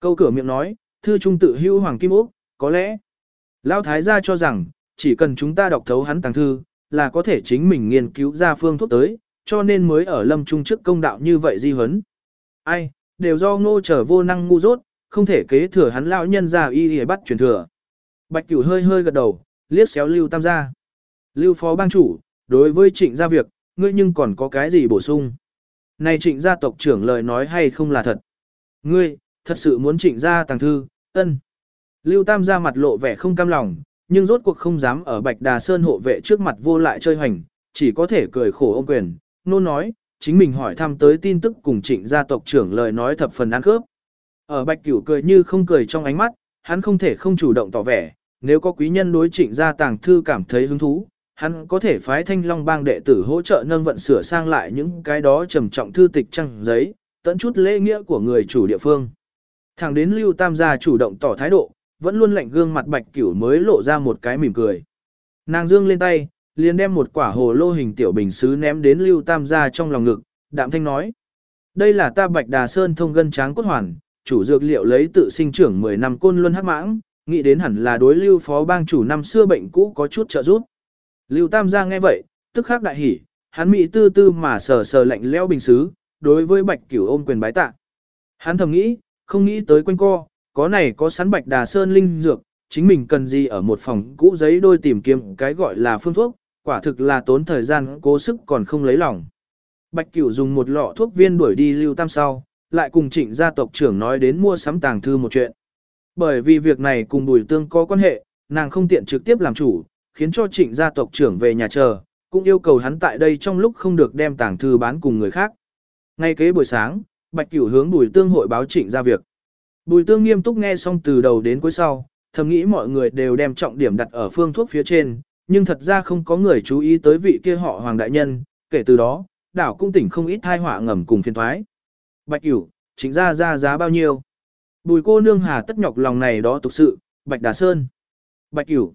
Câu cửa miệng nói, thư trung tự hưu hoàng kim ốc, có lẽ. Lão thái gia cho rằng, chỉ cần chúng ta đọc thấu hắn tàng thư, là có thể chính mình nghiên cứu ra phương thuốc tới, cho nên mới ở lâm trung trước công đạo như vậy di huấn. Ai, đều do ngô trở vô năng ngu dốt, không thể kế thừa hắn lão nhân ra y y bắt truyền thừa. Bạch cửu hơi hơi gật đầu, liếc xéo lưu tam gia. Lưu phó bang chủ, đối với trịnh gia việc, ngươi nhưng còn có cái gì bổ sung? Này trịnh gia tộc trưởng lời nói hay không là thật? Ngươi, thật sự muốn trịnh gia tàng thư, ân. Lưu Tam gia mặt lộ vẻ không cam lòng, nhưng rốt cuộc không dám ở Bạch Đà Sơn hộ vệ trước mặt vô lại chơi hoành, chỉ có thể cười khổ ôm quyền, nôn nói, chính mình hỏi thăm tới tin tức cùng trịnh gia tộc trưởng lời nói thập phần ăn khớp. Ở Bạch Cửu cười như không cười trong ánh mắt, hắn không thể không chủ động tỏ vẻ, nếu có quý nhân đối trịnh gia tàng thư cảm thấy hứng thú, hắn có thể phái thanh long bang đệ tử hỗ trợ nâng vận sửa sang lại những cái đó trầm trọng thư tịch trăng giấy, tận chút lễ nghĩa của người chủ địa phương. Thẳng đến Lưu Tam gia chủ động tỏ thái độ, vẫn luôn lạnh gương mặt bạch cửu mới lộ ra một cái mỉm cười. Nàng dương lên tay, liền đem một quả hồ lô hình tiểu bình sứ ném đến Lưu Tam gia trong lòng ngực, đạm thanh nói. Đây là ta bạch đà sơn thông gân tráng cốt hoàn, chủ dược liệu lấy tự sinh trưởng 10 năm côn luân hắc mãng, nghĩ đến hẳn là đối lưu phó bang chủ năm xưa bệnh cũ có chút trợ giúp. Lưu Tam gia nghe vậy, tức khắc đại hỉ, hắn mỹ tư tư mà sờ sờ lạnh lẽo bình xứ, đối với Bạch Cửu ôm quyền bái tạ. Hắn thầm nghĩ, không nghĩ tới quanh co, có này có sắn Bạch Đà Sơn linh dược, chính mình cần gì ở một phòng cũ giấy đôi tìm kiếm cái gọi là phương thuốc, quả thực là tốn thời gian cố sức còn không lấy lòng. Bạch Cửu dùng một lọ thuốc viên đuổi đi Lưu Tam sau, lại cùng trịnh gia tộc trưởng nói đến mua sắm tàng thư một chuyện. Bởi vì việc này cùng Bùi Tương có quan hệ, nàng không tiện trực tiếp làm chủ, khiến cho trịnh gia tộc trưởng về nhà chờ, cũng yêu cầu hắn tại đây trong lúc không được đem tàng thư bán cùng người khác. Ngay kế buổi sáng, Bạch Cửu hướng Bùi Tương hội báo trịnh ra việc. Bùi Tương nghiêm túc nghe xong từ đầu đến cuối sau, thầm nghĩ mọi người đều đem trọng điểm đặt ở phương thuốc phía trên, nhưng thật ra không có người chú ý tới vị kia họ Hoàng Đại Nhân, kể từ đó, đảo cung tỉnh không ít thai họa ngầm cùng phiền thoái. Bạch Cửu, chính ra ra giá bao nhiêu? Bùi cô nương hà tất nhọc lòng này đó tục sự, Bạch Đà Sơn. Bạch Cửu.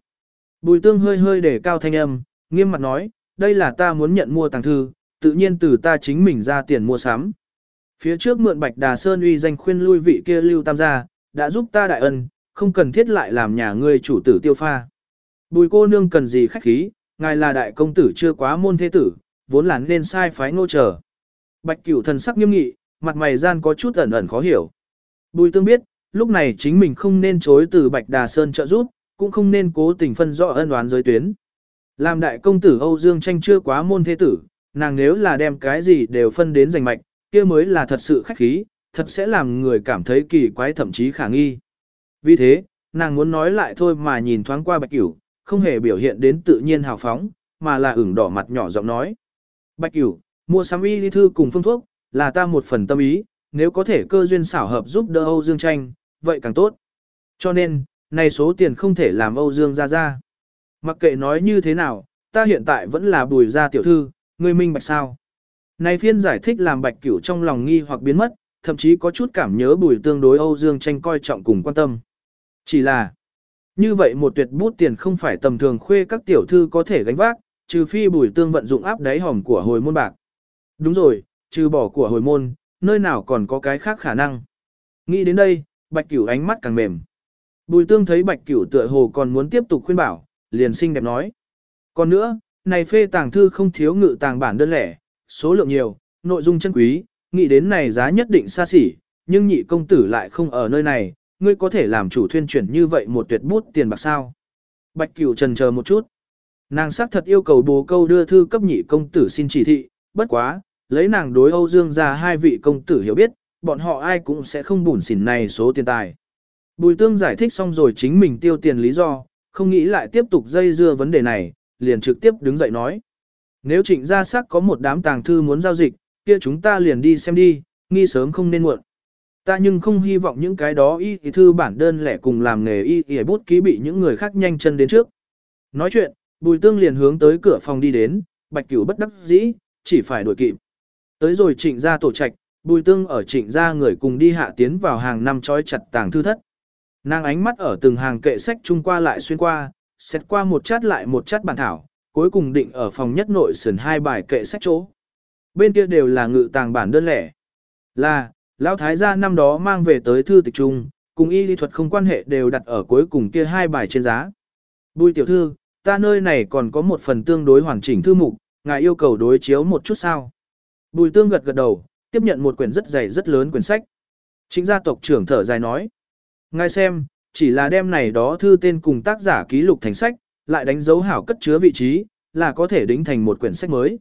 Bùi tương hơi hơi để cao thanh âm, nghiêm mặt nói, đây là ta muốn nhận mua tàng thư, tự nhiên từ ta chính mình ra tiền mua sắm. Phía trước mượn Bạch Đà Sơn uy danh khuyên lui vị kia lưu tam gia, đã giúp ta đại ân, không cần thiết lại làm nhà ngươi chủ tử tiêu pha. Bùi cô nương cần gì khách khí, ngài là đại công tử chưa quá môn thế tử, vốn là nên sai phái ngô trở. Bạch cửu thần sắc nghiêm nghị, mặt mày gian có chút ẩn ẩn khó hiểu. Bùi tương biết, lúc này chính mình không nên chối từ Bạch Đà Sơn trợ giúp, cũng không nên cố tình phân rõ ân oán giới tuyến. Làm đại công tử Âu Dương tranh chưa quá môn thế tử, nàng nếu là đem cái gì đều phân đến giành mạch, kia mới là thật sự khách khí, thật sẽ làm người cảm thấy kỳ quái thậm chí khả nghi. Vì thế, nàng muốn nói lại thôi mà nhìn thoáng qua Bạch Cửu, không hề biểu hiện đến tự nhiên hào phóng, mà là ửng đỏ mặt nhỏ giọng nói. Bạch Cửu, mua sắm y lý thư cùng phương thuốc, là ta một phần tâm ý, nếu có thể cơ duyên xảo hợp giúp đỡ Âu Dương tranh, vậy càng tốt. Cho nên, này số tiền không thể làm Âu Dương ra ra. Mặc kệ nói như thế nào, ta hiện tại vẫn là bùi gia tiểu thư, người minh bạch sao. Này phiên giải thích làm bạch cửu trong lòng nghi hoặc biến mất, thậm chí có chút cảm nhớ bùi tương đối Âu Dương tranh coi trọng cùng quan tâm. Chỉ là, như vậy một tuyệt bút tiền không phải tầm thường khuê các tiểu thư có thể gánh vác, trừ phi bùi tương vận dụng áp đáy hòm của hồi môn bạc. Đúng rồi, trừ bỏ của hồi môn, nơi nào còn có cái khác khả năng. Nghĩ đến đây, bạch cửu ánh mắt càng mềm. Bùi tương thấy bạch cửu tựa hồ còn muốn tiếp tục khuyên bảo, liền xinh đẹp nói. Còn nữa, này phê tàng thư không thiếu ngự tàng bản đơn lẻ, số lượng nhiều, nội dung chân quý, nghĩ đến này giá nhất định xa xỉ, nhưng nhị công tử lại không ở nơi này, ngươi có thể làm chủ thuyên chuyển như vậy một tuyệt bút tiền bạc sao. Bạch cửu trần chờ một chút. Nàng xác thật yêu cầu bố câu đưa thư cấp nhị công tử xin chỉ thị, bất quá, lấy nàng đối Âu Dương ra hai vị công tử hiểu biết, bọn họ ai cũng sẽ không bùn xỉn này số tiền tài. Bùi tương giải thích xong rồi chính mình tiêu tiền lý do, không nghĩ lại tiếp tục dây dưa vấn đề này, liền trực tiếp đứng dậy nói. Nếu trịnh gia sắc có một đám tàng thư muốn giao dịch, kia chúng ta liền đi xem đi, nghi sớm không nên muộn. Ta nhưng không hy vọng những cái đó y thư bản đơn lẻ cùng làm nghề y y bút ký bị những người khác nhanh chân đến trước. Nói chuyện, bùi tương liền hướng tới cửa phòng đi đến, bạch cửu bất đắc dĩ, chỉ phải đuổi kịp. Tới rồi trịnh gia tổ trạch, bùi tương ở trịnh gia người cùng đi hạ tiến vào hàng năm trói chặt tàng thư thất. Nàng ánh mắt ở từng hàng kệ sách trung qua lại xuyên qua, xét qua một chát lại một chát bản thảo, cuối cùng định ở phòng nhất nội sườn hai bài kệ sách chỗ. Bên kia đều là ngự tàng bản đơn lẻ. Là, Lão Thái gia năm đó mang về tới thư tịch trung, cùng y lý thuật không quan hệ đều đặt ở cuối cùng kia hai bài trên giá. Bùi tiểu thư, ta nơi này còn có một phần tương đối hoàn chỉnh thư mục, ngài yêu cầu đối chiếu một chút sao. Bùi tương gật gật đầu, tiếp nhận một quyển rất dày rất lớn quyển sách. Chính gia tộc trưởng thở dài nói. Ngài xem, chỉ là đem này đó thư tên cùng tác giả ký lục thành sách, lại đánh dấu hảo cất chứa vị trí, là có thể đính thành một quyển sách mới.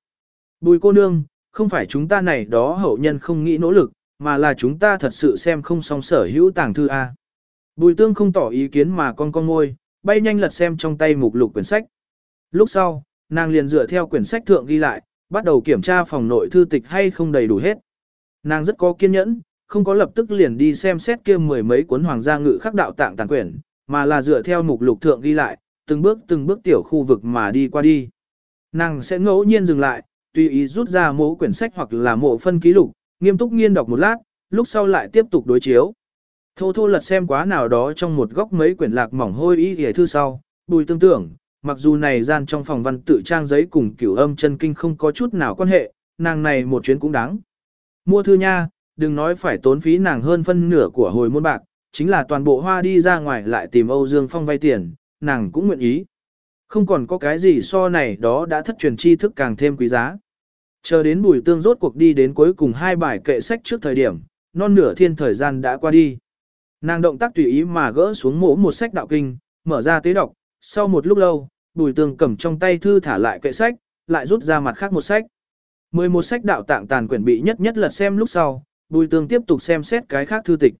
Bùi cô nương, không phải chúng ta này đó hậu nhân không nghĩ nỗ lực, mà là chúng ta thật sự xem không song sở hữu tàng thư A. Bùi tương không tỏ ý kiến mà con con ngôi, bay nhanh lật xem trong tay mục lục quyển sách. Lúc sau, nàng liền dựa theo quyển sách thượng ghi lại, bắt đầu kiểm tra phòng nội thư tịch hay không đầy đủ hết. Nàng rất có kiên nhẫn, không có lập tức liền đi xem xét kia mười mấy cuốn hoàng gia ngự khắc đạo tạng tàn quyển, mà là dựa theo mục lục thượng ghi lại, từng bước từng bước tiểu khu vực mà đi qua đi. Nàng sẽ ngẫu nhiên dừng lại, tùy ý rút ra mỗi quyển sách hoặc là mộ phân ký lục, nghiêm túc nghiên đọc một lát, lúc sau lại tiếp tục đối chiếu. Thô thô lật xem quá nào đó trong một góc mấy quyển lạc mỏng hôi y hề thư sau, bùi tương tưởng, mặc dù này gian trong phòng văn tự trang giấy cùng cửu âm chân kinh không có chút nào quan hệ, nàng này một chuyến cũng đáng. Mua thư nha, đừng nói phải tốn phí nàng hơn phân nửa của hồi môn bạc, chính là toàn bộ hoa đi ra ngoài lại tìm Âu Dương Phong vay tiền, nàng cũng nguyện ý. Không còn có cái gì so này đó đã thất truyền tri thức càng thêm quý giá. Chờ đến bùi tương rốt cuộc đi đến cuối cùng hai bài kệ sách trước thời điểm, non nửa thiên thời gian đã qua đi. Nàng động tác tùy ý mà gỡ xuống mỗ một sách đạo kinh, mở ra tế đọc, sau một lúc lâu, bùi Tường cầm trong tay thư thả lại kệ sách, lại rút ra mặt khác một sách. Mười một sách đạo tạng tàn quyển bị nhất nhất lật xem lúc sau, bùi Tường tiếp tục xem xét cái khác thư tịch.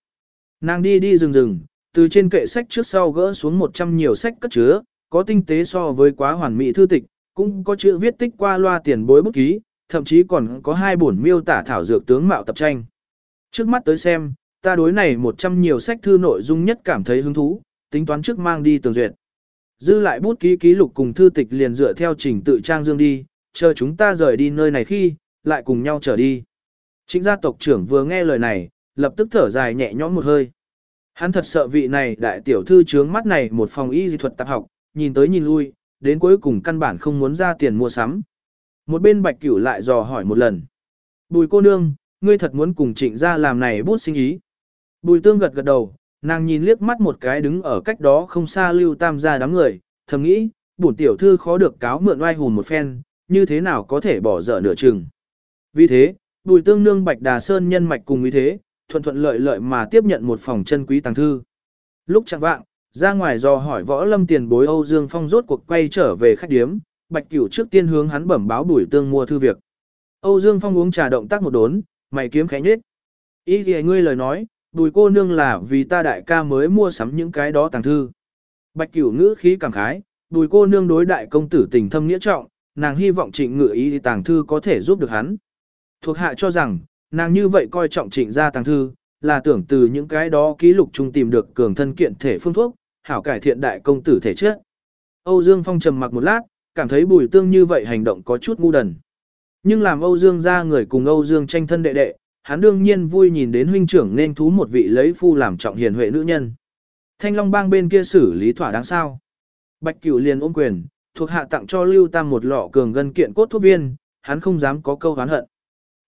Nàng đi đi rừng rừng, từ trên kệ sách trước sau gỡ xuống một trăm nhiều sách cất chứa, có tinh tế so với quá hoàn mỹ thư tịch, cũng có chữ viết tích qua loa tiền bối bút ký, thậm chí còn có hai bổn miêu tả thảo dược tướng mạo tập tranh. Trước mắt tới xem, ta đối này một trăm nhiều sách thư nội dung nhất cảm thấy hứng thú, tính toán trước mang đi tường duyệt. Dư lại bút ký ký lục cùng thư tịch liền dựa theo trình tự trang dương đi, chờ chúng ta rời đi nơi này khi, lại cùng nhau trở đi. Chính gia tộc trưởng vừa nghe lời này, lập tức thở dài nhẹ nhõm một hơi. Hắn thật sợ vị này đại tiểu thư trướng mắt này một phòng y dị thuật tạp học, nhìn tới nhìn lui, đến cuối cùng căn bản không muốn ra tiền mua sắm. Một bên bạch cửu lại dò hỏi một lần. Bùi cô nương, ngươi thật muốn cùng trịnh gia làm này bút sinh ý. Bùi tương gật gật đầu, nàng nhìn liếc mắt một cái đứng ở cách đó không xa lưu tam gia đám người, thầm nghĩ, bổn tiểu thư khó được cáo mượn oai hùn một phen, như thế nào có thể bỏ dở nửa chừng. Vì thế, bùi tương nương bạch đà sơn nhân mạch cùng ý thế, thuận thuận lợi lợi mà tiếp nhận một phòng chân quý tàng thư. Lúc chẳng vạng, ra ngoài dò hỏi võ lâm tiền bối Âu Dương Phong rốt cuộc quay trở về khách điếm, bạch cửu trước tiên hướng hắn bẩm báo bùi tương mua thư việc. Âu Dương Phong uống trà động tác một đốn, mày kiếm khẽ nhết. Ý thì ngươi lời nói, bùi cô nương là vì ta đại ca mới mua sắm những cái đó tàng thư. Bạch cửu ngữ khí cảm khái, bùi cô nương đối đại công tử tình thâm nghĩa trọng, nàng hy vọng trịnh ngự ý tàng thư có thể giúp được hắn. Thuộc hạ cho rằng, nàng như vậy coi trọng trịnh gia tàng thư, là tưởng từ những cái đó ký lục chung tìm được cường thân kiện thể phương thuốc, hảo cải thiện đại công tử thể chất. Âu Dương Phong trầm mặc một lát, cảm thấy bùi tương như vậy hành động có chút ngu đần. Nhưng làm Âu Dương ra người cùng Âu Dương tranh thân đệ đệ, hắn đương nhiên vui nhìn đến huynh trưởng nên thú một vị lấy phu làm trọng hiền huệ nữ nhân. Thanh Long bang bên kia xử lý thỏa đáng sao. Bạch Cửu liền ôm quyền, thuộc hạ tặng cho Lưu Tam một lọ cường gân kiện cốt thuốc viên, hắn không dám có câu oán hận.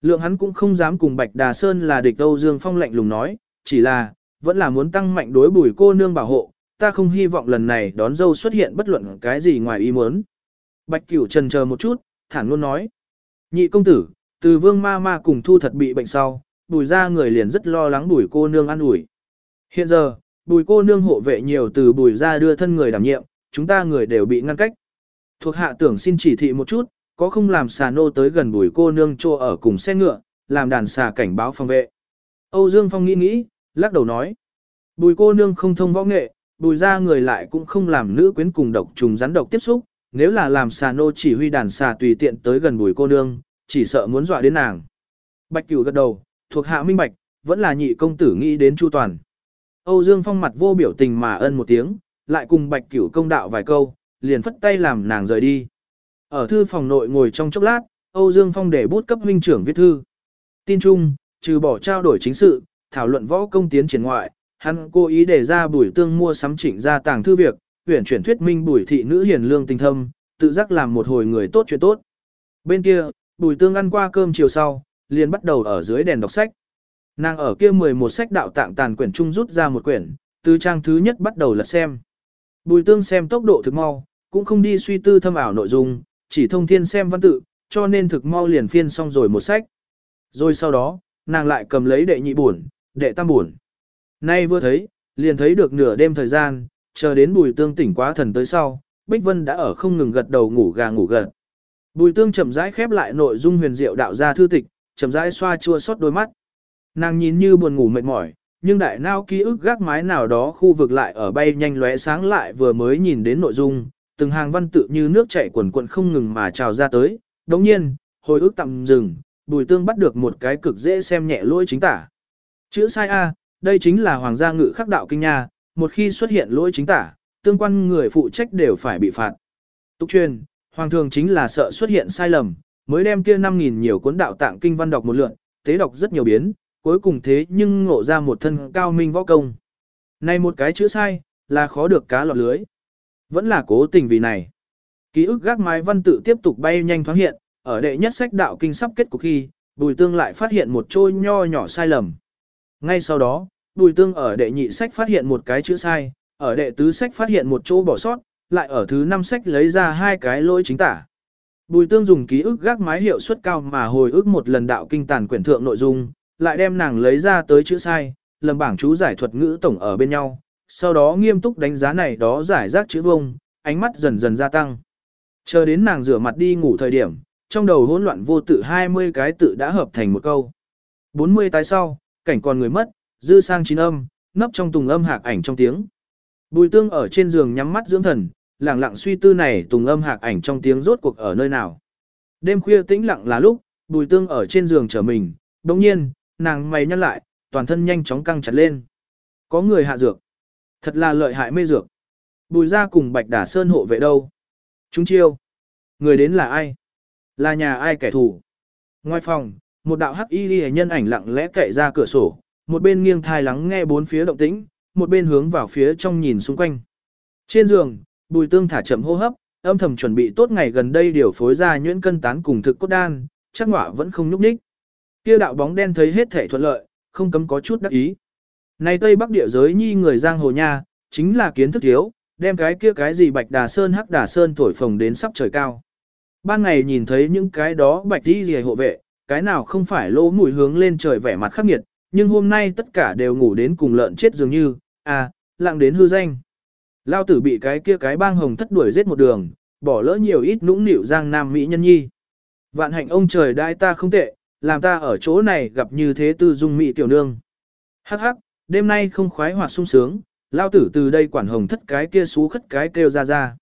Lượng hắn cũng không dám cùng Bạch Đà Sơn là địch Âu Dương Phong lạnh lùng nói, chỉ là, vẫn là muốn tăng mạnh đối bùi cô nương bảo hộ, ta không hy vọng lần này đón dâu xuất hiện bất luận cái gì ngoài ý muốn. Bạch Cửu trần chờ một chút, thản luôn nói. Nhị công tử, từ vương ma ma cùng thu thật bị bệnh sau, bùi ra người liền rất lo lắng bùi cô nương ăn ủi. Hiện giờ, bùi cô nương hộ vệ nhiều từ bùi ra đưa thân người đảm nhiệm, chúng ta người đều bị ngăn cách. Thuộc hạ tưởng xin chỉ thị một chút, có không làm xà nô tới gần bùi cô nương trô ở cùng xe ngựa, làm đàn xà cảnh báo phòng vệ. Âu Dương Phong nghĩ nghĩ, lắc đầu nói. Bùi cô nương không thông võ nghệ, bùi ra người lại cũng không làm nữ quyến cùng độc trùng rắn độc tiếp xúc, nếu là làm xà nô chỉ huy đàn xà tùy tiện tới gần bùi cô nương, chỉ sợ muốn dọa đến nàng. Bạch cửu gật đầu, thuộc hạ minh bạch, vẫn là nhị công tử nghĩ đến chu toàn. Âu Dương Phong mặt vô biểu tình mà ân một tiếng, lại cùng bạch cửu công đạo vài câu, liền phất tay làm nàng rời đi. Ở thư phòng nội ngồi trong chốc lát, Âu Dương Phong để bút cấp huynh trưởng viết thư. Tin chung, trừ bỏ trao đổi chính sự, thảo luận võ công tiến triển ngoại, hắn cố ý để ra bùi tương mua sắm chỉnh ra tàng thư việc, tuyển chuyển thuyết minh bùi thị nữ hiền lương tình thâm, tự giác làm một hồi người tốt chuyện tốt. Bên kia, bùi tương ăn qua cơm chiều sau, liền bắt đầu ở dưới đèn đọc sách. Nàng ở kia 11 sách đạo tạng tàn quyển trung rút ra một quyển, từ trang thứ nhất bắt đầu lật xem. Bùi tương xem tốc độ thực mau, cũng không đi suy tư thâm ảo nội dung, chỉ thông thiên xem văn tự, cho nên thực mau liền phiên xong rồi một sách. Rồi sau đó, nàng lại cầm lấy đệ nhị buồn, đệ tam buồn. Nay vừa thấy, liền thấy được nửa đêm thời gian, chờ đến bùi tương tỉnh quá thần tới sau, Bích Vân đã ở không ngừng gật đầu ngủ gà ngủ gật. Bùi tương chậm rãi khép lại nội dung huyền diệu đạo ra thư tịch, chậm rãi xoa chua xót đôi mắt. Nàng nhìn như buồn ngủ mệt mỏi, nhưng đại nao ký ức gác mái nào đó khu vực lại ở bay nhanh lóe sáng lại vừa mới nhìn đến nội dung, từng hàng văn tự như nước chảy quần cuộn không ngừng mà trào ra tới. Đồng nhiên, hồi ức tạm dừng, bùi tương bắt được một cái cực dễ xem nhẹ lỗi chính tả. Chữ sai A, đây chính là hoàng gia ngự khắc đạo kinh nha, một khi xuất hiện lỗi chính tả, tương quan người phụ trách đều phải bị phạt. Tục truyền, hoàng thường chính là sợ xuất hiện sai lầm, mới đem kia 5.000 nhiều cuốn đạo tạng kinh văn đọc một lượn, tế đọc rất nhiều biến, cuối cùng thế nhưng ngộ ra một thân cao minh võ công. Này một cái chữ sai, là khó được cá lọt lưới. Vẫn là cố tình vì này. Ký ức gác mái văn tự tiếp tục bay nhanh thoáng hiện, ở đệ nhất sách đạo kinh sắp kết cuộc khi, Bùi Tương lại phát hiện một trôi nho nhỏ sai lầm. Ngay sau đó, Bùi Tương ở đệ nhị sách phát hiện một cái chữ sai, ở đệ tứ sách phát hiện một chỗ bỏ sót, lại ở thứ năm sách lấy ra hai cái lỗi chính tả. Bùi tương dùng ký ức gác mái hiệu suất cao mà hồi ức một lần đạo kinh tàn quyển thượng nội dung, lại đem nàng lấy ra tới chữ sai, lầm bảng chú giải thuật ngữ tổng ở bên nhau, sau đó nghiêm túc đánh giá này đó giải rác chữ vông, ánh mắt dần dần gia tăng. Chờ đến nàng rửa mặt đi ngủ thời điểm, trong đầu hỗn loạn vô tự 20 cái tự đã hợp thành một câu. 40 tái sau, cảnh còn người mất, dư sang chín âm, nấp trong tùng âm hạc ảnh trong tiếng. Bùi tương ở trên giường nhắm mắt dưỡng thần, lặng lặng suy tư này tùng âm hạc ảnh trong tiếng rốt cuộc ở nơi nào. Đêm khuya tĩnh lặng là lúc, bùi tương ở trên giường trở mình, đồng nhiên, nàng mày nhăn lại, toàn thân nhanh chóng căng chặt lên. Có người hạ dược. Thật là lợi hại mê dược. Bùi ra cùng bạch đả sơn hộ vệ đâu. Chúng chiêu. Người đến là ai? Là nhà ai kẻ thù? Ngoài phòng, một đạo hắc y ghi nhân ảnh lặng lẽ cậy ra cửa sổ, một bên nghiêng thai lắng nghe bốn phía động tĩnh, một bên hướng vào phía trong nhìn xung quanh. Trên giường, bùi tương thả chậm hô hấp, âm thầm chuẩn bị tốt ngày gần đây điều phối ra nhuyễn cân tán cùng thực cốt đan, chắc ngọa vẫn không nhúc nhích. Kia đạo bóng đen thấy hết thể thuận lợi, không cấm có chút đắc ý. Này Tây Bắc địa giới nhi người giang hồ nha, chính là kiến thức thiếu, đem cái kia cái gì bạch đà sơn hắc đà sơn thổi phồng đến sắp trời cao. Ban ngày nhìn thấy những cái đó bạch đi gì hộ vệ, cái nào không phải lỗ mũi hướng lên trời vẻ mặt khắc nghiệt, nhưng hôm nay tất cả đều ngủ đến cùng lợn chết dường như, à, lặng đến hư danh. Lao tử bị cái kia cái bang hồng thất đuổi giết một đường, bỏ lỡ nhiều ít nũng nịu giang nam mỹ nhân nhi. Vạn hạnh ông trời đại ta không tệ, làm ta ở chỗ này gặp như thế tư dung mỹ tiểu nương. Hắc hắc, đêm nay không khoái hoạt sung sướng, lao tử từ đây quản hồng thất cái kia xú khất cái kêu ra ra.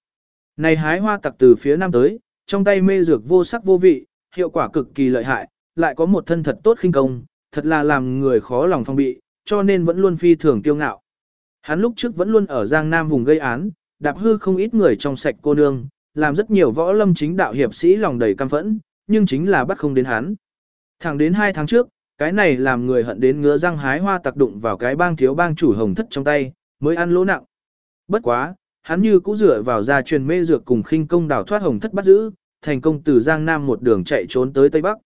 Này hái hoa tặc từ phía nam tới, trong tay mê dược vô sắc vô vị, hiệu quả cực kỳ lợi hại, lại có một thân thật tốt khinh công, thật là làm người khó lòng phong bị, cho nên vẫn luôn phi thường tiêu ngạo. Hắn lúc trước vẫn luôn ở Giang Nam vùng gây án, đạp hư không ít người trong sạch cô nương, làm rất nhiều võ lâm chính đạo hiệp sĩ lòng đầy căm phẫn, nhưng chính là bắt không đến hắn. Thẳng đến hai tháng trước, cái này làm người hận đến ngứa răng hái hoa tặc đụng vào cái bang thiếu bang chủ hồng thất trong tay, mới ăn lỗ nặng. Bất quá, hắn như cũ dựa vào gia truyền mê dược cùng khinh công đào thoát hồng thất bắt giữ, thành công từ Giang Nam một đường chạy trốn tới Tây Bắc.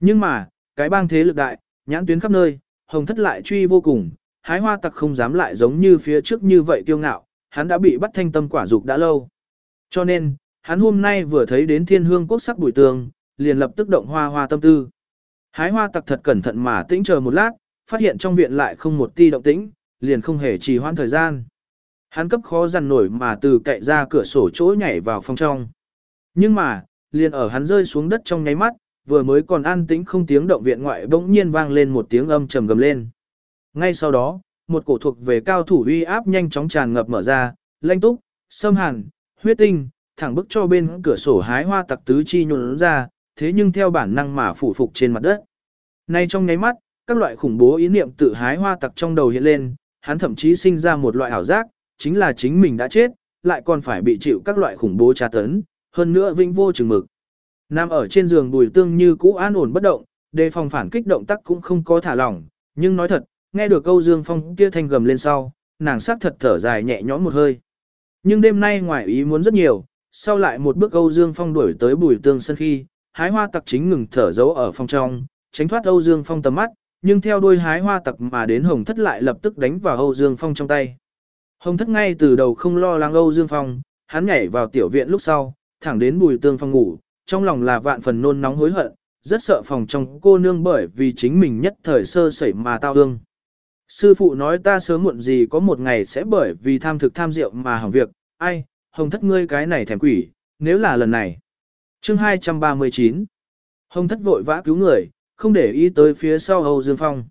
Nhưng mà, cái bang thế lực đại, nhãn tuyến khắp nơi, hồng thất lại truy vô cùng, hái hoa tặc không dám lại giống như phía trước như vậy kiêu ngạo, hắn đã bị bắt thanh tâm quả dục đã lâu. Cho nên, hắn hôm nay vừa thấy đến thiên hương quốc sắc bụi tường, liền lập tức động hoa hoa tâm tư. Hái hoa tặc thật cẩn thận mà tĩnh chờ một lát, phát hiện trong viện lại không một ti động tĩnh, liền không hề trì hoãn thời gian. Hắn cấp khó dằn nổi mà từ cậy ra cửa sổ chỗ nhảy vào phòng trong. Nhưng mà, liền ở hắn rơi xuống đất trong nháy mắt, vừa mới còn an tĩnh không tiếng động viện ngoại bỗng nhiên vang lên một tiếng âm trầm gầm lên. Ngay sau đó, một cổ thuộc về cao thủ uy áp nhanh chóng tràn ngập mở ra, lanh túc, sâm hàn, huyết tinh, thẳng bức cho bên cửa sổ hái hoa tặc tứ chi nhuận ra, thế nhưng theo bản năng mà phủ phục trên mặt đất. Nay trong nháy mắt, các loại khủng bố ý niệm tự hái hoa tặc trong đầu hiện lên, hắn thậm chí sinh ra một loại ảo giác, chính là chính mình đã chết, lại còn phải bị chịu các loại khủng bố tra tấn, hơn nữa vinh vô chừng mực. Nam ở trên giường bùi tương như cũ an ổn bất động, đề phòng phản kích động tác cũng không có thả lỏng, nhưng nói thật, nghe được câu Dương Phong kia thanh gầm lên sau, nàng sắc thật thở dài nhẹ nhõm một hơi. Nhưng đêm nay ngoài ý muốn rất nhiều, sau lại một bước Âu Dương Phong đuổi tới bùi tương sân khi, hái hoa tặc chính ngừng thở giấu ở phòng trong, tránh thoát Âu Dương Phong tầm mắt, nhưng theo đuôi hái hoa tặc mà đến Hồng Thất lại lập tức đánh vào Âu Dương Phong trong tay. Hồng Thất ngay từ đầu không lo lắng Âu Dương Phong, hắn nhảy vào tiểu viện lúc sau, thẳng đến bùi tương phong ngủ, trong lòng là vạn phần nôn nóng hối hận, rất sợ phòng trong cô nương bởi vì chính mình nhất thời sơ sẩy mà tao ương. Sư phụ nói ta sớm muộn gì có một ngày sẽ bởi vì tham thực tham rượu mà hỏng việc, ai, hồng thất ngươi cái này thèm quỷ, nếu là lần này. Chương 239 Hồng thất vội vã cứu người, không để ý tới phía sau Âu Dương Phong.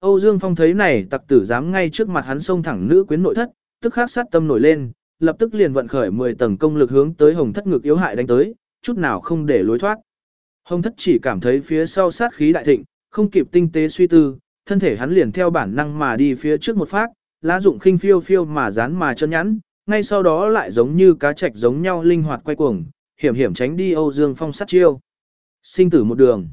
Âu Dương Phong thấy này tặc tử dám ngay trước mặt hắn xông thẳng nữ quyến nội thất, tức khắc sát tâm nổi lên, lập tức liền vận khởi 10 tầng công lực hướng tới hồng thất ngực yếu hại đánh tới, chút nào không để lối thoát. Hồng thất chỉ cảm thấy phía sau sát khí đại thịnh, không kịp tinh tế suy tư, thân thể hắn liền theo bản năng mà đi phía trước một phát, lá dụng khinh phiêu phiêu mà dán mà chân nhắn, ngay sau đó lại giống như cá trạch giống nhau linh hoạt quay cuồng, hiểm hiểm tránh đi Âu Dương Phong sát chiêu. Sinh tử một đường.